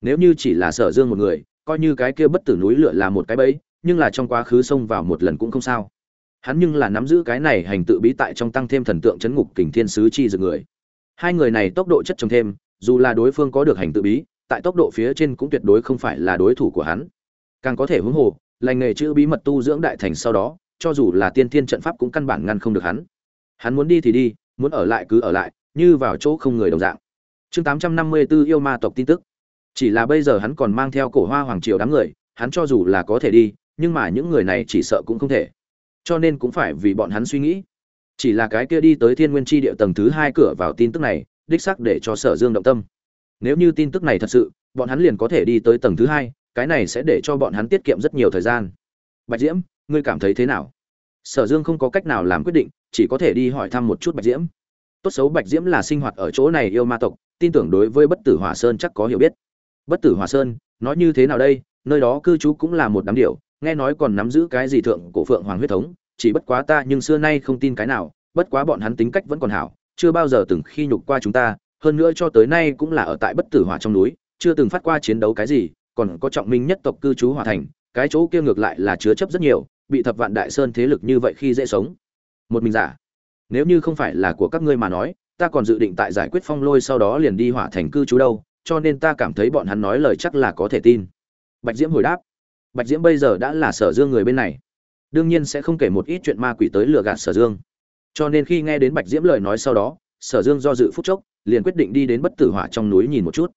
Nếu như chỉ là sở dương một người, coi như cái kia bất tử núi lửa là một cái bẫy, nhưng là trong quá khứ xông vào một lần cũng không sao. Hắn nhưng là nắm giữ cái này hành tự bí tại trong tăng thêm thần tượng chấn ngục kình thiên sứ chi dược người. Hai người này tốc độ chất trồng thêm, dù là đối phương có được hành tự bí tại tốc độ phía trên cũng tuyệt đối không phải là đối thủ của hắn. Càng có thể huống hồ, lành nghề chữ bí mật tu dưỡng đại thành sau đó, cho dù là tiên thiên trận pháp cũng căn bản ngăn không được hắn. Hắn muốn đi thì đi, muốn ở lại cứ ở lại, như vào chỗ không người đồng dạng. Chương tám trăm năm mươi 854 yêu ma tộc tin tức. Chỉ là bây giờ hắn còn mang theo cổ hoa hoàng triều đám người, hắn cho dù là có thể đi, nhưng mà những người này chỉ sợ cũng không thể. Cho nên cũng phải vì bọn hắn suy nghĩ. Chỉ là cái kia đi tới thiên nguyên tri địa tầng thứ hai cửa vào tin tức này, đích sắc để cho sở dương động tâm nếu như tin tức này thật sự bọn hắn liền có thể đi tới tầng thứ hai cái này sẽ để cho bọn hắn tiết kiệm rất nhiều thời gian. Bạch diễm ngươi cảm thấy thế nào? Sở dương không có cách nào làm quyết định chỉ có thể đi hỏi thăm một chút bạch diễm. Tốt xấu bạch diễm là sinh hoạt ở chỗ này yêu ma tộc tin tưởng đối với bất tử hỏa sơn chắc có hiểu biết. Bất tử hỏa sơn nói như thế nào đây? Nơi đó cư trú cũng là một đám điệu, nghe nói còn nắm giữ cái gì thượng cổ phượng hoàng huyết thống chỉ bất quá ta nhưng xưa nay không tin cái nào bất quá bọn hắn tính cách vẫn còn hảo chưa bao giờ từng khi nhục qua chúng ta hơn nữa cho tới nay cũng là ở tại bất tử hỏa trong núi, chưa từng phát qua chiến đấu cái gì, còn có trọng minh nhất tộc cư trú hòa thành, cái chỗ kia ngược lại là chứa chấp rất nhiều, bị thập vạn đại sơn thế lực như vậy khi dễ sống. Một mình giả. Nếu như không phải là của các ngươi mà nói, ta còn dự định tại giải quyết phong lôi sau đó liền đi hỏa thành cư trú đâu, cho nên ta cảm thấy bọn hắn nói lời chắc là có thể tin. Bạch diễm hồi đáp. Bạch diễm bây giờ đã là sở dương người bên này. Đương nhiên sẽ không kể một ít chuyện ma quỷ tới lừa gạt sở dương. Cho nên khi nghe đến bạch diễm lời nói sau đó sở dương do dự phút chốc, liền quyết định đi đến bất tử hỏa trong núi nhìn một chút.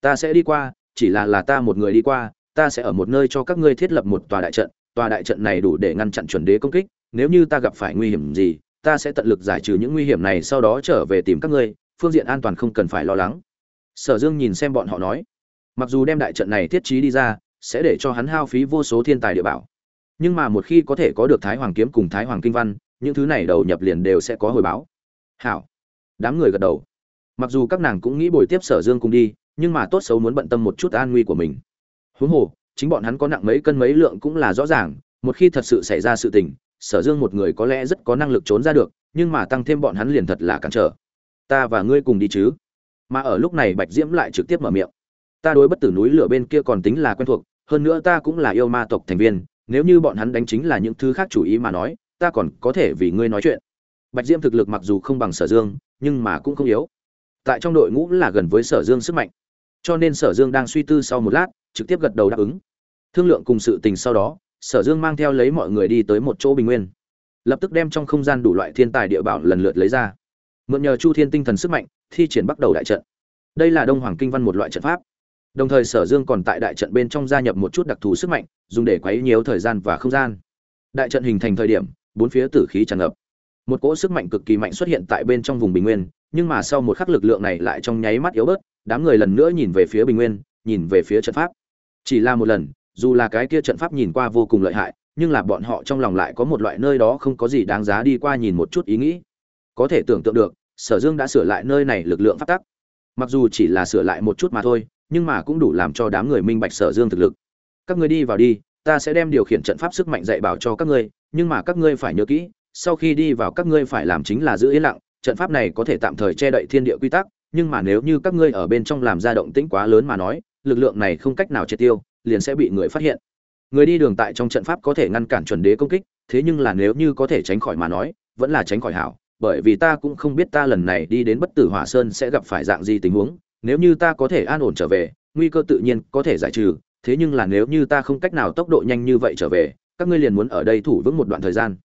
Ta sẽ đi qua, chỉ là là ta một người đi qua, ta sẽ ở một nơi cho các ngươi thiết lập một tòa đại trận, tòa đại trận này đủ để ngăn chặn chuẩn đế công kích, nếu như ta gặp phải nguy hiểm gì, ta sẽ tận lực giải trừ những nguy hiểm này, sau đó trở về tìm các ngươi, phương diện an toàn không cần phải lo lắng. Sở dương nhìn xem bọn họ nói. Mặc dù đem đại trận này thiết trí đi ra, sẽ để cho hắn hao phí vô số thiên tài địa bảo. Nhưng mà một khi có thể có được thái hoàng kiếm cùng thái hoàng kinh văn, những thứ này đầu nhập liền đều sẽ có hồi báo. Hảo đám người gật đầu. Mặc dù các nàng cũng nghĩ bồi tiếp sở dương cùng đi, nhưng mà tốt xấu muốn bận tâm một chút an nguy của mình. Huống hồ, chính bọn hắn có nặng mấy cân mấy lượng cũng là rõ ràng, một khi thật sự xảy ra sự tình, sở dương một người có lẽ rất có năng lực trốn ra được, nhưng mà tăng thêm bọn hắn liền thật là cản trở. Ta và ngươi cùng đi chứ? Mà ở lúc này bạch diễm lại trực tiếp mở miệng. Ta đối bất tử núi lửa bên kia còn tính là quen thuộc, hơn nữa ta cũng là yêu ma tộc thành viên, nếu như bọn hắn đánh chính là những thứ khác chủ ý mà nói, ta còn có thể vì ngươi nói chuyện. Bạch diễm thực lực mặc dù không bằng sở dương nhưng mà cũng không yếu. Tại trong đội ngũ là gần với sở dương sức mạnh. Cho nên sở dương đang suy tư sau một lát, trực tiếp gật đầu đáp ứng. Thương lượng cùng sự tình sau đó, sở dương mang theo lấy mọi người đi tới một chỗ bình nguyên. Lập tức đem trong không gian đủ loại thiên tài địa bảo lần lượt lấy ra. Mượn nhờ chu thiên tinh thần sức mạnh, thi triển bắt đầu đại trận. Đây là đông hoàng kinh văn một loại trận pháp. Đồng thời sở dương còn tại đại trận bên trong gia nhập một chút đặc thù sức mạnh, dùng để quấy nhiều thời gian và không gian. Đại trận hình thành thời điểm, bốn phía tử khí tràn ngập một cỗ sức mạnh cực kỳ mạnh xuất hiện tại bên trong vùng bình nguyên, nhưng mà sau một khắc lực lượng này lại trong nháy mắt yếu bớt, đám người lần nữa nhìn về phía bình nguyên, nhìn về phía trận pháp. Chỉ là một lần, dù là cái kia trận pháp nhìn qua vô cùng lợi hại, nhưng là bọn họ trong lòng lại có một loại nơi đó không có gì đáng giá đi qua nhìn một chút ý nghĩ. Có thể tưởng tượng được, sở dương đã sửa lại nơi này lực lượng phát tắc. Mặc dù chỉ là sửa lại một chút mà thôi, nhưng mà cũng đủ làm cho đám người minh bạch sở dương thực lực. Các ngươi đi vào đi, ta sẽ đem điều khiển trận pháp sức mạnh dạy bảo cho các ngươi, nhưng mà các ngươi phải nhớ kỹ sau khi đi vào các ngươi phải làm chính là giữ yên lặng, trận pháp này có thể tạm thời che đậy thiên địa quy tắc, nhưng mà nếu như các ngươi ở bên trong làm ra động tĩnh quá lớn mà nói, lực lượng này không cách nào triệt tiêu, liền sẽ bị người phát hiện. Người đi đường tại trong trận pháp có thể ngăn cản chuẩn đế công kích, thế nhưng là nếu như có thể tránh khỏi mà nói, vẫn là tránh khỏi hảo, bởi vì ta cũng không biết ta lần này đi đến bất tử hỏa sơn sẽ gặp phải dạng gì tình huống, nếu như ta có thể an ổn trở về, nguy cơ tự nhiên có thể giải trừ, thế nhưng là nếu như ta không cách nào tốc độ nhanh như vậy trở về, các ngươi liền muốn ở đây thủ vững một đoạn thời gian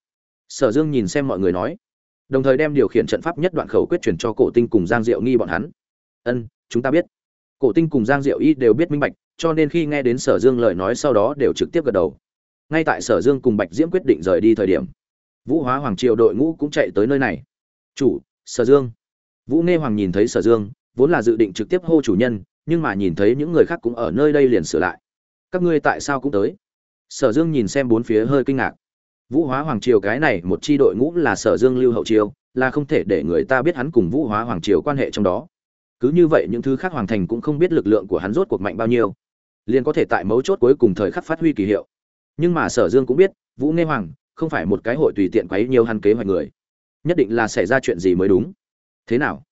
sở dương nhìn xem mọi người nói, đồng thời đem điều khiển trận pháp nhất đoạn khẩu quyết truyền cho cổ tinh cùng giang diệu nghi bọn hắn. Ân, chúng ta biết. Cổ tinh cùng giang diệu y đều biết minh bạch, cho nên khi nghe đến sở dương lời nói sau đó đều trực tiếp gật đầu. Ngay tại sở dương cùng bạch diễm quyết định rời đi thời điểm, vũ hóa hoàng triều đội ngũ cũng chạy tới nơi này. Chủ, sở dương. Vũ nghe hoàng nhìn thấy sở dương, vốn là dự định trực tiếp hô chủ nhân, nhưng mà nhìn thấy những người khác cũng ở nơi đây liền sửa lại. Các ngươi tại sao cũng tới? Sở dương nhìn xem bốn phía hơi kinh ngạc vũ hóa hoàng triều cái này một chi đội ngũ là sở dương lưu hậu triều, là không thể để người ta biết hắn cùng vũ hóa hoàng triều quan hệ trong đó. Cứ như vậy những thứ khác hoàng thành cũng không biết lực lượng của hắn rốt cuộc mạnh bao nhiêu. Liền có thể tại mấu chốt cuối cùng thời khắc phát huy kỳ hiệu. Nhưng mà sở dương cũng biết, vũ nghe hoàng không phải một cái hội tùy tiện quấy nhiều hắn kế hoạch người. Nhất định là xảy ra chuyện gì mới đúng. Thế nào?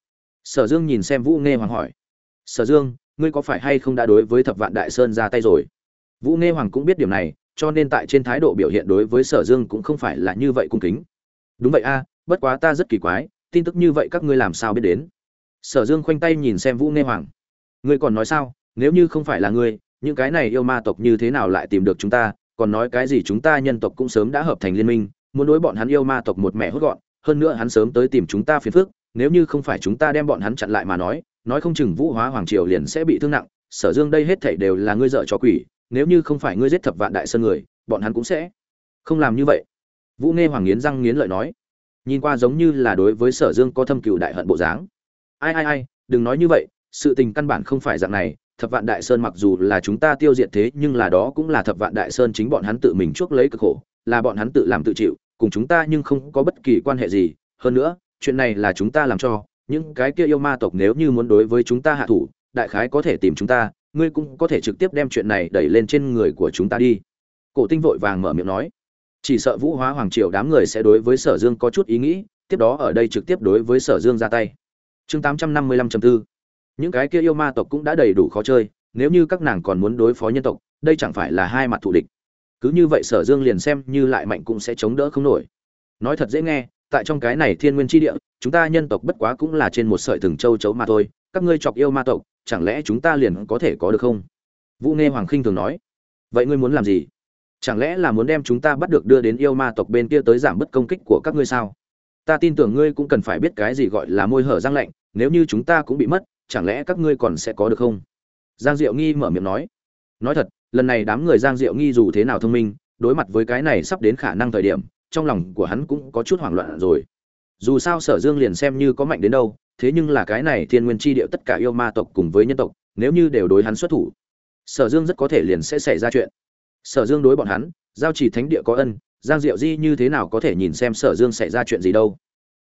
Sở dương nhìn xem vũ nghe hoàng hỏi. Sở dương, ngươi có phải hay không đã đối với thập vạn đại sơn ra tay rồi? Vũ nghe hoàng cũng biết điểm này cho nên tại trên thái độ biểu hiện đối với sở dương cũng không phải là như vậy cung kính. Đúng vậy a, bất quá ta rất kỳ quái, tin tức như vậy các ngươi làm sao biết đến? Sở dương khoanh tay nhìn xem vũ nghe hoàng. Ngươi còn nói sao? Nếu như không phải là ngươi, những cái này yêu ma tộc như thế nào lại tìm được chúng ta? Còn nói cái gì chúng ta nhân tộc cũng sớm đã hợp thành liên minh, muốn đối bọn hắn yêu ma tộc một mẹ hốt gọn, hơn nữa hắn sớm tới tìm chúng ta phiền phức, nếu như không phải chúng ta đem bọn hắn chặn lại mà nói nói không chừng vũ hóa hoàng triều liền sẽ bị thương nặng, sở dương đây hết thảy đều là ngươi dợ cho quỷ nếu như không phải ngươi giết thập vạn đại sơn người, bọn hắn cũng sẽ không làm như vậy. Vũ nghe hoàng nghiến răng nghiến lợi nói, nhìn qua giống như là đối với sở dương có thâm cựu đại hận bộ dáng. Ai ai ai, đừng nói như vậy, sự tình căn bản không phải dạng này, thập vạn đại sơn mặc dù là chúng ta tiêu diệt thế, nhưng là đó cũng là thập vạn đại sơn chính bọn hắn tự mình chuốc lấy cực khổ, là bọn hắn tự làm tự chịu, cùng chúng ta nhưng không có bất kỳ quan hệ gì. Hơn nữa, chuyện này là chúng ta làm cho, những cái kia yêu ma tộc nếu như muốn đối với chúng ta hạ thủ, đại khái có thể tìm chúng ta ngươi cũng có thể trực tiếp đem chuyện này đẩy lên trên người của chúng ta đi. Cổ tinh vội vàng mở miệng nói. Chỉ sợ vũ hóa hoàng triều đám người sẽ đối với sở dương có chút ý nghĩ, tiếp đó ở đây trực tiếp đối với sở dương ra tay. Chương tám trăm năm mươi lăm bốn những cái kia yêu ma tộc cũng đã đầy đủ khó chơi, nếu như các nàng còn muốn đối phó nhân tộc, đây chẳng phải là hai mặt thù địch. Cứ như vậy sở dương liền xem như lại mạnh cũng sẽ chống đỡ không nổi. Nói thật dễ nghe, tại trong cái này thiên nguyên tri địa, chúng ta nhân tộc bất quá cũng là trên một sợi thừng châu chấu mà thôi, các ngươi chọc yêu ma tộc chẳng lẽ chúng ta liền có thể có được không? Vũ nghe hoàng khinh thường nói. Vậy ngươi muốn làm gì? Chẳng lẽ là muốn đem chúng ta bắt được đưa đến yêu ma tộc bên kia tới giảm bớt công kích của các ngươi sao? Ta tin tưởng ngươi cũng cần phải biết cái gì gọi là môi hở giang lạnh, nếu như chúng ta cũng bị mất, chẳng lẽ các ngươi còn sẽ có được không? Giang diệu nghi mở miệng nói. Nói thật, lần này đám người giang diệu nghi dù thế nào thông minh, đối mặt với cái này sắp đến khả năng thời điểm, trong lòng của hắn cũng có chút hoảng loạn rồi. Dù sao sở dương liền xem như có mạnh đến đâu thế nhưng là cái này thiên nguyên chi điệu tất cả yêu ma tộc cùng với nhân tộc, nếu như đều đối hắn xuất thủ, sở dương rất có thể liền sẽ xảy ra chuyện. Sở dương đối bọn hắn, giao chỉ thánh địa có ân, giang diệu di như thế nào có thể nhìn xem sở dương xảy ra chuyện gì đâu?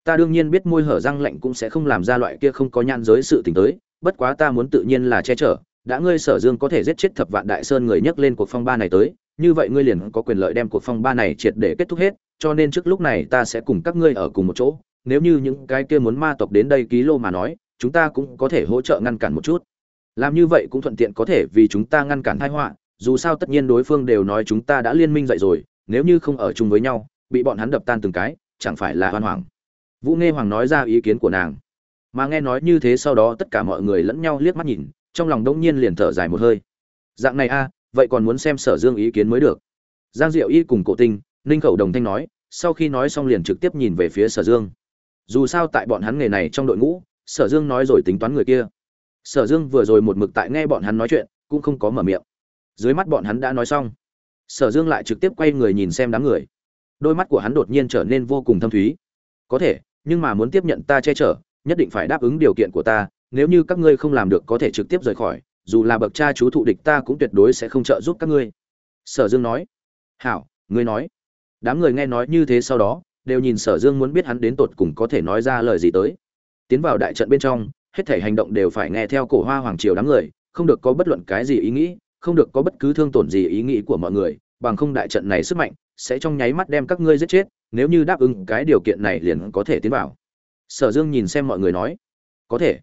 Ta đương nhiên biết môi hở răng lạnh cũng sẽ không làm ra loại kia không có nhan giới sự tình tới, bất quá ta muốn tự nhiên là che chở, đã ngươi sở dương có thể giết chết thập vạn đại sơn người nhấc lên cuộc phong ba này tới, như vậy ngươi liền có quyền lợi đem cuộc phong ba này triệt để kết thúc hết, cho nên trước lúc này ta sẽ cùng các ngươi ở cùng một chỗ nếu như những cái kia muốn ma tộc đến đây ký lô mà nói, chúng ta cũng có thể hỗ trợ ngăn cản một chút. Làm như vậy cũng thuận tiện có thể vì chúng ta ngăn cản tai họa, dù sao tất nhiên đối phương đều nói chúng ta đã liên minh dậy rồi, nếu như không ở chung với nhau, bị bọn hắn đập tan từng cái, chẳng phải là hoan hoàng vũ nghe hoàng nói ra ý kiến của nàng. Mà nghe nói như thế sau đó tất cả mọi người lẫn nhau liếc mắt nhìn, trong lòng đông nhiên liền thở dài một hơi. Dạng này a, vậy còn muốn xem sở dương ý kiến mới được. Giang diệu y cùng cổ tinh, ninh khẩu đồng thanh nói, sau khi nói xong liền trực tiếp nhìn về phía sở dương dù sao tại bọn hắn nghề này trong đội ngũ, sở dương nói rồi tính toán người kia. Sở dương vừa rồi một mực tại nghe bọn hắn nói chuyện, cũng không có mở miệng. Dưới mắt bọn hắn đã nói xong. Sở dương lại trực tiếp quay người nhìn xem đám người. Đôi mắt của hắn đột nhiên trở nên vô cùng thâm thúy. Có thể, nhưng mà muốn tiếp nhận ta che chở, nhất định phải đáp ứng điều kiện của ta, nếu như các ngươi không làm được có thể trực tiếp rời khỏi, dù là bậc cha chú thụ địch ta cũng tuyệt đối sẽ không trợ giúp các ngươi. Sở dương nói. Hảo, ngươi nói. Đám người nghe nói như thế sau đó đều nhìn sở dương muốn biết hắn đến tột cùng có thể nói ra lời gì tới. Tiến vào đại trận bên trong, hết thể hành động đều phải nghe theo cổ hoa hoàng triều đám người, không được có bất luận cái gì ý nghĩ, không được có bất cứ thương tổn gì ý nghĩ của mọi người, bằng không đại trận này sức mạnh sẽ trong nháy mắt đem các ngươi giết chết, nếu như đáp ứng cái điều kiện này liền có thể tiến vào. Sở dương nhìn xem mọi người nói, có thể.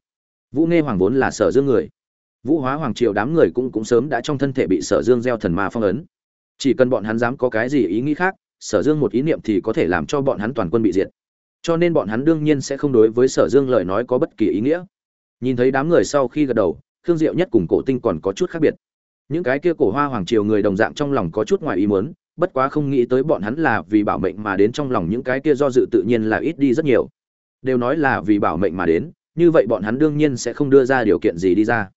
Vũ nghe hoàng vốn là sở dương người. Vũ hóa hoàng triều đám người cũng cũng sớm đã trong thân thể bị sở dương gieo thần ma phong ấn. Chỉ cần bọn hắn dám có cái gì ý nghĩ khác sở dương một ý niệm thì có thể làm cho bọn hắn toàn quân bị diệt. Cho nên bọn hắn đương nhiên sẽ không đối với sở dương lời nói có bất kỳ ý nghĩa. Nhìn thấy đám người sau khi gật đầu, khương diệu nhất cùng cổ tinh còn có chút khác biệt. Những cái kia cổ hoa hoàng triều người đồng dạng trong lòng có chút ngoài ý muốn, bất quá không nghĩ tới bọn hắn là vì bảo mệnh mà đến trong lòng những cái kia do dự tự nhiên là ít đi rất nhiều. Đều nói là vì bảo mệnh mà đến, như vậy bọn hắn đương nhiên sẽ không đưa ra điều kiện gì đi ra.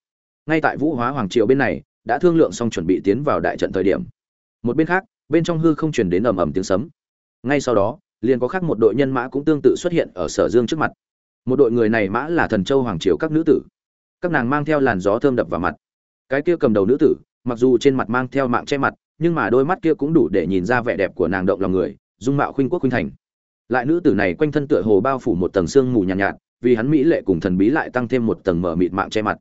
Ngay tại vũ hóa hoàng triều bên này, đã thương lượng xong chuẩn bị tiến vào đại trận thời điểm. Một bên khác bên trong hư không truyền đến ầm ầm tiếng sấm. Ngay sau đó liền có khác một đội nhân mã cũng tương tự xuất hiện ở sở dương trước mặt. Một đội người này mã là thần châu hoàng triều các nữ tử. Các nàng mang theo làn gió thơm đập vào mặt. Cái kia cầm đầu nữ tử mặc dù trên mặt mang theo mạng che mặt nhưng mà đôi mắt kia cũng đủ để nhìn ra vẻ đẹp của nàng động lòng người dung mạo khuynh quốc khuynh thành. Lại nữ tử này quanh thân tựa hồ bao phủ một tầng sương mù nhàn nhạt, nhạt vì hắn mỹ lệ cùng thần bí lại tăng thêm một tầng mở mịt mạng che mặt.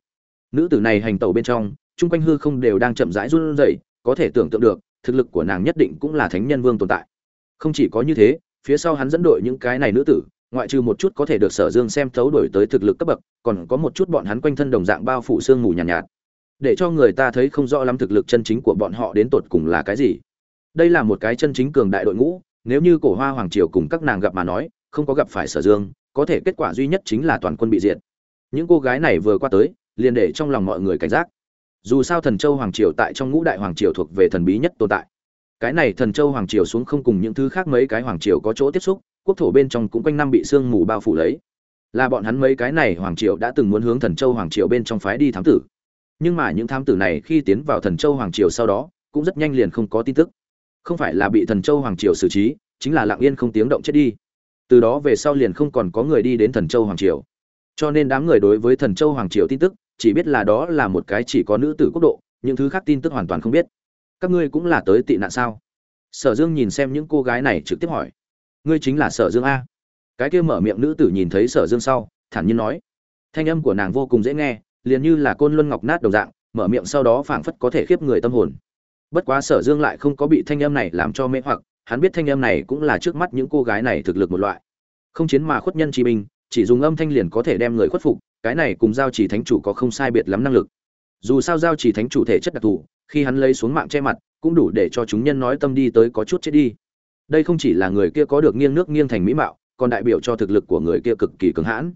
Nữ tử này hành tẩu bên trong chung quanh hư không đều đang chậm rãi run rẩy có thể tưởng tượng được thực lực của nàng nhất định cũng là thánh nhân vương tồn tại. Không chỉ có như thế phía sau hắn dẫn đội những cái này nữ tử ngoại trừ một chút có thể được sở dương xem thấu đổi tới thực lực cấp bậc còn có một chút bọn hắn quanh thân đồng dạng bao phủ sương mù nhàn nhạt, nhạt. Để cho người ta thấy không rõ lắm thực lực chân chính của bọn họ đến tột cùng là cái gì. Đây là một cái chân chính cường đại đội ngũ nếu như cổ hoa hoàng triều cùng các nàng gặp mà nói không có gặp phải sở dương có thể kết quả duy nhất chính là toàn quân bị diệt. Những cô gái này vừa qua tới liền để trong lòng mọi người cảnh giác dù sao thần châu hoàng triều tại trong ngũ đại hoàng triều thuộc về thần bí nhất tồn tại. Cái này thần châu hoàng triều xuống không cùng những thứ khác mấy cái hoàng triều có chỗ tiếp xúc, quốc thổ bên trong cũng quanh năm bị sương mù bao phủ lấy. Là bọn hắn mấy cái này hoàng triều đã từng muốn hướng thần châu hoàng triều bên trong phái đi thám tử. Nhưng mà những thám tử này khi tiến vào thần châu hoàng triều sau đó, cũng rất nhanh liền không có tin tức. Không phải là bị thần châu hoàng triều xử trí, chính là lặng yên không tiếng động chết đi. Từ đó về sau liền không còn có người đi đến thần châu hoàng triều. Cho nên đám người đối với thần châu hoàng triều tin tức chỉ biết là đó là một cái chỉ có nữ tử quốc độ, những thứ khác tin tức hoàn toàn không biết. Các ngươi cũng là tới tị nạn sao? Sở dương nhìn xem những cô gái này trực tiếp hỏi. Ngươi chính là sở dương a? Cái kia mở miệng nữ tử nhìn thấy sở dương sau, thản nhiên nói. Thanh âm của nàng vô cùng dễ nghe, liền như là côn luân ngọc nát đồng dạng, mở miệng sau đó phảng phất có thể khiếp người tâm hồn. Bất quá sở dương lại không có bị thanh âm này làm cho mê hoặc, hắn biết thanh âm này cũng là trước mắt những cô gái này thực lực một loại. Không chiến mà khuất nhân chi binh chỉ dùng âm thanh liền có thể đem người khuất phục, cái này cùng giao chỉ thánh chủ có không sai biệt lắm năng lực. Dù sao giao chỉ thánh chủ thể chất đặc thù, khi hắn lấy xuống mạng che mặt, cũng đủ để cho chúng nhân nói tâm đi tới có chút chết đi. Đây không chỉ là người kia có được nghiêng nước nghiêng thành mỹ mạo, còn đại biểu cho thực lực của người kia cực kỳ cứng hãn.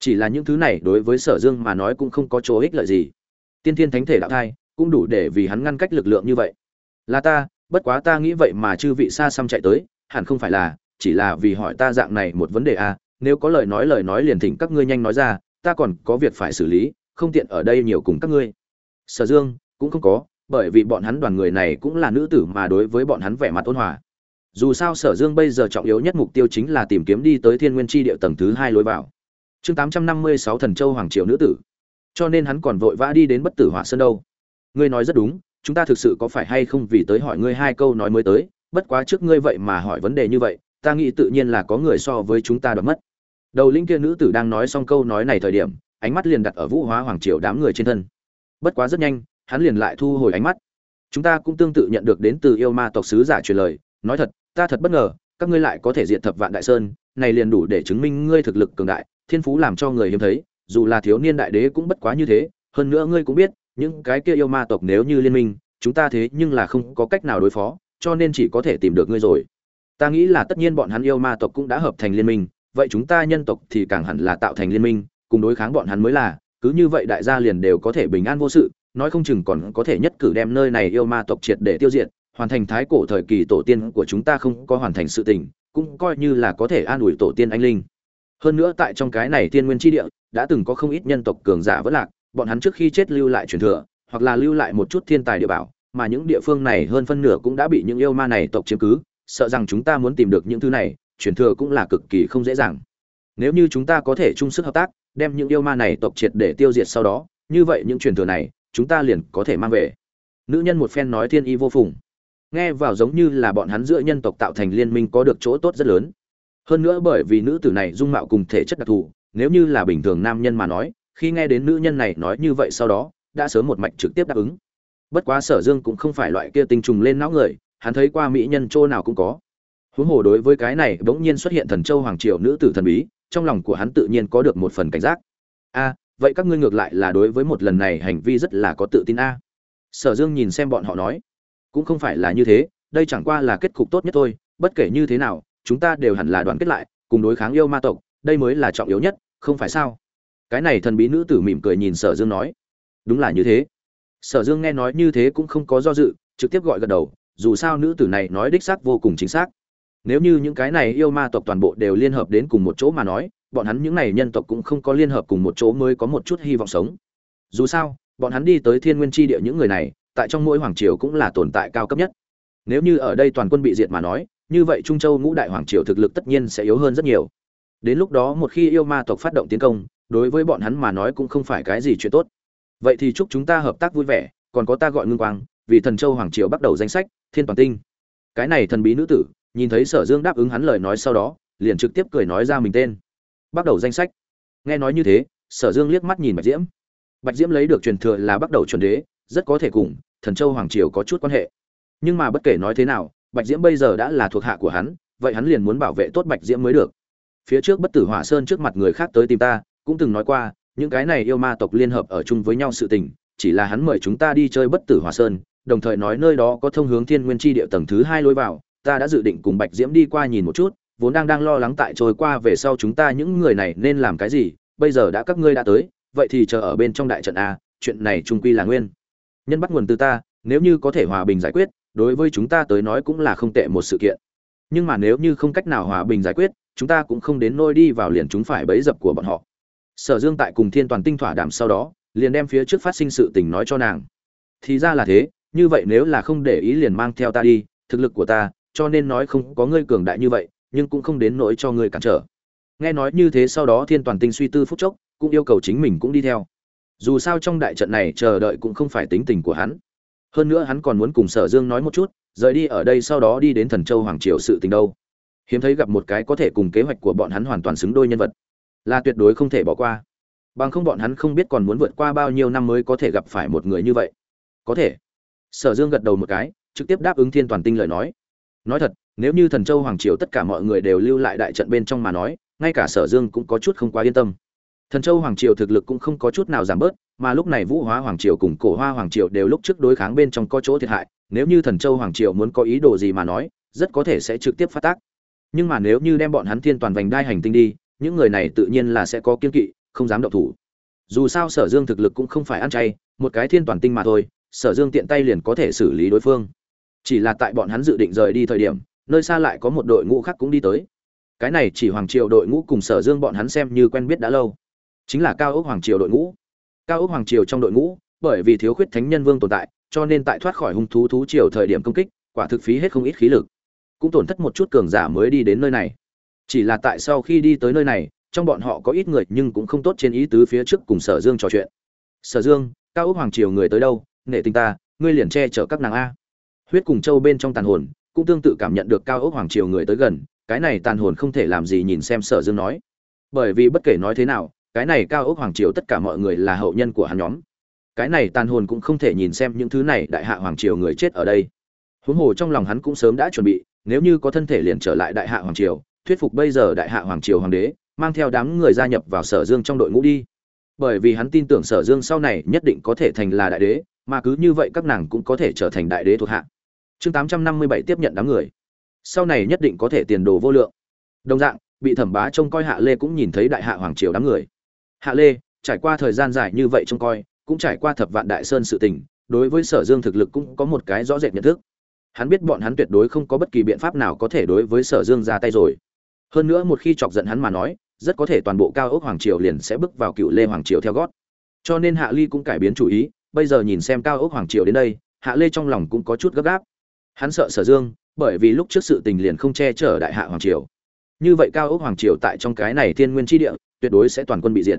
Chỉ là những thứ này đối với sở dương mà nói cũng không có chỗ ích lợi gì. Tiên thiên thánh thể đạo thai, cũng đủ để vì hắn ngăn cách lực lượng như vậy. Là ta, bất quá ta nghĩ vậy mà chư vị xa xăm chạy tới, hẳn không phải là, chỉ là vì hỏi ta dạng này một vấn đề à nếu có lời nói lời nói liền thỉnh các ngươi nhanh nói ra, ta còn có việc phải xử lý, không tiện ở đây nhiều cùng các ngươi. Sở dương, cũng không có, bởi vì bọn hắn đoàn người này cũng là nữ tử mà đối với bọn hắn vẻ mặt ôn hòa. Dù sao sở dương bây giờ trọng yếu nhất mục tiêu chính là tìm kiếm đi tới thiên nguyên tri địa tầng thứ hai lối vào. Chương tám trăm năm mươi sáu thần châu hoàng triều nữ tử. Cho nên hắn còn vội vã đi đến bất tử hỏa sơn đâu. Ngươi nói rất đúng, chúng ta thực sự có phải hay không vì tới hỏi ngươi hai câu nói mới tới, bất quá trước ngươi vậy mà hỏi vấn đề như vậy ta nghĩ tự nhiên là có người so với chúng ta đoạt mất. Đầu linh kia nữ tử đang nói xong câu nói này thời điểm, ánh mắt liền đặt ở vũ hóa hoàng triều đám người trên thân. Bất quá rất nhanh, hắn liền lại thu hồi ánh mắt. Chúng ta cũng tương tự nhận được đến từ yêu ma tộc sứ giả truyền lời, nói thật, ta thật bất ngờ, các ngươi lại có thể diệt thập vạn đại sơn, này liền đủ để chứng minh ngươi thực lực cường đại, thiên phú làm cho người hiếm thấy, dù là thiếu niên đại đế cũng bất quá như thế, hơn nữa ngươi cũng biết, những cái kia yêu ma tộc nếu như liên minh, chúng ta thế nhưng là không có cách nào đối phó, cho nên chỉ có thể tìm được ngươi rồi ta nghĩ là tất nhiên bọn hắn yêu ma tộc cũng đã hợp thành liên minh, vậy chúng ta nhân tộc thì càng hẳn là tạo thành liên minh, cùng đối kháng bọn hắn mới là, cứ như vậy đại gia liền đều có thể bình an vô sự, nói không chừng còn có thể nhất cử đem nơi này yêu ma tộc triệt để tiêu diệt, hoàn thành thái cổ thời kỳ tổ tiên của chúng ta không có hoàn thành sự tình, cũng coi như là có thể an ủi tổ tiên anh linh. Hơn nữa tại trong cái này thiên nguyên tri địa, đã từng có không ít nhân tộc cường giả vất lạc, bọn hắn trước khi chết lưu lại truyền thừa, hoặc là lưu lại một chút thiên tài địa bảo, mà những địa phương này hơn phân nửa cũng đã bị những yêu ma này tộc chiếm cứ sợ rằng chúng ta muốn tìm được những thứ này, truyền thừa cũng là cực kỳ không dễ dàng. Nếu như chúng ta có thể chung sức hợp tác, đem những yêu ma này tộc triệt để tiêu diệt sau đó, như vậy những truyền thừa này, chúng ta liền có thể mang về. Nữ nhân một phen nói thiên y vô phùng. Nghe vào giống như là bọn hắn giữa nhân tộc tạo thành liên minh có được chỗ tốt rất lớn. Hơn nữa bởi vì nữ tử này dung mạo cùng thể chất đặc thù, nếu như là bình thường nam nhân mà nói, khi nghe đến nữ nhân này nói như vậy sau đó, đã sớm một mạch trực tiếp đáp ứng. Bất quá sở dương cũng không phải loại kia tinh trùng lên não người hắn thấy qua mỹ nhân chỗ nào cũng có. Huống hồ đối với cái này bỗng nhiên xuất hiện thần châu hoàng triều nữ tử thần bí, trong lòng của hắn tự nhiên có được một phần cảnh giác. A, vậy các ngươi ngược lại là đối với một lần này hành vi rất là có tự tin a. Sở dương nhìn xem bọn họ nói, cũng không phải là như thế, đây chẳng qua là kết cục tốt nhất thôi, bất kể như thế nào, chúng ta đều hẳn là đoàn kết lại, cùng đối kháng yêu ma tộc, đây mới là trọng yếu nhất, không phải sao? Cái này thần bí nữ tử mỉm cười nhìn sở dương nói, đúng là như thế. Sở dương nghe nói như thế cũng không có do dự, trực tiếp gọi gật đầu dù sao nữ tử này nói đích xác vô cùng chính xác. Nếu như những cái này yêu ma tộc toàn bộ đều liên hợp đến cùng một chỗ mà nói, bọn hắn những này nhân tộc cũng không có liên hợp cùng một chỗ mới có một chút hy vọng sống. Dù sao, bọn hắn đi tới thiên nguyên tri địa những người này, tại trong mỗi hoàng triều cũng là tồn tại cao cấp nhất. Nếu như ở đây toàn quân bị diệt mà nói, như vậy trung châu ngũ đại hoàng triều thực lực tất nhiên sẽ yếu hơn rất nhiều. Đến lúc đó một khi yêu ma tộc phát động tiến công, đối với bọn hắn mà nói cũng không phải cái gì chuyện tốt. Vậy thì chúc chúng ta hợp tác vui vẻ, còn có ta gọi ngưng quang, vì thần châu hoàng triều bắt đầu danh sách thiên toàn tinh. Cái này thần bí nữ tử, nhìn thấy sở dương đáp ứng hắn lời nói sau đó, liền trực tiếp cười nói ra mình tên. Bắt đầu danh sách. Nghe nói như thế, sở dương liếc mắt nhìn bạch diễm. Bạch diễm lấy được truyền thừa là bắt đầu chuẩn đế, rất có thể cùng thần châu hoàng triều có chút quan hệ. Nhưng mà bất kể nói thế nào, bạch diễm bây giờ đã là thuộc hạ của hắn, vậy hắn liền muốn bảo vệ tốt bạch diễm mới được. Phía trước bất tử hỏa sơn trước mặt người khác tới tìm ta, cũng từng nói qua, những cái này yêu ma tộc liên hợp ở chung với nhau sự tình, chỉ là hắn mời chúng ta đi chơi bất tử hỏa sơn đồng thời nói nơi đó có thông hướng thiên nguyên tri địa tầng thứ hai lối vào, ta đã dự định cùng bạch diễm đi qua nhìn một chút, vốn đang đang lo lắng tại trôi qua về sau chúng ta những người này nên làm cái gì, bây giờ đã các ngươi đã tới, vậy thì chờ ở bên trong đại trận a, chuyện này trung quy là nguyên. Nhân bắt nguồn từ ta, nếu như có thể hòa bình giải quyết, đối với chúng ta tới nói cũng là không tệ một sự kiện. Nhưng mà nếu như không cách nào hòa bình giải quyết, chúng ta cũng không đến nôi đi vào liền chúng phải bẫy dập của bọn họ. Sở dương tại cùng thiên toàn tinh thỏa đàm sau đó, liền đem phía trước phát sinh sự tình nói cho nàng. Thì ra là thế như vậy nếu là không để ý liền mang theo ta đi, thực lực của ta, cho nên nói không có ngươi cường đại như vậy, nhưng cũng không đến nỗi cho ngươi cản trở. Nghe nói như thế sau đó thiên toàn tinh suy tư phúc chốc, cũng yêu cầu chính mình cũng đi theo. Dù sao trong đại trận này chờ đợi cũng không phải tính tình của hắn. Hơn nữa hắn còn muốn cùng sở dương nói một chút, rời đi ở đây sau đó đi đến thần châu hoàng triều sự tình đâu. Hiếm thấy gặp một cái có thể cùng kế hoạch của bọn hắn hoàn toàn xứng đôi nhân vật. Là tuyệt đối không thể bỏ qua. Bằng không bọn hắn không biết còn muốn vượt qua bao nhiêu năm mới có thể gặp phải một người như vậy. Có thể sở dương gật đầu một cái, trực tiếp đáp ứng thiên toàn tinh lời nói. Nói thật, nếu như thần châu hoàng triều tất cả mọi người đều lưu lại đại trận bên trong mà nói, ngay cả sở dương cũng có chút không quá yên tâm. Thần châu hoàng triều thực lực cũng không có chút nào giảm bớt, mà lúc này vũ hóa hoàng triều cùng cổ hoa hoàng triều đều lúc trước đối kháng bên trong có chỗ thiệt hại, nếu như thần châu hoàng triều muốn có ý đồ gì mà nói, rất có thể sẽ trực tiếp phát tác. Nhưng mà nếu như đem bọn hắn thiên toàn vành đai hành tinh đi, những người này tự nhiên là sẽ có kiên kỵ, không dám động thủ. Dù sao sở dương thực lực cũng không phải ăn chay, một cái thiên toàn tinh mà thôi sở dương tiện tay liền có thể xử lý đối phương. Chỉ là tại bọn hắn dự định rời đi thời điểm, nơi xa lại có một đội ngũ khác cũng đi tới. Cái này chỉ hoàng triều đội ngũ cùng sở dương bọn hắn xem như quen biết đã lâu. Chính là cao ốc hoàng triều đội ngũ. Cao ốc hoàng triều trong đội ngũ, bởi vì thiếu khuyết thánh nhân vương tồn tại, cho nên tại thoát khỏi hung thú thú triều thời điểm công kích, quả thực phí hết không ít khí lực. Cũng tổn thất một chút cường giả mới đi đến nơi này. Chỉ là tại sau khi đi tới nơi này, trong bọn họ có ít người nhưng cũng không tốt trên ý tứ phía trước cùng sở dương trò chuyện. Sở dương, cao ốc hoàng triều người tới đâu? Nể tình ta, ngươi liền che chở các nàng a. Huyết cùng châu bên trong tàn hồn, cũng tương tự cảm nhận được cao ốc hoàng triều người tới gần, cái này tàn hồn không thể làm gì nhìn xem sở dương nói. Bởi vì bất kể nói thế nào, cái này cao ốc hoàng triều tất cả mọi người là hậu nhân của hắn nhóm. Cái này tàn hồn cũng không thể nhìn xem những thứ này đại hạ hoàng triều người chết ở đây. Huống hồ trong lòng hắn cũng sớm đã chuẩn bị, nếu như có thân thể liền trở lại đại hạ hoàng triều, thuyết phục bây giờ đại hạ hoàng triều hoàng đế, mang theo đám người gia nhập vào sở dương trong đội ngũ đi. Bởi vì hắn tin tưởng sở dương sau này nhất định có thể thành là đại đế mà cứ như vậy các nàng cũng có thể trở thành đại đế thuộc hạ. Chương tám trăm năm mươi bảy tiếp nhận đám người. Sau này nhất định có thể tiền đồ vô lượng. Đồng dạng, bị thẩm bá trông coi hạ lê cũng nhìn thấy đại hạ hoàng triều đám người. Hạ lê, trải qua thời gian dài như vậy trông coi, cũng trải qua thập vạn đại sơn sự tình, đối với sở dương thực lực cũng có một cái rõ rệt nhận thức. Hắn biết bọn hắn tuyệt đối không có bất kỳ biện pháp nào có thể đối với sở dương ra tay rồi. Hơn nữa một khi chọc giận hắn mà nói, rất có thể toàn bộ cao ốc hoàng triều liền sẽ bước vào cựu lê hoàng triều theo gót. Cho nên hạ ly cũng cải biến chủ ý bây giờ nhìn xem cao ốc hoàng triều đến đây, hạ lê trong lòng cũng có chút gấp gáp. Hắn sợ sở dương, bởi vì lúc trước sự tình liền không che chở đại hạ hoàng triều. Như vậy cao ốc hoàng triều tại trong cái này thiên nguyên tri địa, tuyệt đối sẽ toàn quân bị diệt.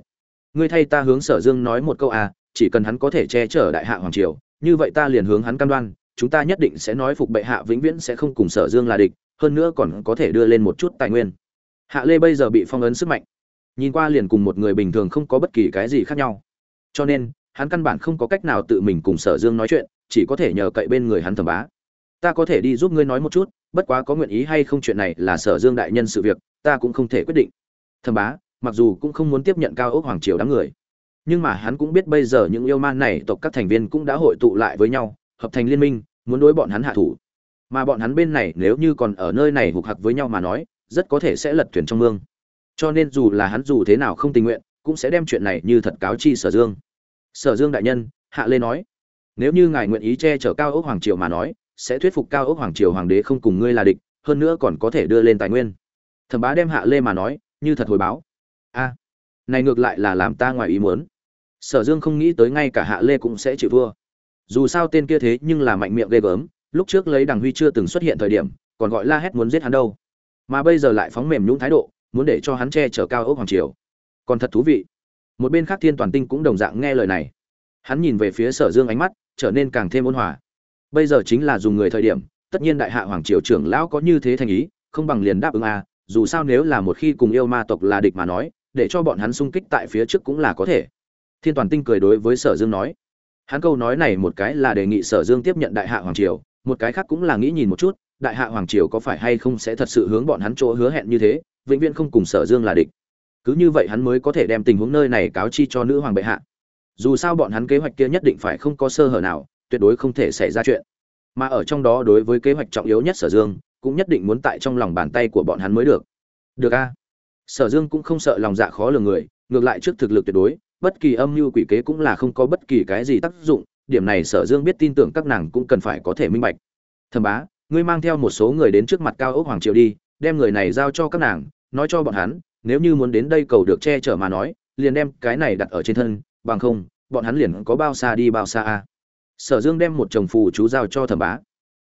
Ngươi thay ta hướng sở dương nói một câu à chỉ cần hắn có thể che chở đại hạ hoàng triều, như vậy ta liền hướng hắn cam đoan, chúng ta nhất định sẽ nói phục bệ hạ vĩnh viễn sẽ không cùng sở dương là địch, hơn nữa còn có thể đưa lên một chút tài nguyên. Hạ lê bây giờ bị phong ấn sức mạnh. Nhìn qua liền cùng một người bình thường không có bất kỳ cái gì khác nhau. Cho nên hắn căn bản không có cách nào tự mình cùng sở dương nói chuyện, chỉ có thể nhờ cậy bên người hắn thẩm bá. Ta có thể đi giúp ngươi nói một chút, bất quá có nguyện ý hay không chuyện này là sở dương đại nhân sự việc, ta cũng không thể quyết định. Thẩm bá, mặc dù cũng không muốn tiếp nhận cao ốc hoàng triều đám người, nhưng mà hắn cũng biết bây giờ những yêu man này tộc các thành viên cũng đã hội tụ lại với nhau, hợp thành liên minh, muốn đối bọn hắn hạ thủ. Mà bọn hắn bên này nếu như còn ở nơi này hục hặc với nhau mà nói, rất có thể sẽ lật thuyền trong mương. Cho nên dù là hắn dù thế nào không tình nguyện, cũng sẽ đem chuyện này như thật cáo chi sở dương sở dương đại nhân, hạ lê nói, nếu như ngài nguyện ý che chở cao ốc hoàng triều mà nói, sẽ thuyết phục cao ốc hoàng triều hoàng đế không cùng ngươi là địch, hơn nữa còn có thể đưa lên tài nguyên. Thẩm bá đem hạ lê mà nói, như thật hồi báo. A, này ngược lại là làm ta ngoài ý muốn. Sở dương không nghĩ tới ngay cả hạ lê cũng sẽ chịu vua. dù sao tên kia thế nhưng là mạnh miệng ghê gớm, lúc trước lấy đằng huy chưa từng xuất hiện thời điểm, còn gọi la hét muốn giết hắn đâu. Mà bây giờ lại phóng mềm nhũng thái độ, muốn để cho hắn che chở cao ốc hoàng triều. Còn thật thú vị một bên khác thiên toàn tinh cũng đồng dạng nghe lời này. Hắn nhìn về phía sở dương ánh mắt trở nên càng thêm ôn hòa. Bây giờ chính là dùng người thời điểm, tất nhiên đại hạ hoàng triều trưởng lão có như thế thành ý, không bằng liền đáp ứng à dù sao nếu là một khi cùng yêu ma tộc là địch mà nói, để cho bọn hắn xung kích tại phía trước cũng là có thể. Thiên toàn tinh cười đối với sở dương nói. Hắn câu nói này một cái là đề nghị sở dương tiếp nhận đại hạ hoàng triều, một cái khác cũng là nghĩ nhìn một chút, đại hạ hoàng triều có phải hay không sẽ thật sự hướng bọn hắn chỗ hứa hẹn như thế, vĩnh viễn không cùng sở dương là địch cứ như vậy hắn mới có thể đem tình huống nơi này cáo chi cho nữ hoàng bệ hạ. Dù sao bọn hắn kế hoạch kia nhất định phải không có sơ hở nào, tuyệt đối không thể xảy ra chuyện. Mà ở trong đó đối với kế hoạch trọng yếu nhất sở dương, cũng nhất định muốn tại trong lòng bàn tay của bọn hắn mới được. Được a. Sở dương cũng không sợ lòng dạ khó lường người, ngược lại trước thực lực tuyệt đối, bất kỳ âm mưu quỷ kế cũng là không có bất kỳ cái gì tác dụng, điểm này sở dương biết tin tưởng các nàng cũng cần phải có thể minh bạch. Thầm bá, ngươi mang theo một số người đến trước mặt cao ốc hoàng triều đi, đem người này giao cho các nàng, nói cho bọn hắn nếu như muốn đến đây cầu được che chở mà nói, liền đem cái này đặt ở trên thân, bằng không, bọn hắn liền có bao xa đi bao xa a. Sở dương đem một chồng phù chú giao cho thẩm bá.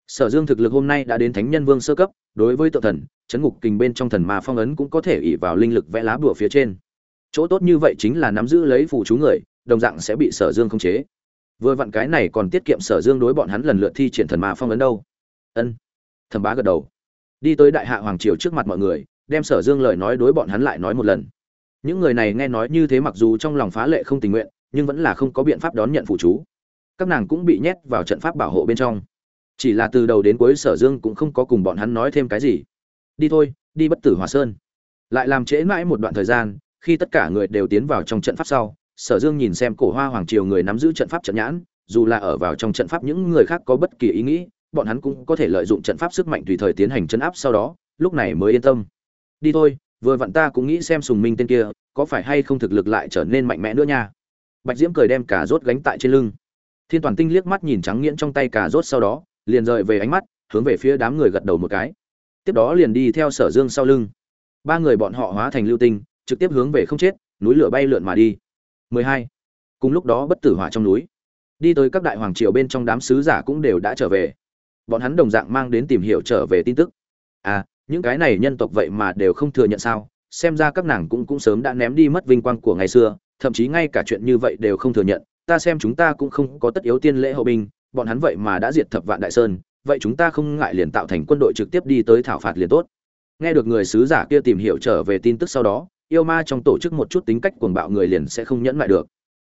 Sở dương thực lực hôm nay đã đến thánh nhân vương sơ cấp, đối với tự thần, chấn ngục kình bên trong thần ma phong ấn cũng có thể ỉ vào linh lực vẽ lá bùa phía trên. Chỗ tốt như vậy chính là nắm giữ lấy phù chú người, đồng dạng sẽ bị sở dương khống chế. Vừa vặn cái này còn tiết kiệm sở dương đối bọn hắn lần lượt thi triển thần ma phong ấn đâu. Ân. Thẩm bá gật đầu. Đi tới đại hạ hoàng triều trước mặt mọi người đem sở dương lời nói đối bọn hắn lại nói một lần. Những người này nghe nói như thế mặc dù trong lòng phá lệ không tình nguyện, nhưng vẫn là không có biện pháp đón nhận phụ chú. Các nàng cũng bị nhét vào trận pháp bảo hộ bên trong. Chỉ là từ đầu đến cuối sở dương cũng không có cùng bọn hắn nói thêm cái gì. Đi thôi, đi bất tử hòa sơn. Lại làm trễ mãi một đoạn thời gian, khi tất cả người đều tiến vào trong trận pháp sau, sở dương nhìn xem cổ hoa hoàng triều người nắm giữ trận pháp trận nhãn, dù là ở vào trong trận pháp những người khác có bất kỳ ý nghĩ, bọn hắn cũng có thể lợi dụng trận pháp sức mạnh tùy thời tiến hành chấn áp sau đó, lúc này mới yên tâm đi thôi, vừa vặn ta cũng nghĩ xem sùng minh tên kia, có phải hay không thực lực lại trở nên mạnh mẽ nữa nha. Bạch diễm cười đem cả rốt gánh tại trên lưng. Thiên toàn tinh liếc mắt nhìn trắng nghiễn trong tay cả rốt sau đó, liền rời về ánh mắt, hướng về phía đám người gật đầu một cái. Tiếp đó liền đi theo sở dương sau lưng. Ba người bọn họ hóa thành lưu tinh, trực tiếp hướng về không chết, núi lửa bay lượn mà đi. 12. cùng lúc đó bất tử hỏa trong núi. Đi tới các đại hoàng triều bên trong đám sứ giả cũng đều đã trở về. Bọn hắn đồng dạng mang đến tìm hiểu trở về tin tức. À những cái này nhân tộc vậy mà đều không thừa nhận sao? Xem ra các nàng cũng cũng sớm đã ném đi mất vinh quang của ngày xưa, thậm chí ngay cả chuyện như vậy đều không thừa nhận. Ta xem chúng ta cũng không có tất yếu tiên lễ hậu binh, bọn hắn vậy mà đã diệt thập vạn đại sơn, vậy chúng ta không ngại liền tạo thành quân đội trực tiếp đi tới thảo phạt liền tốt. Nghe được người sứ giả kia tìm hiểu trở về tin tức sau đó, yêu ma trong tổ chức một chút tính cách cuồng bạo người liền sẽ không nhẫn lại được.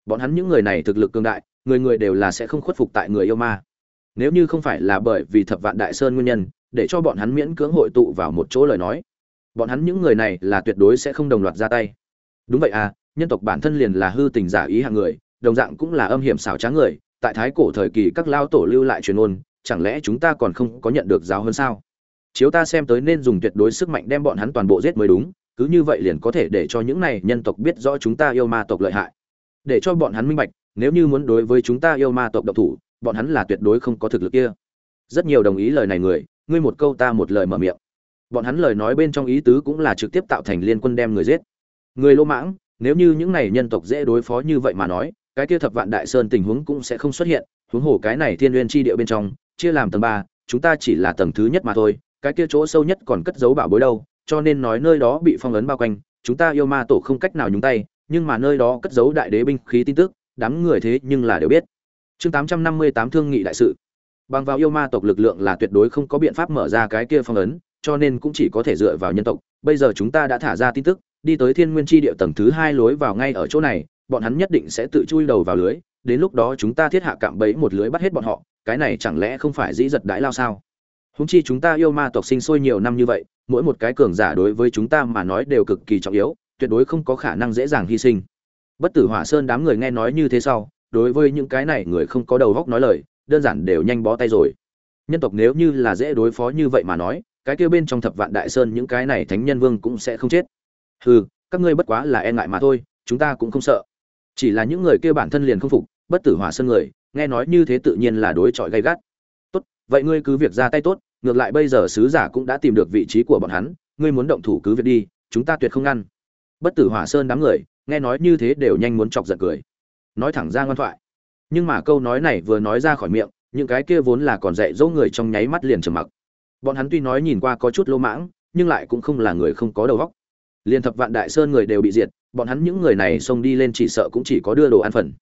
Bọn hắn những người này thực lực cường đại, người người đều là sẽ không khuất phục tại người yêu ma. Nếu như không phải là bởi vì thập vạn đại sơn nguyên nhân để cho bọn hắn miễn cưỡng hội tụ vào một chỗ lời nói. Bọn hắn những người này là tuyệt đối sẽ không đồng loạt ra tay. Đúng vậy à nhân tộc bản thân liền là hư tình giả ý hạng người, đồng dạng cũng là âm hiểm xảo trá người, tại thái cổ thời kỳ các lao tổ lưu lại truyền ôn, chẳng lẽ chúng ta còn không có nhận được giáo hơn sao? Chiếu ta xem tới nên dùng tuyệt đối sức mạnh đem bọn hắn toàn bộ giết mới đúng, cứ như vậy liền có thể để cho những này nhân tộc biết rõ chúng ta yêu ma tộc lợi hại. Để cho bọn hắn minh bạch, nếu như muốn đối với chúng ta yêu ma tộc độc thủ, bọn hắn là tuyệt đối không có thực lực kia. Rất nhiều đồng ý lời này người ngươi một câu ta một lời mở miệng. Bọn hắn lời nói bên trong ý tứ cũng là trực tiếp tạo thành liên quân đem người giết. Người lô mãng, nếu như những này nhân tộc dễ đối phó như vậy mà nói, cái kia thập vạn đại sơn tình huống cũng sẽ không xuất hiện, huống hồ cái này thiên nguyên chi địa bên trong, chia làm tầng ba, chúng ta chỉ là tầng thứ nhất mà thôi, cái kia chỗ sâu nhất còn cất giấu bảo bối đâu, cho nên nói nơi đó bị phong ấn bao quanh, chúng ta yêu ma tổ không cách nào nhúng tay, nhưng mà nơi đó cất giấu đại đế binh khí tin tức, đám người thế nhưng là đều biết. Chương tám trăm năm mươi tám thương nghị đại sự bằng vào yêu ma tộc lực lượng là tuyệt đối không có biện pháp mở ra cái kia phong ấn, cho nên cũng chỉ có thể dựa vào nhân tộc. Bây giờ chúng ta đã thả ra tin tức, đi tới thiên nguyên tri địa tầng thứ hai lối vào ngay ở chỗ này, bọn hắn nhất định sẽ tự chui đầu vào lưới, đến lúc đó chúng ta thiết hạ cạm bẫy một lưới bắt hết bọn họ, cái này chẳng lẽ không phải dĩ giật đãi lao sao? Húng chi chúng ta yêu ma tộc sinh sôi nhiều năm như vậy, mỗi một cái cường giả đối với chúng ta mà nói đều cực kỳ trọng yếu, tuyệt đối không có khả năng dễ dàng hy sinh. Bất tử hỏa sơn đám người nghe nói như thế sau, đối với những cái này người không có đầu góc nói lời đơn giản đều nhanh bó tay rồi. Nhân tộc nếu như là dễ đối phó như vậy mà nói, cái kia bên trong thập vạn đại sơn những cái này thánh nhân vương cũng sẽ không chết. Hừ, các ngươi bất quá là e ngại mà thôi, chúng ta cũng không sợ. Chỉ là những người kia bản thân liền không phục, bất tử hỏa sơn người, nghe nói như thế tự nhiên là đối chọi gay gắt. Tốt, vậy ngươi cứ việc ra tay tốt, ngược lại bây giờ sứ giả cũng đã tìm được vị trí của bọn hắn, ngươi muốn động thủ cứ việc đi, chúng ta tuyệt không ngăn. Bất tử hỏa sơn đám người, nghe nói như thế đều nhanh muốn chọc giận cười. Nói thẳng ra ngoan thoại nhưng mà câu nói này vừa nói ra khỏi miệng, những cái kia vốn là còn dạy dỗ người trong nháy mắt liền trầm mặc. Bọn hắn tuy nói nhìn qua có chút lỗ mãng, nhưng lại cũng không là người không có đầu óc. Liên thập vạn đại sơn người đều bị diệt, bọn hắn những người này xông đi lên chỉ sợ cũng chỉ có đưa đồ ăn phần.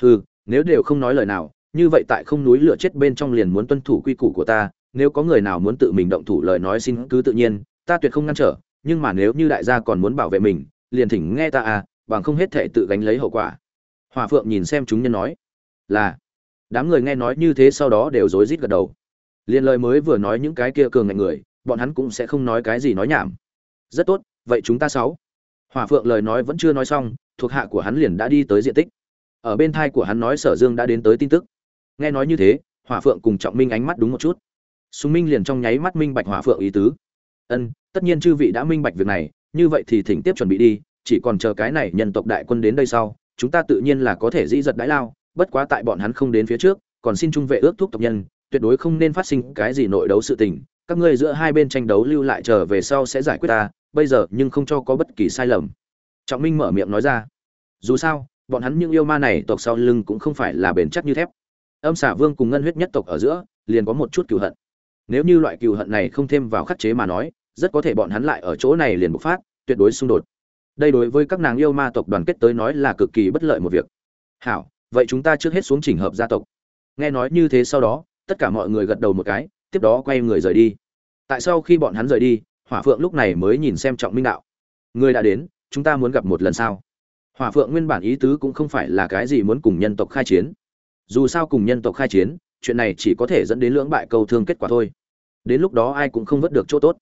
Hừ, nếu đều không nói lời nào, như vậy tại không núi lửa chết bên trong liền muốn tuân thủ quy củ của ta, nếu có người nào muốn tự mình động thủ lời nói xin cứ tự nhiên, ta tuyệt không ngăn trở, nhưng mà nếu như đại gia còn muốn bảo vệ mình, liền thỉnh nghe ta à bằng không hết thể tự gánh lấy hậu quả. Hòa phượng nhìn xem chúng nhân nói là, đám người nghe nói như thế sau đó đều rối rít gật đầu. Liền lời mới vừa nói những cái kia cường ngạnh người, bọn hắn cũng sẽ không nói cái gì nói nhảm. Rất tốt, vậy chúng ta sáu. Hỏa phượng lời nói vẫn chưa nói xong, thuộc hạ của hắn liền đã đi tới diện tích. Ở bên thai của hắn nói sở dương đã đến tới tin tức. Nghe nói như thế, hỏa phượng cùng trọng minh ánh mắt đúng một chút. Sùng minh liền trong nháy mắt minh bạch hỏa phượng ý tứ. Ân, tất nhiên chư vị đã minh bạch việc này, như vậy thì thỉnh tiếp chuẩn bị đi, chỉ còn chờ cái này nhân tộc đại quân đến đây sau, chúng ta tự nhiên là có thể dĩ giật đãi lao bất quá tại bọn hắn không đến phía trước, còn xin trung vệ ước thúc tộc nhân, tuyệt đối không nên phát sinh cái gì nội đấu sự tình, các ngươi giữa hai bên tranh đấu lưu lại chờ về sau sẽ giải quyết ta, bây giờ nhưng không cho có bất kỳ sai lầm. Trọng minh mở miệng nói ra. Dù sao, bọn hắn những yêu ma này tộc sau lưng cũng không phải là bền chắc như thép. Âm xả vương cùng ngân huyết nhất tộc ở giữa, liền có một chút cựu hận. Nếu như loại cựu hận này không thêm vào khắc chế mà nói, rất có thể bọn hắn lại ở chỗ này liền bộc phát, tuyệt đối xung đột. Đây đối với các nàng yêu ma tộc đoàn kết tới nói là cực kỳ bất lợi một việc. Hảo vậy chúng ta trước hết xuống chỉnh hợp gia tộc. Nghe nói như thế sau đó, tất cả mọi người gật đầu một cái, tiếp đó quay người rời đi. Tại sau khi bọn hắn rời đi, hỏa phượng lúc này mới nhìn xem trọng minh đạo. Người đã đến, chúng ta muốn gặp một lần sau hỏa phượng nguyên bản ý tứ cũng không phải là cái gì muốn cùng nhân tộc khai chiến. Dù sao cùng nhân tộc khai chiến, chuyện này chỉ có thể dẫn đến lưỡng bại câu thương kết quả thôi. Đến lúc đó ai cũng không vớt được chỗ tốt.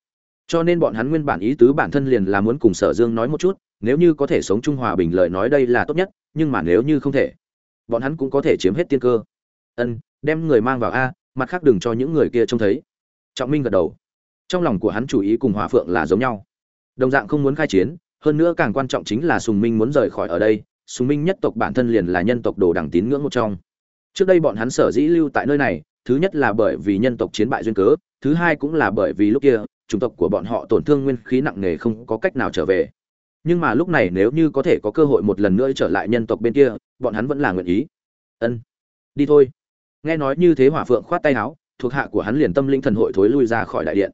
Cho nên bọn hắn nguyên bản ý tứ bản thân liền là muốn cùng sở dương nói một chút, nếu như có thể sống trung hòa bình lời nói đây là tốt nhất, nhưng mà nếu như không thể bọn hắn cũng có thể chiếm hết tiên cơ. Ân, đem người mang vào a, mặt khác đừng cho những người kia trông thấy. Trọng minh gật đầu. Trong lòng của hắn chủ ý cùng hòa phượng là giống nhau. Đồng dạng không muốn khai chiến, hơn nữa càng quan trọng chính là sùng minh muốn rời khỏi ở đây, sùng minh nhất tộc bản thân liền là nhân tộc đồ đẳng tín ngưỡng một trong. Trước đây bọn hắn sở dĩ lưu tại nơi này, thứ nhất là bởi vì nhân tộc chiến bại duyên cớ, thứ hai cũng là bởi vì lúc kia, chủng tộc của bọn họ tổn thương nguyên khí nặng nề không có cách nào trở về nhưng mà lúc này nếu như có thể có cơ hội một lần nữa trở lại nhân tộc bên kia, bọn hắn vẫn là nguyện ý. Ân, đi thôi. Nghe nói như thế hỏa phượng khoát tay áo, thuộc hạ của hắn liền tâm linh thần hội thối lui ra khỏi đại điện.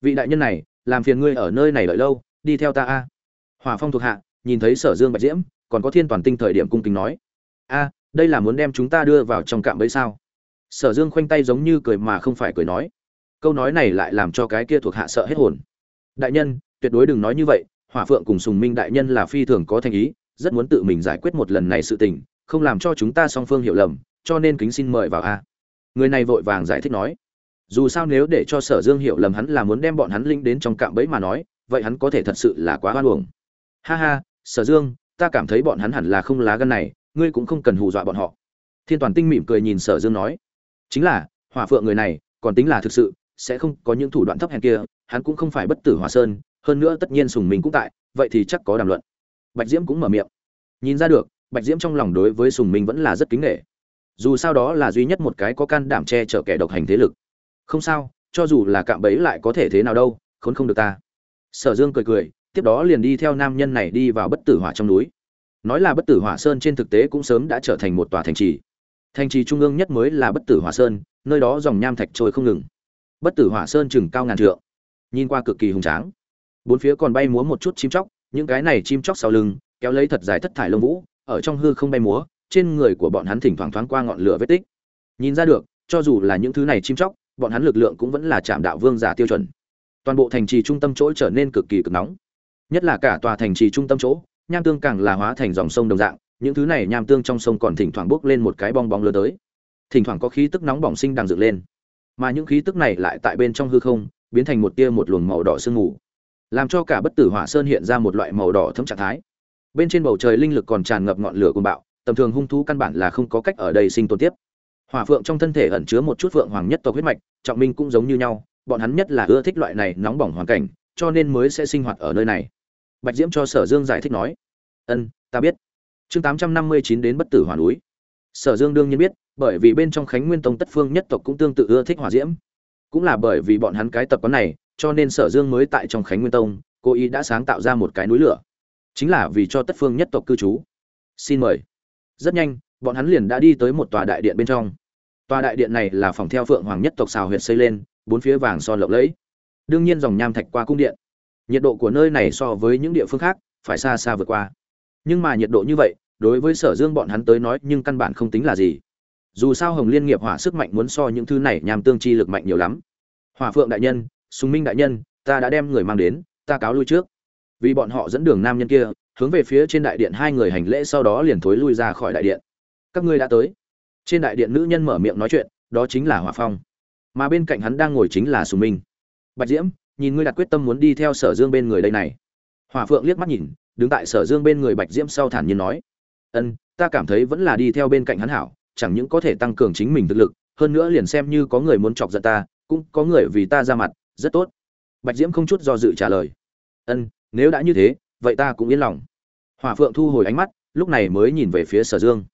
Vị đại nhân này, làm phiền ngươi ở nơi này đợi lâu, đi theo ta a. Hỏa phong thuộc hạ, nhìn thấy sở dương bạch diễm, còn có thiên toàn tinh thời điểm cung kính nói. A, đây là muốn đem chúng ta đưa vào trong cạm bẫy sao? Sở dương khoanh tay giống như cười mà không phải cười nói. Câu nói này lại làm cho cái kia thuộc hạ sợ hết hồn. Đại nhân, tuyệt đối đừng nói như vậy hỏa phượng cùng sùng minh đại nhân là phi thường có thành ý, rất muốn tự mình giải quyết một lần này sự tình, không làm cho chúng ta song phương hiểu lầm, cho nên kính xin mời vào a. Người này vội vàng giải thích nói. Dù sao nếu để cho sở dương hiểu lầm hắn là muốn đem bọn hắn linh đến trong cạm bẫy mà nói, vậy hắn có thể thật sự là quá hoan uổng. Ha ha, sở dương, ta cảm thấy bọn hắn hẳn là không lá gân này, ngươi cũng không cần hù dọa bọn họ. Thiên toàn tinh mỉm cười nhìn sở dương nói. Chính là, hỏa phượng người này, còn tính là thực sự, sẽ không có những thủ đoạn thấp hèn kia, hắn cũng không phải bất tử hỏa sơn hơn nữa tất nhiên sùng mình cũng tại, vậy thì chắc có đàm luận. Bạch diễm cũng mở miệng. Nhìn ra được, bạch diễm trong lòng đối với sùng minh vẫn là rất kính nghệ dù sao đó là duy nhất một cái có can đảm che chở kẻ độc hành thế lực. Không sao, cho dù là cạm bẫy lại có thể thế nào đâu, khốn không được ta. Sở dương cười cười, tiếp đó liền đi theo nam nhân này đi vào bất tử hỏa trong núi. Nói là bất tử hỏa sơn trên thực tế cũng sớm đã trở thành một tòa thành trì. Thành trì trung ương nhất mới là bất tử hỏa sơn, nơi đó dòng nham thạch trôi không ngừng. Bất tử hỏa sơn chừng cao ngàn trượng, nhìn qua cực kỳ hùng tráng bốn phía còn bay múa một chút chim chóc, những cái này chim chóc sau lưng, kéo lấy thật dài thất thải lông vũ, ở trong hư không bay múa, trên người của bọn hắn thỉnh thoảng thoáng qua ngọn lửa vết tích. Nhìn ra được, cho dù là những thứ này chim chóc, bọn hắn lực lượng cũng vẫn là chạm đạo vương giả tiêu chuẩn. Toàn bộ thành trì trung tâm chỗ trở nên cực kỳ cực nóng. Nhất là cả tòa thành trì trung tâm chỗ, nham tương càng là hóa thành dòng sông đồng dạng, những thứ này nham tương trong sông còn thỉnh thoảng bốc lên một cái bong bóng lửa tới. Thỉnh thoảng có khí tức nóng bỏng sinh đang dựng lên. Mà những khí tức này lại tại bên trong hư không, biến thành một tia một luồng màu đỏ sương mù làm cho cả bất tử hỏa sơn hiện ra một loại màu đỏ thấm trạng thái. Bên trên bầu trời linh lực còn tràn ngập ngọn lửa cuồng bạo, tầm thường hung thú căn bản là không có cách ở đây sinh tồn tiếp. Hỏa phượng trong thân thể ẩn chứa một chút phượng hoàng nhất tộc huyết mạch, trọng minh cũng giống như nhau, bọn hắn nhất là ưa thích loại này nóng bỏng hoàn cảnh, cho nên mới sẽ sinh hoạt ở nơi này. Bạch diễm cho sở dương giải thích nói, ân, ta biết. Chương tám trăm năm mươi chín đến bất tử hỏa núi. Sở dương đương nhiên biết, bởi vì bên trong khánh nguyên tông tất phương nhất tộc cũng tương tự ưa thích hỏa diễm. Cũng là bởi vì bọn hắn cái tập quán này cho nên sở dương mới tại trong khánh nguyên tông, cô ý đã sáng tạo ra một cái núi lửa. Chính là vì cho tất phương nhất tộc cư trú. Xin mời. Rất nhanh, bọn hắn liền đã đi tới một tòa đại điện bên trong. Tòa đại điện này là phòng theo phượng hoàng nhất tộc xào huyệt xây lên, bốn phía vàng son lộng lẫy. Đương nhiên dòng nham thạch qua cung điện. Nhiệt độ của nơi này so với những địa phương khác, phải xa xa vượt qua. Nhưng mà nhiệt độ như vậy, đối với sở dương bọn hắn tới nói nhưng căn bản không tính là gì. Dù sao hồng liên nghiệp hỏa sức mạnh muốn so những thứ này nham tương chi lực mạnh nhiều lắm. Hòa phượng đại nhân sùng minh đại nhân, ta đã đem người mang đến, ta cáo lui trước. Vì bọn họ dẫn đường nam nhân kia, hướng về phía trên đại điện hai người hành lễ sau đó liền thối lui ra khỏi đại điện. Các ngươi đã tới. Trên đại điện nữ nhân mở miệng nói chuyện, đó chính là hỏa phong. Mà bên cạnh hắn đang ngồi chính là sùng minh. Bạch diễm, nhìn ngươi đặt quyết tâm muốn đi theo sở dương bên người đây này. Hỏa phượng liếc mắt nhìn, đứng tại sở dương bên người bạch diễm sau thản nhiên nói. Ân, ta cảm thấy vẫn là đi theo bên cạnh hắn hảo, chẳng những có thể tăng cường chính mình thực lực, hơn nữa liền xem như có người muốn chọc giận ta, cũng có người vì ta ra mặt rất tốt. Bạch diễm không chút do dự trả lời. Ân, nếu đã như thế, vậy ta cũng yên lòng. Hỏa phượng thu hồi ánh mắt, lúc này mới nhìn về phía sở dương.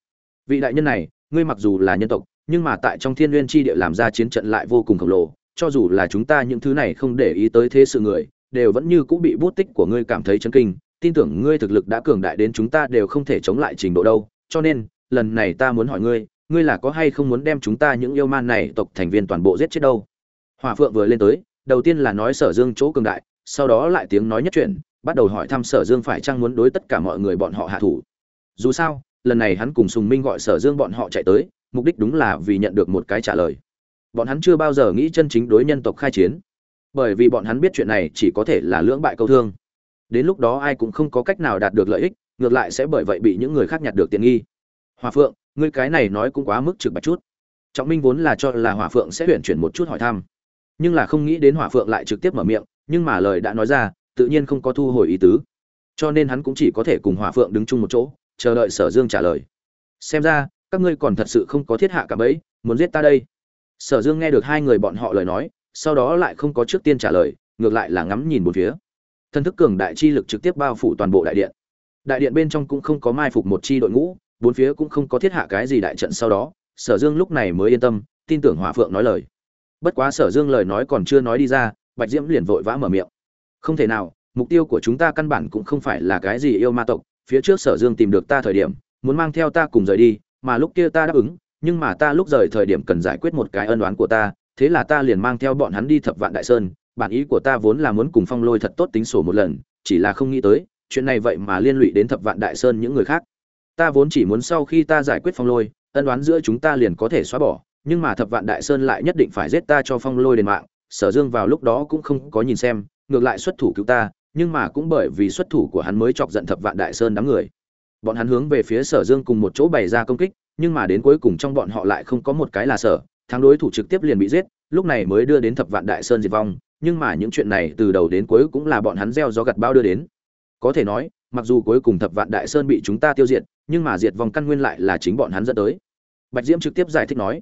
Vị đại nhân này, ngươi mặc dù là nhân tộc, nhưng mà tại trong thiên nguyên tri địa làm ra chiến trận lại vô cùng khổng lồ, cho dù là chúng ta những thứ này không để ý tới thế sự người, đều vẫn như cũng bị bút tích của ngươi cảm thấy chấn kinh. Tin tưởng ngươi thực lực đã cường đại đến chúng ta đều không thể chống lại trình độ đâu. Cho nên, lần này ta muốn hỏi ngươi ngươi là có hay không muốn đem chúng ta những yêu man này tộc thành viên toàn bộ giết chết đâu? Hòa phượng vừa lên tới đầu tiên là nói sở dương chỗ cường đại sau đó lại tiếng nói nhất chuyển, bắt đầu hỏi thăm sở dương phải chăng muốn đối tất cả mọi người bọn họ hạ thủ. Dù sao lần này hắn cùng sùng minh gọi sở dương bọn họ chạy tới mục đích đúng là vì nhận được một cái trả lời. Bọn hắn chưa bao giờ nghĩ chân chính đối nhân tộc khai chiến. Bởi vì bọn hắn biết chuyện này chỉ có thể là lưỡng bại câu thương. Đến lúc đó ai cũng không có cách nào đạt được lợi ích ngược lại sẽ bởi vậy bị những người khác nhặt được tiện nghi. Hòa phượng ngươi cái này nói cũng quá mức trực bạch chút. Trọng minh vốn là cho là hòa phượng sẽ tuyển chuyển một chút hỏi thăm nhưng là không nghĩ đến hỏa phượng lại trực tiếp mở miệng, nhưng mà lời đã nói ra, tự nhiên không có thu hồi ý tứ. Cho nên hắn cũng chỉ có thể cùng hỏa phượng đứng chung một chỗ, chờ đợi sở dương trả lời. Xem ra, các ngươi còn thật sự không có thiết hạ cả bẫy, muốn giết ta đây. Sở dương nghe được hai người bọn họ lời nói, sau đó lại không có trước tiên trả lời, ngược lại là ngắm nhìn một phía. Thân thức cường đại chi lực trực tiếp bao phủ toàn bộ đại điện. Đại điện bên trong cũng không có mai phục một chi đội ngũ, bốn phía cũng không có thiết hạ cái gì đại trận sau đó, sở dương lúc này mới yên tâm, tin tưởng hỏa phượng nói lời bất quá sở dương lời nói còn chưa nói đi ra, bạch diễm liền vội vã mở miệng. Không thể nào, mục tiêu của chúng ta căn bản cũng không phải là cái gì yêu ma tộc, phía trước sở dương tìm được ta thời điểm, muốn mang theo ta cùng rời đi, mà lúc kia ta đáp ứng, nhưng mà ta lúc rời thời điểm cần giải quyết một cái ân oán của ta, thế là ta liền mang theo bọn hắn đi thập vạn đại sơn, bản ý của ta vốn là muốn cùng phong lôi thật tốt tính sổ một lần, chỉ là không nghĩ tới, chuyện này vậy mà liên lụy đến thập vạn đại sơn những người khác. Ta vốn chỉ muốn sau khi ta giải quyết phong lôi, ân oán giữa chúng ta liền có thể xóa bỏ nhưng mà thập vạn đại sơn lại nhất định phải giết ta cho phong lôi đền mạng, sở dương vào lúc đó cũng không có nhìn xem, ngược lại xuất thủ cứu ta, nhưng mà cũng bởi vì xuất thủ của hắn mới chọc giận thập vạn đại sơn đám người. Bọn hắn hướng về phía sở dương cùng một chỗ bày ra công kích, nhưng mà đến cuối cùng trong bọn họ lại không có một cái là sở, thắng đối thủ trực tiếp liền bị giết, lúc này mới đưa đến thập vạn đại sơn diệt vong, nhưng mà những chuyện này từ đầu đến cuối cũng là bọn hắn gieo gió gặt bao đưa đến. Có thể nói, mặc dù cuối cùng thập vạn đại sơn bị chúng ta tiêu diệt, nhưng mà diệt vong căn nguyên lại là chính bọn hắn dẫn tới. Bạch diễm trực tiếp giải thích nói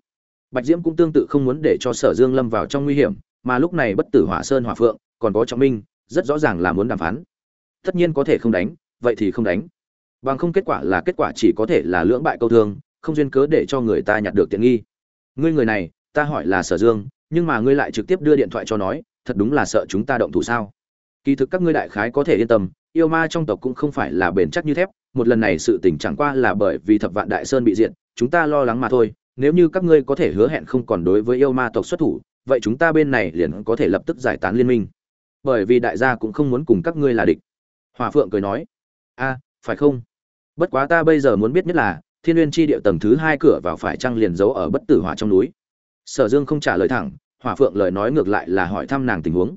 bạch diễm cũng tương tự không muốn để cho sở dương lâm vào trong nguy hiểm, mà lúc này bất tử hỏa sơn hỏa phượng, còn có trọng minh, rất rõ ràng là muốn đàm phán. Tất nhiên có thể không đánh, vậy thì không đánh. Bằng không kết quả là kết quả chỉ có thể là lưỡng bại câu thương, không duyên cớ để cho người ta nhặt được tiện nghi. Ngươi người này, ta hỏi là sở dương, nhưng mà ngươi lại trực tiếp đưa điện thoại cho nói, thật đúng là sợ chúng ta động thủ sao? Kỳ thực các ngươi đại khái có thể yên tâm, yêu ma trong tộc cũng không phải là bền chắc như thép, một lần này sự tình chẳng qua là bởi vì thập vạn đại sơn bị diện chúng ta lo lắng mà thôi nếu như các ngươi có thể hứa hẹn không còn đối với yêu ma tộc xuất thủ, vậy chúng ta bên này liền có thể lập tức giải tán liên minh. Bởi vì đại gia cũng không muốn cùng các ngươi là địch. Hòa phượng cười nói. A, phải không? Bất quá ta bây giờ muốn biết nhất là, thiên n g u y ê n tri địa tầng thứ hai cửa vào phải trăng liền giấu ở bất tử hỏa trong núi? Sở dương không trả lời thẳng, hòa phượng lời nói ngược lại là hỏi thăm nàng tình huống.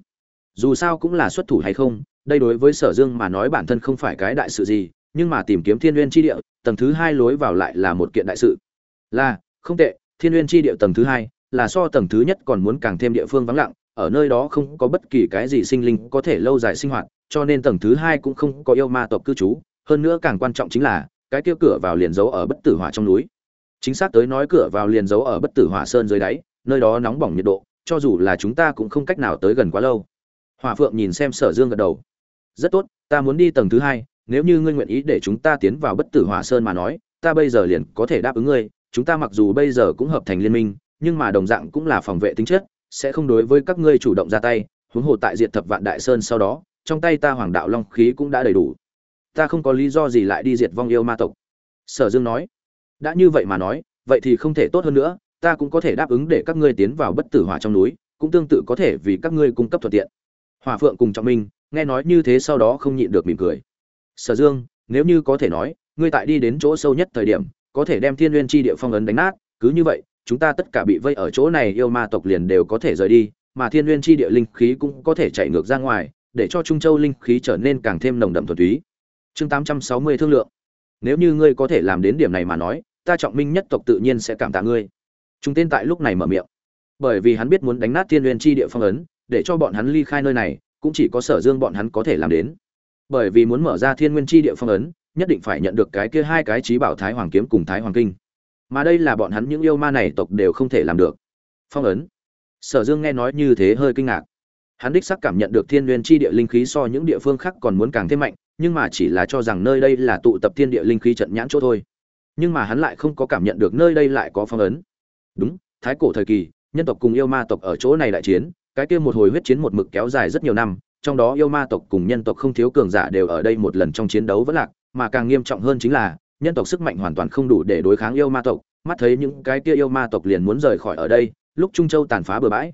Dù sao cũng là xuất thủ hay không, đây đối với sở dương mà nói bản thân không phải cái đại sự gì, nhưng mà tìm kiếm thiên n g u y ê n tri địa tầng thứ hai lối vào lại là một kiện đại sự. Là không tệ, thiên uyên chi tri địa tầng thứ hai là so tầng thứ nhất còn muốn càng thêm địa phương vắng lặng, ở nơi đó không có bất kỳ cái gì sinh linh có thể lâu dài sinh hoạt, cho nên tầng thứ hai cũng không có yêu ma tộc cư trú, hơn nữa càng quan trọng chính là, cái kia cửa vào liền giấu ở bất tử hỏa trong núi. Chính xác tới nói cửa vào liền giấu ở bất tử hỏa sơn dưới đáy, nơi đó nóng bỏng nhiệt độ, cho dù là chúng ta cũng không cách nào tới gần quá lâu. Hòa phượng nhìn xem sở dương gật đầu. Rất tốt, ta muốn đi tầng thứ hai, nếu như ngươi nguyện ý để chúng ta tiến vào bất tử hỏa sơn mà nói, ta bây giờ liền có thể đáp ứng ngươi chúng ta mặc dù bây giờ cũng hợp thành liên minh, nhưng mà đồng dạng cũng là phòng vệ tính chất, sẽ không đối với các ngươi chủ động ra tay, huống hồ tại diệt thập vạn đại sơn sau đó, trong tay ta hoàng đạo long khí cũng đã đầy đủ. Ta không có lý do gì lại đi diệt vong yêu ma tộc. Sở dương nói. Đã như vậy mà nói, vậy thì không thể tốt hơn nữa, ta cũng có thể đáp ứng để các ngươi tiến vào bất tử hỏa trong núi, cũng tương tự có thể vì các ngươi cung cấp thuận tiện. Hỏa phượng cùng trọng minh nghe nói như thế sau đó không nhịn được mỉm cười. Sở dương, nếu như có thể nói, ngươi tại đi đến chỗ sâu nhất thời điểm có thể đem thiên nguyên chi địa phong ấn đánh nát, cứ như vậy, chúng ta tất cả bị vây ở chỗ này yêu ma tộc liền đều có thể rời đi, mà thiên nguyên chi địa linh khí cũng có thể chạy ngược ra ngoài, để cho trung châu linh khí trở nên càng thêm nồng đậm thuần túy. Chương tám trăm sáu mươi thương lượng. Nếu như ngươi có thể làm đến điểm này mà nói, ta trọng minh nhất tộc tự nhiên sẽ cảm tạ ngươi. Chúng tên tại lúc này mở miệng. Bởi vì hắn biết muốn đánh nát thiên nguyên chi địa phong ấn, để cho bọn hắn ly khai nơi này, cũng chỉ có sở dương bọn hắn có thể làm đến. Bởi vì muốn mở ra thiên nguyên chi địa phong ấn nhất định phải nhận được cái kia hai cái trí bảo thái hoàng kiếm cùng thái hoàng kinh. Mà đây là bọn hắn những yêu ma này tộc đều không thể làm được. Phong ấn. Sở dương nghe nói như thế hơi kinh ngạc. Hắn đích sắc cảm nhận được thiên nguyên chi địa linh khí so những địa phương khác còn muốn càng thêm mạnh, nhưng mà chỉ là cho rằng nơi đây là tụ tập thiên địa linh khí trận nhãn chỗ thôi. Nhưng mà hắn lại không có cảm nhận được nơi đây lại có phong ấn. Đúng, thái cổ thời kỳ, nhân tộc cùng yêu ma tộc ở chỗ này đại chiến, cái kia một hồi huyết chiến một mực kéo dài rất nhiều năm, trong đó yêu ma tộc cùng nhân tộc không thiếu cường giả đều ở đây một lần trong chiến đấu vẫn lạc mà càng nghiêm trọng hơn chính là, nhân tộc sức mạnh hoàn toàn không đủ để đối kháng yêu ma tộc. Mắt thấy những cái kia yêu ma tộc liền muốn rời khỏi ở đây, lúc trung châu tàn phá bừa bãi.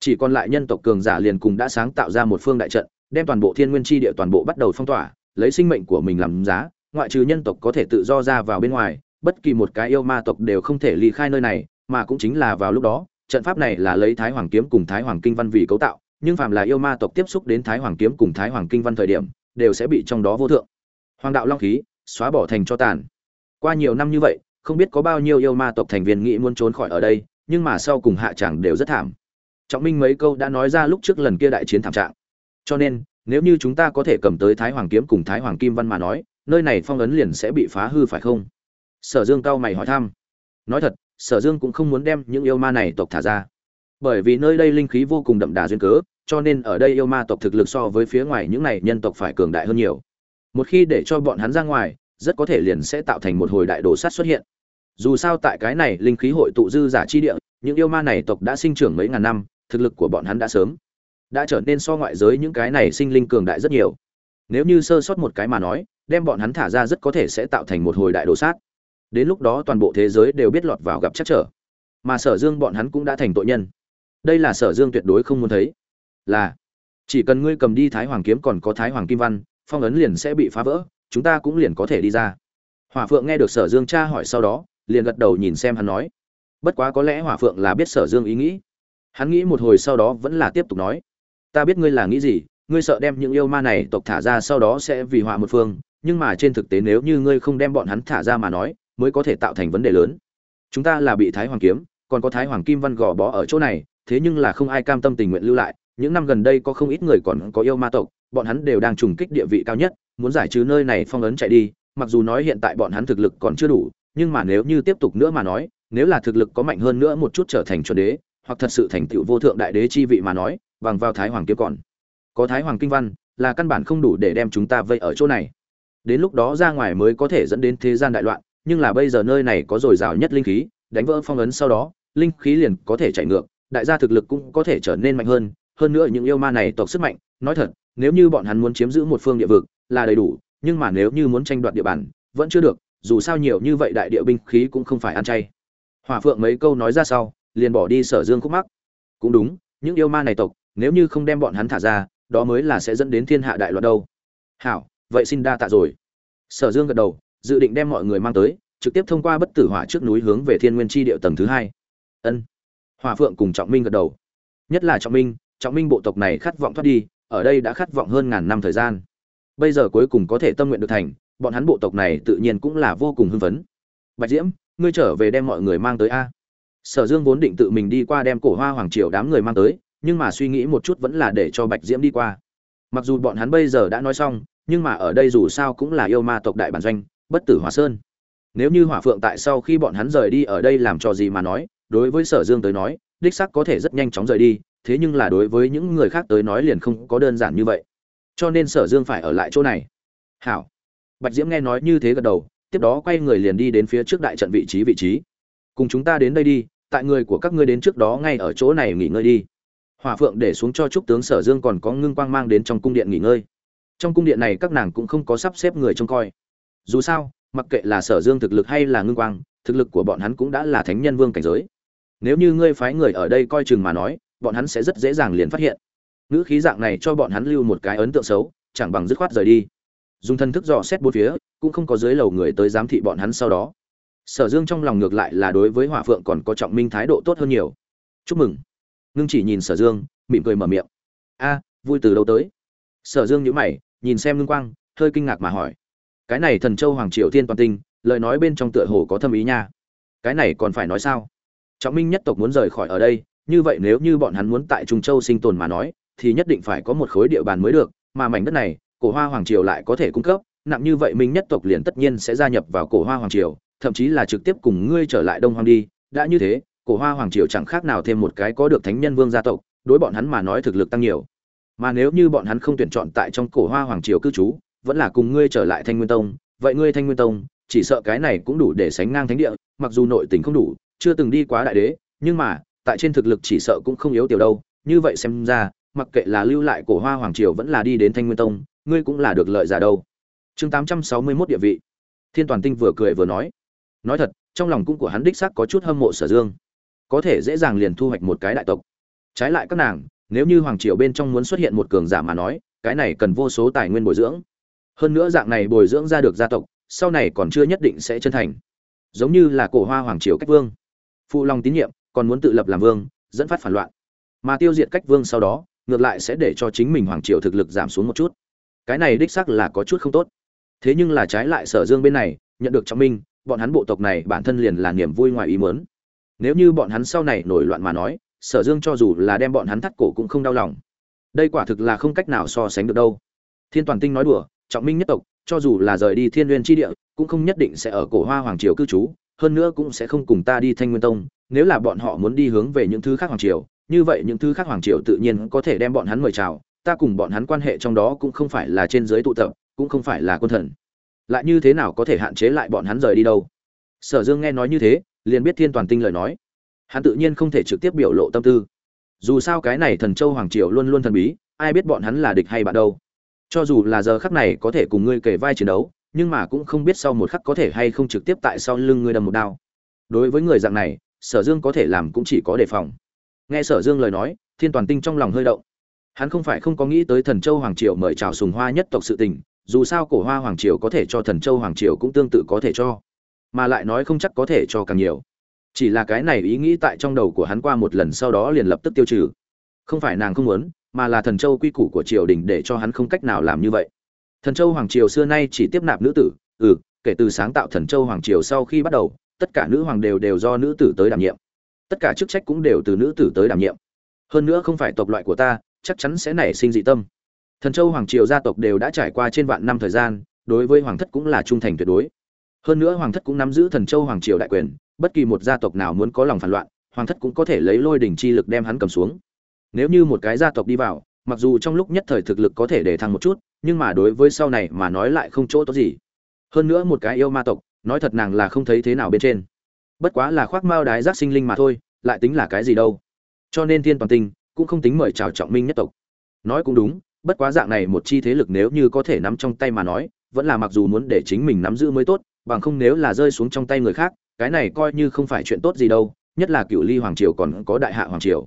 Chỉ còn lại nhân tộc cường giả liền cùng đã sáng tạo ra một phương đại trận, đem toàn bộ thiên nguyên tri địa toàn bộ bắt đầu phong tỏa, lấy sinh mệnh của mình làm giá, ngoại trừ nhân tộc có thể tự do ra vào bên ngoài, bất kỳ một cái yêu ma tộc đều không thể ly khai nơi này, mà cũng chính là vào lúc đó, trận pháp này là lấy thái hoàng kiếm cùng thái hoàng kinh văn vì cấu tạo, nhưng phàm là yêu ma tộc tiếp xúc đến thái hoàng kiếm cùng thái hoàng kinh văn thời điểm, đều sẽ bị trong đó vô thượng hoàng đạo long khí, xóa bỏ thành cho tàn. Qua nhiều năm như vậy, không biết có bao nhiêu yêu ma tộc thành viên nghĩ muốn trốn khỏi ở đây, nhưng mà sau cùng hạ chẳng đều rất thảm. Trọng minh mấy câu đã nói ra lúc trước lần kia đại chiến thảm trạng. Cho nên, nếu như chúng ta có thể cầm tới thái hoàng kiếm cùng thái hoàng kim văn mà nói, nơi này phong ấn liền sẽ bị phá hư phải không? Sở dương cao mày hỏi thăm. Nói thật, sở dương cũng không muốn đem những yêu ma này tộc thả ra. Bởi vì nơi đây linh khí vô cùng đậm đà duyên cớ, cho nên ở đây yêu ma tộc thực lực so với phía ngoài những này nhân tộc phải cường đại hơn nhiều một khi để cho bọn hắn ra ngoài, rất có thể liền sẽ tạo thành một hồi đại đồ sát xuất hiện. Dù sao tại cái này linh khí hội tụ dư giả chi địa, những yêu ma này tộc đã sinh trưởng mấy ngàn năm, thực lực của bọn hắn đã sớm đã trở nên so ngoại giới những cái này sinh linh cường đại rất nhiều. Nếu như sơ sót một cái mà nói, đem bọn hắn thả ra rất có thể sẽ tạo thành một hồi đại đồ sát. Đến lúc đó toàn bộ thế giới đều biết lọt vào gặp chắc trở. Mà sở dương bọn hắn cũng đã thành tội nhân. Đây là sở dương tuyệt đối không muốn thấy. Là, chỉ cần ngươi cầm đi thái hoàng kiếm còn có thái hoàng kim văn phong ấn liền sẽ bị phá vỡ, chúng ta cũng liền có thể đi ra. Hỏa phượng nghe được sở dương Cha hỏi sau đó, liền gật đầu nhìn xem hắn nói. Bất quá có lẽ hỏa phượng là biết sở dương ý nghĩ. Hắn nghĩ một hồi sau đó vẫn là tiếp tục nói. Ta biết ngươi là nghĩ gì, ngươi sợ đem những yêu ma này tộc thả ra sau đó sẽ vì họa một phương, nhưng mà trên thực tế nếu như ngươi không đem bọn hắn thả ra mà nói, mới có thể tạo thành vấn đề lớn. Chúng ta là bị thái hoàng kiếm, còn có thái hoàng kim văn gò bó ở chỗ này, thế nhưng là không ai cam tâm tình nguyện lưu lại, những năm gần đây có không ít người còn có yêu ma tộc bọn hắn đều đang trùng kích địa vị cao nhất, muốn giải trừ nơi này phong ấn chạy đi, mặc dù nói hiện tại bọn hắn thực lực còn chưa đủ, nhưng mà nếu như tiếp tục nữa mà nói, nếu là thực lực có mạnh hơn nữa một chút trở thành chuẩn đế, hoặc thật sự thành tựu vô thượng đại đế chi vị mà nói, bằng vào thái hoàng kia còn. Có thái hoàng kinh văn, là căn bản không đủ để đem chúng ta vây ở chỗ này. Đến lúc đó ra ngoài mới có thể dẫn đến thế gian đại loạn, nhưng là bây giờ nơi này có dồi dào nhất linh khí, đánh vỡ phong ấn sau đó, linh khí liền có thể chạy ngược, đại gia thực lực cũng có thể trở nên mạnh hơn hơn nữa những yêu ma này tộc sức mạnh, nói thật nếu như bọn hắn muốn chiếm giữ một phương địa vực là đầy đủ, nhưng mà nếu như muốn tranh đoạt địa bàn, vẫn chưa được, dù sao nhiều như vậy đại địa binh khí cũng không phải ăn chay. Hỏa phượng mấy câu nói ra sau, liền bỏ đi sở dương khúc mắc. Cũng đúng, những yêu ma này tộc, nếu như không đem bọn hắn thả ra, đó mới là sẽ dẫn đến thiên hạ đại loạn đâu. Hảo, vậy xin đa tạ rồi. Sở dương gật đầu, dự định đem mọi người mang tới, trực tiếp thông qua bất tử hỏa trước núi hướng về thiên nguyên tri địa tầng thứ hai. Ân. Hỏa phượng cùng trọng minh gật đầu. Nhất là trọng minh trọng minh bộ tộc này khát vọng thoát đi ở đây đã khát vọng hơn ngàn năm thời gian. Bây giờ cuối cùng có thể tâm nguyện được thành, bọn hắn bộ tộc này tự nhiên cũng là vô cùng hưng phấn. Bạch diễm, ngươi trở về đem mọi người mang tới a. Sở dương vốn định tự mình đi qua đem cổ hoa hoàng triều đám người mang tới, nhưng mà suy nghĩ một chút vẫn là để cho bạch diễm đi qua. Mặc dù bọn hắn bây giờ đã nói xong, nhưng mà ở đây dù sao cũng là yêu ma tộc đại bản doanh, bất tử hỏa sơn. Nếu như hỏa phượng tại sau khi bọn hắn rời đi ở đây làm cho gì mà nói, đối với sở dương tới nói, đích sắc có thể rất nhanh chóng rời đi thế nhưng là đối với những người khác tới nói liền không có đơn giản như vậy. Cho nên sở dương phải ở lại chỗ này. Hảo. Bạch diễm nghe nói như thế gật đầu, tiếp đó quay người liền đi đến phía trước đại trận vị trí vị trí. Cùng chúng ta đến đây đi, tại người của các ngươi đến trước đó ngay ở chỗ này nghỉ ngơi đi. Hòa phượng để xuống cho trúc tướng sở dương còn có ngưng quang mang đến trong cung điện nghỉ ngơi. Trong cung điện này các nàng cũng không có sắp xếp người trông coi. Dù sao, mặc kệ là sở dương thực lực hay là ngưng quang, thực lực của bọn hắn cũng đã là thánh nhân vương cảnh giới. Nếu như ngươi phái người ở đây coi chừng mà nói bọn hắn sẽ rất dễ dàng liền phát hiện. Ngữ khí dạng này cho bọn hắn lưu một cái ấn tượng xấu, chẳng bằng dứt khoát rời đi. Dùng thân thức dò xét bốn phía, cũng không có dưới lầu người tới giám thị bọn hắn sau đó. Sở dương trong lòng ngược lại là đối với hỏa phượng còn có trọng minh thái độ tốt hơn nhiều. Chúc mừng. Ngưng chỉ nhìn sở dương, mỉm cười mở miệng. A, vui từ đâu tới? Sở dương nhíu mày, nhìn xem ngưng quang, hơi kinh ngạc mà hỏi. Cái này thần châu hoàng triều thiên toàn tinh, lời nói bên trong tựa hồ có thâm ý nha. Cái này còn phải nói sao? Trọng minh nhất tộc muốn rời khỏi ở đây như vậy nếu như bọn hắn muốn tại trung châu sinh tồn mà nói, thì nhất định phải có một khối địa bàn mới được, mà mảnh đất này, cổ hoa hoàng triều lại có thể cung cấp, nặng như vậy minh nhất tộc liền tất nhiên sẽ gia nhập vào cổ hoa hoàng triều, thậm chí là trực tiếp cùng ngươi trở lại đông Hoang đi. Đã như thế, cổ hoa hoàng triều chẳng khác nào thêm một cái có được thánh nhân vương gia tộc, đối bọn hắn mà nói thực lực tăng nhiều. Mà nếu như bọn hắn không tuyển chọn tại trong cổ hoa hoàng triều cư trú, vẫn là cùng ngươi trở lại thanh nguyên tông. Vậy ngươi thanh nguyên tông, chỉ sợ cái này cũng đủ để sánh ngang thánh địa, mặc dù nội tình không đủ, chưa từng đi quá đại đế, nhưng mà tại trên thực lực chỉ sợ cũng không yếu tiểu đâu, như vậy xem ra, mặc kệ là lưu lại cổ hoa hoàng triều vẫn là đi đến thanh nguyên tông, ngươi cũng là được lợi giả đâu. Chương tám trăm sáu mươi 861 địa vị. Thiên toàn tinh vừa cười vừa nói. Nói thật, trong lòng cung của hắn đích xác có chút hâm mộ sở dương. Có thể dễ dàng liền thu hoạch một cái đại tộc. Trái lại các nàng, nếu như hoàng triều bên trong muốn xuất hiện một cường giả mà nói, cái này cần vô số tài nguyên bồi dưỡng. Hơn nữa dạng này bồi dưỡng ra được gia tộc, sau này còn chưa nhất định sẽ chân thành. Giống như là cổ hoa hoàng triều cách vương. Phụ lòng tín nhiệm còn muốn tự lập làm vương, dẫn phát phản loạn. Mà tiêu diệt cách vương sau đó, ngược lại sẽ để cho chính mình hoàng triều thực lực giảm xuống một chút. Cái này đích xác là có chút không tốt. Thế nhưng là trái lại sở dương bên này, nhận được trọng minh, bọn hắn bộ tộc này bản thân liền là niềm vui ngoài ý muốn. Nếu như bọn hắn sau này nổi loạn mà nói, sở dương cho dù là đem bọn hắn thắt cổ cũng không đau lòng. Đây quả thực là không cách nào so sánh được đâu. Thiên toàn tinh nói đùa, trọng minh nhất tộc, cho dù là rời đi thiên nguyên tri địa, cũng không nhất định sẽ ở cổ hoa hoàng triều cư trú, hơn nữa cũng sẽ không cùng ta đi thanh nguyên tông nếu là bọn họ muốn đi hướng về những thứ khác hoàng triều, như vậy những thứ khác hoàng triều tự nhiên có thể đem bọn hắn mời chào, ta cùng bọn hắn quan hệ trong đó cũng không phải là trên giới tụ tập, cũng không phải là quân thần. Lại như thế nào có thể hạn chế lại bọn hắn rời đi đâu? Sở dương nghe nói như thế, liền biết thiên toàn tinh lời nói. Hắn tự nhiên không thể trực tiếp biểu lộ tâm tư. Dù sao cái này thần châu hoàng triều luôn luôn thần bí, ai biết bọn hắn là địch hay bạn đâu. Cho dù là giờ khắc này có thể cùng ngươi kể vai chiến đấu, nhưng mà cũng không biết sau một khắc có thể hay không trực tiếp tại sau lưng ngươi đâm một đao. Đối với người dạng này sở dương có thể làm cũng chỉ có đề phòng. Nghe sở dương lời nói, thiên toàn tinh trong lòng hơi động. Hắn không phải không có nghĩ tới thần châu hoàng triều mời chào sùng hoa nhất tộc sự tình, dù sao cổ hoa hoàng triều có thể cho thần châu hoàng triều cũng tương tự có thể cho. Mà lại nói không chắc có thể cho càng nhiều. Chỉ là cái này ý nghĩ tại trong đầu của hắn qua một lần sau đó liền lập tức tiêu trừ. Không phải nàng không muốn, mà là thần châu quy củ của triều đình để cho hắn không cách nào làm như vậy. Thần châu hoàng triều xưa nay chỉ tiếp nạp nữ tử ừ kể từ sáng tạo thần châu hoàng triều sau khi bắt đầu tất cả nữ hoàng đều đều do nữ tử tới đảm nhiệm. Tất cả chức trách cũng đều từ nữ tử tới đảm nhiệm. Hơn nữa không phải tộc loại của ta, chắc chắn sẽ nảy sinh dị tâm. Thần châu hoàng triều gia tộc đều đã trải qua trên vạn năm thời gian, đối với hoàng thất cũng là trung thành tuyệt đối. Hơn nữa hoàng thất cũng nắm giữ thần châu hoàng triều đại quyền, bất kỳ một gia tộc nào muốn có lòng phản loạn, hoàng thất cũng có thể lấy lôi đỉnh chi lực đem hắn cầm xuống. Nếu như một cái gia tộc đi vào, mặc dù trong lúc nhất thời thực lực có thể để thăng một chút, nhưng mà đối với sau này mà nói lại không chỗ tốt gì. Hơn nữa một cái yêu ma tộc nói thật nàng là không thấy thế nào bên trên. Bất quá là khoác mao đái giác sinh linh mà thôi, lại tính là cái gì đâu. Cho nên thiên toàn tinh cũng không tính mời chào trọng minh nhất tộc. Nói cũng đúng, bất quá dạng này một chi thế lực nếu như có thể nắm trong tay mà nói, vẫn là mặc dù muốn để chính mình nắm giữ mới tốt, bằng không nếu là rơi xuống trong tay người khác, cái này coi như không phải chuyện tốt gì đâu, nhất là cựu ly hoàng triều còn có đại hạ hoàng triều.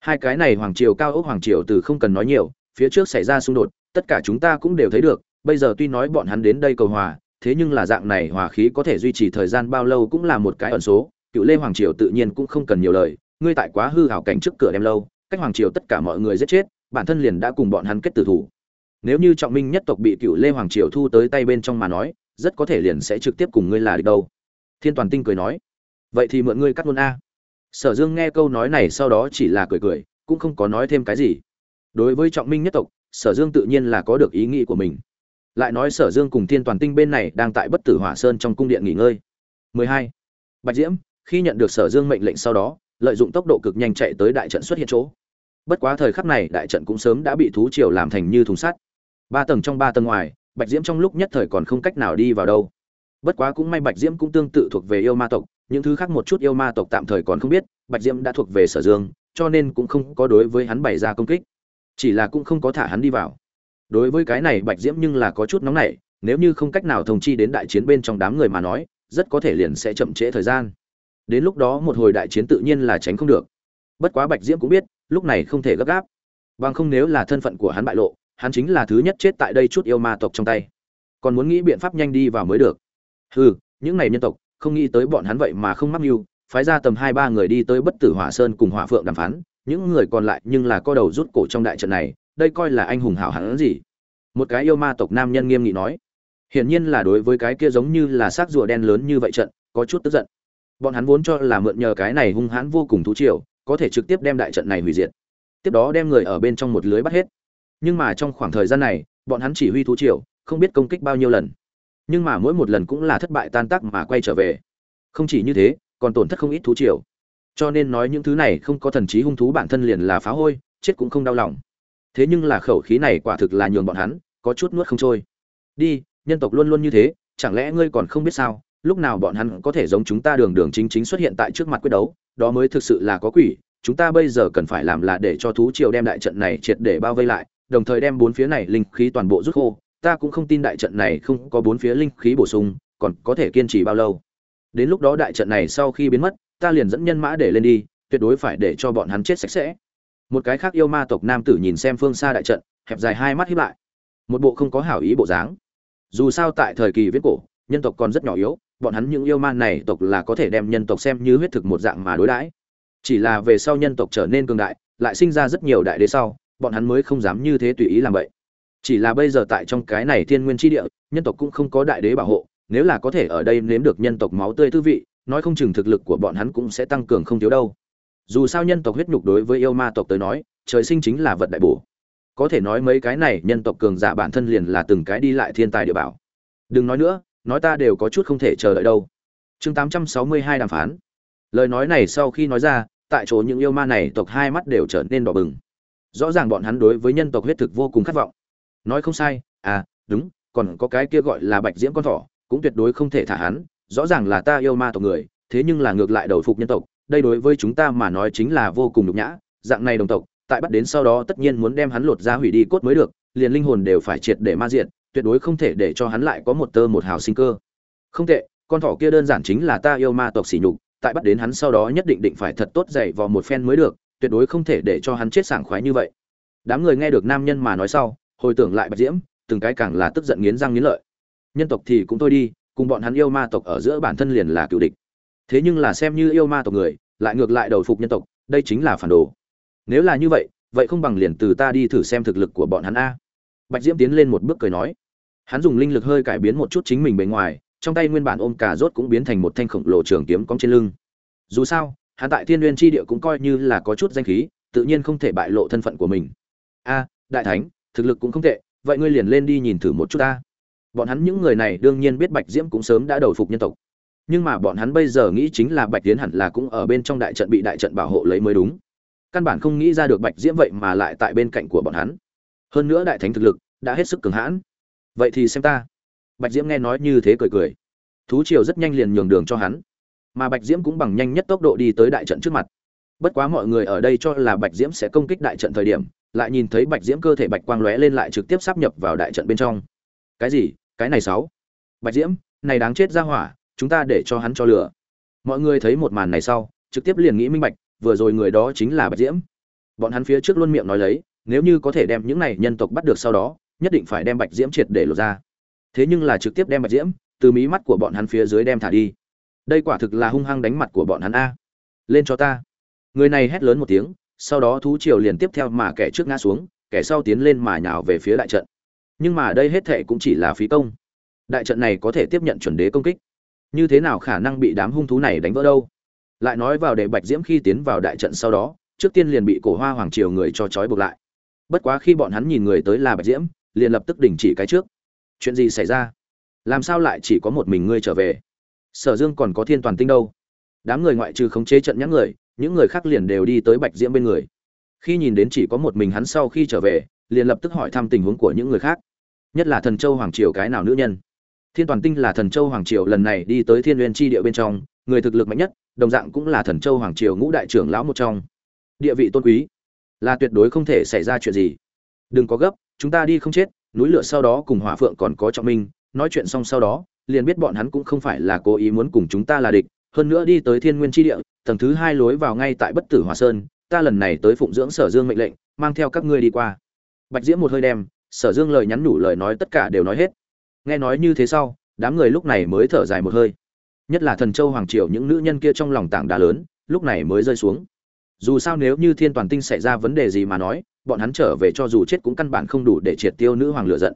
Hai cái này hoàng triều cao ốc hoàng triều từ không cần nói nhiều, phía trước xảy ra xung đột, tất cả chúng ta cũng đều thấy được, bây giờ tuy nói bọn hắn đến đây cầu hòa thế nhưng là dạng này hòa khí có thể duy trì thời gian bao lâu cũng là một cái ẩn số. Cựu lê hoàng triều tự nhiên cũng không cần nhiều lời, ngươi tại quá hư hảo cảnh trước cửa đem lâu, cách hoàng triều tất cả mọi người giết chết, bản thân liền đã cùng bọn hắn kết tử thủ. Nếu như trọng minh nhất tộc bị cựu lê hoàng triều thu tới tay bên trong mà nói, rất có thể liền sẽ trực tiếp cùng ngươi là địch đâu. Thiên toàn tinh cười nói, vậy thì mượn ngươi cắt luôn a. Sở dương nghe câu nói này sau đó chỉ là cười cười, cũng không có nói thêm cái gì. Đối với trọng minh nhất tộc, sở dương tự nhiên là có được ý nghĩ của mình lại nói sở dương cùng thiên toàn tinh bên này đang tại bất tử hỏa sơn trong cung điện nghỉ ngơi. 12. bạch diễm, khi nhận được sở dương mệnh lệnh sau đó, lợi dụng tốc độ cực nhanh chạy tới đại trận xuất hiện chỗ. Bất quá thời khắc này, đại trận cũng sớm đã bị thú triều làm thành như thùng sắt. Ba tầng trong ba tầng ngoài, bạch diễm trong lúc nhất thời còn không cách nào đi vào đâu. Bất quá cũng may bạch diễm cũng tương tự thuộc về yêu ma tộc, những thứ khác một chút yêu ma tộc tạm thời còn không biết, bạch diễm đã thuộc về sở dương, cho nên cũng không có đối với hắn bày ra công kích. Chỉ là cũng không có thả hắn đi vào đối với cái này bạch diễm nhưng là có chút nóng nảy, nếu như không cách nào thông chi đến đại chiến bên trong đám người mà nói, rất có thể liền sẽ chậm trễ thời gian. Đến lúc đó một hồi đại chiến tự nhiên là tránh không được. Bất quá bạch diễm cũng biết, lúc này không thể gấp gáp. Bằng không nếu là thân phận của hắn bại lộ, hắn chính là thứ nhất chết tại đây chút yêu ma tộc trong tay. Còn muốn nghĩ biện pháp nhanh đi vào mới được. Hừ, những này nhân tộc, không nghĩ tới bọn hắn vậy mà không mắc mưu, phái ra tầm hai ba người đi tới bất tử hỏa sơn cùng hỏa phượng đàm phán, những người còn lại nhưng là co đầu rút cổ trong đại trận này đây coi là anh hùng hảo hẳn gì? Một cái yêu ma tộc nam nhân nghiêm nghị nói. Hiển nhiên là đối với cái kia giống như là xác rùa đen lớn như vậy trận, có chút tức giận. Bọn hắn vốn cho là mượn nhờ cái này hung hãn vô cùng thú triều, có thể trực tiếp đem đại trận này hủy diệt. Tiếp đó đem người ở bên trong một lưới bắt hết. Nhưng mà trong khoảng thời gian này, bọn hắn chỉ huy thú triều, không biết công kích bao nhiêu lần. Nhưng mà mỗi một lần cũng là thất bại tan tác mà quay trở về. Không chỉ như thế, còn tổn thất không ít thú triều. Cho nên nói những thứ này không có thần trí hung thú bản thân liền là phá hôi, chết cũng không đau lòng thế nhưng là khẩu khí này quả thực là nhường bọn hắn có chút nuốt không trôi. Đi, nhân tộc luôn luôn như thế, chẳng lẽ ngươi còn không biết sao, lúc nào bọn hắn có thể giống chúng ta đường đường chính chính xuất hiện tại trước mặt quyết đấu, đó mới thực sự là có quỷ, chúng ta bây giờ cần phải làm là để cho thú triều đem đại trận này triệt để bao vây lại, đồng thời đem bốn phía này linh khí toàn bộ rút khô. Ta cũng không tin đại trận này không có bốn phía linh khí bổ sung, còn có thể kiên trì bao lâu. Đến lúc đó đại trận này sau khi biến mất, ta liền dẫn nhân mã để lên đi, tuyệt đối phải để cho bọn hắn chết sạch sẽ một cái khác yêu ma tộc nam tử nhìn xem phương xa đại trận, hẹp dài hai mắt hiếp lại. Một bộ không có hảo ý bộ dáng. Dù sao tại thời kỳ viết cổ, nhân tộc còn rất nhỏ yếu, bọn hắn những yêu ma này tộc là có thể đem nhân tộc xem như huyết thực một dạng mà đối đãi. Chỉ là về sau nhân tộc trở nên cường đại, lại sinh ra rất nhiều đại đế sau, bọn hắn mới không dám như thế tùy ý làm vậy. Chỉ là bây giờ tại trong cái này thiên nguyên tri địa, nhân tộc cũng không có đại đế bảo hộ, nếu là có thể ở đây nếm được nhân tộc máu tươi tư vị, nói không chừng thực lực của bọn hắn cũng sẽ tăng cường không thiếu đâu dù sao nhân tộc huyết nhục đối với yêu ma tộc tới nói, trời sinh chính là vật đại bổ. Có thể nói mấy cái này nhân tộc cường giả bản thân liền là từng cái đi lại thiên tài địa bảo. Đừng nói nữa, nói ta đều có chút không thể chờ đợi đâu. Chương 862 đàm phán. Lời nói này sau khi nói ra, tại chỗ những yêu ma này tộc hai mắt đều trở nên đỏ bừng. Rõ ràng bọn hắn đối với nhân tộc huyết thực vô cùng khát vọng. Nói không sai à đúng, còn có cái kia gọi là bạch diễm con thỏ, cũng tuyệt đối không thể thả hắn, rõ ràng là ta yêu ma tộc người, thế nhưng là ngược lại đầu phục nhân tộc đây đối với chúng ta mà nói chính là vô cùng nhục nhã, dạng này đồng tộc, tại bắt đến sau đó tất nhiên muốn đem hắn lột ra hủy đi cốt mới được, liền linh hồn đều phải triệt để ma diện tuyệt đối không thể để cho hắn lại có một tơ một hào sinh cơ. Không tệ, con thỏ kia đơn giản chính là ta yêu ma tộc sỉ nhục, tại bắt đến hắn sau đó nhất định định phải thật tốt dạy vào một phen mới được, tuyệt đối không thể để cho hắn chết sảng khoái như vậy. Đám người nghe được nam nhân mà nói sau, hồi tưởng lại bạch diễm, từng cái càng là tức giận nghiến răng nghiến lợi. Nhân tộc thì cũng thôi đi, cùng bọn hắn yêu ma tộc ở giữa bản thân liền là cựu địch thế nhưng là xem như yêu ma tộc người, lại ngược lại đầu phục nhân tộc, đây chính là phản đồ. Nếu là như vậy vậy không bằng liền từ ta đi thử xem thực lực của bọn hắn a. Bạch diễm tiến lên một bước cười nói. Hắn dùng linh lực hơi cải biến một chút chính mình bề ngoài, trong tay nguyên bản ôm cà rốt cũng biến thành một thanh khổng lồ trường kiếm cong trên lưng. Dù sao, hắn tại thiên n g u y ê n tri địa cũng coi như là có chút danh khí, tự nhiên không thể bại lộ thân phận của mình. A, đại thánh, thực lực cũng không tệ, vậy ngươi liền lên đi nhìn thử một chút ta. Bọn hắn những người này đương nhiên biết bạch diễm cũng sớm đã đầu phục nhân tộc nhưng mà bọn hắn bây giờ nghĩ chính là bạch tiến hẳn là cũng ở bên trong đại trận bị đại trận bảo hộ lấy mới đúng. Căn bản không nghĩ ra được bạch diễm vậy mà lại tại bên cạnh của bọn hắn. Hơn nữa đại thánh thực lực đã hết sức cường hãn. Vậy thì xem ta. Bạch diễm nghe nói như thế cười cười. Thú triều rất nhanh liền nhường đường cho hắn. Mà bạch diễm cũng bằng nhanh nhất tốc độ đi tới đại trận trước mặt. Bất quá mọi người ở đây cho là bạch diễm sẽ công kích đại trận thời điểm, lại nhìn thấy bạch diễm cơ thể bạch quang lóe lên lại trực tiếp sắp nhập vào đại trận bên trong. Cái gì? Cái này sáu. Bạch diễm, này đáng chết ra hỏa chúng ta để cho hắn cho lửa. Mọi người thấy một màn này sau, trực tiếp liền nghĩ minh bạch, vừa rồi người đó chính là bạch diễm. Bọn hắn phía trước luôn miệng nói lấy, nếu như có thể đem những này nhân tộc bắt được sau đó, nhất định phải đem bạch diễm triệt để lột ra. Thế nhưng là trực tiếp đem bạch diễm, từ mí mắt của bọn hắn phía dưới đem thả đi. Đây quả thực là hung hăng đánh mặt của bọn hắn a. Lên cho ta. Người này hét lớn một tiếng, sau đó thú triều liền tiếp theo mà kẻ trước ngã xuống, kẻ sau tiến lên mà nhào về phía đại trận. Nhưng mà đây hết thệ cũng chỉ là phí công. Đại trận này có thể tiếp nhận chuẩn đế công kích như thế nào khả năng bị đám hung thú này đánh vỡ đâu? Lại nói vào để bạch diễm khi tiến vào đại trận sau đó, trước tiên liền bị cổ hoa hoàng triều người cho trói buộc lại. Bất quá khi bọn hắn nhìn người tới là bạch diễm, liền lập tức đình chỉ cái trước. Chuyện gì xảy ra? Làm sao lại chỉ có một mình ngươi trở về? Sở dương còn có thiên toàn tinh đâu? Đám người ngoại trừ khống chế trận nhãn người, những người khác liền đều đi tới bạch diễm bên người. Khi nhìn đến chỉ có một mình hắn sau khi trở về, liền lập tức hỏi thăm tình huống của những người khác. Nhất là thần châu hoàng triều cái nào nữ nhân? Thiên toàn tinh là thần châu hoàng triều lần này đi tới thiên Nguyên tri địa bên trong, người thực lực mạnh nhất, đồng dạng cũng là thần châu hoàng triều ngũ đại trưởng lão một trong. Địa vị tôn quý, là tuyệt đối không thể xảy ra chuyện gì. Đừng có gấp, chúng ta đi không chết, núi lửa sau đó cùng hỏa phượng còn có trọng minh, nói chuyện xong sau đó, liền biết bọn hắn cũng không phải là cố ý muốn cùng chúng ta là địch. Hơn nữa đi tới thiên nguyên tri địa, tầng thứ hai lối vào ngay tại bất tử hòa sơn, ta lần này tới phụng dưỡng sở dương mệnh lệnh, mang theo các ngươi đi qua. Bạch diễm một hơi đem, sở dương lời nhắn nhủ lời nói tất cả đều nói hết nghe nói như thế sau, đám người lúc này mới thở dài một hơi. Nhất là thần châu hoàng triều những nữ nhân kia trong lòng tảng đá lớn, lúc này mới rơi xuống. Dù sao nếu như thiên toàn tinh xảy ra vấn đề gì mà nói, bọn hắn trở về cho dù chết cũng căn bản không đủ để triệt tiêu nữ hoàng lựa giận.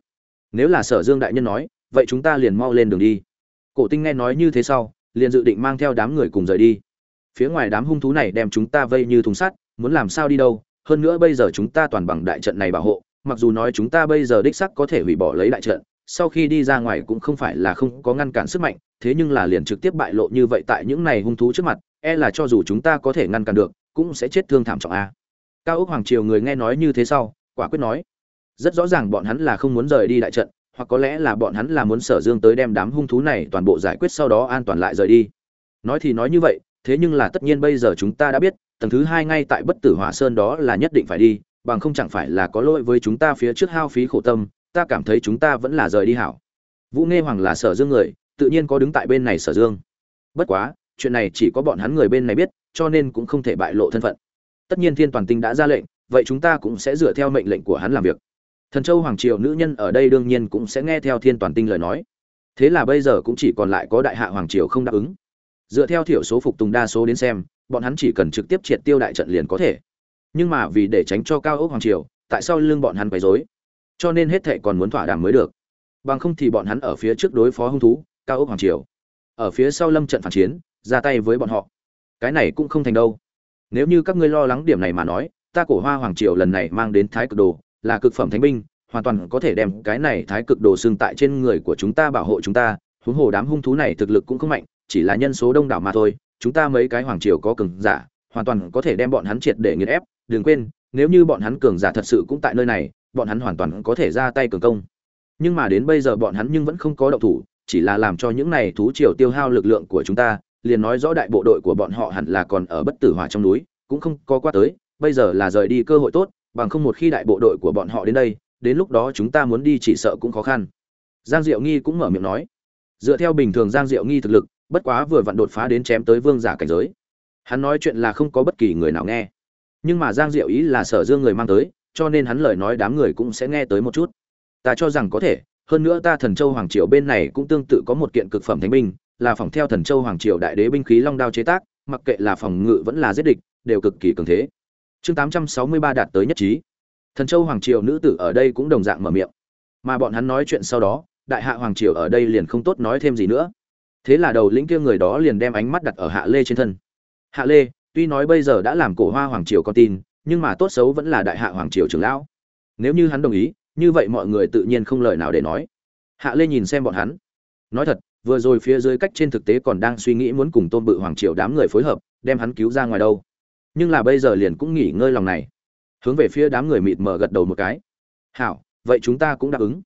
Nếu là sở dương đại nhân nói, vậy chúng ta liền mau lên đường đi. Cổ tinh nghe nói như thế sau, liền dự định mang theo đám người cùng rời đi. Phía ngoài đám hung thú này đem chúng ta vây như thùng sắt, muốn làm sao đi đâu, hơn nữa bây giờ chúng ta toàn bằng đại trận này bảo hộ, mặc dù nói chúng ta bây giờ đích sắc có thể hủy bỏ lấy đại trận sau khi đi ra ngoài cũng không phải là không có ngăn cản sức mạnh, thế nhưng là liền trực tiếp bại lộ như vậy tại những này hung thú trước mặt e là cho dù chúng ta có thể ngăn cản được, cũng sẽ chết thương thảm trọng a. Cao ốc hoàng triều người nghe nói như thế sau, quả quyết nói, rất rõ ràng bọn hắn là không muốn rời đi đại trận, hoặc có lẽ là bọn hắn là muốn sở dương tới đem đám hung thú này toàn bộ giải quyết sau đó an toàn lại rời đi. Nói thì nói như vậy, thế nhưng là tất nhiên bây giờ chúng ta đã biết, tầng thứ hai ngay tại bất tử hỏa sơn đó là nhất định phải đi, bằng không chẳng phải là có lỗi với chúng ta phía trước hao phí khổ tâm ta cảm thấy chúng ta vẫn là rời đi hảo. Vũ nghe hoàng là sở dương người, tự nhiên có đứng tại bên này sở dương. Bất quá, chuyện này chỉ có bọn hắn người bên này biết, cho nên cũng không thể bại lộ thân phận. Tất nhiên thiên toàn tinh đã ra lệnh, vậy chúng ta cũng sẽ dựa theo mệnh lệnh của hắn làm việc. Thần châu hoàng triều nữ nhân ở đây đương nhiên cũng sẽ nghe theo thiên toàn tinh lời nói. Thế là bây giờ cũng chỉ còn lại có đại hạ hoàng triều không đáp ứng. Dựa theo thiểu số phục tùng đa số đến xem, bọn hắn chỉ cần trực tiếp triệt tiêu đại trận liền có thể. Nhưng mà vì để tránh cho cao ốc hoàng triều, tại sao lưng bọn hắn quấy rối cho nên hết thệ còn muốn thỏa đàm mới được. Bằng không thì bọn hắn ở phía trước đối phó hung thú, cao ốc hoàng triều. Ở phía sau lâm trận phản chiến, ra tay với bọn họ. Cái này cũng không thành đâu. Nếu như các ngươi lo lắng điểm này mà nói, ta cổ hoa hoàng triều lần này mang đến thái cực đồ, là cực phẩm thánh binh, hoàn toàn có thể đem cái này thái cực đồ xương tại trên người của chúng ta bảo hộ chúng ta. Huống hồ đám hung thú này thực lực cũng không mạnh, chỉ là nhân số đông đảo mà thôi. Chúng ta mấy cái hoàng triều có cường giả, hoàn toàn có thể đem bọn hắn triệt để nghiền ép. Đừng quên, nếu như bọn hắn cường giả thật sự cũng tại nơi này bọn hắn hoàn toàn có thể ra tay cường công. Nhưng mà đến bây giờ bọn hắn nhưng vẫn không có động thủ, chỉ là làm cho những này thú triều tiêu hao lực lượng của chúng ta, liền nói rõ đại bộ đội của bọn họ hẳn là còn ở bất tử hỏa trong núi, cũng không có qua tới, bây giờ là rời đi cơ hội tốt, bằng không một khi đại bộ đội của bọn họ đến đây, đến lúc đó chúng ta muốn đi chỉ sợ cũng khó khăn. Giang diệu nghi cũng mở miệng nói. Dựa theo bình thường giang diệu nghi thực lực, bất quá vừa vặn đột phá đến chém tới vương giả cảnh giới. Hắn nói chuyện là không có bất kỳ người nào nghe. Nhưng mà giang diệu ý là sở dương người mang tới cho nên hắn lời nói đám người cũng sẽ nghe tới một chút. Ta cho rằng có thể, hơn nữa ta thần châu hoàng triều bên này cũng tương tự có một kiện cực phẩm thánh binh, là phòng theo thần châu hoàng triều đại đế binh khí long đao chế tác, mặc kệ là phòng ngự vẫn là giết địch, đều cực kỳ cường thế. Chương tám trăm sáu mươi ba đạt tới nhất trí. Thần châu hoàng triều nữ tử ở đây cũng đồng dạng mở miệng. Mà bọn hắn nói chuyện sau đó, đại hạ hoàng triều ở đây liền không tốt nói thêm gì nữa. Thế là đầu lĩnh kia người đó liền đem ánh mắt đặt ở hạ lê trên thân. Hạ lê, tuy nói bây giờ đã làm cổ hoa hoàng triều con tin nhưng mà tốt xấu vẫn là đại hạ hoàng triều trưởng lão. Nếu như hắn đồng ý, như vậy mọi người tự nhiên không lời nào để nói. Hạ lê nhìn xem bọn hắn. Nói thật, vừa rồi phía dưới cách trên thực tế còn đang suy nghĩ muốn cùng tôn bự hoàng triều đám người phối hợp, đem hắn cứu ra ngoài đâu. Nhưng là bây giờ liền cũng nghỉ ngơi lòng này. Hướng về phía đám người mịt mờ gật đầu một cái. Hảo, vậy chúng ta cũng đáp ứng.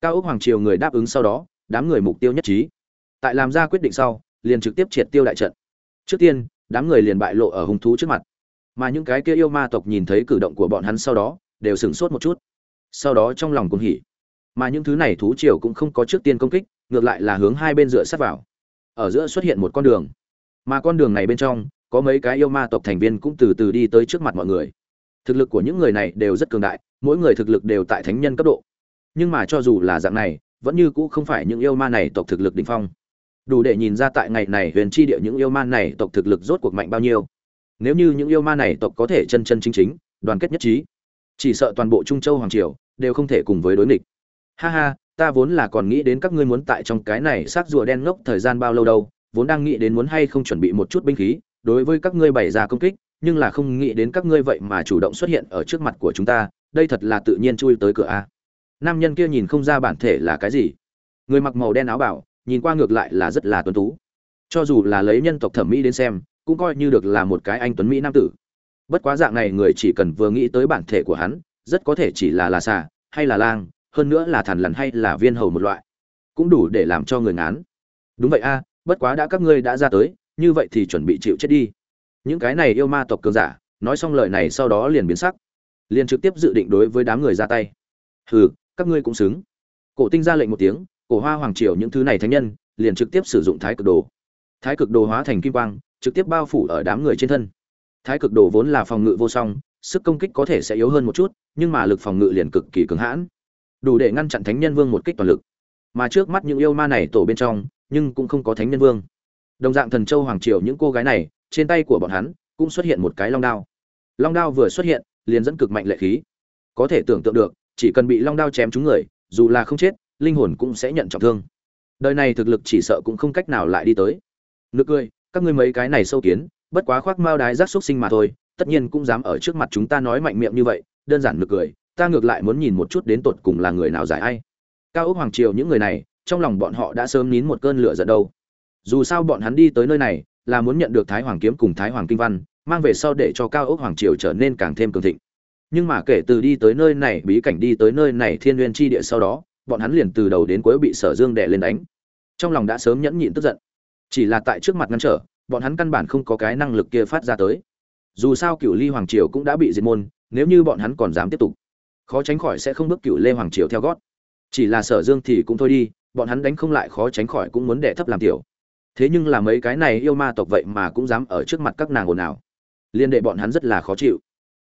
Cao ốc hoàng triều người đáp ứng sau đó, đám người mục tiêu nhất trí. Tại làm ra quyết định sau, liền trực tiếp triệt tiêu đại trận. Trước tiên, đám người liền bại lộ ở hung thú trước mặt mà những cái kia yêu ma tộc nhìn thấy cử động của bọn hắn sau đó, đều sửng sốt một chút. Sau đó trong lòng cũng hỉ. Mà những thứ này thú triều cũng không có trước tiên công kích, ngược lại là hướng hai bên dựa sát vào. Ở giữa xuất hiện một con đường. Mà con đường này bên trong, có mấy cái yêu ma tộc thành viên cũng từ từ đi tới trước mặt mọi người. Thực lực của những người này đều rất cường đại, mỗi người thực lực đều tại thánh nhân cấp độ. Nhưng mà cho dù là dạng này, vẫn như cũ không phải những yêu ma này tộc thực lực đỉnh phong. Đủ để nhìn ra tại ngày này huyền chi địa những yêu ma này tộc thực lực rốt cuộc mạnh bao nhiêu nếu như những yêu ma này tộc có thể chân chân chính chính, đoàn kết nhất trí, chỉ sợ toàn bộ trung châu hoàng triều đều không thể cùng với đối nghịch. Ha ha, ta vốn là còn nghĩ đến các ngươi muốn tại trong cái này xác rùa đen ngốc thời gian bao lâu đâu, vốn đang nghĩ đến muốn hay không chuẩn bị một chút binh khí, đối với các ngươi bày ra công kích, nhưng là không nghĩ đến các ngươi vậy mà chủ động xuất hiện ở trước mặt của chúng ta, đây thật là tự nhiên chui tới cửa a. Nam nhân kia nhìn không ra bản thể là cái gì. Người mặc màu đen áo bảo nhìn qua ngược lại là rất là tuấn tú. Cho dù là lấy nhân tộc thẩm mỹ đến xem cũng coi như được là một cái anh tuấn mỹ nam tử. Bất quá dạng này người chỉ cần vừa nghĩ tới bản thể của hắn, rất có thể chỉ là là xà, hay là lang, hơn nữa là thằn lằn hay là viên hầu một loại, cũng đủ để làm cho người ngán. Đúng vậy a, bất quá đã các ngươi đã ra tới, như vậy thì chuẩn bị chịu chết đi. Những cái này yêu ma tộc cường giả, nói xong lời này sau đó liền biến sắc. Liền trực tiếp dự định đối với đám người ra tay. Hừ, các ngươi cũng xứng. Cổ tinh ra lệnh một tiếng, cổ hoa hoàng triều những thứ này thánh nhân, liền trực tiếp sử dụng thái cực đồ. Thái cực đồ hóa thành kim quang trực tiếp bao phủ ở đám người trên thân. Thái cực đồ vốn là phòng ngự vô song, sức công kích có thể sẽ yếu hơn một chút, nhưng mà lực phòng ngự liền cực kỳ cứng hãn. Đủ để ngăn chặn thánh nhân vương một kích toàn lực. Mà trước mắt những yêu ma này tổ bên trong, nhưng cũng không có thánh nhân vương. Đồng dạng thần châu hoàng triều những cô gái này, trên tay của bọn hắn cũng xuất hiện một cái long đao. Long đao vừa xuất hiện, liền dẫn cực mạnh lệ khí. Có thể tưởng tượng được, chỉ cần bị long đao chém trúng người, dù là không chết, linh hồn cũng sẽ nhận trọng thương. Đời này thực lực chỉ sợ cũng không cách nào lại đi tới. Nước cười các ngươi mấy cái này sâu kiến, bất quá khoác mao đái rác xúc sinh mà thôi, tất nhiên cũng dám ở trước mặt chúng ta nói mạnh miệng như vậy, đơn giản nực cười, ta ngược lại muốn nhìn một chút đến tột cùng là người nào giải ai. Cao ốc hoàng triều những người này, trong lòng bọn họ đã sớm nín một cơn lửa giận đâu. Dù sao bọn hắn đi tới nơi này, là muốn nhận được thái hoàng kiếm cùng thái hoàng kinh văn, mang về sau để cho cao ốc hoàng triều trở nên càng thêm cường thịnh. Nhưng mà kể từ đi tới nơi này, bí cảnh đi tới nơi này thiên nguyên chi địa sau đó, bọn hắn liền từ đầu đến cuối bị sở dương đè lên đánh. Trong lòng đã sớm nhẫn nhịn tức giận chỉ là tại trước mặt ngăn trở, bọn hắn căn bản không có cái năng lực kia phát ra tới. Dù sao cựu ly hoàng triều cũng đã bị diệt môn, nếu như bọn hắn còn dám tiếp tục, khó tránh khỏi sẽ không bước cựu lê hoàng triều theo gót. Chỉ là sở dương thì cũng thôi đi, bọn hắn đánh không lại khó tránh khỏi cũng muốn đẻ thấp làm tiểu. Thế nhưng là mấy cái này yêu ma tộc vậy mà cũng dám ở trước mặt các nàng ồn ào. Liên đệ bọn hắn rất là khó chịu.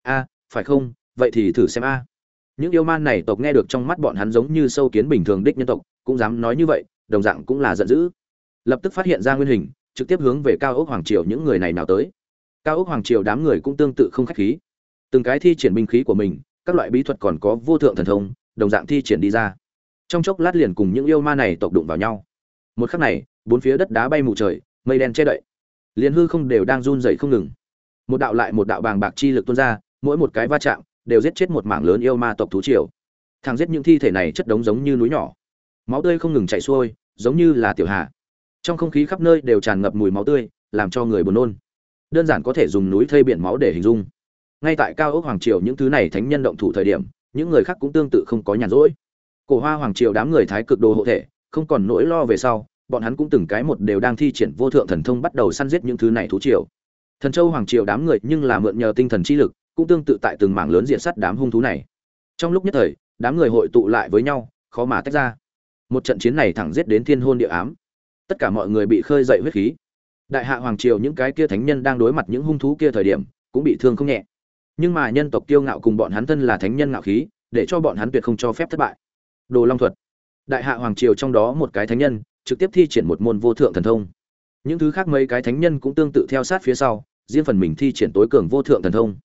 A, phải không? Vậy thì thử xem a. Những yêu ma này tộc nghe được trong mắt bọn hắn giống như sâu kiến bình thường đích nhân tộc, cũng dám nói như vậy, đồng dạng cũng là giận dữ lập tức phát hiện ra nguyên hình, trực tiếp hướng về cao ốc hoàng triều những người này nào tới. Cao ốc hoàng triều đám người cũng tương tự không khách khí. Từng cái thi triển binh khí của mình, các loại bí thuật còn có vô thượng thần thông, đồng dạng thi triển đi ra. Trong chốc lát liền cùng những yêu ma này tộc đụng vào nhau. Một khắc này, bốn phía đất đá bay mù trời, mây đen che đậy. Liền hư không đều đang run dậy không ngừng. Một đạo lại một đạo bàng bạc chi lực tuôn ra, mỗi một cái va chạm đều giết chết một mảng lớn yêu ma tộc thú triều. Thằng giết những thi thể này chất đống giống như núi nhỏ. Máu tươi không ngừng chảy xuôi, giống như là tiểu hà trong không khí khắp nơi đều tràn ngập mùi máu tươi, làm cho người buồn nôn. Đơn giản có thể dùng núi thây biển máu để hình dung. Ngay tại cao ốc hoàng triều những thứ này thánh nhân động thủ thời điểm, những người khác cũng tương tự không có nhàn rỗi. Cổ hoa hoàng triều đám người thái cực đồ hộ thể, không còn nỗi lo về sau, bọn hắn cũng từng cái một đều đang thi triển vô thượng thần thông bắt đầu săn giết những thứ này thú triều. Thần châu hoàng triều đám người nhưng là mượn nhờ tinh thần chi lực, cũng tương tự tại từng mảng lớn diện sắt đám hung thú này. Trong lúc nhất thời, đám người hội tụ lại với nhau, khó mà tách ra. Một trận chiến này thẳng giết đến thiên hôn địa ám tất cả mọi người bị khơi dậy huyết khí. Đại hạ hoàng triều những cái kia thánh nhân đang đối mặt những hung thú kia thời điểm, cũng bị thương không nhẹ. Nhưng mà nhân tộc kiêu ngạo cùng bọn hắn thân là thánh nhân ngạo khí, để cho bọn hắn tuyệt không cho phép thất bại. Đồ long thuật. Đại hạ hoàng triều trong đó một cái thánh nhân, trực tiếp thi triển một môn vô thượng thần thông. Những thứ khác mấy cái thánh nhân cũng tương tự theo sát phía sau, riêng phần mình thi triển tối cường vô thượng thần thông.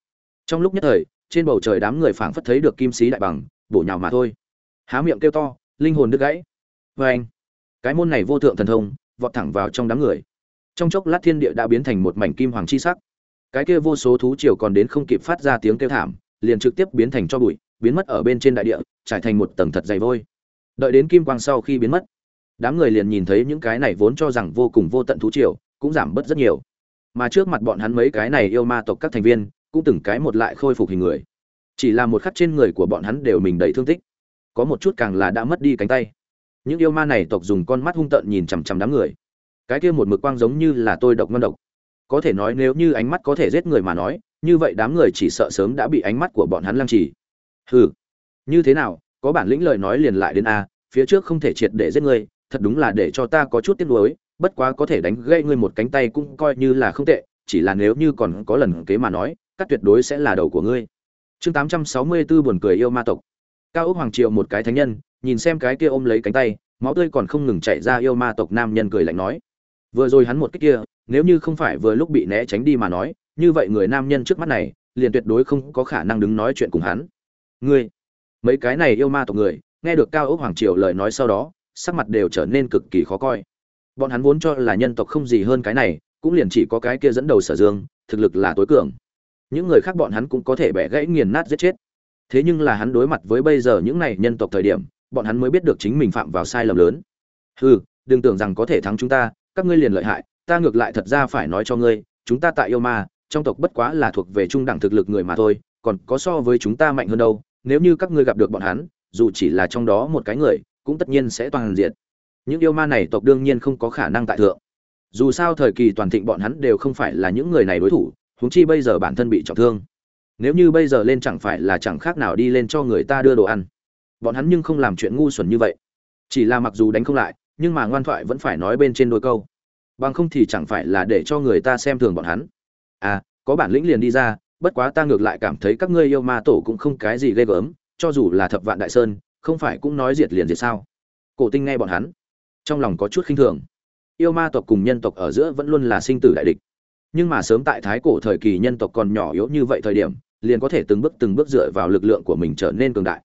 Trong lúc nhất thời, trên bầu trời đám người phảng phất thấy được kim sĩ đại bằng, bổ nhào mà thôi. Há miệng kêu to, linh hồn đứt gãy. Vê anh cái môn này vô thượng thần thông, vọt thẳng vào trong đám người. Trong chốc lát thiên địa đã biến thành một mảnh kim hoàng chi sắc. Cái kia vô số thú triều còn đến không kịp phát ra tiếng kêu thảm, liền trực tiếp biến thành cho bụi, biến mất ở bên trên đại địa, trải thành một tầng thật dày vôi. Đợi đến kim quang sau khi biến mất, đám người liền nhìn thấy những cái này vốn cho rằng vô cùng vô tận thú triều, cũng giảm bớt rất nhiều. Mà trước mặt bọn hắn mấy cái này yêu ma tộc các thành viên, cũng từng cái một lại khôi phục hình người. Chỉ là một khắc trên người của bọn hắn đều mình đầy thương tích. Có một chút càng là đã mất đi cánh tay những yêu ma này tộc dùng con mắt hung tợn nhìn chằm chằm đám người. Cái kia một mực quang giống như là tôi độc ngon độc. Có thể nói nếu như ánh mắt có thể giết người mà nói, như vậy đám người chỉ sợ sớm đã bị ánh mắt của bọn hắn lăng trì. Hừ, như thế nào, có bản lĩnh lời nói liền lại đến a, phía trước không thể triệt để giết ngươi thật đúng là để cho ta có chút tiếc nuối, bất quá có thể đánh gây ngươi một cánh tay cũng coi như là không tệ, chỉ là nếu như còn có lần kế mà nói, cắt tuyệt đối sẽ là đầu của ngươi. Chương tám trăm sáu mươi 864 buồn cười yêu ma tộc. Cao ốc hoàng triều một cái thánh nhân nhìn xem cái kia ôm lấy cánh tay, máu tươi còn không ngừng chảy ra yêu ma tộc nam nhân cười lạnh nói. Vừa rồi hắn một cái kia, nếu như không phải vừa lúc bị né tránh đi mà nói, như vậy người nam nhân trước mắt này, liền tuyệt đối không có khả năng đứng nói chuyện cùng hắn. Ngươi, mấy cái này yêu ma tộc người, nghe được cao ốc hoàng triều lời nói sau đó, sắc mặt đều trở nên cực kỳ khó coi. Bọn hắn vốn cho là nhân tộc không gì hơn cái này, cũng liền chỉ có cái kia dẫn đầu sở dương, thực lực là tối cường. Những người khác bọn hắn cũng có thể bẻ gãy nghiền nát giết chết. Thế nhưng là hắn đối mặt với bây giờ những này nhân tộc thời điểm bọn hắn mới biết được chính mình phạm vào sai lầm lớn. Hừ, đừng tưởng rằng có thể thắng chúng ta, các ngươi liền lợi hại, ta ngược lại thật ra phải nói cho ngươi, chúng ta tại yêu ma, trong tộc bất quá là thuộc về trung đẳng thực lực người mà thôi, còn có so với chúng ta mạnh hơn đâu, nếu như các ngươi gặp được bọn hắn, dù chỉ là trong đó một cái người, cũng tất nhiên sẽ toàn diện. Những yêu ma này tộc đương nhiên không có khả năng tại thượng. Dù sao thời kỳ toàn thịnh bọn hắn đều không phải là những người này đối thủ, huống chi bây giờ bản thân bị trọng thương. Nếu như bây giờ lên chẳng phải là chẳng khác nào đi lên cho người ta đưa đồ ăn bọn hắn nhưng không làm chuyện ngu xuẩn như vậy. Chỉ là mặc dù đánh không lại, nhưng mà ngoan thoại vẫn phải nói bên trên đôi câu. Bằng không thì chẳng phải là để cho người ta xem thường bọn hắn. À có bản lĩnh liền đi ra, bất quá ta ngược lại cảm thấy các ngươi yêu ma tổ cũng không cái gì ghê gớm, cho dù là thập vạn đại sơn, không phải cũng nói diệt liền diệt sao? Cổ tinh nghe bọn hắn, trong lòng có chút khinh thường. Yêu ma tộc cùng nhân tộc ở giữa vẫn luôn là sinh tử đại địch. Nhưng mà sớm tại thái cổ thời kỳ nhân tộc còn nhỏ yếu như vậy thời điểm, liền có thể từng bước từng bước dựa vào lực lượng của mình trở nên cường đại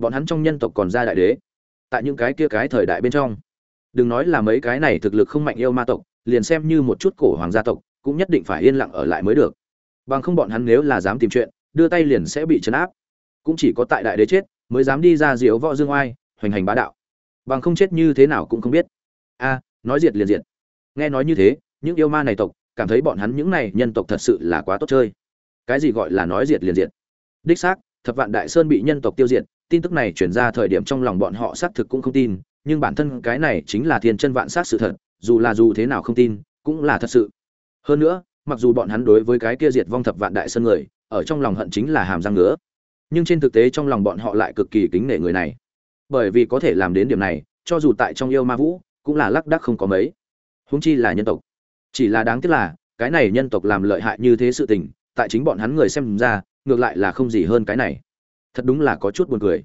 bọn hắn trong nhân tộc còn ra đại đế. Tại những cái kia cái thời đại bên trong, đừng nói là mấy cái này thực lực không mạnh yêu ma tộc, liền xem như một chút cổ hoàng gia tộc, cũng nhất định phải yên lặng ở lại mới được. Bằng không bọn hắn nếu là dám tìm chuyện, đưa tay liền sẽ bị chấn áp. Cũng chỉ có tại đại đế chết, mới dám đi ra diếu võ dương oai, hoành hành bá đạo. Bằng không chết như thế nào cũng không biết. A, nói diệt liền diệt. Nghe nói như thế, những yêu ma này tộc, cảm thấy bọn hắn những này nhân tộc thật sự là quá tốt chơi. Cái gì gọi là nói diệt liền diệt? Đích xác, thập vạn đại sơn bị nhân tộc tiêu diệt tin tức này chuyển ra thời điểm trong lòng bọn họ xác thực cũng không tin, nhưng bản thân cái này chính là thiên chân vạn sát sự thật, dù là dù thế nào không tin, cũng là thật sự. Hơn nữa, mặc dù bọn hắn đối với cái kia diệt vong thập vạn đại sơn người, ở trong lòng hận chính là hàm răng nữa nhưng trên thực tế trong lòng bọn họ lại cực kỳ kính nể người này. Bởi vì có thể làm đến điểm này, cho dù tại trong yêu ma vũ, cũng là lắc đắc không có mấy. Huống chi là nhân tộc. Chỉ là đáng tiếc là, cái này nhân tộc làm lợi hại như thế sự tình, tại chính bọn hắn người xem ra, ngược lại là không gì hơn cái này thật đúng là có chút buồn cười.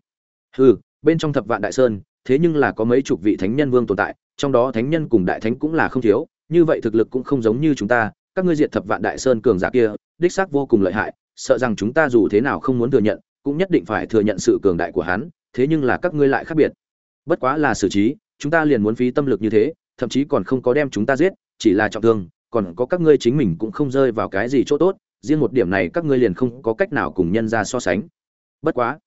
Hừ, bên trong thập vạn đại sơn, thế nhưng là có mấy chục vị thánh nhân vương tồn tại, trong đó thánh nhân cùng đại thánh cũng là không thiếu, như vậy thực lực cũng không giống như chúng ta, các ngươi diệt thập vạn đại sơn cường giả kia, đích xác vô cùng lợi hại, sợ rằng chúng ta dù thế nào không muốn thừa nhận, cũng nhất định phải thừa nhận sự cường đại của hắn, thế nhưng là các ngươi lại khác biệt. Bất quá là xử trí, chúng ta liền muốn phí tâm lực như thế, thậm chí còn không có đem chúng ta giết, chỉ là trọng thương, còn có các ngươi chính mình cũng không rơi vào cái gì chỗ tốt, riêng một điểm này các ngươi liền không có cách nào cùng nhân ra so sánh bất quá,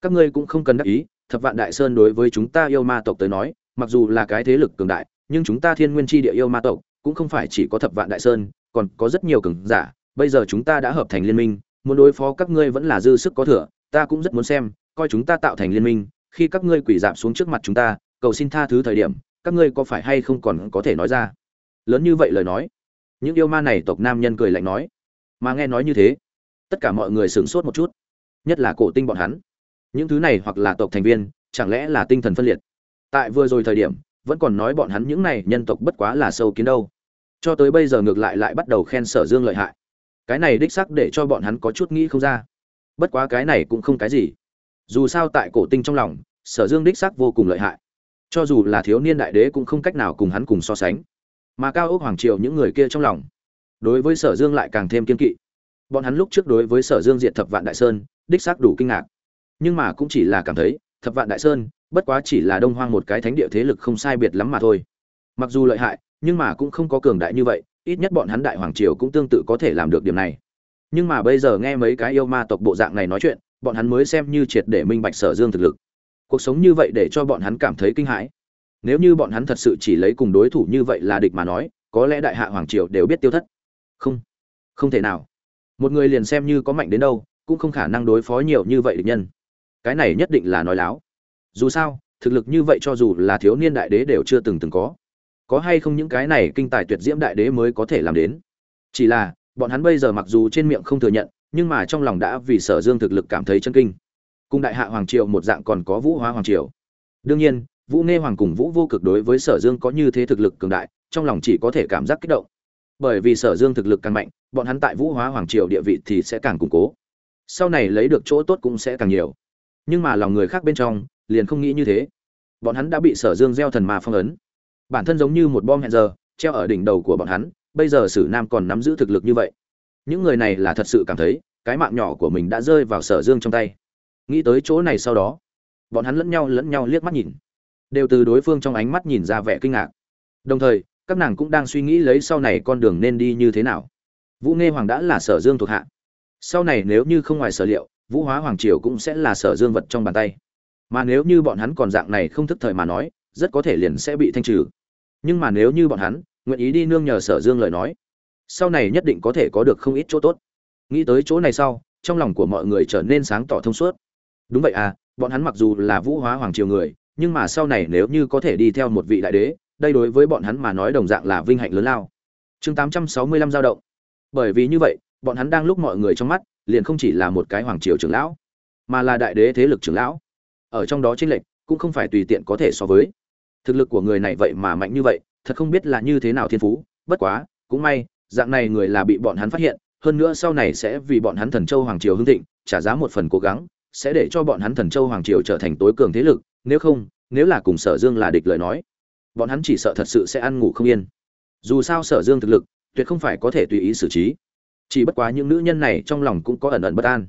các ngươi cũng không cần đắc ý, thập vạn đại sơn đối với chúng ta yêu ma tộc tới nói, mặc dù là cái thế lực cường đại, nhưng chúng ta thiên nguyên tri địa yêu ma tộc cũng không phải chỉ có thập vạn đại sơn, còn có rất nhiều cường giả. Bây giờ chúng ta đã hợp thành liên minh, muốn đối phó các ngươi vẫn là dư sức có thừa, ta cũng rất muốn xem, coi chúng ta tạo thành liên minh, khi các ngươi quỷ giảm xuống trước mặt chúng ta, cầu xin tha thứ thời điểm, các ngươi có phải hay không còn có thể nói ra? Lớn như vậy lời nói, những yêu ma này tộc nam nhân cười lạnh nói. Mà nghe nói như thế, tất cả mọi người sửng sốt một chút nhất là cổ tinh bọn hắn. Những thứ này hoặc là tộc thành viên, chẳng lẽ là tinh thần phân liệt? Tại vừa rồi thời điểm, vẫn còn nói bọn hắn những này nhân tộc bất quá là sâu kiến đâu. Cho tới bây giờ ngược lại lại bắt đầu khen sở dương lợi hại. Cái này đích sắc để cho bọn hắn có chút nghĩ không ra. Bất quá cái này cũng không cái gì. Dù sao tại cổ tinh trong lòng, sở dương đích sắc vô cùng lợi hại. Cho dù là thiếu niên đại đế cũng không cách nào cùng hắn cùng so sánh. Mà cao ốc hoàng triều những người kia trong lòng, đối với sở dương lại càng thêm kiên kỵ bọn hắn lúc trước đối với sở dương diệt thập vạn đại sơn, đích xác đủ kinh ngạc. Nhưng mà cũng chỉ là cảm thấy, thập vạn đại sơn, bất quá chỉ là đông hoang một cái thánh địa thế lực không sai biệt lắm mà thôi. Mặc dù lợi hại, nhưng mà cũng không có cường đại như vậy, ít nhất bọn hắn đại hoàng triều cũng tương tự có thể làm được điểm này. Nhưng mà bây giờ nghe mấy cái yêu ma tộc bộ dạng này nói chuyện, bọn hắn mới xem như triệt để minh bạch sở dương thực lực. Cuộc sống như vậy để cho bọn hắn cảm thấy kinh hãi. Nếu như bọn hắn thật sự chỉ lấy cùng đối thủ như vậy là địch mà nói, có lẽ đại hạ hoàng triều đều biết tiêu thất. Không không thể nào một người liền xem như có mạnh đến đâu, cũng không khả năng đối phó nhiều như vậy địch nhân. Cái này nhất định là nói láo. Dù sao, thực lực như vậy cho dù là thiếu niên đại đế đều chưa từng từng có. Có hay không những cái này kinh tài tuyệt diễm đại đế mới có thể làm đến? Chỉ là, bọn hắn bây giờ mặc dù trên miệng không thừa nhận, nhưng mà trong lòng đã vì sở dương thực lực cảm thấy chân kinh. Cùng đại hạ hoàng triều một dạng còn có vũ hóa hoàng triều. Đương nhiên, vũ nghe hoàng cùng vũ vô cực đối với sở dương có như thế thực lực cường đại, trong lòng chỉ có thể cảm giác kích động bởi vì sở dương thực lực càng mạnh, bọn hắn tại vũ hóa hoàng triều địa vị thì sẽ càng củng cố. Sau này lấy được chỗ tốt cũng sẽ càng nhiều. Nhưng mà lòng người khác bên trong, liền không nghĩ như thế. Bọn hắn đã bị sở dương gieo thần ma phong ấn. Bản thân giống như một bom hẹn giờ, treo ở đỉnh đầu của bọn hắn, bây giờ sử nam còn nắm giữ thực lực như vậy. Những người này là thật sự cảm thấy, cái mạng nhỏ của mình đã rơi vào sở dương trong tay. Nghĩ tới chỗ này sau đó, bọn hắn lẫn nhau lẫn nhau liếc mắt nhìn. Đều từ đối phương trong ánh mắt nhìn ra vẻ kinh ngạc. Đồng thời các nàng cũng đang suy nghĩ lấy sau này con đường nên đi như thế nào. Vũ nghe hoàng đã là sở dương thuộc hạ. Sau này nếu như không ngoài sở liệu, vũ hóa hoàng triều cũng sẽ là sở dương vật trong bàn tay. Mà nếu như bọn hắn còn dạng này không thức thời mà nói, rất có thể liền sẽ bị thanh trừ. Nhưng mà nếu như bọn hắn nguyện ý đi nương nhờ sở dương lời nói, sau này nhất định có thể có được không ít chỗ tốt. Nghĩ tới chỗ này sau, trong lòng của mọi người trở nên sáng tỏ thông suốt. Đúng vậy à bọn hắn mặc dù là vũ hóa hoàng triều người, nhưng mà sau này nếu như có thể đi theo một vị đại đế đây đối với bọn hắn mà nói đồng dạng là vinh hạnh lớn lao. Chương tám trăm sáu mươi lăm dao động. Bởi vì như vậy, bọn hắn đang lúc mọi người trong mắt, liền không chỉ là một cái hoàng triều trưởng lão, mà là đại đế thế lực trưởng lão. Ở trong đó tranh lệch, cũng không phải tùy tiện có thể so với. Thực lực của người này vậy mà mạnh như vậy, thật không biết là như thế nào thiên phú, bất quá, cũng may, dạng này người là bị bọn hắn phát hiện, hơn nữa sau này sẽ vì bọn hắn thần châu hoàng triều hưng thịnh, trả giá một phần cố gắng, sẽ để cho bọn hắn thần châu hoàng triều trở thành tối cường thế lực, nếu không, nếu là cùng sở dương là địch lời nói bọn hắn chỉ sợ thật sự sẽ ăn ngủ không yên. Dù sao sở dương thực lực, tuyệt không phải có thể tùy ý xử trí. Chỉ bất quá những nữ nhân này trong lòng cũng có ẩn ẩn bất an.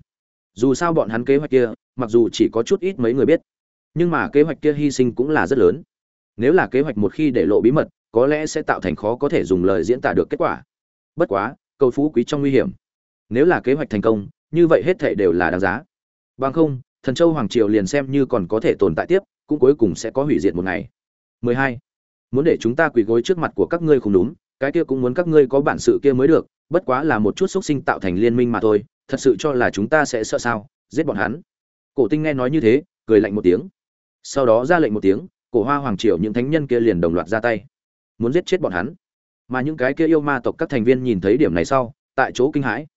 Dù sao bọn hắn kế hoạch kia, mặc dù chỉ có chút ít mấy người biết, nhưng mà kế hoạch kia hy sinh cũng là rất lớn. Nếu là kế hoạch một khi để lộ bí mật, có lẽ sẽ tạo thành khó có thể dùng lời diễn tả được kết quả. Bất quá, cầu phú quý trong nguy hiểm. Nếu là kế hoạch thành công, như vậy hết thảy đều là đáng giá. Bằng không, thần châu hoàng triều liền xem như còn có thể tồn tại tiếp, cũng cuối cùng sẽ có hủy diệt một ngày. 12 muốn để chúng ta quỳ gối trước mặt của các ngươi không đúng, cái kia cũng muốn các ngươi có bản sự kia mới được, bất quá là một chút xúc sinh tạo thành liên minh mà thôi, thật sự cho là chúng ta sẽ sợ sao, giết bọn hắn. Cổ tinh nghe nói như thế, cười lạnh một tiếng. Sau đó ra lệnh một tiếng, cổ hoa hoàng triều những thánh nhân kia liền đồng loạt ra tay, muốn giết chết bọn hắn. Mà những cái kia yêu ma tộc các thành viên nhìn thấy điểm này sau, tại chỗ kinh hãi.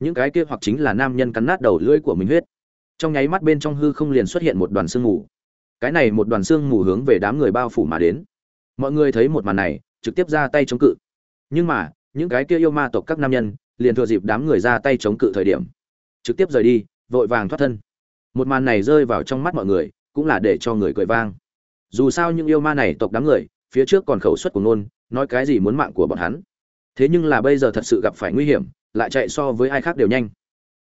Những cái kia hoặc chính là nam nhân cắn nát đầu lưỡi của mình huyết. Trong nháy mắt bên trong hư không liền xuất hiện một đoàn sương mù. Cái này một đoàn sương mù hướng về đám người bao phủ mà đến mọi người thấy một màn này, trực tiếp ra tay chống cự. Nhưng mà, những cái kia yêu ma tộc các nam nhân, liền thừa dịp đám người ra tay chống cự thời điểm, trực tiếp rời đi, vội vàng thoát thân. Một màn này rơi vào trong mắt mọi người, cũng là để cho người cười vang. Dù sao những yêu ma này tộc đám người, phía trước còn khẩu suất của nôn nói cái gì muốn mạng của bọn hắn. Thế nhưng là bây giờ thật sự gặp phải nguy hiểm, lại chạy so với ai khác đều nhanh.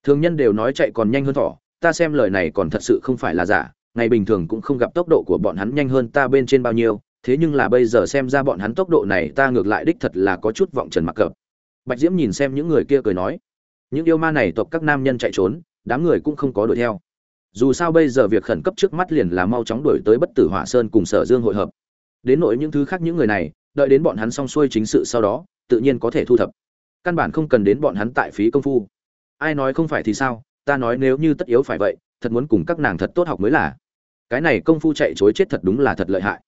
Thường nhân đều nói chạy còn nhanh hơn thỏ, ta xem lời này còn thật sự không phải là giả, ngày bình thường cũng không gặp tốc độ của bọn hắn nhanh hơn ta bên trên bao nhiêu thế nhưng là bây giờ xem ra bọn hắn tốc độ này ta ngược lại đích thật là có chút vọng trần mặc cập. Bạch diễm nhìn xem những người kia cười nói, những yêu ma này tộc các nam nhân chạy trốn, đám người cũng không có đuổi theo. Dù sao bây giờ việc khẩn cấp trước mắt liền là mau chóng đuổi tới bất tử hỏa sơn cùng sở dương hội hợp. Đến nội những thứ khác những người này, đợi đến bọn hắn xong xuôi chính sự sau đó, tự nhiên có thể thu thập. Căn bản không cần đến bọn hắn tại phí công phu. Ai nói không phải thì sao, ta nói nếu như tất yếu phải vậy, thật muốn cùng các nàng thật tốt học mới là. Cái này công phu chạy chối chết thật đúng là thật lợi hại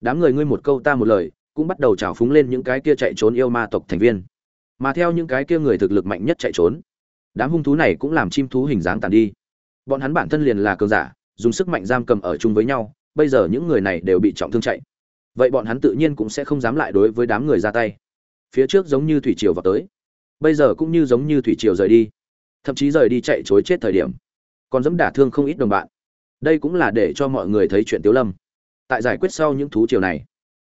đám người ngươi một câu ta một lời, cũng bắt đầu trào phúng lên những cái kia chạy trốn yêu ma tộc thành viên. Mà theo những cái kia người thực lực mạnh nhất chạy trốn, đám hung thú này cũng làm chim thú hình dáng tàn đi. Bọn hắn bản thân liền là cường giả, dùng sức mạnh giam cầm ở chung với nhau, bây giờ những người này đều bị trọng thương chạy. Vậy bọn hắn tự nhiên cũng sẽ không dám lại đối với đám người ra tay. Phía trước giống như thủy triều vào tới, bây giờ cũng như giống như thủy triều rời đi. Thậm chí rời đi chạy chối chết thời điểm, còn dẫm đả thương không ít đồng bạn. Đây cũng là để cho mọi người thấy chuyện tiếu lâm tại giải quyết sau những thú triều này.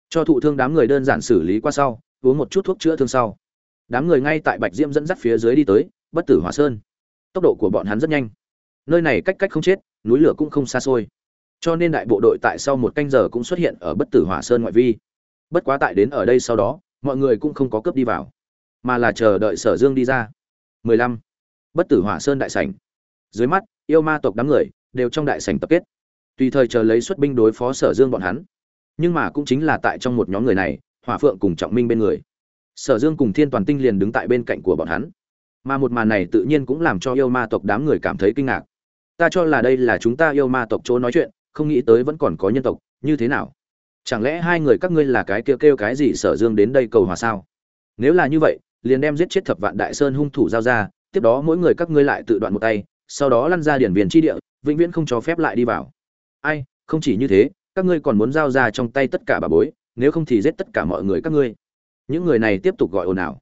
Cho thụ thương đám người đơn giản xử lý qua sau, uống một chút thuốc chữa thương sau. Đám người ngay tại bạch diễm dẫn dắt phía dưới đi tới, bất tử hỏa sơn. Tốc độ của bọn hắn rất nhanh. Nơi này cách cách không chết, núi lửa cũng không xa xôi. Cho nên đại bộ đội tại sau một canh giờ cũng xuất hiện ở bất tử hỏa sơn ngoại vi. Bất quá tại đến ở đây sau đó, mọi người cũng không có cướp đi vào, mà là chờ đợi sở dương đi ra. 15. bất tử hỏa sơn đại sảnh. Dưới mắt, yêu ma tộc đám người đều trong đại sảnh tập kết tùy thời chờ lấy xuất binh đối phó sở dương bọn hắn. Nhưng mà cũng chính là tại trong một nhóm người này, hỏa phượng cùng trọng minh bên người. Sở dương cùng thiên toàn tinh liền đứng tại bên cạnh của bọn hắn. Mà một màn này tự nhiên cũng làm cho yêu ma tộc đám người cảm thấy kinh ngạc. Ta cho là đây là chúng ta yêu ma tộc chỗ nói chuyện, không nghĩ tới vẫn còn có nhân tộc, như thế nào? Chẳng lẽ hai người các ngươi là cái kêu kêu cái gì sở dương đến đây cầu hòa sao? Nếu là như vậy, liền đem giết chết thập vạn đại sơn hung thủ giao ra, tiếp đó mỗi người các ngươi lại tự đoạn một tay, sau đó lăn ra điển viền tri địa, vĩnh viễn không cho phép lại đi vào ai, không chỉ như thế, các ngươi còn muốn giao ra trong tay tất cả bà bối, nếu không thì giết tất cả mọi người các ngươi. Những người này tiếp tục gọi ồn ào.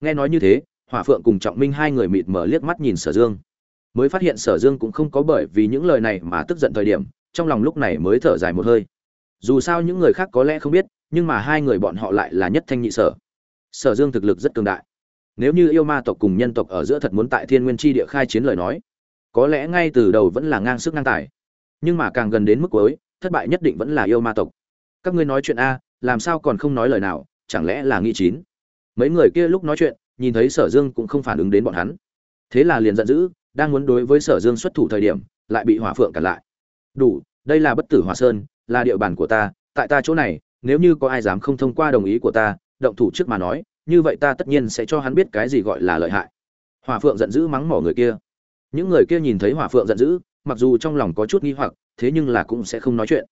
Nghe nói như thế, hỏa phượng cùng trọng minh hai người mịt mở liếc mắt nhìn sở dương. Mới phát hiện sở dương cũng không có bởi vì những lời này mà tức giận thời điểm, trong lòng lúc này mới thở dài một hơi. Dù sao những người khác có lẽ không biết, nhưng mà hai người bọn họ lại là nhất thanh nhị sở. Sở dương thực lực rất cường đại. Nếu như yêu ma tộc cùng nhân tộc ở giữa thật muốn tại thiên nguyên tri địa khai chiến lời nói, có lẽ ngay từ đầu vẫn là ngang sức ngang tài nhưng mà càng gần đến mức cuối, thất bại nhất định vẫn là yêu ma tộc. Các ngươi nói chuyện a, làm sao còn không nói lời nào, chẳng lẽ là nghi chín? Mấy người kia lúc nói chuyện, nhìn thấy sở dương cũng không phản ứng đến bọn hắn. Thế là liền giận dữ, đang muốn đối với sở dương xuất thủ thời điểm, lại bị hỏa phượng cản lại. Đủ, đây là bất tử hỏa sơn, là địa bàn của ta, tại ta chỗ này, nếu như có ai dám không thông qua đồng ý của ta, động thủ trước mà nói, như vậy ta tất nhiên sẽ cho hắn biết cái gì gọi là lợi hại. Hỏa phượng giận dữ mắng mỏ người kia. Những người kia nhìn thấy hỏa phượng giận dữ mặc dù trong lòng có chút nghi hoặc, thế nhưng là cũng sẽ không nói chuyện.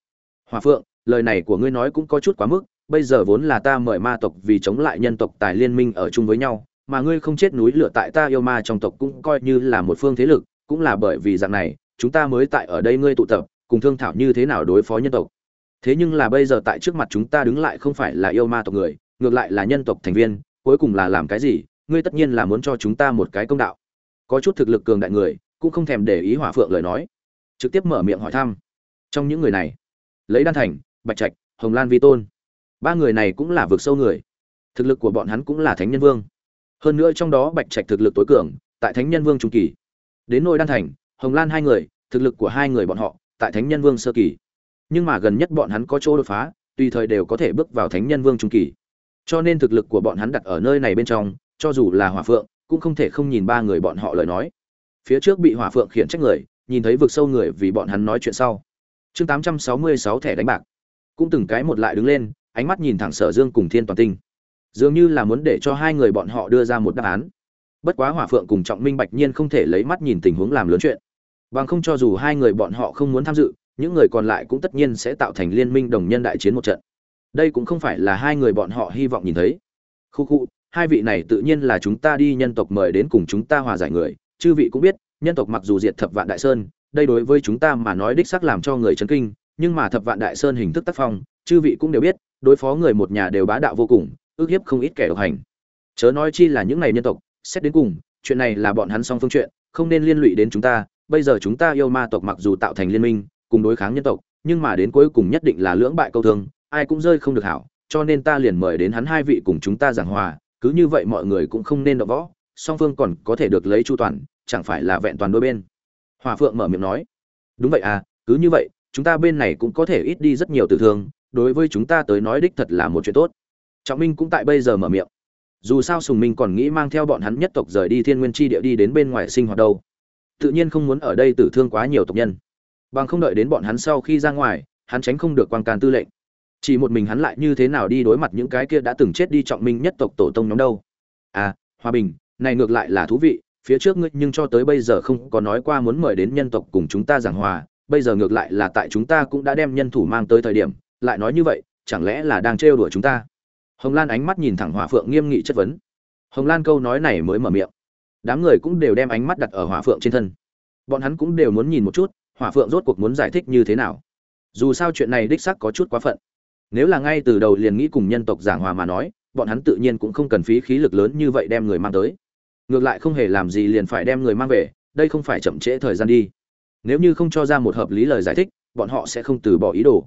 Hòa phượng, lời này của ngươi nói cũng có chút quá mức, bây giờ vốn là ta mời ma tộc vì chống lại nhân tộc tài liên minh ở chung với nhau, mà ngươi không chết núi lửa tại ta yêu ma trong tộc cũng coi như là một phương thế lực, cũng là bởi vì dạng này, chúng ta mới tại ở đây ngươi tụ tập, cùng thương thảo như thế nào đối phó nhân tộc. Thế nhưng là bây giờ tại trước mặt chúng ta đứng lại không phải là yêu ma tộc người, ngược lại là nhân tộc thành viên, cuối cùng là làm cái gì, ngươi tất nhiên là muốn cho chúng ta một cái công đạo. Có chút thực lực cường đại người cũng không thèm để ý hỏa phượng lời nói. Trực tiếp mở miệng hỏi thăm. Trong những người này, lấy đan thành, bạch trạch, hồng lan vi tôn, ba người này cũng là vực sâu người. Thực lực của bọn hắn cũng là thánh nhân vương. Hơn nữa trong đó bạch trạch thực lực tối cường, tại thánh nhân vương trung kỳ. Đến nôi đan thành, hồng lan hai người, thực lực của hai người bọn họ, tại thánh nhân vương sơ kỳ. Nhưng mà gần nhất bọn hắn có chỗ đột phá, tùy thời đều có thể bước vào thánh nhân vương trung kỳ. Cho nên thực lực của bọn hắn đặt ở nơi này bên trong, cho dù là hỏa phượng, cũng không thể không nhìn ba người bọn họ lời nói phía trước bị hỏa phượng khiển trách người, nhìn thấy vực sâu người vì bọn hắn nói chuyện sau. Chương tám trăm sáu mươi sáu thẻ đánh bạc. Cũng từng cái một lại đứng lên, ánh mắt nhìn thẳng sở dương cùng thiên toàn tinh. Dường như là muốn để cho hai người bọn họ đưa ra một đáp án. Bất quá hỏa phượng cùng trọng minh bạch nhiên không thể lấy mắt nhìn tình huống làm lớn chuyện. Bằng không cho dù hai người bọn họ không muốn tham dự, những người còn lại cũng tất nhiên sẽ tạo thành liên minh đồng nhân đại chiến một trận. Đây cũng không phải là hai người bọn họ hy vọng nhìn thấy. Khu khu, hai vị này tự nhiên là chúng ta đi nhân tộc mời đến cùng chúng ta hòa giải người chư vị cũng biết, nhân tộc mặc dù diệt thập vạn đại sơn, đây đối với chúng ta mà nói đích xác làm cho người chấn kinh, nhưng mà thập vạn đại sơn hình thức tác phong, chư vị cũng đều biết, đối phó người một nhà đều bá đạo vô cùng, ước hiếp không ít kẻ độc hành. Chớ nói chi là những này nhân tộc, xét đến cùng, chuyện này là bọn hắn song phương chuyện, không nên liên lụy đến chúng ta, bây giờ chúng ta yêu ma tộc mặc dù tạo thành liên minh, cùng đối kháng nhân tộc, nhưng mà đến cuối cùng nhất định là lưỡng bại câu thương, ai cũng rơi không được hảo, cho nên ta liền mời đến hắn hai vị cùng chúng ta giảng hòa, cứ như vậy mọi người cũng không nên đọ võ song phương còn có thể được lấy chu toàn, chẳng phải là vẹn toàn đôi bên. Hòa phượng mở miệng nói, đúng vậy à cứ như vậy, chúng ta bên này cũng có thể ít đi rất nhiều tử thương, đối với chúng ta tới nói đích thật là một chuyện tốt. Trọng minh cũng tại bây giờ mở miệng. Dù sao sùng minh còn nghĩ mang theo bọn hắn nhất tộc rời đi thiên nguyên tri địa đi đến bên ngoài sinh hoạt đâu. Tự nhiên không muốn ở đây tử thương quá nhiều tộc nhân. Bằng không đợi đến bọn hắn sau khi ra ngoài, hắn tránh không được quan can tư lệnh. Chỉ một mình hắn lại như thế nào đi đối mặt những cái kia đã từng chết đi trọng minh nhất tộc tổ tông nhóm đâu? À hòa bình này ngược lại là thú vị, phía trước ngươi nhưng cho tới bây giờ không có nói qua muốn mời đến nhân tộc cùng chúng ta giảng hòa, bây giờ ngược lại là tại chúng ta cũng đã đem nhân thủ mang tới thời điểm, lại nói như vậy, chẳng lẽ là đang trêu đùa chúng ta? Hồng lan ánh mắt nhìn thẳng hỏa phượng nghiêm nghị chất vấn. Hồng lan câu nói này mới mở miệng. Đám người cũng đều đem ánh mắt đặt ở hỏa phượng trên thân. Bọn hắn cũng đều muốn nhìn một chút, hỏa phượng rốt cuộc muốn giải thích như thế nào. Dù sao chuyện này đích sắc có chút quá phận. Nếu là ngay từ đầu liền nghĩ cùng nhân tộc giảng hòa mà nói, bọn hắn tự nhiên cũng không cần phí khí lực lớn như vậy đem người mang tới ngược lại không hề làm gì liền phải đem người mang về, đây không phải chậm trễ thời gian đi. Nếu như không cho ra một hợp lý lời giải thích, bọn họ sẽ không từ bỏ ý đồ.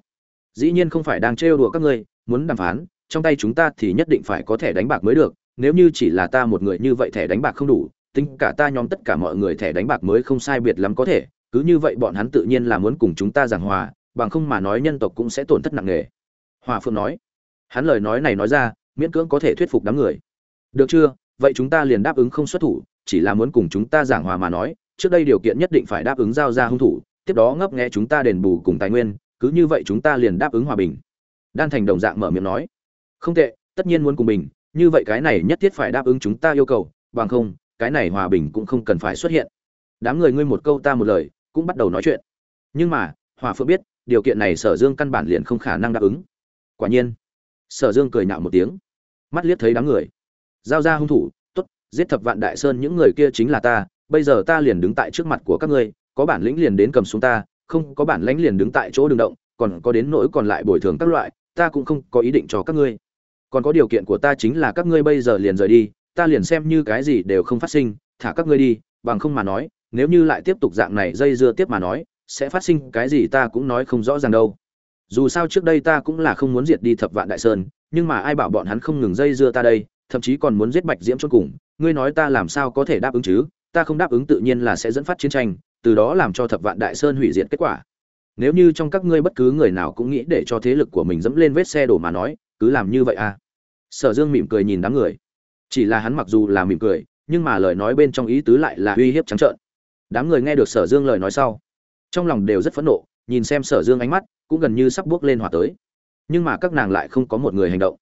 Dĩ nhiên không phải đang trêu đùa các ngươi, muốn đàm phán, trong tay chúng ta thì nhất định phải có thẻ đánh bạc mới được, nếu như chỉ là ta một người như vậy thẻ đánh bạc không đủ, tính cả ta nhóm tất cả mọi người thẻ đánh bạc mới không sai biệt lắm có thể, cứ như vậy bọn hắn tự nhiên là muốn cùng chúng ta giảng hòa, bằng không mà nói nhân tộc cũng sẽ tổn thất nặng nề. Hòa phương nói. Hắn lời nói này nói ra, miễn cưỡng có thể thuyết phục đám người. Được chưa? Vậy chúng ta liền đáp ứng không xuất thủ, chỉ là muốn cùng chúng ta giảng hòa mà nói, trước đây điều kiện nhất định phải đáp ứng giao ra hung thủ, tiếp đó ngấp nghé chúng ta đền bù cùng tài nguyên, cứ như vậy chúng ta liền đáp ứng hòa bình. Đan thành đồng dạng mở miệng nói. Không tệ, tất nhiên muốn cùng bình, như vậy cái này nhất thiết phải đáp ứng chúng ta yêu cầu, bằng không, cái này hòa bình cũng không cần phải xuất hiện. Đám người ngươi một câu ta một lời, cũng bắt đầu nói chuyện. Nhưng mà, hòa phượng biết, điều kiện này sở dương căn bản liền không khả năng đáp ứng. Quả nhiên, sở dương cười nhạo một tiếng. Mắt liếc thấy đám người giao ra hung thủ tốt, giết thập vạn đại sơn những người kia chính là ta bây giờ ta liền đứng tại trước mặt của các ngươi có bản lĩnh liền đến cầm xuống ta không có bản lãnh liền đứng tại chỗ đường động còn có đến nỗi còn lại bồi thường các loại ta cũng không có ý định cho các ngươi. Còn có điều kiện của ta chính là các ngươi bây giờ liền rời đi ta liền xem như cái gì đều không phát sinh thả các ngươi đi bằng không mà nói nếu như lại tiếp tục dạng này dây dưa tiếp mà nói sẽ phát sinh cái gì ta cũng nói không rõ ràng đâu. Dù sao trước đây ta cũng là không muốn diệt đi thập vạn đại sơn nhưng mà ai bảo bọn hắn không ngừng dây dưa ta đây thậm chí còn muốn giết bạch diễm cho cùng, ngươi nói ta làm sao có thể đáp ứng chứ? Ta không đáp ứng tự nhiên là sẽ dẫn phát chiến tranh, từ đó làm cho thập vạn đại sơn hủy diệt kết quả. Nếu như trong các ngươi bất cứ người nào cũng nghĩ để cho thế lực của mình dẫm lên vết xe đổ mà nói, cứ làm như vậy à? Sở dương mỉm cười nhìn đám người. Chỉ là hắn mặc dù là mỉm cười, nhưng mà lời nói bên trong ý tứ lại là uy hiếp trắng trợn. Đám người nghe được sở dương lời nói sau, trong lòng đều rất phẫn nộ, nhìn xem sở dương ánh mắt, cũng gần như sắp bước lên hòa tới. Nhưng mà các nàng lại không có một người hành động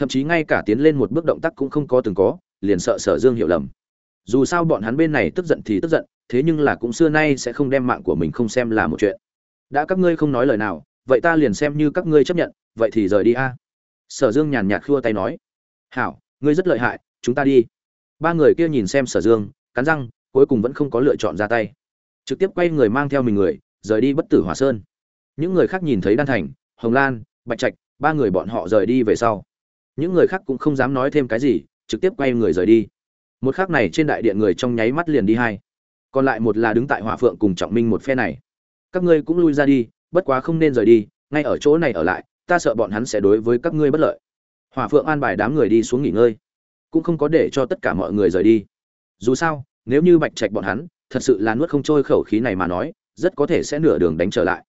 thậm chí ngay cả tiến lên một bước động tác cũng không có từng có, liền sợ sở dương hiểu lầm. Dù sao bọn hắn bên này tức giận thì tức giận, thế nhưng là cũng xưa nay sẽ không đem mạng của mình không xem là một chuyện. Đã các ngươi không nói lời nào, vậy ta liền xem như các ngươi chấp nhận, vậy thì rời đi a. Sở dương nhàn nhạt khua tay nói. Hảo, ngươi rất lợi hại, chúng ta đi. Ba người kia nhìn xem sở dương, cắn răng, cuối cùng vẫn không có lựa chọn ra tay. Trực tiếp quay người mang theo mình người, rời đi bất tử hòa sơn. Những người khác nhìn thấy đan thành, hồng lan, bạch trạch, ba người bọn họ rời đi về sau những người khác cũng không dám nói thêm cái gì, trực tiếp quay người rời đi. Một khác này trên đại điện người trong nháy mắt liền đi hai. Còn lại một là đứng tại hỏa phượng cùng trọng minh một phe này. Các ngươi cũng lui ra đi, bất quá không nên rời đi, ngay ở chỗ này ở lại, ta sợ bọn hắn sẽ đối với các ngươi bất lợi. Hỏa phượng an bài đám người đi xuống nghỉ ngơi, cũng không có để cho tất cả mọi người rời đi. Dù sao, nếu như bạch trạch bọn hắn, thật sự là nuốt không trôi khẩu khí này mà nói, rất có thể sẽ nửa đường đánh trở lại.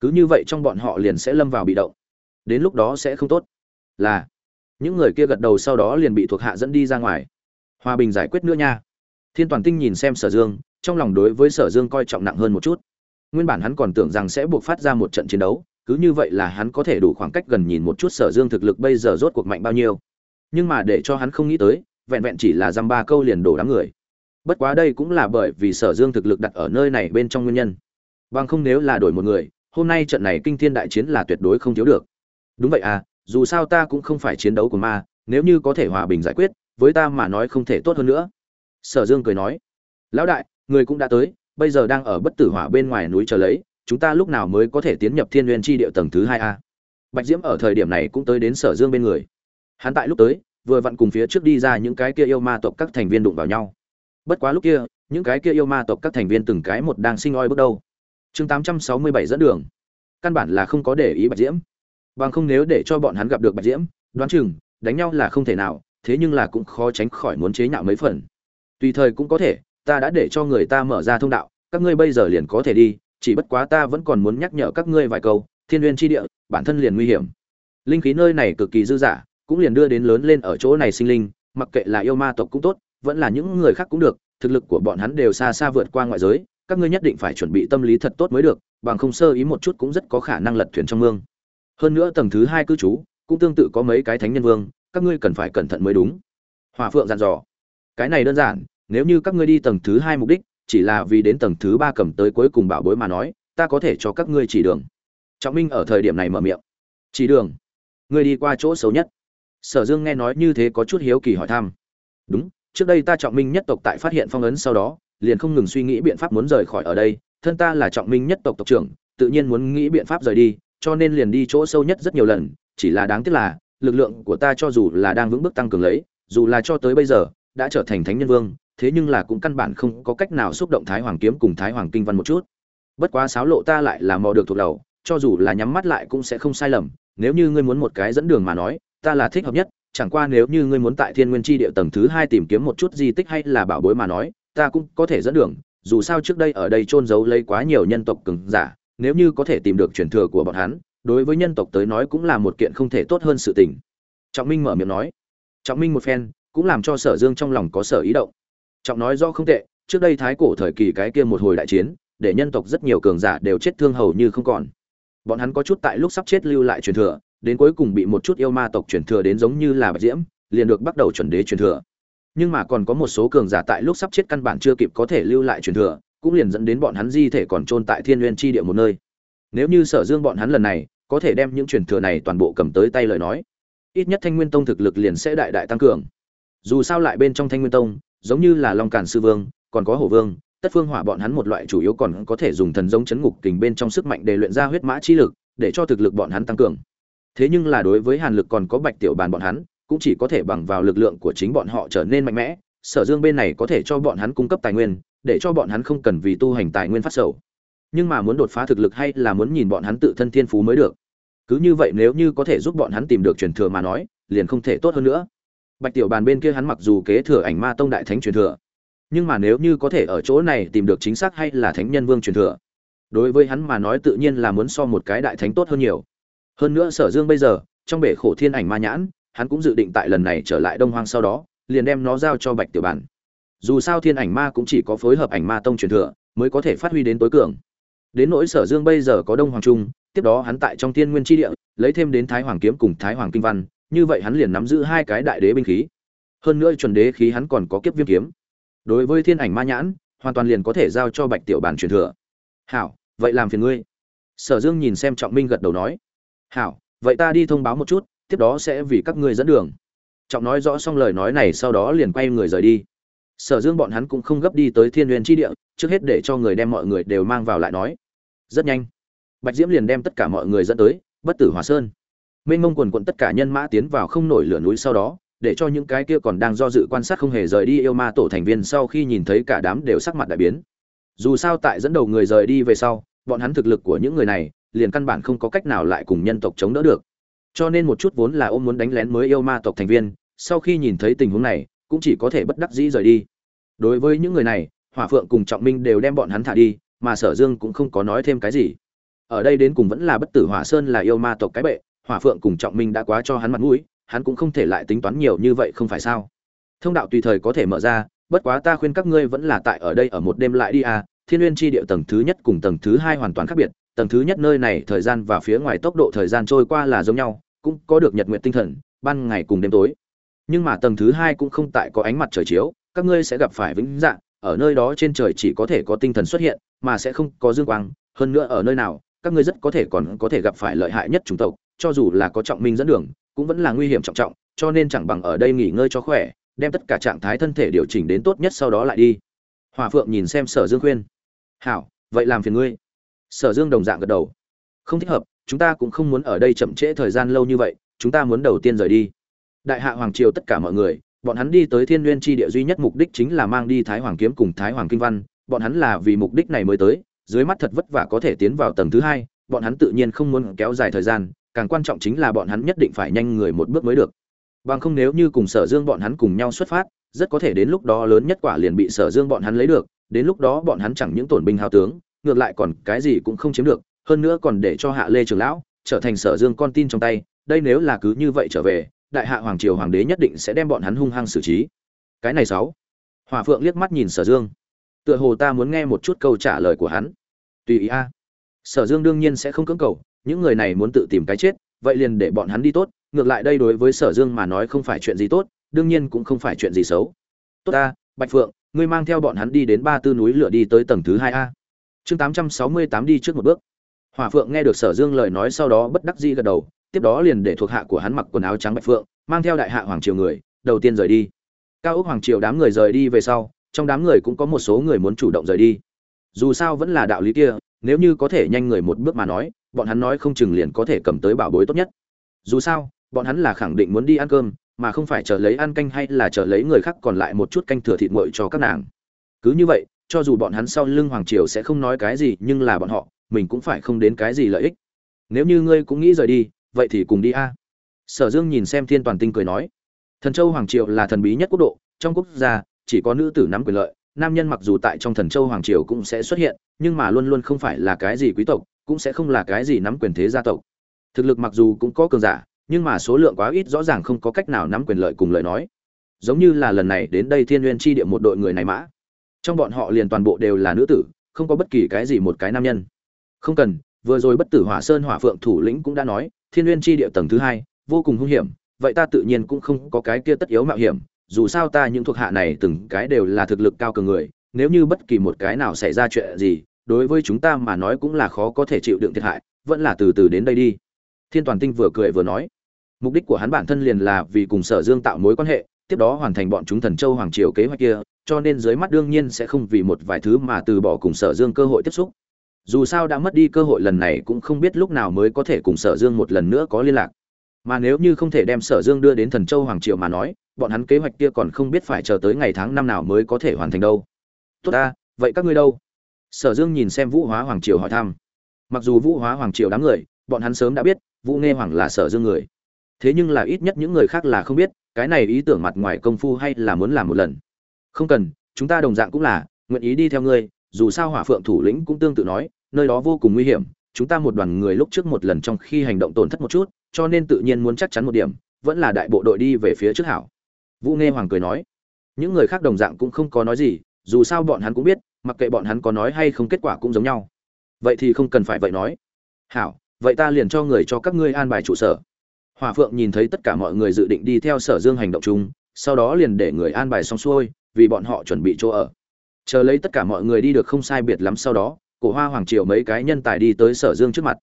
Cứ như vậy trong bọn họ liền sẽ lâm vào bị động. Đến lúc đó sẽ không tốt. Là những người kia gật đầu sau đó liền bị thuộc hạ dẫn đi ra ngoài. Hòa bình giải quyết nữa nha. Thiên toàn tinh nhìn xem sở dương, trong lòng đối với sở dương coi trọng nặng hơn một chút. Nguyên bản hắn còn tưởng rằng sẽ buộc phát ra một trận chiến đấu, cứ như vậy là hắn có thể đủ khoảng cách gần nhìn một chút sở dương thực lực bây giờ rốt cuộc mạnh bao nhiêu. Nhưng mà để cho hắn không nghĩ tới, vẹn vẹn chỉ là dăm ba câu liền đổ đám người. Bất quá đây cũng là bởi vì sở dương thực lực đặt ở nơi này bên trong nguyên nhân. Bằng không nếu là đổi một người, hôm nay trận này kinh thiên đại chiến là tuyệt đối không thiếu được. Đúng vậy à dù sao ta cũng không phải chiến đấu của ma, nếu như có thể hòa bình giải quyết, với ta mà nói không thể tốt hơn nữa. Sở dương cười nói, lão đại, người cũng đã tới, bây giờ đang ở bất tử hỏa bên ngoài núi chờ lấy, chúng ta lúc nào mới có thể tiến nhập thiên n g u y ê n tri địa tầng thứ hai a? Bạch diễm ở thời điểm này cũng tới đến sở dương bên người. Hắn tại lúc tới, vừa vặn cùng phía trước đi ra những cái kia yêu ma tộc các thành viên đụng vào nhau. Bất quá lúc kia, những cái kia yêu ma tộc các thành viên từng cái một đang sinh oi bước đầu. Chương tám trăm sáu mươi bảy dẫn đường. Căn bản là không có để ý bạch diễm bằng không nếu để cho bọn hắn gặp được bạch diễm, đoán chừng, đánh nhau là không thể nào, thế nhưng là cũng khó tránh khỏi muốn chế nhạo mấy phần. Tùy thời cũng có thể, ta đã để cho người ta mở ra thông đạo, các ngươi bây giờ liền có thể đi, chỉ bất quá ta vẫn còn muốn nhắc nhở các ngươi vài câu, thiên n g u y ê n tri địa, bản thân liền nguy hiểm. Linh khí nơi này cực kỳ dư dả, cũng liền đưa đến lớn lên ở chỗ này sinh linh, mặc kệ là yêu ma tộc cũng tốt, vẫn là những người khác cũng được, thực lực của bọn hắn đều xa xa vượt qua ngoại giới, các ngươi nhất định phải chuẩn bị tâm lý thật tốt mới được, bằng không sơ ý một chút cũng rất có khả năng lật thuyền trong mương hơn nữa tầng thứ hai cư trú, cũng tương tự có mấy cái thánh nhân vương, các ngươi cần phải cẩn thận mới đúng. Hòa phượng dặn dò. Cái này đơn giản, nếu như các ngươi đi tầng thứ hai mục đích, chỉ là vì đến tầng thứ ba cầm tới cuối cùng bảo bối mà nói, ta có thể cho các ngươi chỉ đường. Trọng minh ở thời điểm này mở miệng. Chỉ đường? Ngươi đi qua chỗ xấu nhất. Sở dương nghe nói như thế có chút hiếu kỳ hỏi thăm. Đúng, trước đây ta trọng minh nhất tộc tại phát hiện phong ấn sau đó, liền không ngừng suy nghĩ biện pháp muốn rời khỏi ở đây, thân ta là trọng minh nhất tộc tộc trưởng, tự nhiên muốn nghĩ biện pháp rời đi cho nên liền đi chỗ sâu nhất rất nhiều lần, chỉ là đáng tiếc là, lực lượng của ta cho dù là đang vững bước tăng cường lấy, dù là cho tới bây giờ, đã trở thành thánh nhân vương, thế nhưng là cũng căn bản không có cách nào xúc động thái hoàng kiếm cùng thái hoàng kinh văn một chút. Bất quá sáo lộ ta lại là mò được thuộc đầu, cho dù là nhắm mắt lại cũng sẽ không sai lầm, nếu như ngươi muốn một cái dẫn đường mà nói, ta là thích hợp nhất, chẳng qua nếu như ngươi muốn tại thiên nguyên tri địa tầng thứ hai tìm kiếm một chút di tích hay là bảo bối mà nói, ta cũng có thể dẫn đường, dù sao trước đây ở đây trôn giấu lấy quá nhiều nhân tộc cứng giả nếu như có thể tìm được truyền thừa của bọn hắn, đối với nhân tộc tới nói cũng là một kiện không thể tốt hơn sự tình. Trọng minh mở miệng nói. Trọng minh một phen, cũng làm cho sở dương trong lòng có sở ý động. Trọng nói rõ không tệ, trước đây thái cổ thời kỳ cái kia một hồi đại chiến, để nhân tộc rất nhiều cường giả đều chết thương hầu như không còn. Bọn hắn có chút tại lúc sắp chết lưu lại truyền thừa, đến cuối cùng bị một chút yêu ma tộc truyền thừa đến giống như là bạch diễm, liền được bắt đầu chuẩn đế truyền thừa. Nhưng mà còn có một số cường giả tại lúc sắp chết căn bản chưa kịp có thể lưu lại truyền thừa cũng liền dẫn đến bọn hắn di thể còn trôn tại thiên nguyên Chi địa một nơi. Nếu như sở dương bọn hắn lần này, có thể đem những truyền thừa này toàn bộ cầm tới tay lời nói, ít nhất thanh nguyên tông thực lực liền sẽ đại đại tăng cường. Dù sao lại bên trong thanh nguyên tông, giống như là long Cản sư vương, còn có hổ vương, tất phương hỏa bọn hắn một loại chủ yếu còn có thể dùng thần giống chấn ngục kình bên trong sức mạnh để luyện ra huyết mã chi lực, để cho thực lực bọn hắn tăng cường. Thế nhưng là đối với hàn lực còn có bạch tiểu bàn bọn hắn, cũng chỉ có thể bằng vào lực lượng của chính bọn họ trở nên mạnh mẽ. Sở dương bên này có thể cho bọn hắn cung cấp tài nguyên để cho bọn hắn không cần vì tu hành tài nguyên phát sầu. Nhưng mà muốn đột phá thực lực hay là muốn nhìn bọn hắn tự thân thiên phú mới được. Cứ như vậy nếu như có thể giúp bọn hắn tìm được truyền thừa mà nói, liền không thể tốt hơn nữa. Bạch tiểu bàn bên kia hắn mặc dù kế thừa ảnh ma tông đại thánh truyền thừa, nhưng mà nếu như có thể ở chỗ này tìm được chính xác hay là thánh nhân vương truyền thừa, đối với hắn mà nói tự nhiên là muốn so một cái đại thánh tốt hơn nhiều. Hơn nữa sở dương bây giờ, trong bể khổ thiên ảnh ma nhãn, hắn cũng dự định tại lần này trở lại đông hoang sau đó, liền đem nó giao cho bạch tiểu bàn dù sao thiên ảnh ma cũng chỉ có phối hợp ảnh ma tông truyền thừa, mới có thể phát huy đến tối cường. Đến nỗi sở dương bây giờ có đông hoàng trung, tiếp đó hắn tại trong thiên nguyên tri địa, lấy thêm đến thái hoàng kiếm cùng thái hoàng kinh văn, như vậy hắn liền nắm giữ hai cái đại đế binh khí. Hơn nữa chuẩn đế khí hắn còn có kiếp viêm kiếm. Đối với thiên ảnh ma nhãn, hoàn toàn liền có thể giao cho bạch tiểu bản truyền thừa. Hảo, vậy làm phiền ngươi. Sở dương nhìn xem trọng minh gật đầu nói. Hảo, vậy ta đi thông báo một chút, tiếp đó sẽ vì các ngươi dẫn đường. Trọng nói rõ xong lời nói này, sau đó liền quay người rời đi sở dương bọn hắn cũng không gấp đi tới thiên huyền tri địa, trước hết để cho người đem mọi người đều mang vào lại nói. Rất nhanh, bạch diễm liền đem tất cả mọi người dẫn tới bất tử hòa sơn. Mênh mông quần quận tất cả nhân mã tiến vào không nổi lửa núi sau đó, để cho những cái kia còn đang do dự quan sát không hề rời đi yêu ma tổ thành viên sau khi nhìn thấy cả đám đều sắc mặt đại biến. Dù sao tại dẫn đầu người rời đi về sau, bọn hắn thực lực của những người này liền căn bản không có cách nào lại cùng nhân tộc chống đỡ được. Cho nên một chút vốn là ôm muốn đánh lén mới yêu ma tộc thành viên, sau khi nhìn thấy tình huống này cũng chỉ có thể bất đắc dĩ rời đi. Đối với những người này, hỏa phượng cùng trọng minh đều đem bọn hắn thả đi, mà sở dương cũng không có nói thêm cái gì. Ở đây đến cùng vẫn là bất tử hỏa sơn là yêu ma tộc cái bệ, hỏa phượng cùng trọng minh đã quá cho hắn mặt mũi, hắn cũng không thể lại tính toán nhiều như vậy không phải sao? Thông đạo tùy thời có thể mở ra, bất quá ta khuyên các ngươi vẫn là tại ở đây ở một đêm lại đi à thiên n g u y ê n tri địa tầng thứ nhất cùng tầng thứ hai hoàn toàn khác biệt, tầng thứ nhất nơi này thời gian và phía ngoài tốc độ thời gian trôi qua là giống nhau, cũng có được nhật nguyện tinh thần, ban ngày cùng đêm tối nhưng mà tầng thứ hai cũng không tại có ánh mặt trời chiếu, các ngươi sẽ gặp phải vĩnh dạng, ở nơi đó trên trời chỉ có thể có tinh thần xuất hiện, mà sẽ không có dương quang, hơn nữa ở nơi nào, các ngươi rất có thể còn có thể gặp phải lợi hại nhất chủng tộc, cho dù là có trọng minh dẫn đường, cũng vẫn là nguy hiểm trọng trọng, cho nên chẳng bằng ở đây nghỉ ngơi cho khỏe, đem tất cả trạng thái thân thể điều chỉnh đến tốt nhất sau đó lại đi. Hòa phượng nhìn xem sở dương khuyên. Hảo, vậy làm phiền ngươi. Sở dương đồng dạng gật đầu. Không thích hợp, chúng ta cũng không muốn ở đây chậm trễ thời gian lâu như vậy, chúng ta muốn đầu tiên rời đi đại hạ hoàng triều tất cả mọi người, bọn hắn đi tới thiên Nguyên tri địa duy nhất mục đích chính là mang đi thái hoàng kiếm cùng thái hoàng kinh văn, bọn hắn là vì mục đích này mới tới, dưới mắt thật vất vả có thể tiến vào tầng thứ hai, bọn hắn tự nhiên không muốn kéo dài thời gian, càng quan trọng chính là bọn hắn nhất định phải nhanh người một bước mới được. Bằng không nếu như cùng sở dương bọn hắn cùng nhau xuất phát, rất có thể đến lúc đó lớn nhất quả liền bị sở dương bọn hắn lấy được, đến lúc đó bọn hắn chẳng những tổn binh hào tướng, ngược lại còn cái gì cũng không chiếm được, hơn nữa còn để cho hạ lê trường lão trở thành sở dương con tin trong tay, đây nếu là cứ như vậy trở về đại hạ hoàng triều hoàng đế nhất định sẽ đem bọn hắn hung hăng xử trí. Cái này sáu. Hòa phượng liếc mắt nhìn sở dương. Tựa hồ ta muốn nghe một chút câu trả lời của hắn. Tùy ý a. Sở dương đương nhiên sẽ không cưỡng cầu, những người này muốn tự tìm cái chết, vậy liền để bọn hắn đi tốt, ngược lại đây đối với sở dương mà nói không phải chuyện gì tốt, đương nhiên cũng không phải chuyện gì xấu. Tốt ta bạch phượng, ngươi mang theo bọn hắn đi đến ba tư núi lửa đi tới tầng thứ hai a. Chương tám trăm sáu mươi tám đi trước một bước. Hòa phượng nghe được sở dương lời nói sau đó bất đắc dĩ gật đầu tiếp đó liền để thuộc hạ của hắn mặc quần áo trắng bạch phượng, mang theo đại hạ hoàng triều người, đầu tiên rời đi. Cao ốc hoàng triều đám người rời đi về sau, trong đám người cũng có một số người muốn chủ động rời đi. Dù sao vẫn là đạo lý kia, nếu như có thể nhanh người một bước mà nói, bọn hắn nói không chừng liền có thể cầm tới bảo bối tốt nhất. Dù sao, bọn hắn là khẳng định muốn đi ăn cơm, mà không phải chờ lấy ăn canh hay là chờ lấy người khác còn lại một chút canh thừa thịt nguội cho các nàng. Cứ như vậy, cho dù bọn hắn sau lưng hoàng triều sẽ không nói cái gì nhưng là bọn họ, mình cũng phải không đến cái gì lợi ích. Nếu như ngươi cũng nghĩ rời đi vậy thì cùng đi a. Sở dương nhìn xem thiên toàn tinh cười nói, thần châu hoàng triều là thần bí nhất quốc độ, trong quốc gia chỉ có nữ tử nắm quyền lợi, nam nhân mặc dù tại trong thần châu hoàng triều cũng sẽ xuất hiện, nhưng mà luôn luôn không phải là cái gì quý tộc, cũng sẽ không là cái gì nắm quyền thế gia tộc. Thực lực mặc dù cũng có cường giả, nhưng mà số lượng quá ít, rõ ràng không có cách nào nắm quyền lợi cùng lời nói. Giống như là lần này đến đây thiên n g u y ê n tri địa một đội người này mã. Trong bọn họ liền toàn bộ đều là nữ tử, không có bất kỳ cái gì một cái nam nhân. Không cần, vừa rồi bất tử hỏa sơn hỏa phượng thủ lĩnh cũng đã nói thiên Nguyên Chi địa tầng thứ hai, vô cùng hung hiểm, vậy ta tự nhiên cũng không có cái kia tất yếu mạo hiểm, dù sao ta những thuộc hạ này từng cái đều là thực lực cao cường người, nếu như bất kỳ một cái nào xảy ra chuyện gì, đối với chúng ta mà nói cũng là khó có thể chịu đựng thiệt hại, vẫn là từ từ đến đây đi. Thiên toàn tinh vừa cười vừa nói. Mục đích của hắn bản thân liền là vì cùng sở dương tạo mối quan hệ, tiếp đó hoàn thành bọn chúng thần châu hoàng triều kế hoạch kia, cho nên dưới mắt đương nhiên sẽ không vì một vài thứ mà từ bỏ cùng sở dương cơ hội tiếp xúc dù sao đã mất đi cơ hội lần này cũng không biết lúc nào mới có thể cùng sở dương một lần nữa có liên lạc. Mà nếu như không thể đem sở dương đưa đến thần châu hoàng triều mà nói, bọn hắn kế hoạch kia còn không biết phải chờ tới ngày tháng năm nào mới có thể hoàn thành đâu. Tốt ta, vậy các ngươi đâu? Sở dương nhìn xem vũ hóa hoàng triều hỏi thăm. Mặc dù vũ hóa hoàng triều đám người, bọn hắn sớm đã biết, vũ nghe hoàng là sở dương người. Thế nhưng là ít nhất những người khác là không biết, cái này ý tưởng mặt ngoài công phu hay là muốn làm một lần? Không cần, chúng ta đồng dạng cũng là, nguyện ý đi theo ngươi dù sao hỏa phượng thủ lĩnh cũng tương tự nói, nơi đó vô cùng nguy hiểm, chúng ta một đoàn người lúc trước một lần trong khi hành động tổn thất một chút, cho nên tự nhiên muốn chắc chắn một điểm, vẫn là đại bộ đội đi về phía trước hảo. Vũ nghe hoàng cười nói. Những người khác đồng dạng cũng không có nói gì, dù sao bọn hắn cũng biết, mặc kệ bọn hắn có nói hay không kết quả cũng giống nhau. Vậy thì không cần phải vậy nói. Hảo, vậy ta liền cho người cho các ngươi an bài trụ sở. Hòa phượng nhìn thấy tất cả mọi người dự định đi theo sở dương hành động chung, sau đó liền để người an bài xong xuôi, vì bọn họ chuẩn bị chỗ ở chờ lấy tất cả mọi người đi được không sai biệt lắm sau đó, cổ hoa hoàng triều mấy cái nhân tài đi tới sở dương trước mặt.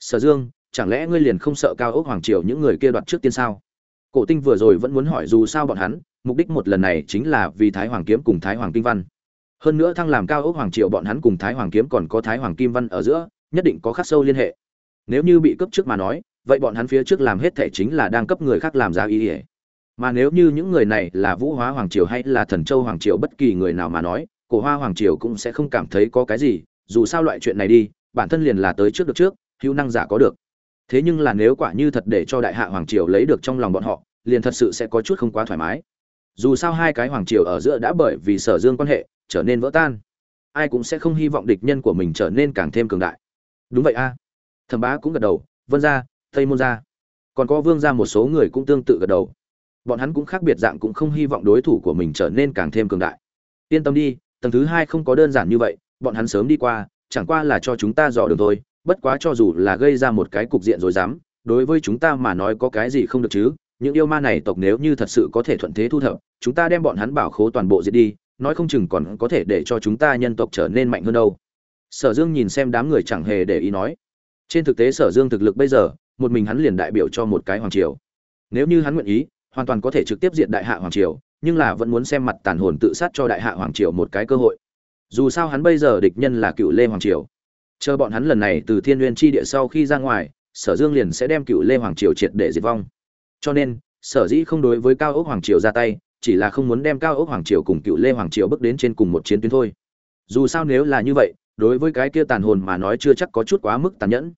Sở dương, chẳng lẽ ngươi liền không sợ cao ốc hoàng triều những người kia đoạt trước tiên sao? Cổ tinh vừa rồi vẫn muốn hỏi dù sao bọn hắn, mục đích một lần này chính là vì thái hoàng kiếm cùng thái hoàng kinh văn. Hơn nữa thăng làm cao ốc hoàng triều bọn hắn cùng thái hoàng kiếm còn có thái hoàng kim văn ở giữa, nhất định có khắc sâu liên hệ. Nếu như bị cấp trước mà nói, vậy bọn hắn phía trước làm hết thể chính là đang cấp người khác làm ra ý ỉa mà nếu như những người này là vũ hóa hoàng triều hay là thần châu hoàng triều bất kỳ người nào mà nói cổ hoa hoàng triều cũng sẽ không cảm thấy có cái gì dù sao loại chuyện này đi bản thân liền là tới trước được trước hữu năng giả có được. Thế nhưng là nếu quả như thật để cho đại hạ hoàng triều lấy được trong lòng bọn họ liền thật sự sẽ có chút không quá thoải mái. Dù sao hai cái hoàng triều ở giữa đã bởi vì sở dương quan hệ trở nên vỡ tan. Ai cũng sẽ không hy vọng địch nhân của mình trở nên càng thêm cường đại. Đúng vậy a. À. thẩm bá cũng gật đầu vân gia, tây môn gia, còn có vương gia một số người cũng tương tự gật đầu. Bọn hắn cũng khác biệt dạng cũng không hy vọng đối thủ của mình trở nên càng thêm cường đại. Yên tâm đi tầng thứ hai không có đơn giản như vậy, bọn hắn sớm đi qua, chẳng qua là cho chúng ta dò đường thôi, bất quá cho dù là gây ra một cái cục diện rồi dám đối với chúng ta mà nói có cái gì không được chứ, những yêu ma này tộc nếu như thật sự có thể thuận thế thu thập, chúng ta đem bọn hắn bảo khố toàn bộ diệt đi, nói không chừng còn có thể để cho chúng ta nhân tộc trở nên mạnh hơn đâu. Sở dương nhìn xem đám người chẳng hề để ý nói. Trên thực tế sở dương thực lực bây giờ, một mình hắn liền đại biểu cho một cái hoàng triều. Nếu như hắn nguyện ý hoàn toàn có thể trực tiếp diện đại hạ hoàng triều, nhưng là vẫn muốn xem mặt tàn hồn tự sát cho đại hạ hoàng triều một cái cơ hội. Dù sao hắn bây giờ địch nhân là cựu lê hoàng triều. Chờ bọn hắn lần này từ thiên nguyên tri địa sau khi ra ngoài, sở dương liền sẽ đem cựu lê hoàng triều triệt để diệt vong. Cho nên, sở dĩ không đối với cao ốc hoàng triều ra tay, chỉ là không muốn đem cao ốc hoàng triều cùng cựu lê hoàng triều bước đến trên cùng một chiến tuyến thôi. Dù sao nếu là như vậy, đối với cái kia tàn hồn mà nói chưa chắc có chút quá mức tàn nhẫn.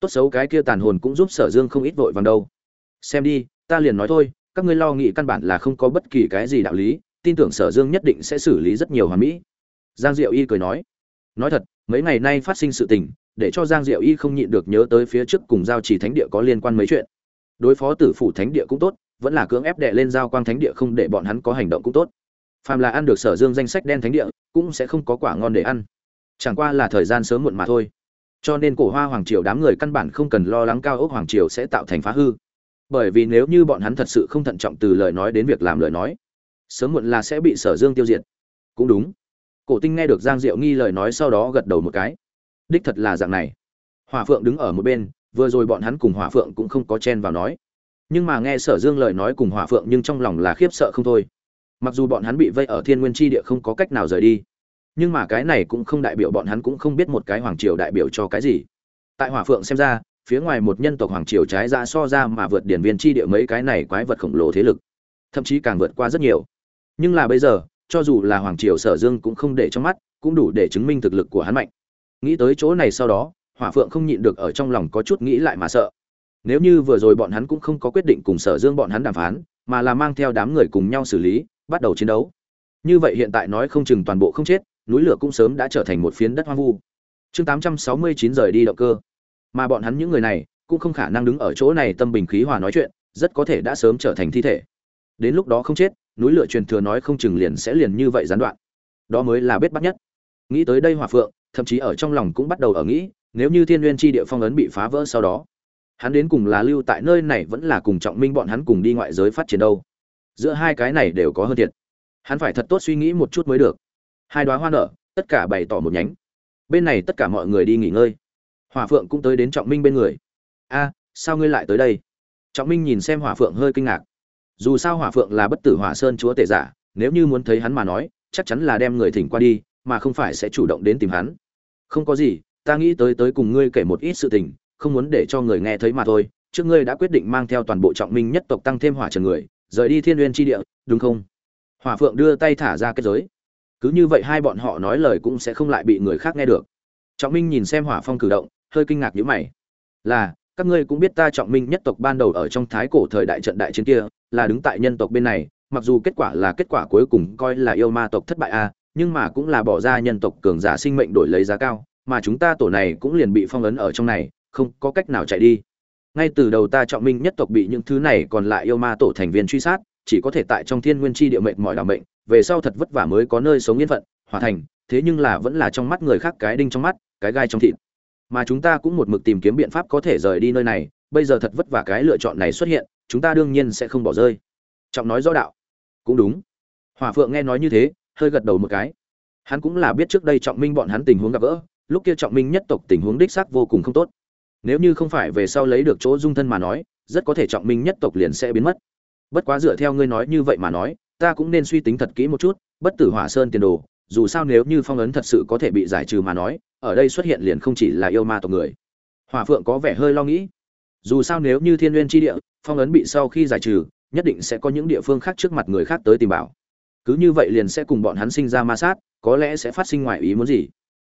Tốt xấu cái kia tàn hồn cũng giúp sở dương không ít vội vàng đâu. Xem đi, ta liền nói thôi các ngươi lo nghĩ căn bản là không có bất kỳ cái gì đạo lý, tin tưởng sở dương nhất định sẽ xử lý rất nhiều hoàn mỹ. Giang diệu y cười nói. Nói thật, mấy ngày nay phát sinh sự tình, để cho giang diệu y không nhịn được nhớ tới phía trước cùng giao trì thánh địa có liên quan mấy chuyện. Đối phó tử phủ thánh địa cũng tốt, vẫn là cưỡng ép đệ lên giao quang thánh địa không để bọn hắn có hành động cũng tốt. Phàm là ăn được sở dương danh sách đen thánh địa, cũng sẽ không có quả ngon để ăn. Chẳng qua là thời gian sớm muộn mà thôi. Cho nên cổ hoa hoàng triều đám người căn bản không cần lo lắng cao ốc hoàng triều sẽ tạo thành phá hư bởi vì nếu như bọn hắn thật sự không thận trọng từ lời nói đến việc làm lời nói, sớm muộn là sẽ bị sở dương tiêu diệt. Cũng đúng. Cổ tinh nghe được giang diệu nghi lời nói sau đó gật đầu một cái. Đích thật là dạng này. Hòa phượng đứng ở một bên, vừa rồi bọn hắn cùng hòa phượng cũng không có chen vào nói. Nhưng mà nghe sở dương lời nói cùng hòa phượng nhưng trong lòng là khiếp sợ không thôi. Mặc dù bọn hắn bị vây ở thiên nguyên tri địa không có cách nào rời đi, nhưng mà cái này cũng không đại biểu bọn hắn cũng không biết một cái hoàng triều đại biểu cho cái gì. Tại hòa phượng xem ra phía ngoài một nhân tộc hoàng triều trái ra so ra mà vượt điển viên chi địa mấy cái này quái vật khổng lồ thế lực, thậm chí càng vượt qua rất nhiều. Nhưng là bây giờ, cho dù là hoàng triều sở dương cũng không để trong mắt, cũng đủ để chứng minh thực lực của hắn mạnh. Nghĩ tới chỗ này sau đó, hỏa phượng không nhịn được ở trong lòng có chút nghĩ lại mà sợ. Nếu như vừa rồi bọn hắn cũng không có quyết định cùng sở dương bọn hắn đàm phán, mà là mang theo đám người cùng nhau xử lý, bắt đầu chiến đấu. Như vậy hiện tại nói không chừng toàn bộ không chết, núi lửa cũng sớm đã trở thành một phiến đất hoang vu. Chương tám trăm sáu mươi chín rời đi động cơ mà bọn hắn những người này cũng không khả năng đứng ở chỗ này tâm bình khí hòa nói chuyện, rất có thể đã sớm trở thành thi thể. Đến lúc đó không chết, núi lửa truyền thừa nói không chừng liền sẽ liền như vậy gián đoạn. Đó mới là bết bắt nhất. Nghĩ tới đây hòa phượng, thậm chí ở trong lòng cũng bắt đầu ở nghĩ, nếu như thiên nguyên tri địa phong ấn bị phá vỡ sau đó, hắn đến cùng là lưu tại nơi này vẫn là cùng trọng minh bọn hắn cùng đi ngoại giới phát triển đâu? Giữa hai cái này đều có hơn thiệt. Hắn phải thật tốt suy nghĩ một chút mới được. Hai đoá hoa nở, tất cả bày tỏ một nhánh. Bên này tất cả mọi người đi nghỉ ngơi hỏa phượng cũng tới đến trọng minh bên người. A, sao ngươi lại tới đây? Trọng minh nhìn xem hỏa phượng hơi kinh ngạc. Dù sao hỏa phượng là bất tử hỏa sơn chúa tể giả, nếu như muốn thấy hắn mà nói, chắc chắn là đem người thỉnh qua đi, mà không phải sẽ chủ động đến tìm hắn. Không có gì, ta nghĩ tới tới cùng ngươi kể một ít sự tình, không muốn để cho người nghe thấy mà thôi. Trước ngươi đã quyết định mang theo toàn bộ trọng minh nhất tộc tăng thêm hỏa trần người, rời đi thiên uyên tri địa, đúng không? Hỏa phượng đưa tay thả ra kết giới. Cứ như vậy hai bọn họ nói lời cũng sẽ không lại bị người khác nghe được. Trọng minh nhìn xem hỏa phong cử động hơi kinh ngạc nhíu mày. Là, các ngươi cũng biết ta trọng minh nhất tộc ban đầu ở trong thái cổ thời đại trận đại chiến kia, là đứng tại nhân tộc bên này, mặc dù kết quả là kết quả cuối cùng coi là yêu ma tộc thất bại a nhưng mà cũng là bỏ ra nhân tộc cường giả sinh mệnh đổi lấy giá cao, mà chúng ta tổ này cũng liền bị phong ấn ở trong này, không có cách nào chạy đi. Ngay từ đầu ta trọng minh nhất tộc bị những thứ này còn lại yêu ma tổ thành viên truy sát, chỉ có thể tại trong thiên nguyên chi địa mệnh mọi đảo mệnh, về sau thật vất vả mới có nơi sống yên phận, hòa thành, thế nhưng là vẫn là trong mắt người khác cái đinh trong mắt, cái gai trong thịt mà chúng ta cũng một mực tìm kiếm biện pháp có thể rời đi nơi này, bây giờ thật vất vả cái lựa chọn này xuất hiện, chúng ta đương nhiên sẽ không bỏ rơi. Trọng nói rõ đạo. Cũng đúng. Hòa phượng nghe nói như thế, hơi gật đầu một cái. Hắn cũng là biết trước đây trọng minh bọn hắn tình huống gặp gỡ, lúc kia trọng minh nhất tộc tình huống đích xác vô cùng không tốt. Nếu như không phải về sau lấy được chỗ dung thân mà nói, rất có thể trọng minh nhất tộc liền sẽ biến mất. Bất quá dựa theo ngươi nói như vậy mà nói, ta cũng nên suy tính thật kỹ một chút, bất tử hỏa sơn tiền đồ, dù sao nếu như phong ấn thật sự có thể bị giải trừ mà nói ở đây xuất hiện liền không chỉ là yêu ma tộc người. Hỏa phượng có vẻ hơi lo nghĩ. Dù sao nếu như thiên n g u y ê n tri địa, phong ấn bị sau khi giải trừ, nhất định sẽ có những địa phương khác trước mặt người khác tới tìm bảo. Cứ như vậy liền sẽ cùng bọn hắn sinh ra ma sát, có lẽ sẽ phát sinh ngoài ý muốn gì.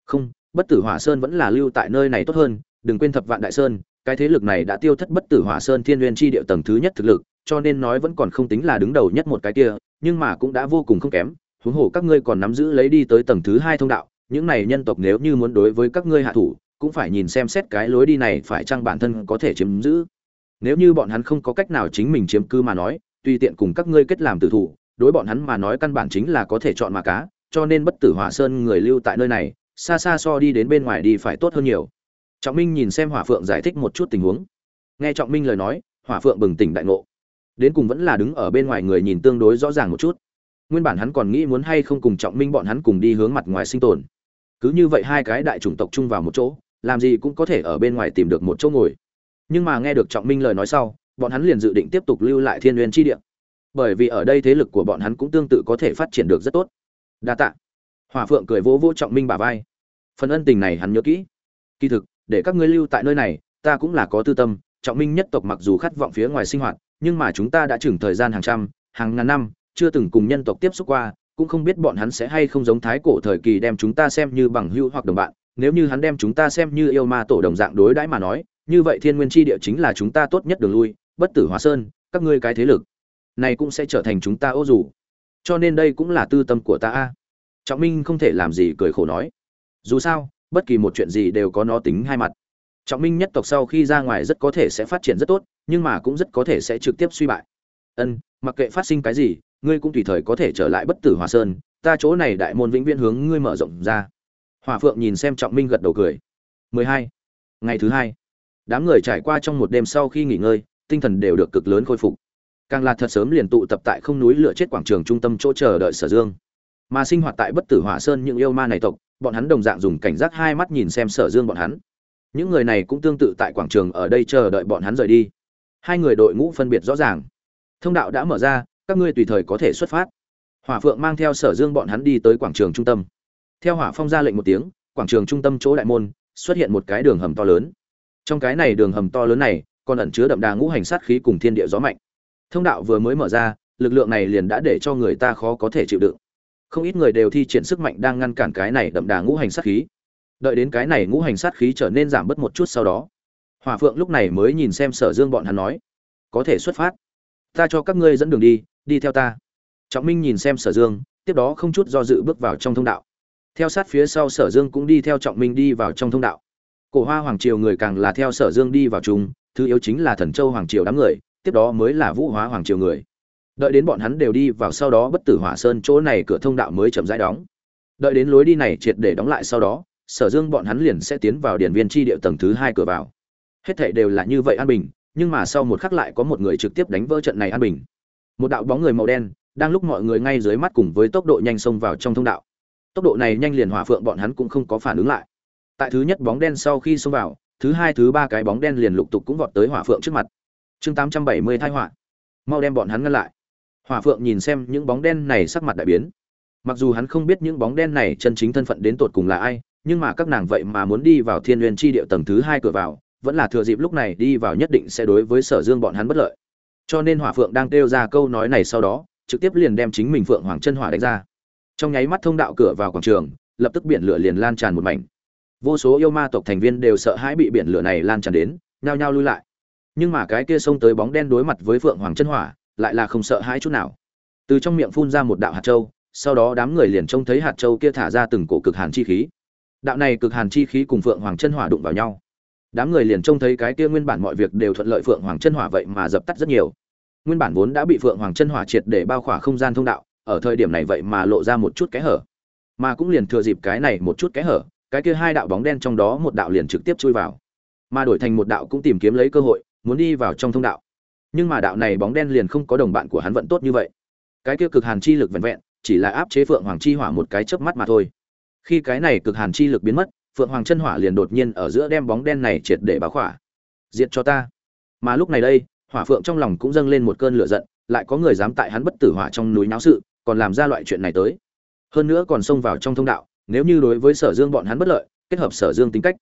Không, bất tử hỏa sơn vẫn là lưu tại nơi này tốt hơn, đừng quên thập vạn đại sơn, cái thế lực này đã tiêu thất bất tử hỏa sơn thiên n g u y ê n tri địa tầng thứ nhất thực lực, cho nên nói vẫn còn không tính là đứng đầu nhất một cái kia, nhưng mà cũng đã vô cùng không kém, huống hồ các ngươi còn nắm giữ lấy đi tới tầng thứ hai thông đạo những này nhân tộc nếu như muốn đối với các ngươi hạ thủ, cũng phải nhìn xem xét cái lối đi này phải chăng bản thân có thể chiếm giữ. Nếu như bọn hắn không có cách nào chính mình chiếm cư mà nói, tùy tiện cùng các ngươi kết làm tử thủ, đối bọn hắn mà nói căn bản chính là có thể chọn mà cá, cho nên bất tử hỏa sơn người lưu tại nơi này, xa xa so đi đến bên ngoài đi phải tốt hơn nhiều. Trọng minh nhìn xem hỏa phượng giải thích một chút tình huống. Nghe trọng minh lời nói, hỏa phượng bừng tỉnh đại ngộ. Đến cùng vẫn là đứng ở bên ngoài người nhìn tương đối rõ ràng một chút. Nguyên bản hắn còn nghĩ muốn hay không cùng trọng minh bọn hắn cùng đi hướng mặt ngoài sinh tồn cứ như vậy hai cái đại chủng tộc chung vào một chỗ, làm gì cũng có thể ở bên ngoài tìm được một chỗ ngồi. Nhưng mà nghe được trọng minh lời nói sau, bọn hắn liền dự định tiếp tục lưu lại thiên nguyên tri địa. Bởi vì ở đây thế lực của bọn hắn cũng tương tự có thể phát triển được rất tốt. Đa tạ. Hòa phượng cười vỗ vỗ trọng minh bà vai. Phần ân tình này hắn nhớ kỹ. Kỳ thực, để các ngươi lưu tại nơi này, ta cũng là có tư tâm. Trọng minh nhất tộc mặc dù khát vọng phía ngoài sinh hoạt, nhưng mà chúng ta đã chừng thời gian hàng trăm, hàng ngàn năm, chưa từng cùng nhân tộc tiếp xúc qua cũng không biết bọn hắn sẽ hay không giống thái cổ thời kỳ đem chúng ta xem như bằng hữu hoặc đồng bạn, nếu như hắn đem chúng ta xem như yêu ma tổ đồng dạng đối đãi mà nói, như vậy thiên nguyên tri địa chính là chúng ta tốt nhất đường lui, bất tử hóa sơn, các ngươi cái thế lực này cũng sẽ trở thành chúng ta ô dù. Cho nên đây cũng là tư tâm của ta a. Trọng minh không thể làm gì cười khổ nói. Dù sao, bất kỳ một chuyện gì đều có nó tính hai mặt. Trọng minh nhất tộc sau khi ra ngoài rất có thể sẽ phát triển rất tốt, nhưng mà cũng rất có thể sẽ trực tiếp suy bại. Ân, mặc kệ phát sinh cái gì ngươi cũng tùy thời có thể trở lại bất tử hòa sơn, ta chỗ này đại môn vĩnh viễn hướng ngươi mở rộng ra. Hòa phượng nhìn xem trọng minh gật đầu cười. 12. ngày thứ hai. Đám người trải qua trong một đêm sau khi nghỉ ngơi, tinh thần đều được cực lớn khôi phục. Càng là thật sớm liền tụ tập tại không núi lửa chết quảng trường trung tâm chỗ chờ đợi sở dương. Mà sinh hoạt tại bất tử hỏa sơn những yêu ma này tộc, bọn hắn đồng dạng dùng cảnh giác hai mắt nhìn xem sở dương bọn hắn. Những người này cũng tương tự tại quảng trường ở đây chờ đợi bọn hắn rời đi. Hai người đội ngũ phân biệt rõ ràng. Thông đạo đã mở ra các ngươi tùy thời có thể xuất phát. Hỏa phượng mang theo sở dương bọn hắn đi tới quảng trường trung tâm. Theo hỏa phong ra lệnh một tiếng, quảng trường trung tâm chỗ đại môn xuất hiện một cái đường hầm to lớn. Trong cái này đường hầm to lớn này còn ẩn chứa đậm đà ngũ hành sát khí cùng thiên địa gió mạnh. Thông đạo vừa mới mở ra, lực lượng này liền đã để cho người ta khó có thể chịu đựng. Không ít người đều thi triển sức mạnh đang ngăn cản cái này đậm đà ngũ hành sát khí. Đợi đến cái này ngũ hành sát khí trở nên giảm bớt một chút sau đó, hỏa phượng lúc này mới nhìn xem sở dương bọn hắn nói, có thể xuất phát. Ta cho các ngươi dẫn đường đi đi theo ta. Trọng minh nhìn xem sở dương, tiếp đó không chút do dự bước vào trong thông đạo. Theo sát phía sau sở dương cũng đi theo trọng minh đi vào trong thông đạo. Cổ hoa hoàng triều người càng là theo sở dương đi vào chung, thứ yếu chính là thần châu hoàng triều đám người, tiếp đó mới là vũ hóa hoàng triều người. Đợi đến bọn hắn đều đi vào sau đó bất tử hỏa sơn chỗ này cửa thông đạo mới chậm rãi đóng. Đợi đến lối đi này triệt để đóng lại sau đó, sở dương bọn hắn liền sẽ tiến vào điển viên tri địa tầng thứ hai cửa vào. Hết thệ đều là như vậy an bình, nhưng mà sau một khắc lại có một người trực tiếp đánh vỡ trận này an bình một đạo bóng người màu đen đang lúc mọi người ngay dưới mắt cùng với tốc độ nhanh xông vào trong thông đạo. Tốc độ này nhanh liền hỏa phượng bọn hắn cũng không có phản ứng lại. Tại thứ nhất bóng đen sau khi xông vào, thứ hai, thứ ba cái bóng đen liền lục tục cũng vọt tới hỏa phượng trước mặt. Chương tám trăm bảy mươi thai hỏa mau đem bọn hắn ngăn lại. Hỏa phượng nhìn xem những bóng đen này sắc mặt đại biến. Mặc dù hắn không biết những bóng đen này chân chính thân phận đến tột cùng là ai, nhưng mà các nàng vậy mà muốn đi vào thiên nguyên tri địa tầng thứ hai cửa vào, vẫn là thừa dịp lúc này đi vào nhất định sẽ đối với sở dương bọn hắn bất lợi cho nên hỏa phượng đang kêu ra câu nói này sau đó, trực tiếp liền đem chính mình phượng hoàng chân hỏa đánh ra. Trong nháy mắt thông đạo cửa vào quảng trường, lập tức biển lửa liền lan tràn một mảnh. Vô số yêu ma tộc thành viên đều sợ hãi bị biển lửa này lan tràn đến, nhao nhao lui lại. Nhưng mà cái kia xông tới bóng đen đối mặt với phượng hoàng chân hỏa, lại là không sợ hãi chút nào. Từ trong miệng phun ra một đạo hạt châu, sau đó đám người liền trông thấy hạt châu kia thả ra từng cổ cực hàn chi khí. Đạo này cực hàn chi khí cùng phượng hoàng chân hỏa đụng vào nhau. Đám người liền trông thấy cái kia nguyên bản mọi việc đều thuận lợi phượng hoàng chân hỏa vậy mà dập tắt rất nhiều nguyên bản vốn đã bị phượng hoàng chân hỏa triệt để bao khỏa không gian thông đạo, ở thời điểm này vậy mà lộ ra một chút kẽ hở. Mà cũng liền thừa dịp cái này một chút kẽ hở, cái kia hai đạo bóng đen trong đó một đạo liền trực tiếp chui vào. Mà đổi thành một đạo cũng tìm kiếm lấy cơ hội, muốn đi vào trong thông đạo. Nhưng mà đạo này bóng đen liền không có đồng bạn của hắn vận tốt như vậy. Cái kia cực hàn chi lực vẹn vẹn, chỉ là áp chế phượng hoàng chi hỏa một cái chớp mắt mà thôi. Khi cái này cực hàn chi lực biến mất, phượng hoàng chân hỏa liền đột nhiên ở giữa đem bóng đen này triệt để báo khỏa. Diệt cho ta. Mà lúc này đây hỏa phượng trong lòng cũng dâng lên một cơn lửa giận, lại có người dám tại hắn bất tử hỏa trong núi náo sự, còn làm ra loại chuyện này tới. Hơn nữa còn xông vào trong thông đạo, nếu như đối với sở dương bọn hắn bất lợi, kết hợp sở dương tính cách,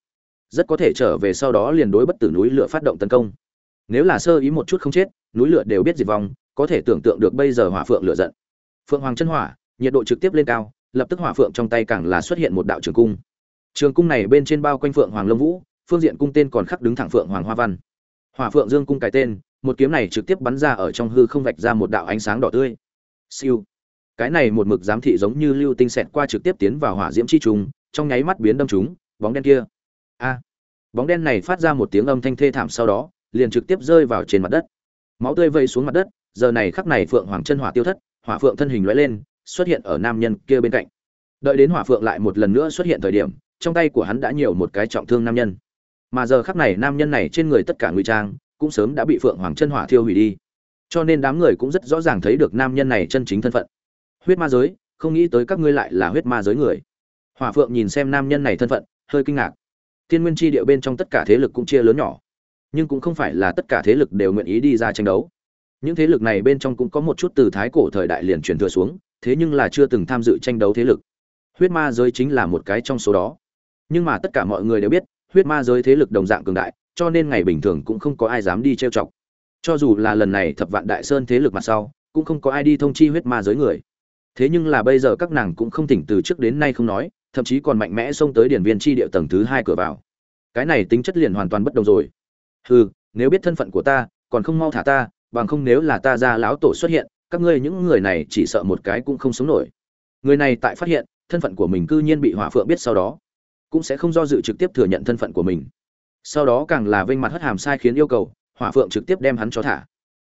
rất có thể trở về sau đó liền đối bất tử núi lửa phát động tấn công. Nếu là sơ ý một chút không chết, núi lửa đều biết diệt vong, có thể tưởng tượng được bây giờ hỏa phượng lửa giận. Phượng hoàng chân hỏa, nhiệt độ trực tiếp lên cao, lập tức hỏa phượng trong tay càng là xuất hiện một đạo trường cung. Trường cung này bên trên bao quanh phượng hoàng lông vũ, phương diện cung tên còn khắc đứng thẳng phượng hoàng hoa văn hỏa phượng dương cung cái tên, một kiếm này trực tiếp bắn ra ở trong hư không vạch ra một đạo ánh sáng đỏ tươi. Siêu. Cái này một mực giám thị giống như lưu tinh xẹt qua trực tiếp tiến vào hỏa diễm chi trùng, trong nháy mắt biến đâm chúng bóng đen kia. A. Bóng đen này phát ra một tiếng âm thanh thê thảm sau đó, liền trực tiếp rơi vào trên mặt đất. Máu tươi vây xuống mặt đất, giờ này khắc này phượng hoàng chân hỏa tiêu thất, hỏa phượng thân hình lóe lên, xuất hiện ở nam nhân kia bên cạnh. Đợi đến hỏa phượng lại một lần nữa xuất hiện thời điểm, trong tay của hắn đã nhiều một cái trọng thương nam nhân mà giờ khắc này nam nhân này trên người tất cả ngụy trang cũng sớm đã bị phượng hoàng chân hỏa thiêu hủy đi. Cho nên đám người cũng rất rõ ràng thấy được nam nhân này chân chính thân phận. Huyết ma giới, không nghĩ tới các ngươi lại là huyết ma giới người. Hỏa phượng nhìn xem nam nhân này thân phận, hơi kinh ngạc. Thiên nguyên tri địa bên trong tất cả thế lực cũng chia lớn nhỏ. Nhưng cũng không phải là tất cả thế lực đều nguyện ý đi ra tranh đấu. Những thế lực này bên trong cũng có một chút từ thái cổ thời đại liền truyền thừa xuống, thế nhưng là chưa từng tham dự tranh đấu thế lực. Huyết ma giới chính là một cái trong số đó. Nhưng mà tất cả mọi người đều biết huyết ma giới thế lực đồng dạng cường đại, cho nên ngày bình thường cũng không có ai dám đi trêu chọc. Cho dù là lần này thập vạn đại sơn thế lực mặt sau, cũng không có ai đi thông chi huyết ma giới người. Thế nhưng là bây giờ các nàng cũng không tỉnh từ trước đến nay không nói, thậm chí còn mạnh mẽ xông tới điển viên tri địa tầng thứ hai cửa vào. Cái này tính chất liền hoàn toàn bất đồng rồi. Hừ, nếu biết thân phận của ta, còn không mau thả ta, bằng không nếu là ta ra lão tổ xuất hiện, các ngươi những người này chỉ sợ một cái cũng không sống nổi. Người này tại phát hiện, thân phận của mình cư nhiên bị hỏa phượng biết sau đó cũng sẽ không do dự trực tiếp thừa nhận thân phận của mình. Sau đó càng là vênh mặt hất hàm sai khiến yêu cầu, hỏa phượng trực tiếp đem hắn cho thả.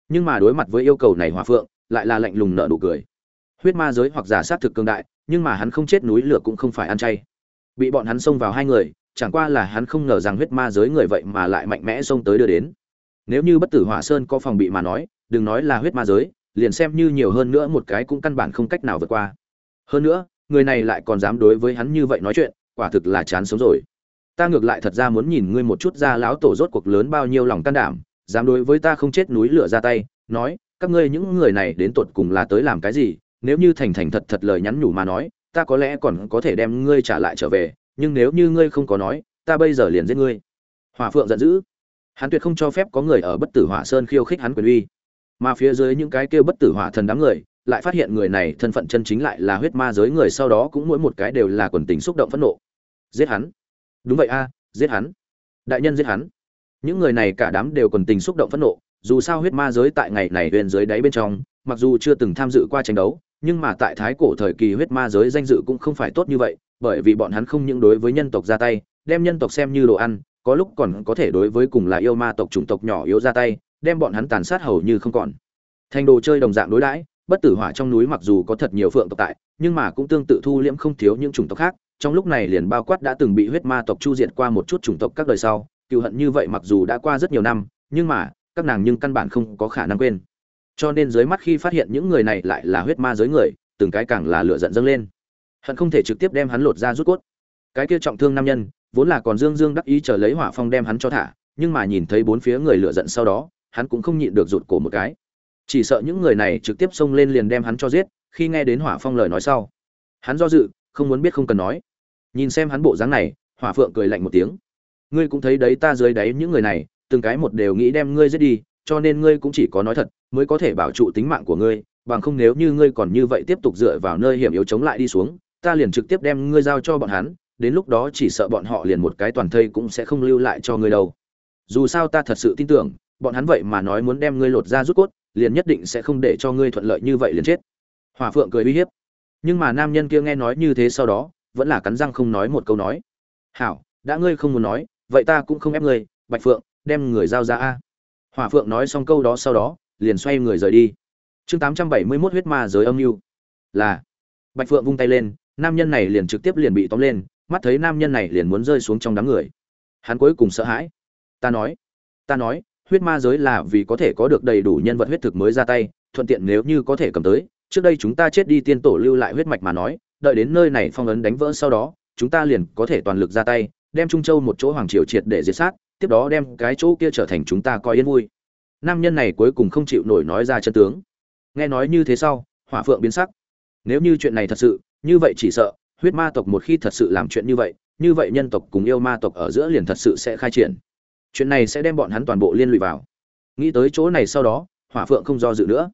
Nhưng mà đối mặt với yêu cầu này hỏa phượng, lại là lạnh lùng nợ nụ cười. Huyết ma giới hoặc giả sát thực cường đại, nhưng mà hắn không chết núi lửa cũng không phải ăn chay. Bị bọn hắn xông vào hai người, chẳng qua là hắn không ngờ rằng huyết ma giới người vậy mà lại mạnh mẽ xông tới đưa đến. Nếu như bất tử hỏa sơn có phòng bị mà nói, đừng nói là huyết ma giới, liền xem như nhiều hơn nữa một cái cũng căn bản không cách nào vượt qua. Hơn nữa, người này lại còn dám đối với hắn như vậy nói chuyện quả thực là chán sống rồi. Ta ngược lại thật ra muốn nhìn ngươi một chút ra lão tổ rốt cuộc lớn bao nhiêu lòng can đảm, dám đối với ta không chết núi lửa ra tay, nói, các ngươi những người này đến tột cùng là tới làm cái gì, nếu như thành thành thật thật lời nhắn nhủ mà nói, ta có lẽ còn có thể đem ngươi trả lại trở về, nhưng nếu như ngươi không có nói, ta bây giờ liền giết ngươi. Hỏa phượng giận dữ. Hắn tuyệt không cho phép có người ở bất tử hỏa sơn khiêu khích hắn quyền uy. Mà phía dưới những cái kêu bất tử hỏa thần đám người, lại phát hiện người này thân phận chân chính lại là huyết ma giới người, sau đó cũng mỗi một cái đều là quần tình xúc động phẫn nộ giết hắn. Đúng vậy a, giết hắn. Đại nhân giết hắn. Những người này cả đám đều còn tình xúc động phẫn nộ, dù sao huyết ma giới tại ngày này huyền dưới đáy bên trong, mặc dù chưa từng tham dự qua tranh đấu, nhưng mà tại thái cổ thời kỳ huyết ma giới danh dự cũng không phải tốt như vậy, bởi vì bọn hắn không những đối với nhân tộc ra tay, đem nhân tộc xem như đồ ăn, có lúc còn có thể đối với cùng là yêu ma tộc chủng tộc nhỏ yếu ra tay, đem bọn hắn tàn sát hầu như không còn. Thành đồ chơi đồng dạng đối đãi, bất tử hỏa trong núi mặc dù có thật nhiều phượng tộc tại, nhưng mà cũng tương tự thu liễm không thiếu những chủng tộc khác trong lúc này liền bao quát đã từng bị huyết ma tộc chu diệt qua một chút chủng tộc các đời sau, cựu hận như vậy mặc dù đã qua rất nhiều năm, nhưng mà, các nàng nhưng căn bản không có khả năng quên. Cho nên dưới mắt khi phát hiện những người này lại là huyết ma giới người, từng cái càng là lửa giận dâng lên. Hận không thể trực tiếp đem hắn lột ra rút cốt. Cái kia trọng thương nam nhân, vốn là còn dương dương đắc ý chờ lấy hỏa phong đem hắn cho thả, nhưng mà nhìn thấy bốn phía người lửa giận sau đó, hắn cũng không nhịn được rụt cổ một cái. Chỉ sợ những người này trực tiếp xông lên liền đem hắn cho giết, khi nghe đến hỏa phong lời nói sau, hắn do dự, không muốn biết không cần nói nhìn xem hắn bộ dáng này, hỏa phượng cười lạnh một tiếng. Ngươi cũng thấy đấy, ta dưới đáy những người này, từng cái một đều nghĩ đem ngươi giết đi, cho nên ngươi cũng chỉ có nói thật, mới có thể bảo trụ tính mạng của ngươi, bằng không nếu như ngươi còn như vậy tiếp tục dựa vào nơi hiểm yếu chống lại đi xuống, ta liền trực tiếp đem ngươi giao cho bọn hắn, đến lúc đó chỉ sợ bọn họ liền một cái toàn thây cũng sẽ không lưu lại cho ngươi đâu. Dù sao ta thật sự tin tưởng, bọn hắn vậy mà nói muốn đem ngươi lột ra rút cốt, liền nhất định sẽ không để cho ngươi thuận lợi như vậy liền chết. Hòa phượng cười uy hiếp. Nhưng mà nam nhân kia nghe nói như thế sau đó vẫn là cắn răng không nói một câu nói. Hảo, đã ngươi không muốn nói, vậy ta cũng không ép ngươi, bạch phượng, đem người giao ra a. Hỏa phượng nói xong câu đó sau đó, liền xoay người rời đi. Chương tám trăm bảy mươi 871 huyết ma giới âm mưu. Là, bạch phượng vung tay lên, nam nhân này liền trực tiếp liền bị tóm lên, mắt thấy nam nhân này liền muốn rơi xuống trong đám người. Hắn cuối cùng sợ hãi. Ta nói ta nói, huyết ma giới là vì có thể có được đầy đủ nhân vật huyết thực mới ra tay, thuận tiện nếu như có thể cầm tới, trước đây chúng ta chết đi tiên tổ lưu lại huyết mạch mà nói đợi đến nơi này phong ấn đánh vỡ sau đó, chúng ta liền có thể toàn lực ra tay, đem trung châu một chỗ hoàng triều triệt để diệt sát, tiếp đó đem cái chỗ kia trở thành chúng ta coi yên vui. Nam nhân này cuối cùng không chịu nổi nói ra chân tướng. Nghe nói như thế sau, hỏa phượng biến sắc. Nếu như chuyện này thật sự, như vậy chỉ sợ, huyết ma tộc một khi thật sự làm chuyện như vậy như vậy nhân tộc cùng yêu ma tộc ở giữa liền thật sự sẽ khai triển. Chuyện này sẽ đem bọn hắn toàn bộ liên lụy vào. Nghĩ tới chỗ này sau đó, hỏa phượng không do dự nữa.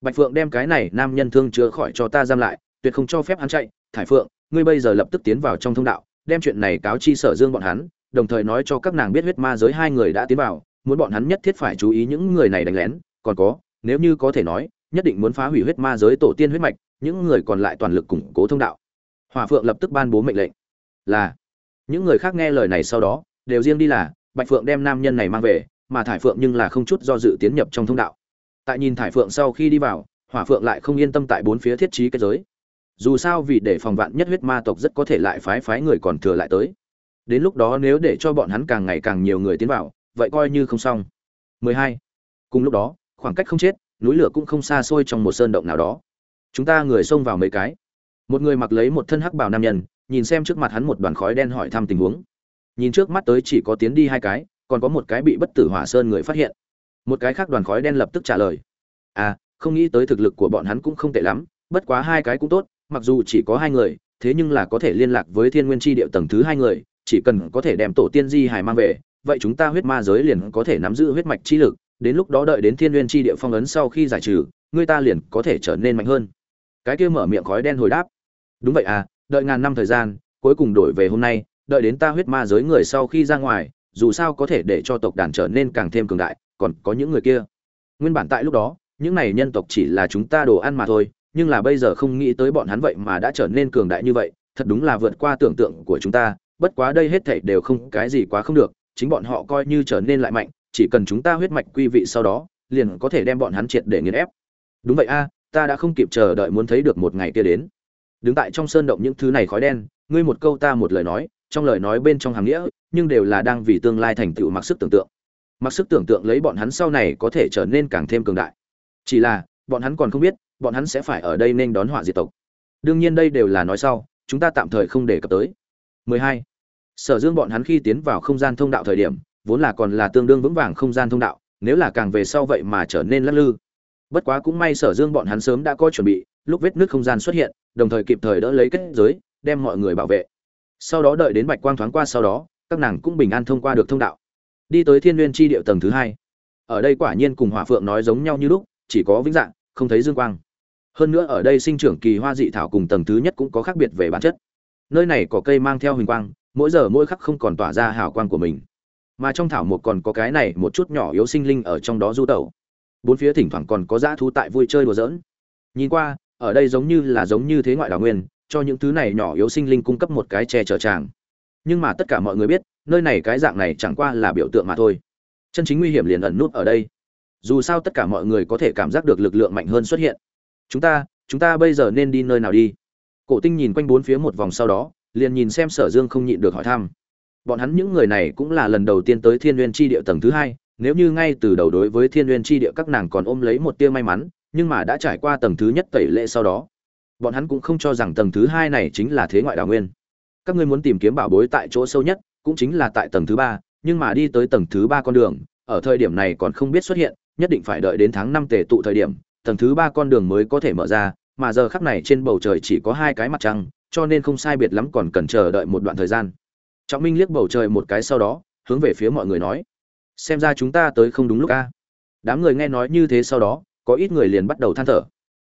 Bạch phượng đem cái này nam nhân thương chữa khỏi cho ta giam lại tuyệt không cho phép hắn chạy, thải phượng, ngươi bây giờ lập tức tiến vào trong thông đạo, đem chuyện này cáo chi sở dương bọn hắn, đồng thời nói cho các nàng biết huyết ma giới hai người đã tiến vào, muốn bọn hắn nhất thiết phải chú ý những người này đánh lén, còn có, nếu như có thể nói, nhất định muốn phá hủy huyết ma giới tổ tiên huyết mạch, những người còn lại toàn lực củng cố thông đạo. Hỏa phượng lập tức ban bố mệnh lệnh. Là, những người khác nghe lời này sau đó, đều riêng đi là, bạch phượng đem nam nhân này mang về, mà thải phượng nhưng là không chút do dự tiến nhập trong thông đạo. Tại nhìn thải phượng sau khi đi vào hỏa phượng lại không yên tâm tại bốn phía thiết trí kết giới dù sao vì để phòng vạn nhất huyết ma tộc rất có thể lại phái phái người còn thừa lại tới. Đến lúc đó nếu để cho bọn hắn càng ngày càng nhiều người tiến vào, vậy coi như không xong. 12. cùng lúc đó, khoảng cách không chết, núi lửa cũng không xa xôi trong một sơn động nào đó. Chúng ta người xông vào mấy cái. Một người mặc lấy một thân hắc bào nam nhân, nhìn xem trước mặt hắn một đoàn khói đen hỏi thăm tình huống. Nhìn trước mắt tới chỉ có tiến đi hai cái, còn có một cái bị bất tử hỏa sơn người phát hiện. Một cái khác đoàn khói đen lập tức trả lời. À không nghĩ tới thực lực của bọn hắn cũng không tệ lắm, bất quá hai cái cũng tốt mặc dù chỉ có hai người, thế nhưng là có thể liên lạc với thiên nguyên tri địa tầng thứ hai người, chỉ cần có thể đem tổ tiên di hải mang về, vậy chúng ta huyết ma giới liền có thể nắm giữ huyết mạch chi lực, đến lúc đó đợi đến thiên nguyên tri địa phong ấn sau khi giải trừ, người ta liền có thể trở nên mạnh hơn. Cái kia mở miệng khói đen hồi đáp. Đúng vậy à đợi ngàn năm thời gian, cuối cùng đổi về hôm nay, đợi đến ta huyết ma giới người sau khi ra ngoài, dù sao có thể để cho tộc đàn trở nên càng thêm cường đại, còn có những người kia. Nguyên bản tại lúc đó, những này nhân tộc chỉ là chúng ta đồ ăn mà thôi nhưng là bây giờ không nghĩ tới bọn hắn vậy mà đã trở nên cường đại như vậy, thật đúng là vượt qua tưởng tượng của chúng ta, bất quá đây hết thảy đều không, cái gì quá không được, chính bọn họ coi như trở nên lại mạnh, chỉ cần chúng ta huyết mạch quy vị sau đó, liền có thể đem bọn hắn triệt để nghiền ép. Đúng vậy a, ta đã không kịp chờ đợi muốn thấy được một ngày kia đến. Đứng tại trong sơn động những thứ này khói đen, ngươi một câu ta một lời nói, trong lời nói bên trong hàm nghĩa, nhưng đều là đang vì tương lai thành tựu mặc sức tưởng tượng. Mặc sức tưởng tượng lấy bọn hắn sau này có thể trở nên càng thêm cường đại. Chỉ là, bọn hắn còn không biết bọn hắn sẽ phải ở đây nên đón họa diệt tộc. Đương nhiên đây đều là nói sau, chúng ta tạm thời không đề cập tới. 12. sở dương bọn hắn khi tiến vào không gian thông đạo thời điểm, vốn là còn là tương đương vững vàng không gian thông đạo, nếu là càng về sau vậy mà trở nên lắc lư. Bất quá cũng may sở dương bọn hắn sớm đã có chuẩn bị, lúc vết nước không gian xuất hiện, đồng thời kịp thời đỡ lấy kết giới, đem mọi người bảo vệ. Sau đó đợi đến bạch quang thoáng qua sau đó, các nàng cũng bình an thông qua được thông đạo. Đi tới thiên nguyên tri điệu tầng thứ hai. Ở đây quả nhiên cùng hỏa phượng nói giống nhau như lúc, chỉ có vĩnh dạng, không thấy dương quang hơn nữa ở đây sinh trưởng kỳ hoa dị thảo cùng tầng thứ nhất cũng có khác biệt về bản chất. Nơi này có cây mang theo huỳnh quang, mỗi giờ mỗi khắc không còn tỏa ra hào quang của mình. Mà trong thảo mộc còn có cái này một chút nhỏ yếu sinh linh ở trong đó du tẩu. Bốn phía thỉnh thoảng còn có dã thú tại vui chơi đùa giỡn. Nhìn qua, ở đây giống như là giống như thế ngoại đảo nguyên, cho những thứ này nhỏ yếu sinh linh cung cấp một cái che chở tràng. Nhưng mà tất cả mọi người biết, nơi này cái dạng này chẳng qua là biểu tượng mà thôi. Chân chính nguy hiểm liền ẩn nút ở đây. Dù sao tất cả mọi người có thể cảm giác được lực lượng mạnh hơn xuất hiện chúng ta chúng ta bây giờ nên đi nơi nào đi? Cổ tinh nhìn quanh bốn phía một vòng sau đó, liền nhìn xem sở dương không nhịn được hỏi thăm. Bọn hắn những người này cũng là lần đầu tiên tới thiên n g u y ê n tri địa tầng thứ hai, nếu như ngay từ đầu đối với thiên n g u y ê n tri địa các nàng còn ôm lấy một tia may mắn, nhưng mà đã trải qua tầng thứ nhất tẩy lệ sau đó, bọn hắn cũng không cho rằng tầng thứ hai này chính là thế ngoại đào nguyên. Các ngươi muốn tìm kiếm bảo bối tại chỗ sâu nhất, cũng chính là tại tầng thứ ba, nhưng mà đi tới tầng thứ ba con đường, ở thời điểm này còn không biết xuất hiện, nhất định phải đợi đến tháng năm tề tụ thời điểm tầng thứ ba con đường mới có thể mở ra, mà giờ khắc này trên bầu trời chỉ có hai cái mặt trăng, cho nên không sai biệt lắm còn cần chờ đợi một đoạn thời gian. Trọng minh liếc bầu trời một cái sau đó, hướng về phía mọi người nói, xem ra chúng ta tới không đúng lúc a. Đám người nghe nói như thế sau đó, có ít người liền bắt đầu than thở.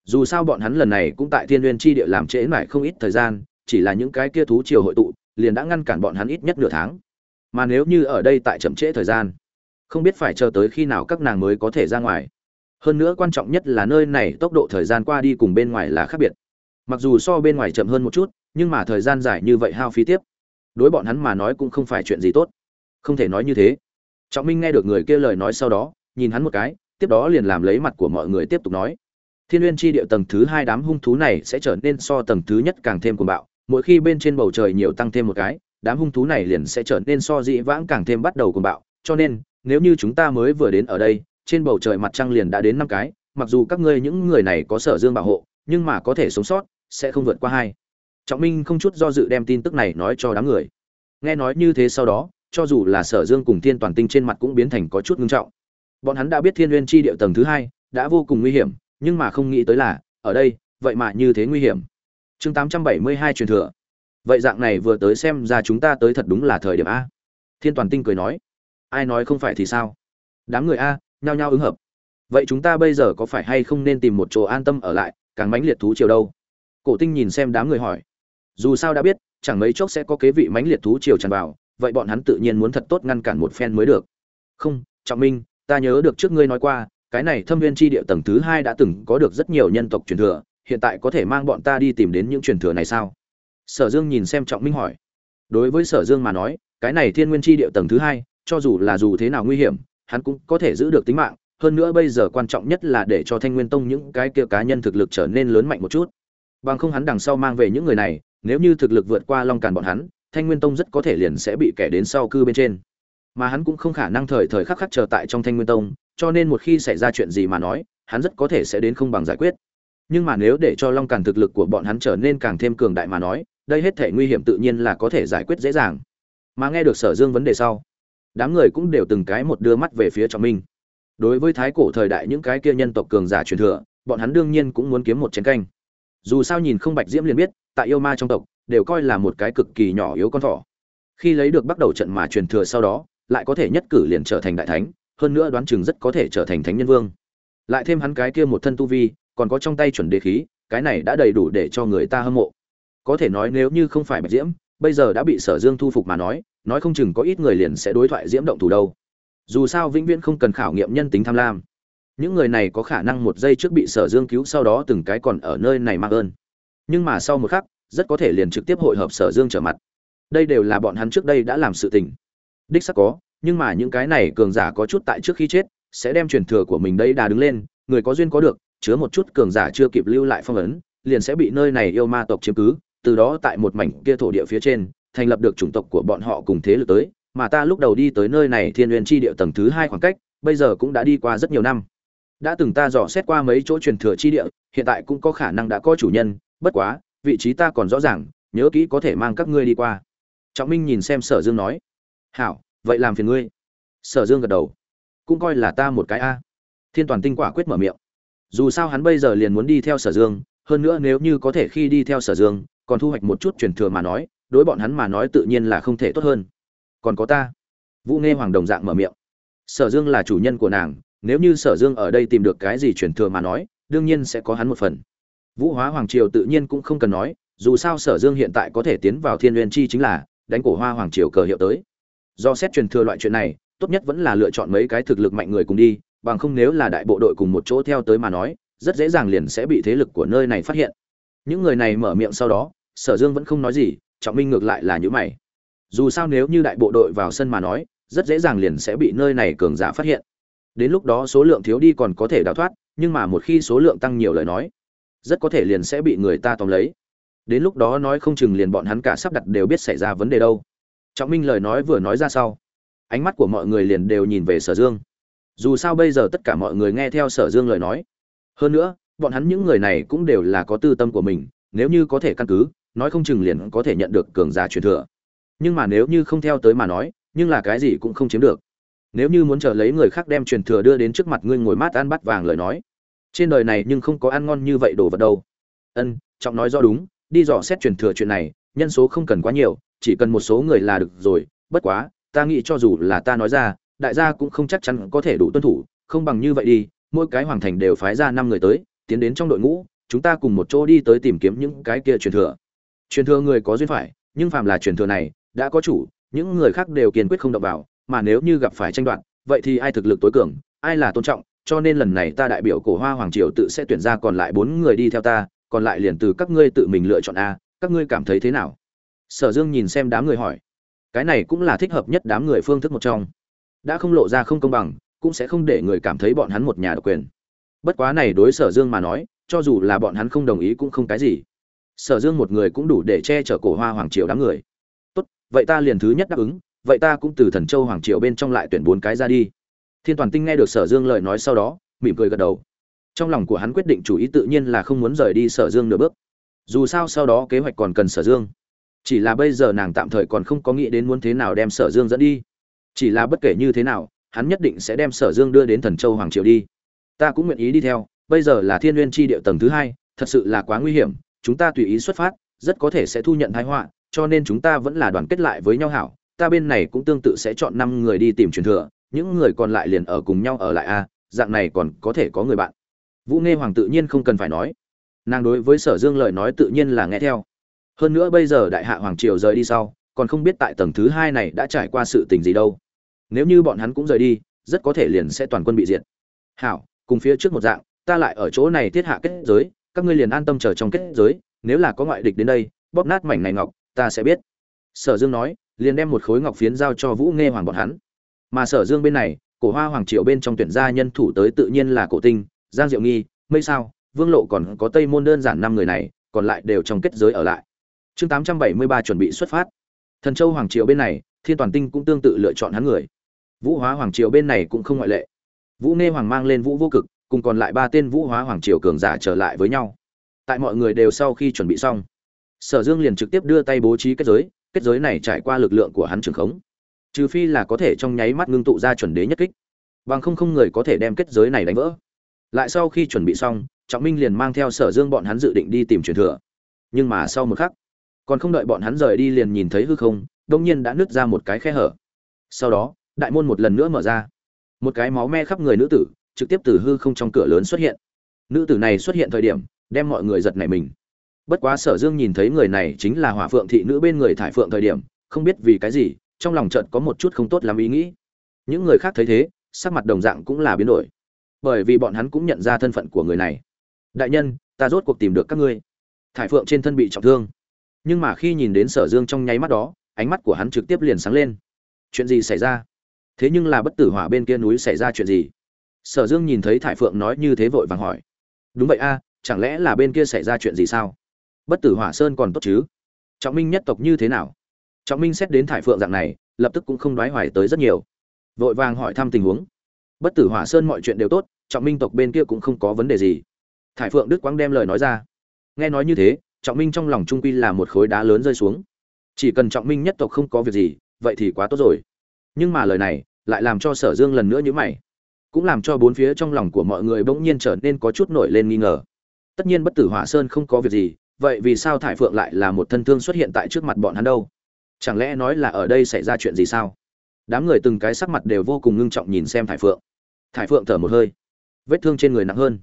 Dù sao bọn hắn lần này cũng tại thiên n tri địa làm trễ mãi không ít thời gian, chỉ là những cái kia thú triều hội tụ, liền đã ngăn cản bọn hắn ít nhất nửa tháng. Mà nếu như ở đây tại chậm trễ thời gian, không biết phải chờ tới khi nào các nàng mới có thể ra ngoài hơn nữa quan trọng nhất là nơi này tốc độ thời gian qua đi cùng bên ngoài là khác biệt. Mặc dù so bên ngoài chậm hơn một chút, nhưng mà thời gian dài như vậy hao phí tiếp. Đối bọn hắn mà nói cũng không phải chuyện gì tốt. Không thể nói như thế. Trọng minh nghe được người kia lời nói sau đó, nhìn hắn một cái, tiếp đó liền làm lấy mặt của mọi người tiếp tục nói. Thiên n g tri địa tầng thứ hai đám hung thú này sẽ trở nên so tầng thứ nhất càng thêm cuồng bạo, mỗi khi bên trên bầu trời nhiều tăng thêm một cái, đám hung thú này liền sẽ trở nên so dị vãng càng thêm bắt đầu cuồng bạo. Cho nên, nếu như chúng ta mới vừa đến ở đây trên bầu trời mặt trăng liền đã đến năm cái, mặc dù các ngươi những người này có sở dương bảo hộ, nhưng mà có thể sống sót, sẽ không vượt qua hai. Trọng minh không chút do dự đem tin tức này nói cho đám người. Nghe nói như thế sau đó, cho dù là sở dương cùng thiên toàn tinh trên mặt cũng biến thành có chút ngưng trọng. Bọn hắn đã biết thiên n g chi địa tầng thứ hai, đã vô cùng nguy hiểm, nhưng mà không nghĩ tới là, ở đây, vậy mà như thế nguy hiểm. Chương tám trăm bảy mươi hai truyền thừa. Vậy dạng này vừa tới xem ra chúng ta tới thật đúng là thời điểm a. Thiên toàn tinh cười nói. Ai nói không phải thì sao? Đám người a nhao nhao ứng hợp. Vậy chúng ta bây giờ có phải hay không nên tìm một chỗ an tâm ở lại, càng mãnh liệt thú triều đâu? Cổ tinh nhìn xem đám người hỏi. Dù sao đã biết, chẳng mấy chốc sẽ có kế vị mãnh liệt thú triều tràn vào, vậy bọn hắn tự nhiên muốn thật tốt ngăn cản một phen mới được. Không, trọng minh, ta nhớ được trước ngươi nói qua, cái này thâm viên tri địa tầng thứ hai đã từng có được rất nhiều nhân tộc truyền thừa, hiện tại có thể mang bọn ta đi tìm đến những truyền thừa này sao? Sở dương nhìn xem trọng minh hỏi. Đối với sở dương mà nói, cái này thiên nguyên tri địa tầng thứ hai, cho dù là dù thế nào nguy hiểm hắn cũng có thể giữ được tính mạng, hơn nữa bây giờ quan trọng nhất là để cho thanh nguyên tông những cái kia cá nhân thực lực trở nên lớn mạnh một chút. Bằng không hắn đằng sau mang về những người này, nếu như thực lực vượt qua long càn bọn hắn, thanh nguyên tông rất có thể liền sẽ bị kẻ đến sau cư bên trên. Mà hắn cũng không khả năng thời thời khắc khắc chờ tại trong thanh nguyên tông, cho nên một khi xảy ra chuyện gì mà nói, hắn rất có thể sẽ đến không bằng giải quyết. Nhưng mà nếu để cho long càn thực lực của bọn hắn trở nên càng thêm cường đại mà nói, đây hết thể nguy hiểm tự nhiên là có thể giải quyết dễ dàng. Mà nghe được sở dương vấn đề sau đám người cũng đều từng cái một đưa mắt về phía trọng minh. Đối với thái cổ thời đại những cái kia nhân tộc cường giả truyền thừa, bọn hắn đương nhiên cũng muốn kiếm một chén canh. Dù sao nhìn không bạch diễm liền biết, tại yêu ma trong tộc, đều coi là một cái cực kỳ nhỏ yếu con thỏ. Khi lấy được bắt đầu trận mà truyền thừa sau đó, lại có thể nhất cử liền trở thành đại thánh, hơn nữa đoán chừng rất có thể trở thành thánh nhân vương. Lại thêm hắn cái kia một thân tu vi, còn có trong tay chuẩn đề khí, cái này đã đầy đủ để cho người ta hâm mộ. Có thể nói nếu như không phải bạch diễm, bây giờ đã bị sở dương thu phục mà nói nói không chừng có ít người liền sẽ đối thoại diễm động thủ đâu. Dù sao vĩnh viễn không cần khảo nghiệm nhân tính tham lam. Những người này có khả năng một giây trước bị sở dương cứu sau đó từng cái còn ở nơi này mang ơn. Nhưng mà sau một khắc, rất có thể liền trực tiếp hội hợp sở dương trở mặt. Đây đều là bọn hắn trước đây đã làm sự tình. Đích sắc có, nhưng mà những cái này cường giả có chút tại trước khi chết, sẽ đem truyền thừa của mình đây đà đứng lên, người có duyên có được, chứa một chút cường giả chưa kịp lưu lại phong ấn, liền sẽ bị nơi này yêu ma tộc chiếm cứ, từ đó tại một mảnh kia thổ địa phía trên thành lập được chủng tộc của bọn họ cùng thế lực tới, mà ta lúc đầu đi tới nơi này thiên nguyên chi địa tầng thứ hai khoảng cách, bây giờ cũng đã đi qua rất nhiều năm. Đã từng ta dò xét qua mấy chỗ truyền thừa chi địa, hiện tại cũng có khả năng đã có chủ nhân, bất quá, vị trí ta còn rõ ràng, nhớ kỹ có thể mang các ngươi đi qua. Trọng minh nhìn xem sở dương nói, hảo, vậy làm phiền ngươi. Sở dương gật đầu, cũng coi là ta một cái a. Thiên toàn tinh quả quyết mở miệng, dù sao hắn bây giờ liền muốn đi theo sở dương, hơn nữa nếu như có thể khi đi theo sở dương, còn thu hoạch một chút truyền thừa mà nói đối bọn hắn mà nói tự nhiên là không thể tốt hơn. Còn có ta. Vũ nghe hoàng đồng dạng mở miệng. Sở dương là chủ nhân của nàng, nếu như sở dương ở đây tìm được cái gì truyền thừa mà nói, đương nhiên sẽ có hắn một phần. Vũ hóa hoàng triều tự nhiên cũng không cần nói, dù sao sở dương hiện tại có thể tiến vào thiên Uyên chi chính là đánh cổ hoa hoàng triều cờ hiệu tới. Do xét truyền thừa loại chuyện này, tốt nhất vẫn là lựa chọn mấy cái thực lực mạnh người cùng đi, bằng không nếu là đại bộ đội cùng một chỗ theo tới mà nói, rất dễ dàng liền sẽ bị thế lực của nơi này phát hiện. Những người này mở miệng sau đó, sở dương vẫn không nói gì trọng minh ngược lại là những mày. Dù sao nếu như đại bộ đội vào sân mà nói, rất dễ dàng liền sẽ bị nơi này cường giả phát hiện. Đến lúc đó số lượng thiếu đi còn có thể đào thoát, nhưng mà một khi số lượng tăng nhiều lời nói, rất có thể liền sẽ bị người ta tóm lấy. Đến lúc đó nói không chừng liền bọn hắn cả sắp đặt đều biết xảy ra vấn đề đâu. Trọng minh lời nói vừa nói ra sau, ánh mắt của mọi người liền đều nhìn về sở dương. Dù sao bây giờ tất cả mọi người nghe theo sở dương lời nói. Hơn nữa, bọn hắn những người này cũng đều là có tư tâm của mình, nếu như có thể căn cứ nói không chừng liền có thể nhận được cường giả truyền thừa. Nhưng mà nếu như không theo tới mà nói, nhưng là cái gì cũng không chiếm được. Nếu như muốn chờ lấy người khác đem truyền thừa đưa đến trước mặt ngươi ngồi mát ăn bắt vàng lời nói, trên đời này nhưng không có ăn ngon như vậy đồ vật đâu. Ân, trọng nói do đúng, đi dò xét truyền thừa chuyện này, nhân số không cần quá nhiều, chỉ cần một số người là được rồi, bất quá, ta nghĩ cho dù là ta nói ra, đại gia cũng không chắc chắn có thể đủ tuân thủ, không bằng như vậy đi, mỗi cái hoàng thành đều phái ra năm người tới, tiến đến trong đội ngũ, chúng ta cùng một chỗ đi tới tìm kiếm những cái kia truyền thừa truyền thừa người có duyên phải, nhưng phàm là truyền thừa này, đã có chủ, những người khác đều kiên quyết không động vào, mà nếu như gặp phải tranh đoạt, vậy thì ai thực lực tối cường, ai là tôn trọng, cho nên lần này ta đại biểu cổ hoa hoàng triều tự sẽ tuyển ra còn lại bốn người đi theo ta, còn lại liền từ các ngươi tự mình lựa chọn a, các ngươi cảm thấy thế nào? Sở dương nhìn xem đám người hỏi. Cái này cũng là thích hợp nhất đám người phương thức một trong. Đã không lộ ra không công bằng, cũng sẽ không để người cảm thấy bọn hắn một nhà độc quyền. Bất quá này đối sở dương mà nói, cho dù là bọn hắn không đồng ý cũng không cái gì sở dương một người cũng đủ để che chở cổ hoa hoàng triều đám người. Tốt, vậy ta liền thứ nhất đáp ứng, vậy ta cũng từ thần châu hoàng triều bên trong lại tuyển bốn cái ra đi. Thiên toàn tinh nghe được sở dương lời nói sau đó, mỉm cười gật đầu. Trong lòng của hắn quyết định chủ ý tự nhiên là không muốn rời đi sở dương nửa bước. Dù sao sau đó kế hoạch còn cần sở dương. Chỉ là bây giờ nàng tạm thời còn không có nghĩ đến muốn thế nào đem sở dương dẫn đi. Chỉ là bất kể như thế nào, hắn nhất định sẽ đem sở dương đưa đến thần châu hoàng triều đi. Ta cũng nguyện ý đi theo, bây giờ là thiên n g u y địa tầng thứ hai, thật sự là quá nguy hiểm chúng ta tùy ý xuất phát, rất có thể sẽ thu nhận thái họa, cho nên chúng ta vẫn là đoàn kết lại với nhau hảo. Ta bên này cũng tương tự sẽ chọn năm người đi tìm truyền thừa, những người còn lại liền ở cùng nhau ở lại a, dạng này còn có thể có người bạn. Vũ nghe hoàng tự nhiên không cần phải nói. Nàng đối với sở dương lời nói tự nhiên là nghe theo. Hơn nữa bây giờ đại hạ hoàng triều rời đi sau, còn không biết tại tầng thứ hai này đã trải qua sự tình gì đâu. Nếu như bọn hắn cũng rời đi, rất có thể liền sẽ toàn quân bị diệt. Hảo, cùng phía trước một dạng, ta lại ở chỗ này thiết hạ kết giới các ngươi liền an tâm chờ trong kết giới, nếu là có ngoại địch đến đây, bóp nát mảnh này ngọc, ta sẽ biết. Sở dương nói, liền đem một khối ngọc phiến giao cho vũ nghe hoàng bọn hắn. Mà sở dương bên này, cổ hoa hoàng Triệu bên trong tuyển gia nhân thủ tới tự nhiên là cổ tinh, giang diệu nghi, mây sao, vương lộ còn có tây môn đơn giản năm người này, còn lại đều trong kết giới ở lại. Chương tám trăm bảy mươi ba chuẩn bị xuất phát. Thần châu hoàng Triệu bên này, thiên toàn tinh cũng tương tự lựa chọn hắn người. Vũ hóa hoàng Triệu bên này cũng không ngoại lệ. Vũ nghe hoàng mang lên vũ vô cực cùng còn lại ba tên vũ hóa hoàng triều cường giả trở lại với nhau. Tại mọi người đều sau khi chuẩn bị xong, sở dương liền trực tiếp đưa tay bố trí kết giới kết giới này trải qua lực lượng của hắn trường khống. Trừ phi là có thể trong nháy mắt ngưng tụ ra chuẩn đế nhất kích, bằng không không người có thể đem kết giới này đánh vỡ. Lại sau khi chuẩn bị xong, trọng minh liền mang theo sở dương bọn hắn dự định đi tìm truyền thừa. Nhưng mà sau một khắc, còn không đợi bọn hắn rời đi liền nhìn thấy hư không đông nhiên đã nứt ra một cái khe hở. Sau đó, đại môn một lần nữa mở ra. Một cái máu me khắp người nữ tử trực tiếp từ hư không trong cửa lớn xuất hiện. Nữ tử này xuất hiện thời điểm, đem mọi người giật nảy mình. Bất quá sở dương nhìn thấy người này chính là hỏa phượng thị nữ bên người thải phượng thời điểm, không biết vì cái gì, trong lòng trận có một chút không tốt lắm ý nghĩ. Những người khác thấy thế, sắc mặt đồng dạng cũng là biến đổi. Bởi vì bọn hắn cũng nhận ra thân phận của người này. Đại nhân, ta rốt cuộc tìm được các ngươi. Thải phượng trên thân bị trọng thương. Nhưng mà khi nhìn đến sở dương trong nháy mắt đó, ánh mắt của hắn trực tiếp liền sáng lên. Chuyện gì xảy ra? Thế nhưng là bất tử hỏa bên kia núi xảy ra chuyện gì? Sở dương nhìn thấy thải phượng nói như thế vội vàng hỏi. Đúng vậy a, chẳng lẽ là bên kia xảy ra chuyện gì sao? Bất tử hỏa sơn còn tốt chứ? Trọng minh nhất tộc như thế nào? Trọng minh xét đến thải phượng dạng này, lập tức cũng không đoái hoài tới rất nhiều. Vội vàng hỏi thăm tình huống. Bất tử hỏa sơn mọi chuyện đều tốt, trọng minh tộc bên kia cũng không có vấn đề gì. Thải phượng đức quang đem lời nói ra. Nghe nói như thế, trọng minh trong lòng trung quy là một khối đá lớn rơi xuống. Chỉ cần trọng minh nhất tộc không có việc gì, vậy thì quá tốt rồi. Nhưng mà lời này lại làm cho sở dương lần nữa nhữ mày cũng làm cho bốn phía trong lòng của mọi người bỗng nhiên trở nên có chút nổi lên nghi ngờ. Tất nhiên bất tử hỏa sơn không có việc gì, vậy vì sao thải phượng lại là một thân thương xuất hiện tại trước mặt bọn hắn đâu? Chẳng lẽ nói là ở đây xảy ra chuyện gì sao? Đám người từng cái sắc mặt đều vô cùng ngưng trọng nhìn xem thải phượng. Thải phượng thở một hơi. Vết thương trên người nặng hơn.